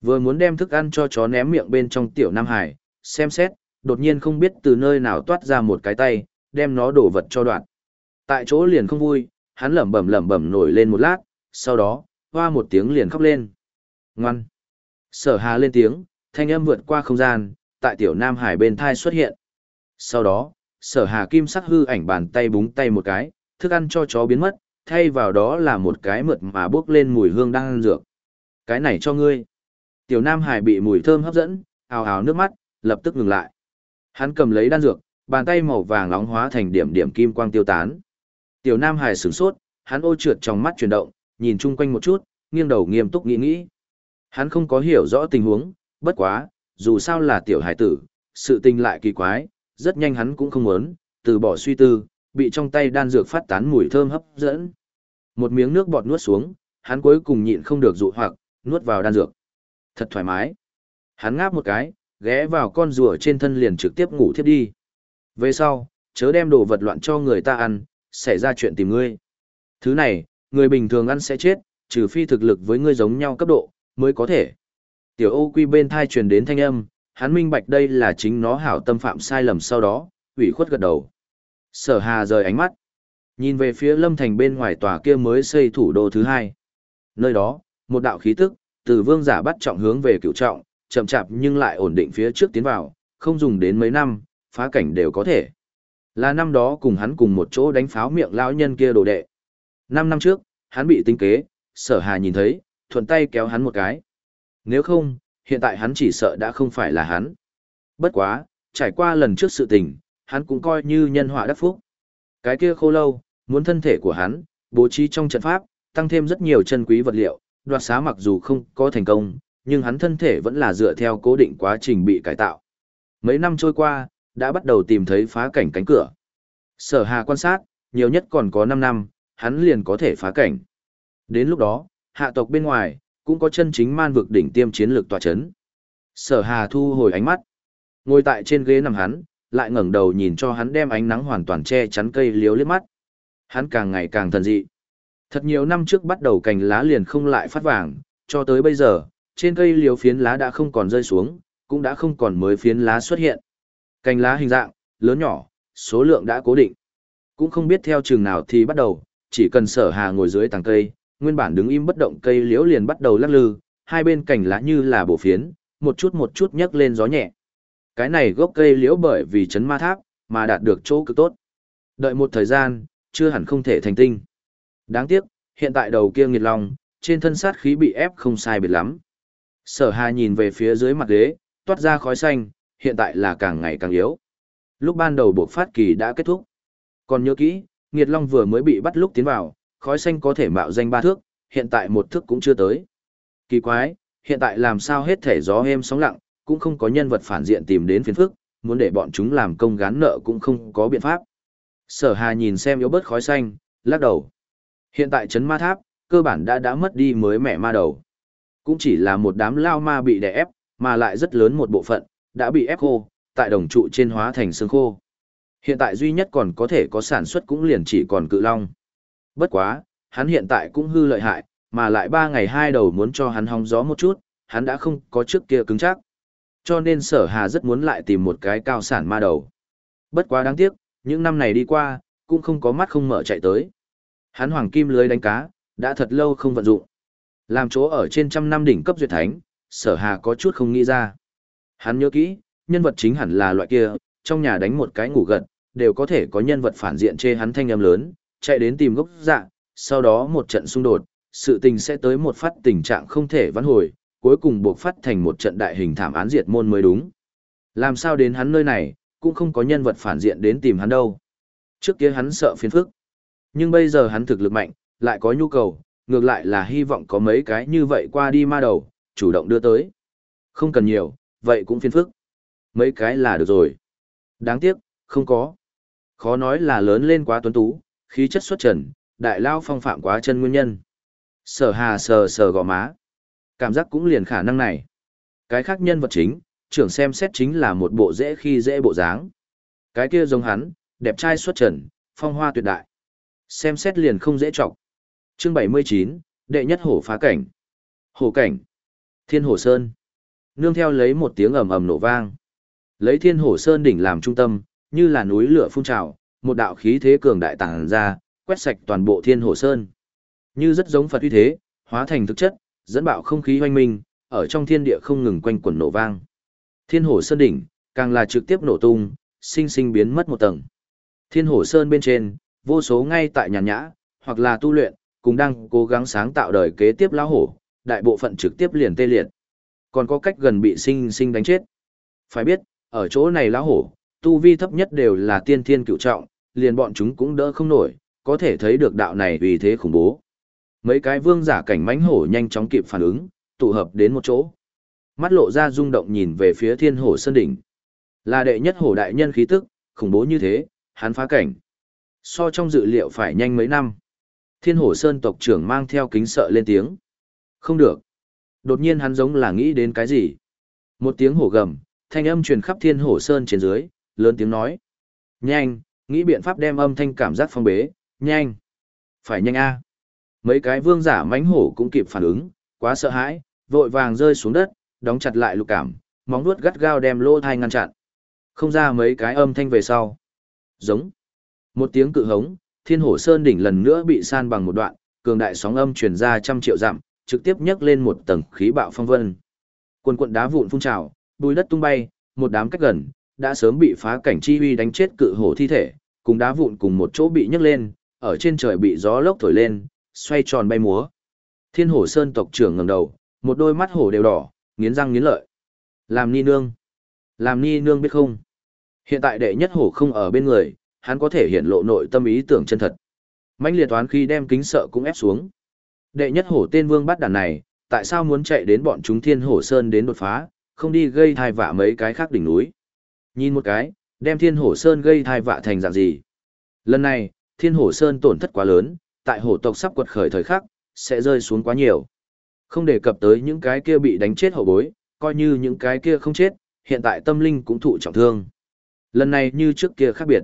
Speaker 1: Vừa muốn đem thức ăn cho chó ném miệng bên trong tiểu Nam Hải, xem xét, đột nhiên không biết từ nơi nào toát ra một cái tay, đem nó đổ vật cho đoạn. Tại chỗ liền không vui, hắn lẩm bẩm lẩm bẩm nổi lên một lát, sau đó, hoa một tiếng liền khóc lên. Ngoan. Sở hà lên tiếng, thanh âm vượt qua không gian, tại tiểu Nam Hải bên thai xuất hiện. Sau đó, sở hà kim sắc hư ảnh bàn tay búng tay một cái, thức ăn cho chó biến mất, thay vào đó là một cái mượt mà bước lên mùi hương đang ăn dược. Cái này cho ngươi. Tiểu Nam Hải bị mùi thơm hấp dẫn, ào ào nước mắt, lập tức ngừng lại. Hắn cầm lấy đan dược, bàn tay màu vàng nóng hóa thành điểm điểm kim quang tiêu tán. Tiểu Nam Hải sửng sốt, hắn ô trượt trong mắt chuyển động, nhìn chung quanh một chút, nghiêng đầu nghiêm túc nghĩ nghĩ. Hắn không có hiểu rõ tình huống, bất quá, dù sao là tiểu hải tử, sự tình lại kỳ quái, rất nhanh hắn cũng không muốn, từ bỏ suy tư, bị trong tay đan dược phát tán mùi thơm hấp dẫn. Một miếng nước bọt nuốt xuống, hắn cuối cùng nhịn không được dụ hoặc, nuốt vào đan dược. Thật thoải mái. Hắn ngáp một cái, ghé vào con rùa trên thân liền trực tiếp ngủ thiếp đi. Về sau, chớ đem đồ vật loạn cho người ta ăn, xảy ra chuyện tìm ngươi. Thứ này, người bình thường ăn sẽ chết, trừ phi thực lực với ngươi giống nhau cấp độ, mới có thể. Tiểu ô quy bên thai truyền đến thanh âm, hắn minh bạch đây là chính nó hảo tâm phạm sai lầm sau đó, ủy khuất gật đầu. Sở hà rời ánh mắt, nhìn về phía lâm thành bên ngoài tòa kia mới xây thủ đô thứ hai. Nơi đó, một đạo khí tức, từ vương giả bắt trọng hướng về cựu trọng, chậm chạp nhưng lại ổn định phía trước tiến vào, không dùng đến mấy năm, phá cảnh đều có thể. Là năm đó cùng hắn cùng một chỗ đánh pháo miệng lão nhân kia đồ đệ. Năm năm trước, hắn bị tinh kế, sở hà nhìn thấy, thuận tay kéo hắn một cái. Nếu không, hiện tại hắn chỉ sợ đã không phải là hắn. Bất quá, trải qua lần trước sự tình, hắn cũng coi như nhân họa đắc phúc. Cái kia khô lâu, muốn thân thể của hắn, bố trí trong trận pháp, tăng thêm rất nhiều chân quý vật liệu, đoạt xá mặc dù không có thành công, nhưng hắn thân thể vẫn là dựa theo cố định quá trình bị cải tạo. Mấy năm trôi qua, đã bắt đầu tìm thấy phá cảnh cánh cửa. Sở Hà quan sát, nhiều nhất còn có 5 năm, hắn liền có thể phá cảnh. Đến lúc đó, hạ tộc bên ngoài, cũng có chân chính man vực đỉnh tiêm chiến lược tòa chấn. Sở Hà thu hồi ánh mắt. Ngồi tại trên ghế nằm hắn, lại ngẩng đầu nhìn cho hắn đem ánh nắng hoàn toàn che chắn cây liếu liếc mắt. Hắn càng ngày càng thần dị. Thật nhiều năm trước bắt đầu cành lá liền không lại phát vàng, cho tới bây giờ, trên cây liếu phiến lá đã không còn rơi xuống, cũng đã không còn mới phiến lá xuất hiện. Cành lá hình dạng, lớn nhỏ, số lượng đã cố định. Cũng không biết theo trường nào thì bắt đầu, chỉ cần sở hà ngồi dưới tàng cây, nguyên bản đứng im bất động cây liễu liền bắt đầu lắc lư, hai bên cành lá như là bổ phiến, một chút một chút nhấc lên gió nhẹ. Cái này gốc cây liễu bởi vì chấn ma tháp, mà đạt được chỗ cực tốt. Đợi một thời gian, chưa hẳn không thể thành tinh. Đáng tiếc, hiện tại đầu kia nghiệt long, trên thân sát khí bị ép không sai biệt lắm. Sở hà nhìn về phía dưới mặt ghế, toát ra khói xanh, hiện tại là càng ngày càng yếu. Lúc ban đầu buộc phát kỳ đã kết thúc. Còn nhớ kỹ, nghiệt long vừa mới bị bắt lúc tiến vào, khói xanh có thể mạo danh ba thước, hiện tại một thước cũng chưa tới. Kỳ quái, hiện tại làm sao hết thể gió êm sóng lặng, cũng không có nhân vật phản diện tìm đến phiền phức, muốn để bọn chúng làm công gán nợ cũng không có biện pháp. Sở Hà nhìn xem yếu bớt khói xanh, lắc đầu. Hiện tại chấn ma tháp, cơ bản đã đã mất đi mới mẹ ma đầu. Cũng chỉ là một đám lao ma bị đè ép, mà lại rất lớn một bộ phận, đã bị ép khô, tại đồng trụ trên hóa thành xương khô. Hiện tại duy nhất còn có thể có sản xuất cũng liền chỉ còn cự long. Bất quá, hắn hiện tại cũng hư lợi hại, mà lại ba ngày hai đầu muốn cho hắn hóng gió một chút, hắn đã không có trước kia cứng chắc. Cho nên sở hà rất muốn lại tìm một cái cao sản ma đầu. Bất quá đáng tiếc, những năm này đi qua, cũng không có mắt không mở chạy tới. Hắn hoàng kim lưới đánh cá, đã thật lâu không vận dụng. Làm chỗ ở trên trăm năm đỉnh cấp duyệt thánh, sở hà có chút không nghĩ ra. Hắn nhớ kỹ, nhân vật chính hẳn là loại kia, trong nhà đánh một cái ngủ gật, đều có thể có nhân vật phản diện chê hắn thanh âm lớn, chạy đến tìm gốc dạ, sau đó một trận xung đột, sự tình sẽ tới một phát tình trạng không thể vãn hồi, cuối cùng buộc phát thành một trận đại hình thảm án diệt môn mới đúng. Làm sao đến hắn nơi này, cũng không có nhân vật phản diện đến tìm hắn đâu. Trước kia hắn sợ phiền phức. Nhưng bây giờ hắn thực lực mạnh, lại có nhu cầu, ngược lại là hy vọng có mấy cái như vậy qua đi ma đầu, chủ động đưa tới. Không cần nhiều, vậy cũng phiền phức. Mấy cái là được rồi. Đáng tiếc, không có. Khó nói là lớn lên quá tuấn tú, khí chất xuất trần, đại lao phong phạm quá chân nguyên nhân. Sở hà sờ sờ gò má. Cảm giác cũng liền khả năng này. Cái khác nhân vật chính, trưởng xem xét chính là một bộ dễ khi dễ bộ dáng. Cái kia giống hắn, đẹp trai xuất trần, phong hoa tuyệt đại. Xem xét liền không dễ chọc. Chương 79, đệ nhất hổ phá cảnh. Hổ cảnh. Thiên hổ sơn. Nương theo lấy một tiếng ầm ầm nổ vang. Lấy thiên hổ sơn đỉnh làm trung tâm, như là núi lửa phun trào, một đạo khí thế cường đại tàng ra, quét sạch toàn bộ thiên hồ sơn. Như rất giống Phật uy thế, hóa thành thực chất, dẫn bạo không khí hoanh minh, ở trong thiên địa không ngừng quanh quẩn nổ vang. Thiên hồ sơn đỉnh, càng là trực tiếp nổ tung, sinh sinh biến mất một tầng. Thiên hồ sơn bên trên, vô số ngay tại nhàn nhã, hoặc là tu luyện, cùng đang cố gắng sáng tạo đời kế tiếp lão hổ, đại bộ phận trực tiếp liền tê liệt. Còn có cách gần bị sinh sinh đánh chết. Phải biết, ở chỗ này lão hổ, tu vi thấp nhất đều là tiên thiên cựu trọng, liền bọn chúng cũng đỡ không nổi, có thể thấy được đạo này vì thế khủng bố. Mấy cái vương giả cảnh mãnh hổ nhanh chóng kịp phản ứng, tụ hợp đến một chỗ. Mắt lộ ra rung động nhìn về phía thiên hổ sơn đỉnh. Là đệ nhất hổ đại nhân khí tức, khủng bố như thế, hắn phá cảnh. So trong dự liệu phải nhanh mấy năm. Thiên hổ sơn tộc trưởng mang theo kính sợ lên tiếng. Không được. Đột nhiên hắn giống là nghĩ đến cái gì. Một tiếng hổ gầm, thanh âm truyền khắp thiên hổ sơn trên dưới, lớn tiếng nói. Nhanh, nghĩ biện pháp đem âm thanh cảm giác phong bế, nhanh. Phải nhanh a. Mấy cái vương giả mãnh hổ cũng kịp phản ứng, quá sợ hãi, vội vàng rơi xuống đất, đóng chặt lại lục cảm, móng vuốt gắt gao đem lỗ thai ngăn chặn. Không ra mấy cái âm thanh về sau. Giống. Một tiếng cự hống, thiên hổ sơn đỉnh lần nữa bị san bằng một đoạn, cường đại sóng âm truyền ra trăm triệu dặm, trực tiếp nhấc lên một tầng khí bạo phong vân. Quần quần đá vụn phun trào, bùi đất tung bay, một đám cách gần, đã sớm bị phá cảnh chi uy đánh chết cự hổ thi thể, cùng đá vụn cùng một chỗ bị nhấc lên, ở trên trời bị gió lốc thổi lên, xoay tròn bay múa. Thiên hổ sơn tộc trưởng ngẩng đầu, một đôi mắt hổ đều đỏ, nghiến răng nghiến lợi. Làm ni nương. Làm ni nương biết không? Hiện tại đệ nhất hổ không ở bên người, hắn có thể hiện lộ nội tâm ý tưởng chân thật. Mạnh liệt toán khi đem kính sợ cũng ép xuống. Đệ nhất hổ tên vương bắt đàn này, tại sao muốn chạy đến bọn chúng thiên hổ sơn đến đột phá, không đi gây thai vạ mấy cái khác đỉnh núi. Nhìn một cái, đem thiên hổ sơn gây thai vạ thành dạng gì. Lần này, thiên hổ sơn tổn thất quá lớn, tại hổ tộc sắp quật khởi thời khắc, sẽ rơi xuống quá nhiều. Không đề cập tới những cái kia bị đánh chết hậu bối, coi như những cái kia không chết, hiện tại tâm linh cũng thụ trọng thương. Lần này như trước kia khác biệt.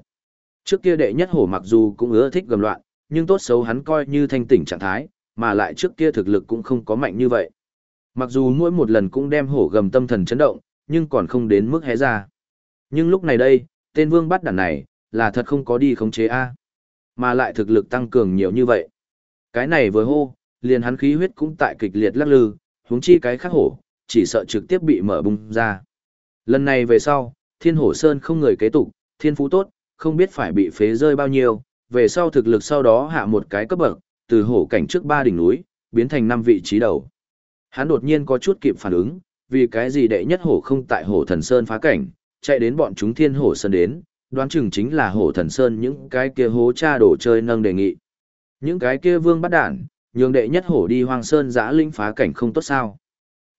Speaker 1: Trước kia đệ nhất hổ mặc dù cũng ưa thích gầm loạn, nhưng tốt xấu hắn coi như thanh tỉnh trạng thái, mà lại trước kia thực lực cũng không có mạnh như vậy. Mặc dù mỗi một lần cũng đem hổ gầm tâm thần chấn động, nhưng còn không đến mức hé ra. Nhưng lúc này đây, tên vương bắt đàn này, là thật không có đi khống chế A. Mà lại thực lực tăng cường nhiều như vậy. Cái này vừa hô, liền hắn khí huyết cũng tại kịch liệt lắc lư, huống chi cái khắc hổ, chỉ sợ trực tiếp bị mở bung ra. Lần này về sau, thiên hổ sơn không người kế tục, thiên phú tốt, không biết phải bị phế rơi bao nhiêu, về sau thực lực sau đó hạ một cái cấp bậc, từ hổ cảnh trước ba đỉnh núi, biến thành năm vị trí đầu. Hắn đột nhiên có chút kịp phản ứng, vì cái gì đệ nhất hổ không tại hổ thần sơn phá cảnh, chạy đến bọn chúng thiên hổ sơn đến, đoán chừng chính là hổ thần sơn những cái kia hố cha đổ chơi nâng đề nghị. Những cái kia vương bắt đản, nhường đệ nhất hổ đi hoang sơn giã linh phá cảnh không tốt sao.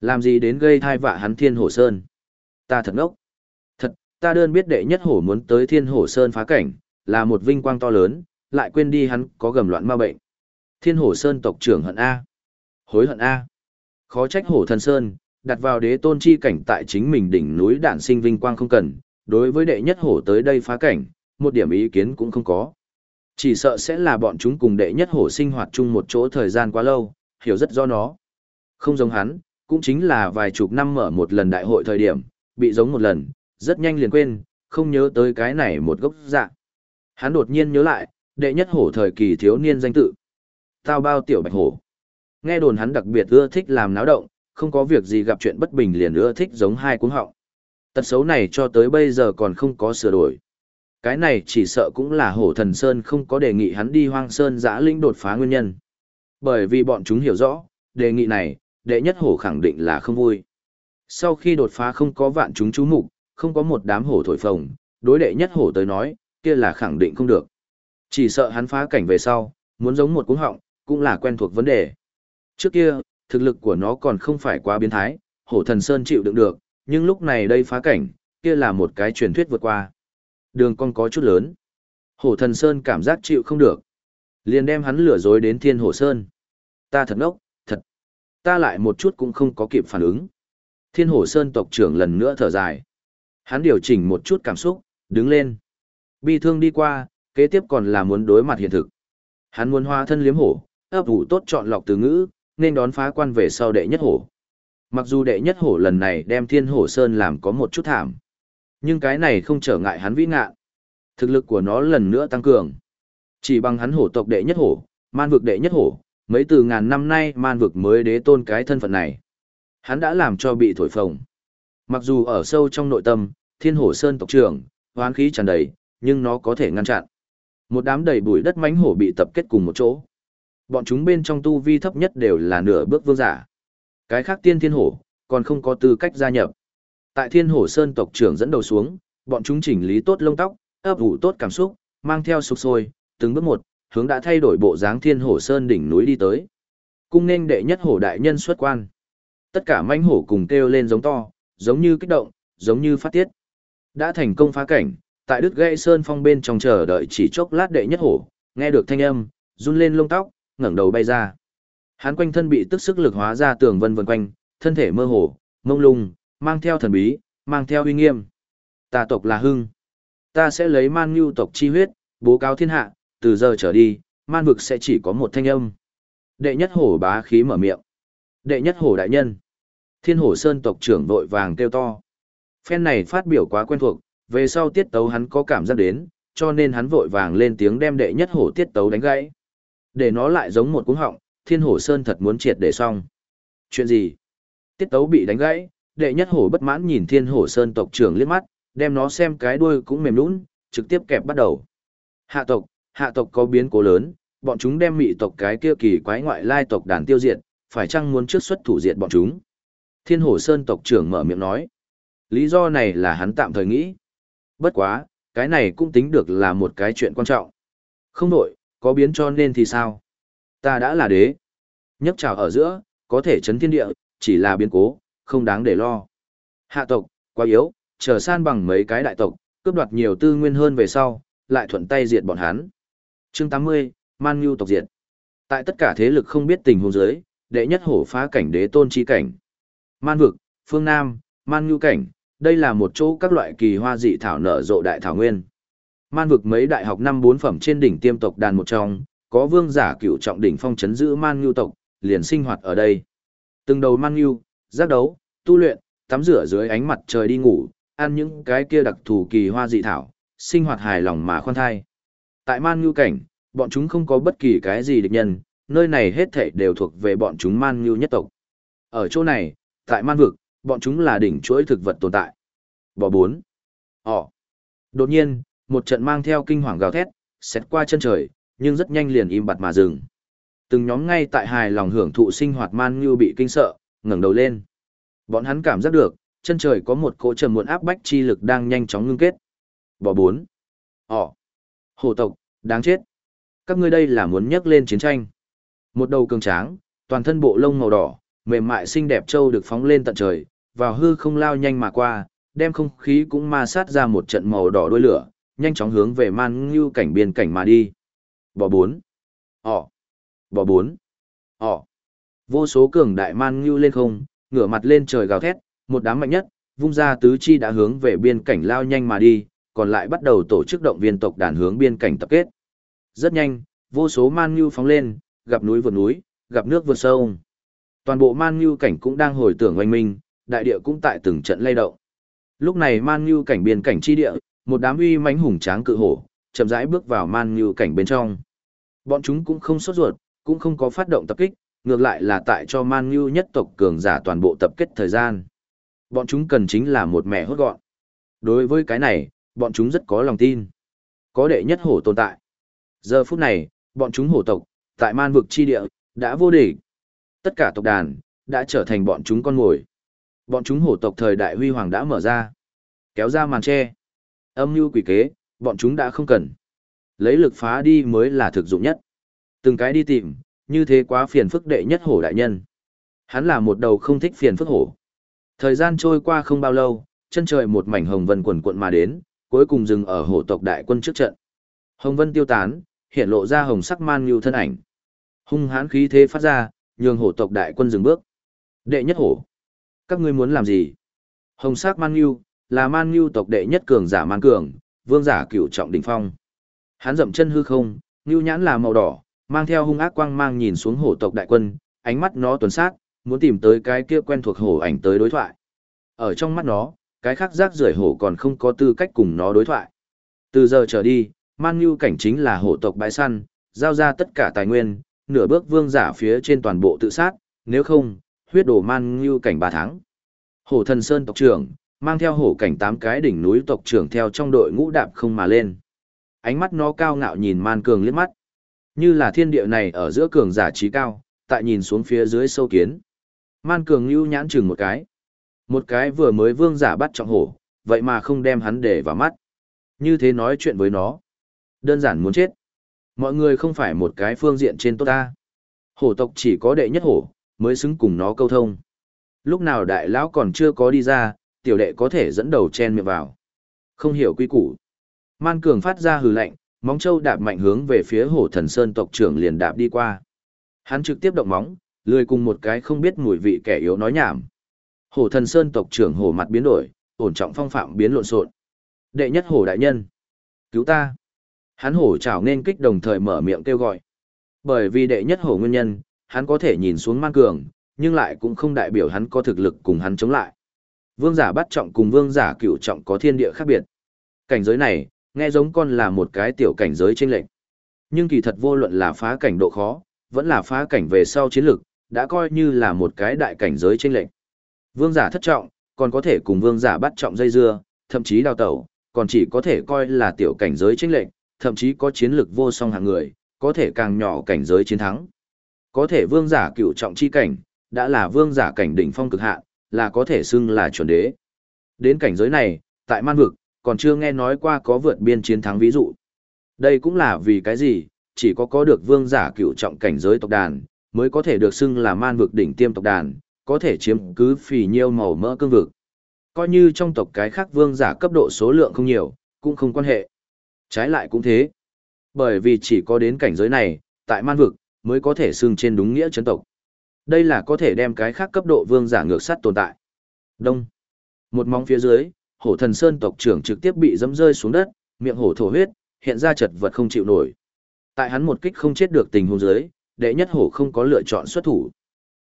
Speaker 1: Làm gì đến gây thai vạ hắn thiên hổ sơn. Ta thật ngốc. Thật, ta đơn biết đệ nhất hổ muốn tới thiên hổ sơn phá cảnh, là một vinh quang to lớn, lại quên đi hắn có gầm loạn ma bệnh. Thiên hổ sơn tộc trưởng hận A. Hối hận A. Khó trách hổ thần sơn, đặt vào đế tôn chi cảnh tại chính mình đỉnh núi đản sinh vinh quang không cần, đối với đệ nhất hổ tới đây phá cảnh, một điểm ý kiến cũng không có. Chỉ sợ sẽ là bọn chúng cùng đệ nhất hổ sinh hoạt chung một chỗ thời gian quá lâu, hiểu rất do nó. Không giống hắn, cũng chính là vài chục năm mở một lần đại hội thời điểm, bị giống một lần, rất nhanh liền quên, không nhớ tới cái này một gốc dạng. Hắn đột nhiên nhớ lại, đệ nhất hổ thời kỳ thiếu niên danh tự. Tao bao tiểu bạch hổ. Nghe đồn hắn đặc biệt ưa thích làm náo động, không có việc gì gặp chuyện bất bình liền ưa thích giống hai cuống họng. Tật xấu này cho tới bây giờ còn không có sửa đổi. Cái này chỉ sợ cũng là hổ thần Sơn không có đề nghị hắn đi hoang Sơn giã linh đột phá nguyên nhân. Bởi vì bọn chúng hiểu rõ, đề nghị này, đệ nhất hổ khẳng định là không vui. Sau khi đột phá không có vạn chúng chú mục, không có một đám hổ thổi phồng, đối đệ nhất hổ tới nói, kia là khẳng định không được. Chỉ sợ hắn phá cảnh về sau, muốn giống một cuống họng, cũng là quen thuộc vấn đề. Trước kia, thực lực của nó còn không phải quá biến thái, hổ thần sơn chịu đựng được, nhưng lúc này đây phá cảnh, kia là một cái truyền thuyết vượt qua. Đường con có chút lớn. Hổ thần sơn cảm giác chịu không được. Liền đem hắn lừa dối đến thiên hổ sơn. Ta thật ngốc, thật. Ta lại một chút cũng không có kịp phản ứng. Thiên hổ sơn tộc trưởng lần nữa thở dài. Hắn điều chỉnh một chút cảm xúc, đứng lên. Bi thương đi qua, kế tiếp còn là muốn đối mặt hiện thực. Hắn muốn hóa thân liếm hổ, ấp ủ tốt chọn lọc từ ngữ, nên đón phá quan về sau đệ nhất hổ. Mặc dù đệ nhất hổ lần này đem thiên hổ sơn làm có một chút thảm. Nhưng cái này không trở ngại hắn vĩ ngạ. Thực lực của nó lần nữa tăng cường. Chỉ bằng hắn hổ tộc đệ nhất hổ, man vực đệ nhất hổ, mấy từ ngàn năm nay man vực mới đế tôn cái thân phận này. Hắn đã làm cho bị thổi phồng. Mặc dù ở sâu trong nội tâm, thiên hổ sơn tộc trưởng, hoán khí tràn đầy, nhưng nó có thể ngăn chặn. Một đám đầy bụi đất mánh hổ bị tập kết cùng một chỗ. Bọn chúng bên trong tu vi thấp nhất đều là nửa bước vương giả. Cái khác tiên thiên hổ, còn không có tư cách gia nhập. Tại thiên hổ sơn tộc trưởng dẫn đầu xuống, bọn chúng chỉnh lý tốt lông tóc, ấp ủ tốt cảm xúc, mang theo sục sôi, từng bước một, hướng đã thay đổi bộ dáng thiên hổ sơn đỉnh núi đi tới. Cung nên đệ nhất hổ đại nhân xuất quan. Tất cả manh hổ cùng kêu lên giống to, giống như kích động, giống như phát tiết. Đã thành công phá cảnh, tại đứt gãy sơn phong bên trong chờ đợi chỉ chốc lát đệ nhất hổ, nghe được thanh âm, run lên lông tóc, ngẩng đầu bay ra. Hắn quanh thân bị tức sức lực hóa ra tường vân vân quanh, thân thể mơ hồ, mông lung, mang theo thần bí, mang theo uy nghiêm. Ta tộc là hưng. Ta sẽ lấy man nhu tộc chi huyết, bố cáo thiên hạ, từ giờ trở đi, man vực sẽ chỉ có một thanh âm. Đệ nhất hổ bá khí mở miệng. Đệ nhất hổ đại nhân. Thiên hổ sơn tộc trưởng vội vàng kêu to. Phen này phát biểu quá quen thuộc, về sau tiết tấu hắn có cảm giác đến, cho nên hắn vội vàng lên tiếng đem đệ nhất hổ tiết tấu đánh gãy. Để nó lại giống một cuống họng, thiên hổ sơn thật muốn triệt để xong. Chuyện gì? Tiết tấu bị đánh gãy, đệ nhất hổ bất mãn nhìn thiên hổ sơn tộc trưởng liếc mắt, đem nó xem cái đuôi cũng mềm nũng, trực tiếp kẹp bắt đầu. Hạ tộc, hạ tộc có biến cố lớn, bọn chúng đem mị tộc cái kia kỳ quái ngoại lai tộc đàn tiêu diệt, phải chăng muốn trước xuất thủ diệt bọn chúng? Thiên hổ sơn tộc trưởng mở miệng nói. Lý do này là hắn tạm thời nghĩ. Bất quá, cái này cũng tính được là một cái chuyện quan trọng. Không đổi, có biến cho nên thì sao? Ta đã là đế. nhấc trào ở giữa, có thể chấn thiên địa, chỉ là biến cố, không đáng để lo. Hạ tộc, quá yếu, trở san bằng mấy cái đại tộc, cướp đoạt nhiều tư nguyên hơn về sau, lại thuận tay diệt bọn hắn. Chương 80, Man Nhu tộc diệt. Tại tất cả thế lực không biết tình huống dưới, đệ nhất hổ phá cảnh đế tôn chi cảnh. Man vực, phương Nam, Man Nhu cảnh, đây là một chỗ các loại kỳ hoa dị thảo nở rộ đại thảo nguyên. Man vực mấy đại học năm bốn phẩm trên đỉnh tiêm tộc đàn một trong, có vương giả cựu trọng đỉnh phong chấn giữ Man Nhu tộc, liền sinh hoạt ở đây. Từng đầu Man Nhu, giác đấu, tu luyện, tắm rửa dưới ánh mặt trời đi ngủ, ăn những cái kia đặc thù kỳ hoa dị thảo, sinh hoạt hài lòng mà khoan thai. Tại Man Nhu cảnh, bọn chúng không có bất kỳ cái gì địch nhân, nơi này hết thảy đều thuộc về bọn chúng Man Nhu nhất tộc. Ở chỗ này, tại Man vực, bọn chúng là đỉnh chuỗi thực vật tồn tại. Bò bốn. Ồ. Đột nhiên, một trận mang theo kinh hoàng gào thét, xét qua chân trời, nhưng rất nhanh liền im bặt mà dừng. Từng nhóm ngay tại hài lòng hưởng thụ sinh hoạt man như bị kinh sợ, ngẩng đầu lên. Bọn hắn cảm giác được, chân trời có một cỗ trầm muộn áp bách chi lực đang nhanh chóng ngưng kết. Bò bốn. Ồ. Hồ tộc, đáng chết. Các ngươi đây là muốn nhắc lên chiến tranh. Một đầu cường tráng, toàn thân bộ lông màu đỏ, mềm mại xinh đẹp trâu được phóng lên tận trời, vào hư không lao nhanh mà qua, đem không khí cũng ma sát ra một trận màu đỏ đôi lửa, nhanh chóng hướng về man ngưu cảnh biên cảnh mà đi. Bò bốn. Ồ. Bò bốn. Ồ. Vô số cường đại man ngưu lên không, ngửa mặt lên trời gào thét, một đám mạnh nhất, vung ra tứ chi đã hướng về biên cảnh lao nhanh mà đi, còn lại bắt đầu tổ chức động viên tộc đàn hướng biên cảnh tập kết. Rất nhanh, vô số man ngưu phóng lên, gặp núi vượt núi, gặp nước vượt sông. Toàn bộ man ngưu cảnh cũng đang hồi tưởng oanh minh, đại địa cũng tại từng trận lay động. Lúc này man ngưu cảnh biên cảnh chi địa, một đám uy mãnh hùng tráng cự hổ, chậm rãi bước vào man như cảnh bên trong. Bọn chúng cũng không sốt ruột, cũng không có phát động tập kích, ngược lại là tại cho man như nhất tộc cường giả toàn bộ tập kết thời gian. Bọn chúng cần chính là một mẹ hốt gọn. Đối với cái này, bọn chúng rất có lòng tin. Có đệ nhất hổ tồn tại. Giờ phút này, bọn chúng hổ tộc, tại man vực chi địa, đã vô địch. Tất cả tộc đàn, đã trở thành bọn chúng con ngồi. Bọn chúng hổ tộc thời đại huy hoàng đã mở ra. Kéo ra màn tre. Âm mưu quỷ kế, bọn chúng đã không cần. Lấy lực phá đi mới là thực dụng nhất. Từng cái đi tìm, như thế quá phiền phức đệ nhất hổ đại nhân. Hắn là một đầu không thích phiền phức hổ. Thời gian trôi qua không bao lâu, chân trời một mảnh hồng vân quần quận mà đến, cuối cùng dừng ở hổ tộc đại quân trước trận. Hồng vân tiêu tán, hiện lộ ra hồng sắc man như thân ảnh. Hung hãn khí thế phát ra, nhường hổ tộc đại quân dừng bước. Đệ nhất hổ các ngươi muốn làm gì? Hồng sắc man như, là man ngưu tộc đệ nhất cường giả man cường, vương giả cựu trọng đỉnh phong. Hắn dậm chân hư không, ngưu nhãn là màu đỏ, mang theo hung ác quang mang nhìn xuống hổ tộc đại quân, ánh mắt nó tuần sát, muốn tìm tới cái kia quen thuộc hổ ảnh tới đối thoại. Ở trong mắt nó, cái khác rác rưởi hổ còn không có tư cách cùng nó đối thoại. Từ giờ trở đi, man ngưu cảnh chính là hổ tộc bãi săn, giao ra tất cả tài nguyên, nửa bước vương giả phía trên toàn bộ tự sát, nếu không, huyết đổ man ngưu cảnh ba tháng. Hổ thần sơn tộc trưởng, mang theo hổ cảnh tám cái đỉnh núi tộc trưởng theo trong đội ngũ đạp không mà lên. ánh mắt nó cao ngạo nhìn man cường liếc mắt. Như là thiên địa này ở giữa cường giả trí cao, tại nhìn xuống phía dưới sâu kiến. Man cường lưu nhãn chừng một cái. Một cái vừa mới vương giả bắt trọng hổ, vậy mà không đem hắn để vào mắt. Như thế nói chuyện với nó. Đơn giản muốn chết. Mọi người không phải một cái phương diện trên tốt ta. Hổ tộc chỉ có đệ nhất hổ, mới xứng cùng nó câu thông. Lúc nào đại lão còn chưa có đi ra, tiểu đệ có thể dẫn đầu chen miệng vào. Không hiểu quy củ. Man cường phát ra hừ lạnh, móng châu đạp mạnh hướng về phía hổ thần sơn tộc trưởng liền đạp đi qua. Hắn trực tiếp động móng, lười cùng một cái không biết mùi vị kẻ yếu nói nhảm. Hổ thần sơn tộc trưởng hổ mặt biến đổi, ổn trọng phong phạm biến lộn xộn. Đệ nhất hổ đại nhân, cứu ta. Hắn hổ chảo nên kích đồng thời mở miệng kêu gọi. Bởi vì đệ nhất hổ nguyên nhân, hắn có thể nhìn xuống man cường, nhưng lại cũng không đại biểu hắn có thực lực cùng hắn chống lại. Vương giả bắt trọng cùng vương giả cửu trọng có thiên địa khác biệt. Cảnh giới này, nghe giống con là một cái tiểu cảnh giới trên lệnh. Nhưng kỳ thật vô luận là phá cảnh độ khó, vẫn là phá cảnh về sau chiến lực, đã coi như là một cái đại cảnh giới trên lệnh. Vương giả thất trọng, còn có thể cùng vương giả bắt trọng dây dưa, thậm chí đào tẩu, còn chỉ có thể coi là tiểu cảnh giới trên lệnh, thậm chí có chiến lực vô song hạng người, có thể càng nhỏ cảnh giới chiến thắng. Có thể vương giả cựu trọng chi cảnh, đã là vương giả cảnh đỉnh phong cực hạn, là có thể xưng là chuẩn đế. Đến cảnh giới này, tại man vực, còn chưa nghe nói qua có vượt biên chiến thắng ví dụ. Đây cũng là vì cái gì, chỉ có có được vương giả cựu trọng cảnh giới tộc đàn, mới có thể được xưng là man vực đỉnh tiêm tộc đàn, có thể chiếm cứ phì nhiêu màu mỡ cương vực. Coi như trong tộc cái khác vương giả cấp độ số lượng không nhiều, cũng không quan hệ. Trái lại cũng thế. Bởi vì chỉ có đến cảnh giới này, tại man vực, mới có thể xưng trên đúng nghĩa chấn tộc. Đây là có thể đem cái khác cấp độ vương giả ngược sắt tồn tại. Đông. Một móng phía dưới, hổ thần sơn tộc trưởng trực tiếp bị dẫm rơi xuống đất, miệng hổ thổ huyết, hiện ra chật vật không chịu nổi. Tại hắn một kích không chết được tình huống dưới, đệ nhất hổ không có lựa chọn xuất thủ.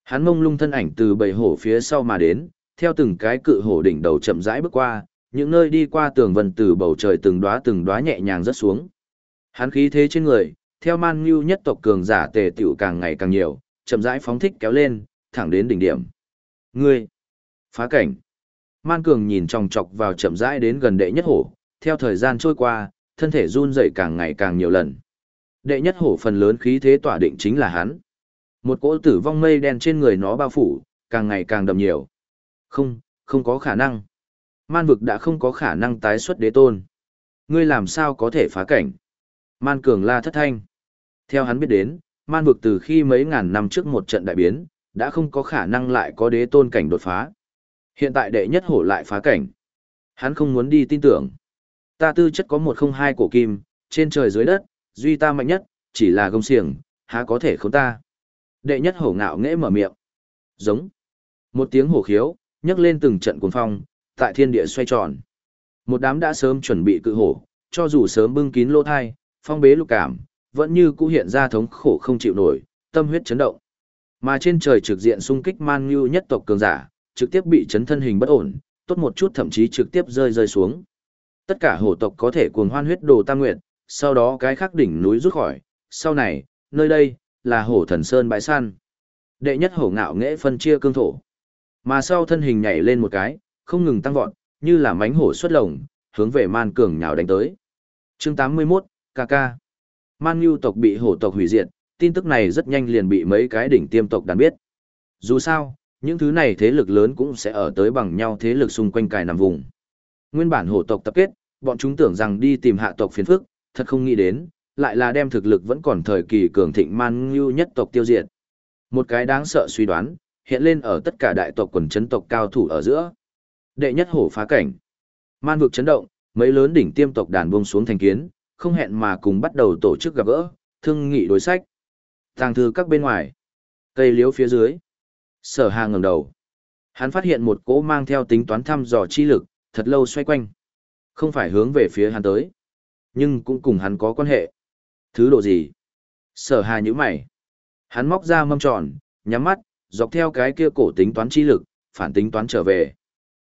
Speaker 1: Hắn mông lung thân ảnh từ bầy hổ phía sau mà đến, theo từng cái cự hổ đỉnh đầu chậm rãi bước qua, những nơi đi qua tường vân từ bầu trời từng đóa từng đóa nhẹ nhàng rớt xuống. Hắn khí thế trên người, theo man nhu nhất tộc cường giả tề tiểu càng ngày càng nhiều, chậm rãi phóng thích kéo lên, thẳng đến đỉnh điểm. Ngươi! Phá cảnh! Man cường nhìn tròng trọc vào chậm rãi đến gần đệ nhất hổ, theo thời gian trôi qua, thân thể run rẩy càng ngày càng nhiều lần. Đệ nhất hổ phần lớn khí thế tỏa định chính là hắn. Một cỗ tử vong mây đen trên người nó bao phủ, càng ngày càng đậm nhiều. Không, không có khả năng. Man vực đã không có khả năng tái xuất đế tôn. Ngươi làm sao có thể phá cảnh? Man cường la thất thanh. Theo hắn biết đến, man vực từ khi mấy ngàn năm trước một trận đại biến, đã không có khả năng lại có đế tôn cảnh đột phá. Hiện tại đệ nhất hổ lại phá cảnh. Hắn không muốn đi tin tưởng. Ta tư chất có một không hai cổ kim, trên trời dưới đất, duy ta mạnh nhất, chỉ là gông xiềng, há có thể không ta. Đệ nhất hổ ngạo nghễ mở miệng. Giống. Một tiếng hổ khiếu, nhấc lên từng trận cuồng phong, tại thiên địa xoay tròn. Một đám đã sớm chuẩn bị cự hổ, cho dù sớm bưng kín lỗ thai, phong bế lục cảm, vẫn như cũ hiện ra thống khổ không chịu nổi, tâm huyết chấn động. Mà trên trời trực diện xung kích man như nhất tộc cường giả, trực tiếp bị chấn thân hình bất ổn, tốt một chút thậm chí trực tiếp rơi rơi xuống. Tất cả hổ tộc có thể cuồng hoan huyết đồ tam nguyệt, sau đó cái khác đỉnh núi rút khỏi, sau này, nơi đây, là hổ thần sơn bãi săn. Đệ nhất hổ ngạo nghệ phân chia cương thổ. Mà sau thân hình nhảy lên một cái, không ngừng tăng vọt, như là mánh hổ xuất lồng, hướng về man cường nhào đánh tới. chương 81, KK. Man Nhu tộc bị hổ tộc hủy diệt, tin tức này rất nhanh liền bị mấy cái đỉnh tiêm tộc đàn biết. Dù sao, những thứ này thế lực lớn cũng sẽ ở tới bằng nhau thế lực xung quanh cài nằm vùng. Nguyên bản hổ tộc tập kết, bọn chúng tưởng rằng đi tìm hạ tộc phiền phức, thật không nghĩ đến, lại là đem thực lực vẫn còn thời kỳ cường thịnh Man Nhu nhất tộc tiêu diệt. Một cái đáng sợ suy đoán, hiện lên ở tất cả đại tộc quần chấn tộc cao thủ ở giữa. Đệ nhất hổ phá cảnh. Man vực chấn động, mấy lớn đỉnh tiêm tộc đàn buông xuống thành kiến, không hẹn mà cùng bắt đầu tổ chức gặp gỡ, thương nghị đối sách. Tàng thư các bên ngoài, cây liếu phía dưới. Sở Hà ngẩng đầu. Hắn phát hiện một cỗ mang theo tính toán thăm dò chi lực, thật lâu xoay quanh. Không phải hướng về phía hắn tới, nhưng cũng cùng hắn có quan hệ. Thứ độ gì? Sở Hà nhíu mày. Hắn móc ra mâm tròn, nhắm mắt, dọc theo cái kia cổ tính toán chi lực, phản tính toán trở về.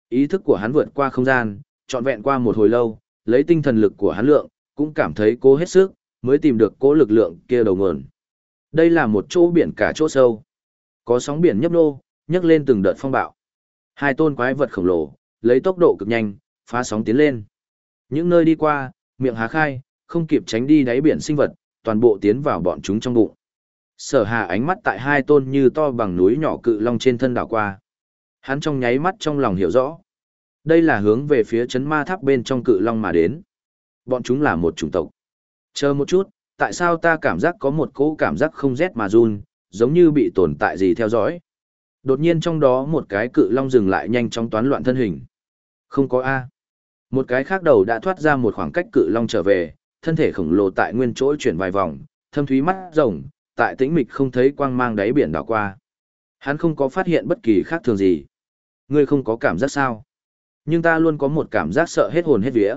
Speaker 1: Ý thức của hắn vượt qua không gian, trọn vẹn qua một hồi lâu, lấy tinh thần lực của hắn lượng, cũng cảm thấy cố hết sức, mới tìm được cố lực lượng kia đầu nguồn. Đây là một chỗ biển cả chỗ sâu. Có sóng biển nhấp nô, nhấc lên từng đợt phong bạo. Hai tôn quái vật khổng lồ, lấy tốc độ cực nhanh, phá sóng tiến lên. Những nơi đi qua, miệng há khai, không kịp tránh đi đáy biển sinh vật, toàn bộ tiến vào bọn chúng trong bụng. Sở Hà ánh mắt tại hai tôn như to bằng núi nhỏ cự long trên thân đảo qua. Hắn trong nháy mắt trong lòng hiểu rõ. Đây là hướng về phía chấn ma tháp bên trong cự long mà đến. Bọn chúng là một chủng tộc. Chờ một chút, tại sao ta cảm giác có một cỗ cảm giác không rét mà run, giống như bị tồn tại gì theo dõi. Đột nhiên trong đó một cái cự long dừng lại nhanh chóng toán loạn thân hình. Không có A. Một cái khác đầu đã thoát ra một khoảng cách cự long trở về, thân thể khổng lồ tại nguyên chỗ chuyển vài vòng, thâm thúy mắt rồng, tại tĩnh mịch không thấy quang mang đáy biển đảo qua. Hắn không có phát hiện bất kỳ khác thường gì. Ngươi không có cảm giác sao? Nhưng ta luôn có một cảm giác sợ hết hồn hết vía.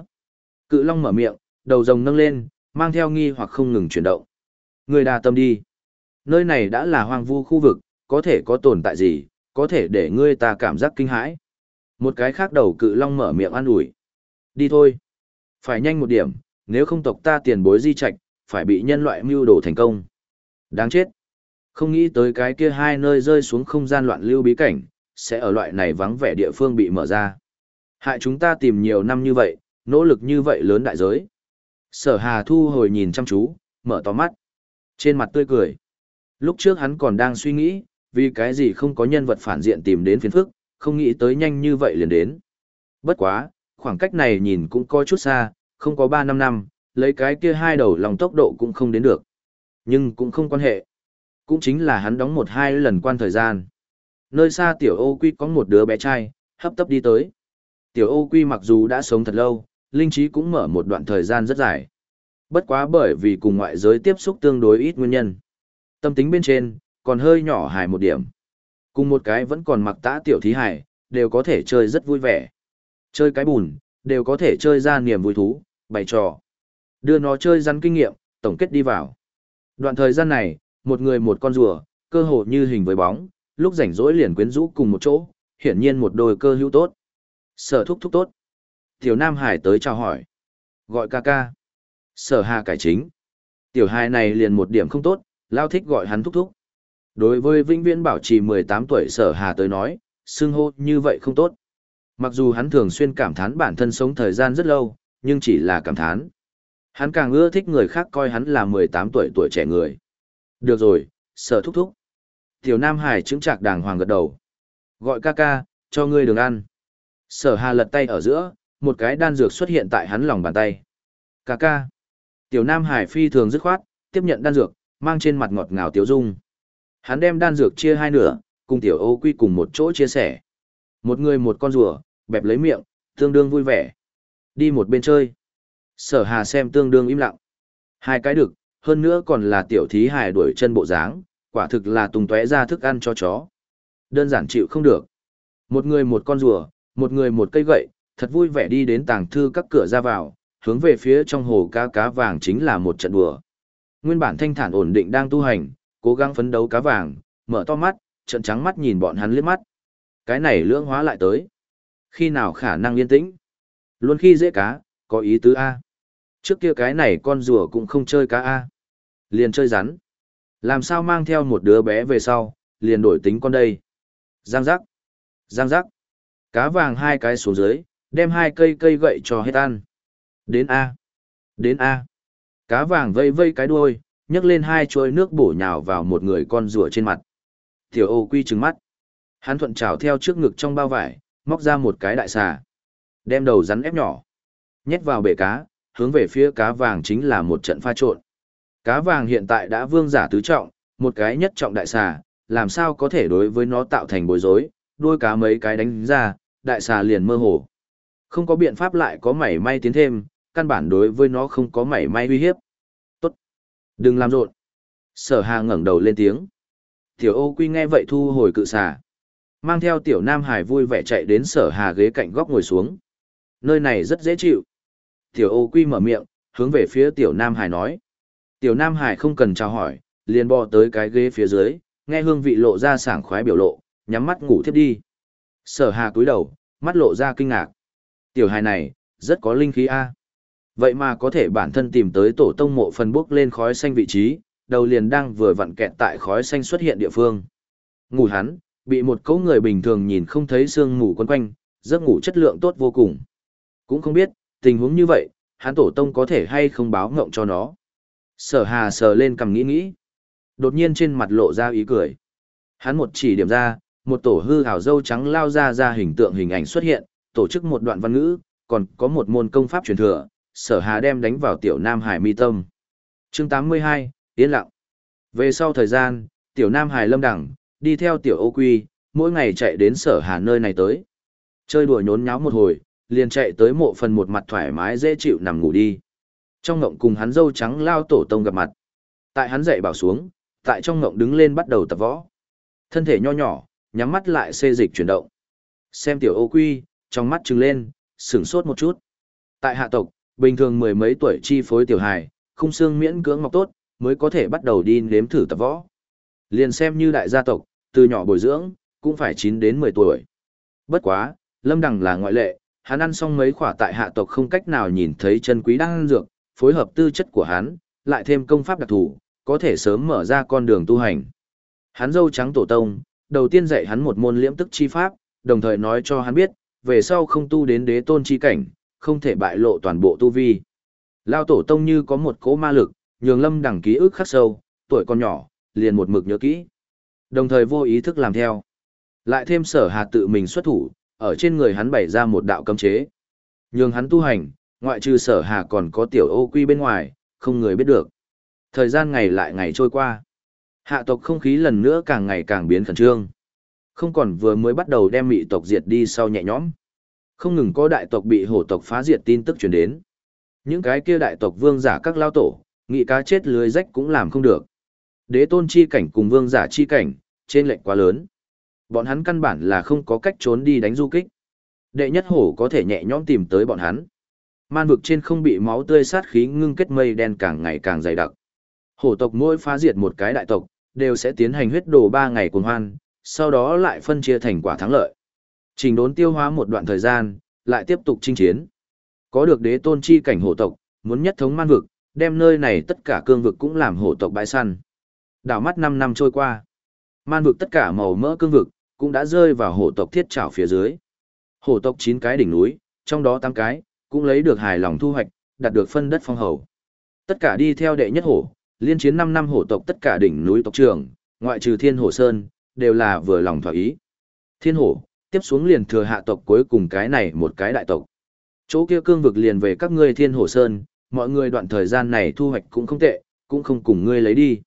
Speaker 1: Cự long mở miệng, đầu rồng nâng lên, mang theo nghi hoặc không ngừng chuyển động. Người đa tâm đi. Nơi này đã là hoang vu khu vực, có thể có tồn tại gì, có thể để ngươi ta cảm giác kinh hãi. Một cái khác đầu cự long mở miệng an ủi. Đi thôi. Phải nhanh một điểm, nếu không tộc ta tiền bối di trạch, phải bị nhân loại mưu đồ thành công. Đáng chết. Không nghĩ tới cái kia hai nơi rơi xuống không gian loạn lưu bí cảnh, sẽ ở loại này vắng vẻ địa phương bị mở ra. Hại chúng ta tìm nhiều năm như vậy, nỗ lực như vậy lớn đại giới. Sở Hà thu hồi nhìn chăm chú, mở to mắt. Trên mặt tươi cười. Lúc trước hắn còn đang suy nghĩ, vì cái gì không có nhân vật phản diện tìm đến phiền phức, không nghĩ tới nhanh như vậy liền đến. Bất quá, khoảng cách này nhìn cũng có chút xa, không có 3 năm năm, lấy cái kia hai đầu lòng tốc độ cũng không đến được. Nhưng cũng không quan hệ. Cũng chính là hắn đóng một hai lần quan thời gian. Nơi xa tiểu ô quy có một đứa bé trai, hấp tấp đi tới. Tiểu ô quy mặc dù đã sống thật lâu, linh trí cũng mở một đoạn thời gian rất dài. Bất quá bởi vì cùng ngoại giới tiếp xúc tương đối ít nguyên nhân. Tâm tính bên trên, còn hơi nhỏ hài một điểm. Cùng một cái vẫn còn mặc tã tiểu thí hải, đều có thể chơi rất vui vẻ. Chơi cái bùn, đều có thể chơi ra niềm vui thú, bày trò. Đưa nó chơi rắn kinh nghiệm, tổng kết đi vào. Đoạn thời gian này, một người một con rùa, cơ hồ như hình với bóng, lúc rảnh rỗi liền quyến rũ cùng một chỗ, hiển nhiên một đôi cơ hữu tốt. Sở thúc thúc tốt. Tiểu Nam Hải tới chào hỏi. Gọi ca ca. Sở hà cải chính. Tiểu hài này liền một điểm không tốt, lao thích gọi hắn thúc thúc. Đối với vĩnh viễn bảo trì 18 tuổi sở hà tới nói, xưng hô như vậy không tốt. Mặc dù hắn thường xuyên cảm thán bản thân sống thời gian rất lâu, nhưng chỉ là cảm thán. Hắn càng ưa thích người khác coi hắn là 18 tuổi tuổi trẻ người. Được rồi, sở thúc thúc. Tiểu Nam Hải chứng trạc đàng hoàng gật đầu. Gọi ca ca, cho ngươi đường ăn. Sở hà lật tay ở giữa, một cái đan dược xuất hiện tại hắn lòng bàn tay. Cà ca. Tiểu Nam Hải phi thường dứt khoát, tiếp nhận đan dược, mang trên mặt ngọt ngào tiểu dung. Hắn đem đan dược chia hai nửa, cùng tiểu ô quy cùng một chỗ chia sẻ. Một người một con rùa, bẹp lấy miệng, tương đương vui vẻ. Đi một bên chơi. Sở hà xem tương đương im lặng. Hai cái được, hơn nữa còn là tiểu thí hài đuổi chân bộ dáng, quả thực là tung tóe ra thức ăn cho chó. Đơn giản chịu không được. Một người một con rùa, một người một cây gậy, thật vui vẻ đi đến tàng thư các cửa ra vào, hướng về phía trong hồ cá cá vàng chính là một trận đùa. Nguyên bản thanh thản ổn định đang tu hành, cố gắng phấn đấu cá vàng, mở to mắt, trận trắng mắt nhìn bọn hắn liếc mắt. Cái này lưỡng hóa lại tới. Khi nào khả năng yên tĩnh? Luôn khi dễ cá, có ý tứ A. Trước kia cái này con rùa cũng không chơi cá A. Liền chơi rắn. Làm sao mang theo một đứa bé về sau, liền đổi tính con đây. Giang giác. Giang giác. Cá vàng hai cái xuống dưới, đem hai cây cây gậy cho hết ăn. Đến A. Đến A. Cá vàng vây vây cái đuôi, nhấc lên hai chuôi nước bổ nhào vào một người con rùa trên mặt. Tiểu ô quy trừng mắt. Hắn thuận trào theo trước ngực trong bao vải, móc ra một cái đại xà. Đem đầu rắn ép nhỏ. Nhét vào bể cá, hướng về phía cá vàng chính là một trận pha trộn. Cá vàng hiện tại đã vương giả tứ trọng, một cái nhất trọng đại xà, làm sao có thể đối với nó tạo thành bối rối, đuôi cá mấy cái đánh ra, đại xà liền mơ hồ. Không có biện pháp lại có mảy may tiến thêm, căn bản đối với nó không có mảy may uy hiếp. Tốt. Đừng làm rộn. Sở hà ngẩng đầu lên tiếng. Tiểu ô quy nghe vậy thu hồi cự xà. Mang theo tiểu nam hải vui vẻ chạy đến sở hà ghế cạnh góc ngồi xuống. Nơi này rất dễ chịu. Tiểu ô quy mở miệng, hướng về phía tiểu nam hải nói. Tiểu nam hải không cần chào hỏi, liền bò tới cái ghế phía dưới, nghe hương vị lộ ra sảng khoái biểu lộ, nhắm mắt ngủ thiếp đi. Sở hà cúi đầu, mắt lộ ra kinh ngạc. Tiểu hài này, rất có linh khí A. Vậy mà có thể bản thân tìm tới tổ tông mộ phần bước lên khói xanh vị trí, đầu liền đang vừa vặn kẹt tại khói xanh xuất hiện địa phương. Ngủ hắn, bị một cấu người bình thường nhìn không thấy xương ngủ quấn quanh, giấc ngủ chất lượng tốt vô cùng. Cũng không biết, tình huống như vậy, hắn tổ tông có thể hay không báo ngộng cho nó. Sở hà sờ lên cầm nghĩ nghĩ. Đột nhiên trên mặt lộ ra ý cười. Hắn một chỉ điểm ra, một tổ hư hảo dâu trắng lao ra ra hình tượng hình ảnh xuất hiện, tổ chức một đoạn văn ngữ, còn có một môn công pháp truyền thừa, sở hà đem đánh vào tiểu Nam Hải mi tâm. Chương 82, Yên lặng. Về sau thời gian, tiểu Nam Hải lâm đẳng, đi theo tiểu ô quy, mỗi ngày chạy đến sở hà nơi này tới. Chơi đùa nhốn nháo một hồi, liền chạy tới mộ phần một mặt thoải mái dễ chịu nằm ngủ đi. Trong ngộng cùng hắn dâu trắng lao tổ tông gặp mặt. Tại hắn dậy bảo xuống, tại trong ngộng đứng lên bắt đầu tập võ. Thân thể nho nhỏ, nhắm mắt lại xê dịch chuyển động. Xem tiểu ô quy, trong mắt trừng lên, sửng sốt một chút. Tại hạ tộc, bình thường mười mấy tuổi chi phối tiểu hài, khung xương miễn cưỡng ngọc tốt, mới có thể bắt đầu đi nếm thử tập võ. Liền xem như đại gia tộc, từ nhỏ bồi dưỡng, cũng phải 9 đến 10 tuổi. Bất quá, Lâm Đằng là ngoại lệ, hắn ăn xong mấy khỏa tại hạ tộc không cách nào nhìn thấy chân quý đang ăn dược, phối hợp tư chất của hắn, lại thêm công pháp đặc thù, có thể sớm mở ra con đường tu hành. Hắn dâu trắng tổ tông, đầu tiên dạy hắn một môn liễm tức chi pháp, đồng thời nói cho hắn biết, về sau không tu đến đế tôn chi cảnh, không thể bại lộ toàn bộ tu vi. Lao tổ tông như có một cỗ ma lực, nhường lâm đẳng ký ức khắc sâu, tuổi còn nhỏ, liền một mực nhớ kỹ. Đồng thời vô ý thức làm theo. Lại thêm sở hà tự mình xuất thủ, ở trên người hắn bày ra một đạo cấm chế. Nhường hắn tu hành, ngoại trừ sở hà còn có tiểu ô quy bên ngoài, không người biết được. Thời gian ngày lại ngày trôi qua. Hạ tộc không khí lần nữa càng ngày càng biến khẩn trương. Không còn vừa mới bắt đầu đem mị tộc diệt đi sau nhẹ nhõm. Không ngừng có đại tộc bị hổ tộc phá diệt tin tức truyền đến. Những cái kia đại tộc vương giả các lao tổ, nghị cá chết lưới rách cũng làm không được. Đế tôn chi cảnh cùng vương giả chi cảnh, trên lệnh quá lớn. Bọn hắn căn bản là không có cách trốn đi đánh du kích. Đệ nhất hổ có thể nhẹ nhõm tìm tới bọn hắn. Man vực trên không bị máu tươi sát khí ngưng kết mây đen càng ngày càng dày đặc. Hổ tộc mỗi phá diệt một cái đại tộc, đều sẽ tiến hành huyết đồ ba ngày cuồng hoan, sau đó lại phân chia thành quả thắng lợi. Trình đốn tiêu hóa một đoạn thời gian, lại tiếp tục chinh chiến. Có được đế tôn chi cảnh hổ tộc, muốn nhất thống man vực, đem nơi này tất cả cương vực cũng làm hổ tộc bãi săn. Đảo mắt 5 năm trôi qua. Man vực tất cả màu mỡ cương vực, cũng đã rơi vào hổ tộc thiết trảo phía dưới. Hổ tộc 9 cái đỉnh núi, trong đó 8 cái, cũng lấy được hài lòng thu hoạch, đạt được phân đất phong hầu. Tất cả đi theo đệ nhất hổ, liên chiến 5 năm hổ tộc tất cả đỉnh núi tộc trưởng, ngoại trừ Thiên Hổ Sơn, đều là vừa lòng thỏa ý. Thiên Hổ, tiếp xuống liền thừa hạ tộc cuối cùng cái này một cái đại tộc. Chỗ kia cương vực liền về các ngươi Thiên Hổ Sơn, mọi người đoạn thời gian này thu hoạch cũng không tệ, cũng không cùng ngươi lấy đi.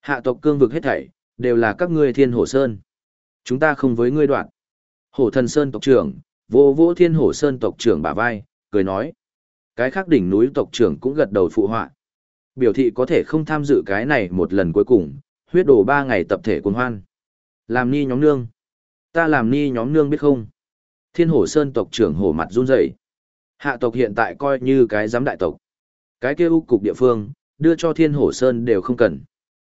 Speaker 1: Hạ tộc cương vực hết thảy, đều là các ngươi Thiên Hổ Sơn. Chúng ta không với ngươi đoạn. Hổ Thần Sơn tộc trưởng, vô vô Thiên Hổ Sơn tộc trưởng bả vai, cười nói. Cái khác đỉnh núi tộc trưởng cũng gật đầu phụ họa. Biểu thị có thể không tham dự cái này một lần cuối cùng, huyết đồ ba ngày tập thể cuồng hoan. Làm ni nhóm nương. Ta làm ni nhóm nương biết không? Thiên hổ sơn tộc trưởng hổ mặt run rẩy. Hạ tộc hiện tại coi như cái giám đại tộc. Cái kêu cục địa phương, đưa cho thiên hổ sơn đều không cần.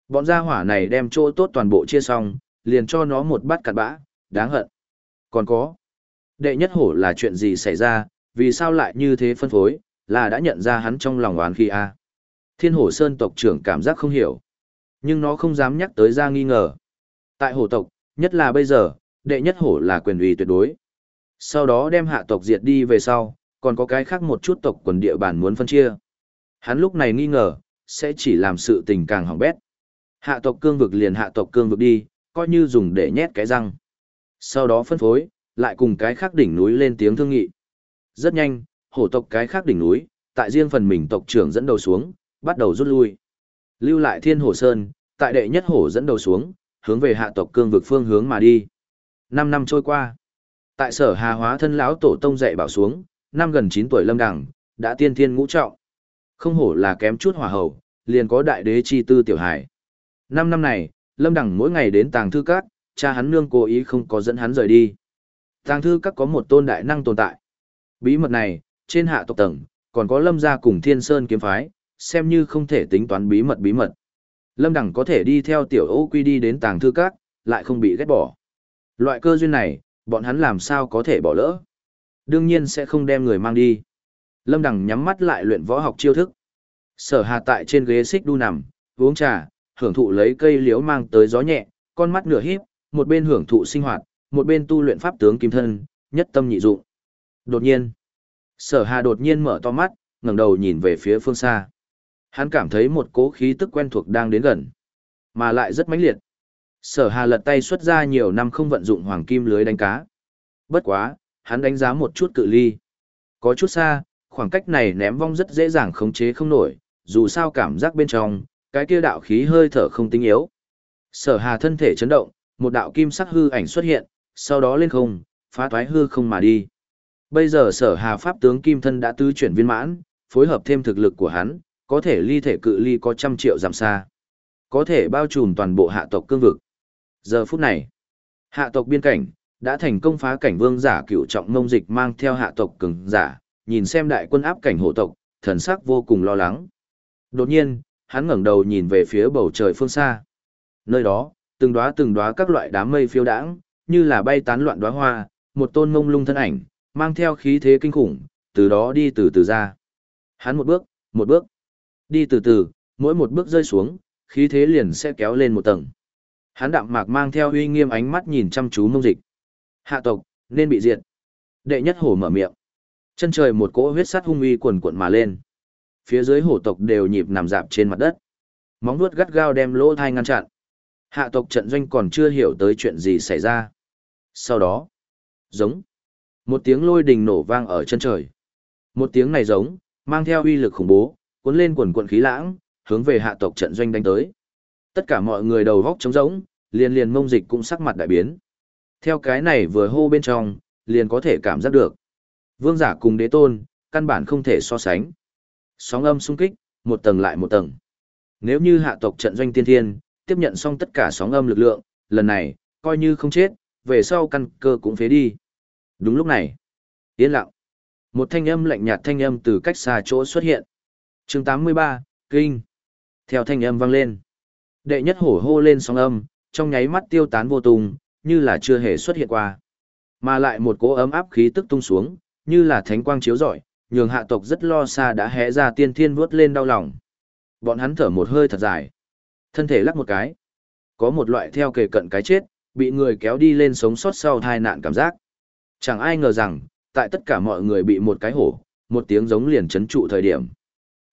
Speaker 1: Bọn gia hỏa này đem chỗ tốt toàn bộ chia xong, liền cho nó một bát cặn bã, đáng hận. Còn có. Đệ nhất hổ là chuyện gì xảy ra, vì sao lại như thế phân phối, là đã nhận ra hắn trong lòng oán khi a à? Thiên hổ sơn tộc trưởng cảm giác không hiểu. Nhưng nó không dám nhắc tới ra nghi ngờ. Tại hổ tộc, nhất là bây giờ, đệ nhất hổ là quyền uy tuyệt đối. Sau đó đem hạ tộc diệt đi về sau, còn có cái khác một chút tộc quần địa bàn muốn phân chia. Hắn lúc này nghi ngờ, sẽ chỉ làm sự tình càng hỏng bét. Hạ tộc cương vực liền hạ tộc cương vực đi, coi như dùng để nhét cái răng. Sau đó phân phối, lại cùng cái khác đỉnh núi lên tiếng thương nghị. Rất nhanh, hổ tộc cái khác đỉnh núi, tại riêng phần mình tộc trưởng dẫn đầu xuống, bắt đầu rút lui. Lưu lại thiên hổ sơn, tại đệ nhất hổ dẫn đầu xuống, hướng về hạ tộc cương vực phương hướng mà đi. Năm năm trôi qua. Tại sở hà hóa thân lão tổ tông dạy bảo xuống, năm gần chín tuổi lâm đẳng, đã tiên thiên ngũ trọng. Không hổ là kém chút hỏa hậu, liền có đại đế chi tư tiểu hải. Năm năm này, lâm đẳng mỗi ngày đến tàng thư các, cha hắn nương cố ý không có dẫn hắn rời đi. Tàng thư các có một tôn đại năng tồn tại. Bí mật này, trên hạ tộc tầng, còn có lâm gia cùng thiên sơn kiếm phái, xem như không thể tính toán bí mật bí mật. Lâm Đằng có thể đi theo tiểu ô quy đi đến tàng thư các, lại không bị ghét bỏ. Loại cơ duyên này, bọn hắn làm sao có thể bỏ lỡ. Đương nhiên sẽ không đem người mang đi. Lâm Đằng nhắm mắt lại luyện võ học chiêu thức. Sở hà tại trên ghế xích đu nằm, uống trà, hưởng thụ lấy cây liễu mang tới gió nhẹ, con mắt nửa híp, một bên hưởng thụ sinh hoạt, một bên tu luyện pháp tướng kim thân, nhất tâm nhị dụng. Đột nhiên, sở hà đột nhiên mở to mắt, ngẩng đầu nhìn về phía phương xa. Hắn cảm thấy một cố khí tức quen thuộc đang đến gần, mà lại rất mãnh liệt. Sở Hà lật tay xuất ra nhiều năm không vận dụng hoàng kim lưới đánh cá. Bất quá, hắn đánh giá một chút cự ly. Có chút xa, khoảng cách này ném vong rất dễ dàng khống chế không nổi, dù sao cảm giác bên trong, cái kia đạo khí hơi thở không tinh yếu. Sở Hà thân thể chấn động, một đạo kim sắc hư ảnh xuất hiện, sau đó lên không, phá thoái hư không mà đi. Bây giờ Sở Hà pháp tướng kim thân đã tứ chuyển viên mãn, phối hợp thêm thực lực của hắn, có thể ly thể cự ly có trăm triệu dặm xa. Có thể bao trùm toàn bộ hạ tộc cương vực. Giờ phút này, hạ tộc biên cảnh, đã thành công phá cảnh vương giả cựu trọng mông dịch mang theo hạ tộc cường giả, nhìn xem đại quân áp cảnh hộ tộc, thần sắc vô cùng lo lắng. Đột nhiên, hắn ngẩng đầu nhìn về phía bầu trời phương xa. Nơi đó, từng đóa từng đóa các loại đám mây phiêu đãng, như là bay tán loạn đóa hoa, một tôn mông lung thân ảnh, mang theo khí thế kinh khủng, từ đó đi từ từ ra. Hắn một bước, một bước, đi từ từ, mỗi một bước rơi xuống, khí thế liền sẽ kéo lên một tầng. Hắn đạm mạc mang theo uy nghiêm ánh mắt nhìn chăm chú mông dịch. Hạ tộc, nên bị diệt. Đệ nhất hổ mở miệng. Chân trời một cỗ huyết sắt hung uy quần cuộn mà lên. Phía dưới hổ tộc đều nhịp nằm dạp trên mặt đất. Móng vuốt gắt gao đem lỗ thai ngăn chặn. Hạ tộc trận doanh còn chưa hiểu tới chuyện gì xảy ra. Sau đó, giống. Một tiếng lôi đình nổ vang ở chân trời. Một tiếng này giống, mang theo uy lực khủng bố, cuốn lên quần quần khí lãng, hướng về hạ tộc trận doanh đánh tới. Tất cả mọi người đầu góc trống rỗng, liền liền mông dịch cũng sắc mặt đại biến. Theo cái này vừa hô bên trong, liền có thể cảm giác được. Vương giả cùng đế tôn, căn bản không thể so sánh. Sóng âm xung kích, một tầng lại một tầng. Nếu như hạ tộc trận doanh tiên thiên, tiếp nhận xong tất cả sóng âm lực lượng, lần này, coi như không chết, về sau căn cơ cũng phế đi. Đúng lúc này, yên lặng. Một thanh âm lạnh nhạt thanh âm từ cách xa chỗ xuất hiện chương 83, Kinh. Theo thanh âm vang lên. Đệ nhất hổ hô lên sóng âm, trong nháy mắt tiêu tán vô tung, như là chưa hề xuất hiện qua. Mà lại một cỗ ấm áp khí tức tung xuống, như là thánh quang chiếu rọi, nhường hạ tộc rất lo xa đã hé ra tiên thiên vuốt lên đau lòng. Bọn hắn thở một hơi thật dài. Thân thể lắc một cái. Có một loại theo kề cận cái chết, bị người kéo đi lên sống sót sau tai nạn cảm giác. Chẳng ai ngờ rằng, tại tất cả mọi người bị một cái hổ, một tiếng giống liền chấn trụ thời điểm.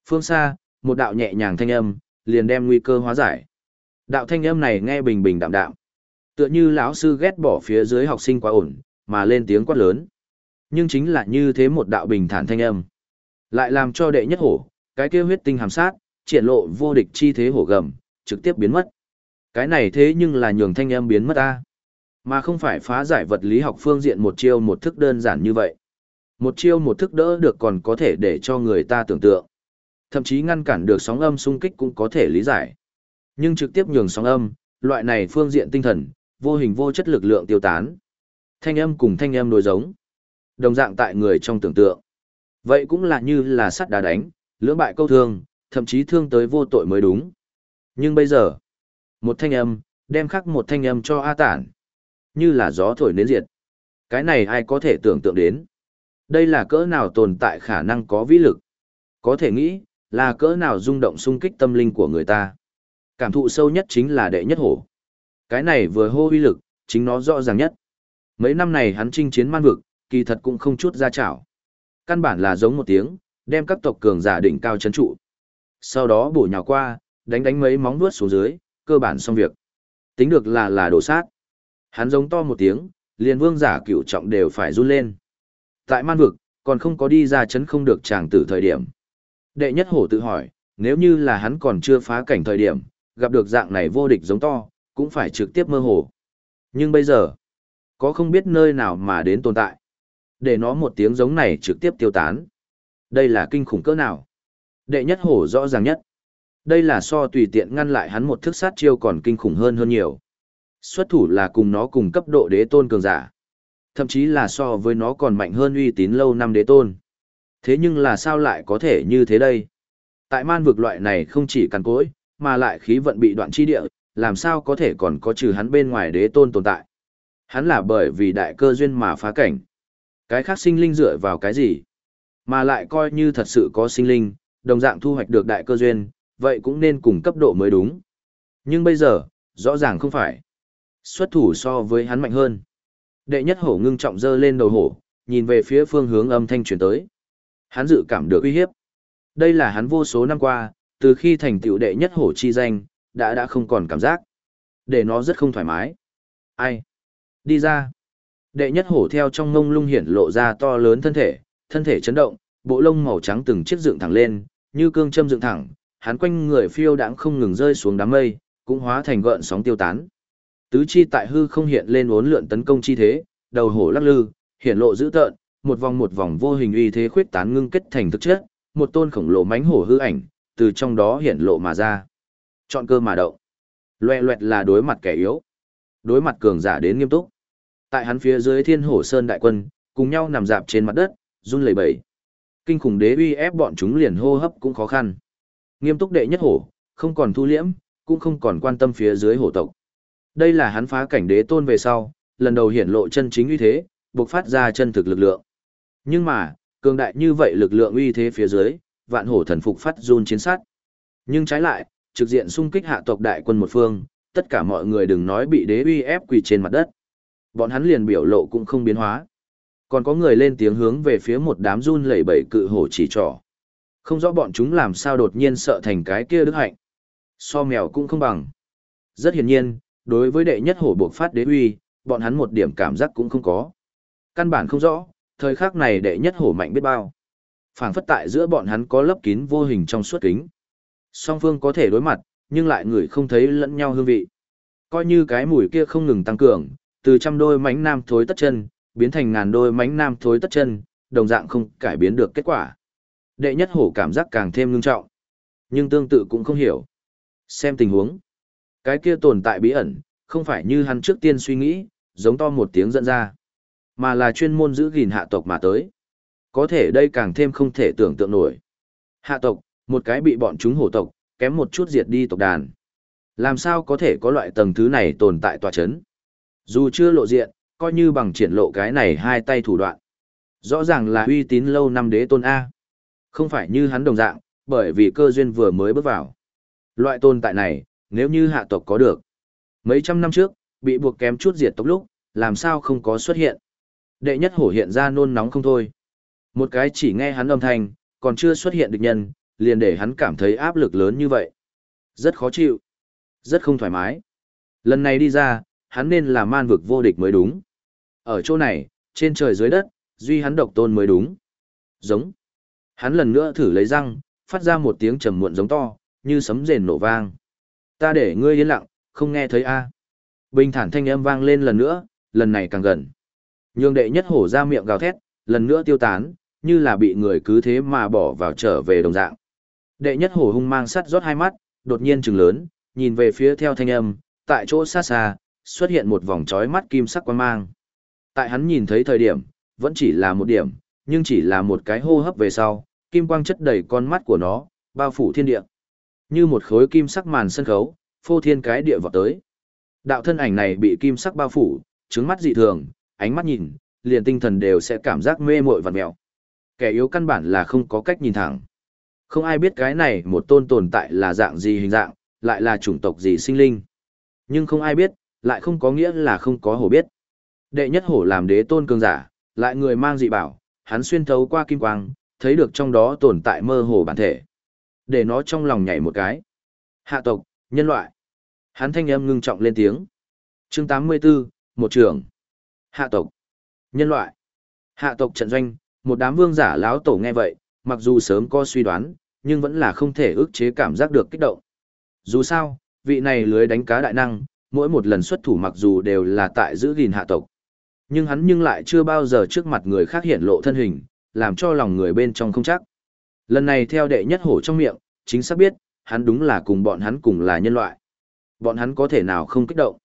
Speaker 1: Phương xa, một đạo nhẹ nhàng thanh âm, liền đem nguy cơ hóa giải. Đạo thanh âm này nghe bình bình đạm đạm. Tựa như lão sư ghét bỏ phía dưới học sinh quá ổn, mà lên tiếng quát lớn. Nhưng chính là như thế một đạo bình thản thanh âm. Lại làm cho đệ nhất hổ, cái kia huyết tinh hàm sát, triển lộ vô địch chi thế hổ gầm, trực tiếp biến mất. Cái này thế nhưng là nhường thanh âm biến mất ta. Mà không phải phá giải vật lý học phương diện một chiêu một thức đơn giản như vậy. Một chiêu một thức đỡ được còn có thể để cho người ta tưởng tượng. Thậm chí ngăn cản được sóng âm xung kích cũng có thể lý giải. Nhưng trực tiếp nhường sóng âm, loại này phương diện tinh thần, vô hình vô chất lực lượng tiêu tán. Thanh âm cùng thanh âm đối giống. Đồng dạng tại người trong tưởng tượng. Vậy cũng là như là sắt đá đánh, lưỡng bại câu thương, thậm chí thương tới vô tội mới đúng. Nhưng bây giờ, một thanh âm, đem khắc một thanh âm cho A tản. Như là gió thổi nến diệt. Cái này ai có thể tưởng tượng đến. Đây là cỡ nào tồn tại khả năng có vĩ lực. Có thể nghĩ, là cỡ nào rung động sung kích tâm linh của người ta. Cảm thụ sâu nhất chính là đệ nhất hổ. Cái này vừa hô uy lực, chính nó rõ ràng nhất. Mấy năm này hắn chinh chiến man vực, kỳ thật cũng không chút ra chảo. Căn bản là giống một tiếng, đem các tộc cường giả đỉnh cao chấn trụ. Sau đó bổ nhào qua, đánh đánh mấy móng vuốt xuống dưới, cơ bản xong việc. Tính được là là đổ sát. Hắn giống to một tiếng, liền vương giả cửu trọng đều phải run lên. Tại man vực, còn không có đi ra chấn không được chàng tử thời điểm. Đệ nhất hổ tự hỏi, nếu như là hắn còn chưa phá cảnh thời điểm, gặp được dạng này vô địch giống to, cũng phải trực tiếp mơ hồ. Nhưng bây giờ, có không biết nơi nào mà đến tồn tại. Để nó một tiếng giống này trực tiếp tiêu tán. Đây là kinh khủng cỡ nào? Đệ nhất hổ rõ ràng nhất. Đây là so tùy tiện ngăn lại hắn một thức sát chiêu còn kinh khủng hơn hơn nhiều. Xuất thủ là cùng nó cùng cấp độ đế tôn cường giả. Thậm chí là so với nó còn mạnh hơn uy tín lâu năm đế tôn. Thế nhưng là sao lại có thể như thế đây? Tại man vực loại này không chỉ cằn cối, mà lại khí vận bị đoạn chi địa, làm sao có thể còn có trừ hắn bên ngoài đế tôn tồn tại. Hắn là bởi vì đại cơ duyên mà phá cảnh. Cái khác sinh linh dựa vào cái gì? Mà lại coi như thật sự có sinh linh, đồng dạng thu hoạch được đại cơ duyên, vậy cũng nên cùng cấp độ mới đúng. Nhưng bây giờ, rõ ràng không phải. Xuất thủ so với hắn mạnh hơn. Đệ nhất hổ ngưng trọng dơ lên đầu hổ, nhìn về phía phương hướng âm thanh chuyển tới. Hắn dự cảm được uy hiếp. Đây là hắn vô số năm qua, từ khi thành tựu đệ nhất hổ chi danh, đã đã không còn cảm giác. Để nó rất không thoải mái. Ai? Đi ra. Đệ nhất hổ theo trong ngông lung hiển lộ ra to lớn thân thể, thân thể chấn động, bộ lông màu trắng từng chiếc dựng thẳng lên, như cương châm dựng thẳng, hắn quanh người phiêu đãng không ngừng rơi xuống đám mây, cũng hóa thành gợn sóng tiêu tán. Tứ chi tại hư không hiện lên uốn lượn tấn công chi thế, đầu hổ lắc lư, hiển lộ dữ tợn, một vòng một vòng vô hình uy thế khuyết tán ngưng kết thành thực chất, một tôn khổng lồ mãnh hổ hư ảnh, từ trong đó hiện lộ mà ra. Chọn cơ mà động. loẹt loẹt là đối mặt kẻ yếu. Đối mặt cường giả đến nghiêm túc. Tại hắn phía dưới thiên hổ sơn đại quân, cùng nhau nằm dạp trên mặt đất, run lẩy bẩy. Kinh khủng đế uy ép bọn chúng liền hô hấp cũng khó khăn. Nghiêm túc đệ nhất hổ, không còn thu liễm, cũng không còn quan tâm phía dưới hổ tộc. Đây là hắn phá cảnh đế tôn về sau, lần đầu hiển lộ chân chính uy thế, bộc phát ra chân thực lực lượng. Nhưng mà, cường đại như vậy lực lượng uy thế phía dưới, vạn hổ thần phục phát run chiến sát. Nhưng trái lại, trực diện xung kích hạ tộc đại quân một phương, tất cả mọi người đừng nói bị đế uy ép quỳ trên mặt đất. Bọn hắn liền biểu lộ cũng không biến hóa. Còn có người lên tiếng hướng về phía một đám run lẩy bẩy cự hổ chỉ trỏ. Không rõ bọn chúng làm sao đột nhiên sợ thành cái kia đức hạnh. So mèo cũng không bằng. Rất hiển nhiên, đối với đệ nhất hổ buộc phát đế uy, bọn hắn một điểm cảm giác cũng không có. Căn bản không rõ, thời khắc này đệ nhất hổ mạnh biết bao. phảng phất tại giữa bọn hắn có lớp kín vô hình trong suốt kính. Song phương có thể đối mặt, nhưng lại người không thấy lẫn nhau hương vị. Coi như cái mùi kia không ngừng tăng cường, từ trăm đôi mánh nam thối tất chân, biến thành ngàn đôi mánh nam thối tất chân, đồng dạng không cải biến được kết quả. Đệ nhất hổ cảm giác càng thêm ngưng trọng. Nhưng tương tự cũng không hiểu. Xem tình huống. Cái kia tồn tại bí ẩn, không phải như hắn trước tiên suy nghĩ, giống to một tiếng dẫn ra. Mà là chuyên môn giữ gìn hạ tộc mà tới. Có thể đây càng thêm không thể tưởng tượng nổi. Hạ tộc, một cái bị bọn chúng hổ tộc, kém một chút diệt đi tộc đàn. Làm sao có thể có loại tầng thứ này tồn tại tòa chấn? Dù chưa lộ diện, coi như bằng triển lộ cái này hai tay thủ đoạn. Rõ ràng là uy tín lâu năm đế tôn A. Không phải như hắn đồng dạng, bởi vì cơ duyên vừa mới bước vào. Loại tồn tại này, nếu như hạ tộc có được. Mấy trăm năm trước, bị buộc kém chút diệt tộc lúc, làm sao không có xuất hiện. Đệ nhất hổ hiện ra nôn nóng không thôi. Một cái chỉ nghe hắn âm thanh, còn chưa xuất hiện địch nhân, liền để hắn cảm thấy áp lực lớn như vậy. Rất khó chịu. Rất không thoải mái. Lần này đi ra, hắn nên là man vực vô địch mới đúng. Ở chỗ này, trên trời dưới đất, duy hắn độc tôn mới đúng. Giống. Hắn lần nữa thử lấy răng, phát ra một tiếng trầm muộn giống to, như sấm rền nổ vang. Ta để ngươi yên lặng, không nghe thấy a. Bình thản thanh âm vang lên lần nữa, lần này càng gần nhương đệ nhất hổ ra miệng gào thét, lần nữa tiêu tán, như là bị người cứ thế mà bỏ vào trở về đồng dạng. Đệ nhất hổ hung mang sắt rót hai mắt, đột nhiên trừng lớn, nhìn về phía theo thanh âm, tại chỗ xa xa, xuất hiện một vòng trói mắt kim sắc quang mang. Tại hắn nhìn thấy thời điểm, vẫn chỉ là một điểm, nhưng chỉ là một cái hô hấp về sau, kim quang chất đầy con mắt của nó, bao phủ thiên địa. Như một khối kim sắc màn sân khấu, phô thiên cái địa vọt tới. Đạo thân ảnh này bị kim sắc bao phủ, trứng mắt dị thường, ánh mắt nhìn, liền tinh thần đều sẽ cảm giác mê muội và mèo. Kẻ yếu căn bản là không có cách nhìn thẳng. Không ai biết cái này một tôn tồn tại là dạng gì hình dạng, lại là chủng tộc gì sinh linh. Nhưng không ai biết, lại không có nghĩa là không có hổ biết. Đệ nhất hổ làm đế tôn cường giả, lại người mang dị bảo, hắn xuyên thấu qua kim quang, thấy được trong đó tồn tại mơ hồ bản thể. Để nó trong lòng nhảy một cái. Hạ tộc, nhân loại. Hắn thanh âm ngưng trọng lên tiếng. Chương 84, một trưởng. Hạ tộc, nhân loại. Hạ tộc trận doanh, một đám vương giả láo tổ nghe vậy, mặc dù sớm có suy đoán, nhưng vẫn là không thể ức chế cảm giác được kích động. Dù sao, vị này lưới đánh cá đại năng, mỗi một lần xuất thủ mặc dù đều là tại giữ gìn hạ tộc. Nhưng hắn nhưng lại chưa bao giờ trước mặt người khác hiện lộ thân hình, làm cho lòng người bên trong không chắc. Lần này theo đệ nhất hổ trong miệng, chính xác biết, hắn đúng là cùng bọn hắn cùng là nhân loại. Bọn hắn có thể nào không kích động.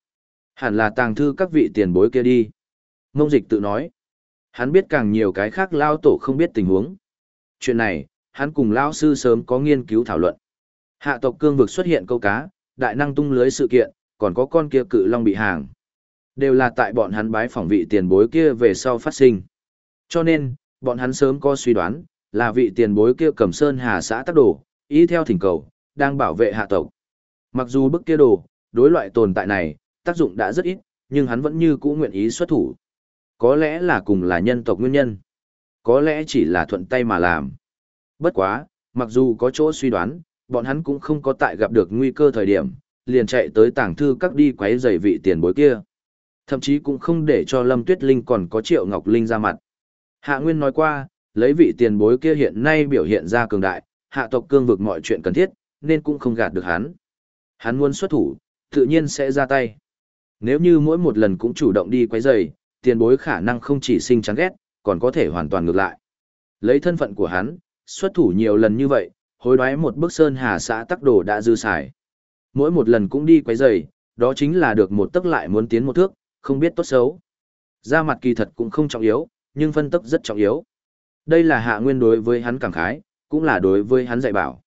Speaker 1: Hẳn là tàng thư các vị tiền bối kia đi. Mông dịch tự nói. Hắn biết càng nhiều cái khác lao tổ không biết tình huống. Chuyện này, hắn cùng lao sư sớm có nghiên cứu thảo luận. Hạ tộc cương vực xuất hiện câu cá, đại năng tung lưới sự kiện, còn có con kia cự long bị hàng. Đều là tại bọn hắn bái phỏng vị tiền bối kia về sau phát sinh. Cho nên, bọn hắn sớm có suy đoán, là vị tiền bối kia cầm sơn hà xã tác đồ, ý theo thỉnh cầu, đang bảo vệ hạ tộc. Mặc dù bức kia đồ, đối loại tồn tại này, tác dụng đã rất ít, nhưng hắn vẫn như cũ nguyện ý xuất thủ. Có lẽ là cùng là nhân tộc nguyên nhân. Có lẽ chỉ là thuận tay mà làm. Bất quá, Mặc dù có chỗ suy đoán, bọn hắn cũng không có tại gặp được nguy cơ thời điểm, liền chạy tới tàng thư các đi quấy rầy vị tiền bối kia. Thậm chí cũng không để cho Lâm Tuyết Linh còn có Triệu Ngọc Linh ra mặt. Hạ Nguyên nói qua, lấy vị tiền bối kia hiện nay biểu hiện ra cường đại, hạ tộc cương vực mọi chuyện cần thiết, nên cũng không gạt được hắn. Hắn muốn xuất thủ, tự nhiên sẽ ra tay. Nếu như mỗi một lần cũng chủ động đi quấy rầy, tiền bối khả năng không chỉ sinh chán ghét, còn có thể hoàn toàn ngược lại. Lấy thân phận của hắn, xuất thủ nhiều lần như vậy, hối đoái một bức sơn hà xã tắc đồ đã dư xài. Mỗi một lần cũng đi quấy rầy, đó chính là được một tức lại muốn tiến một thước, không biết tốt xấu. Ra mặt kỳ thật cũng không trọng yếu, nhưng phân tức rất trọng yếu. Đây là hạ nguyên đối với hắn cảm khái, cũng là đối với hắn dạy bảo.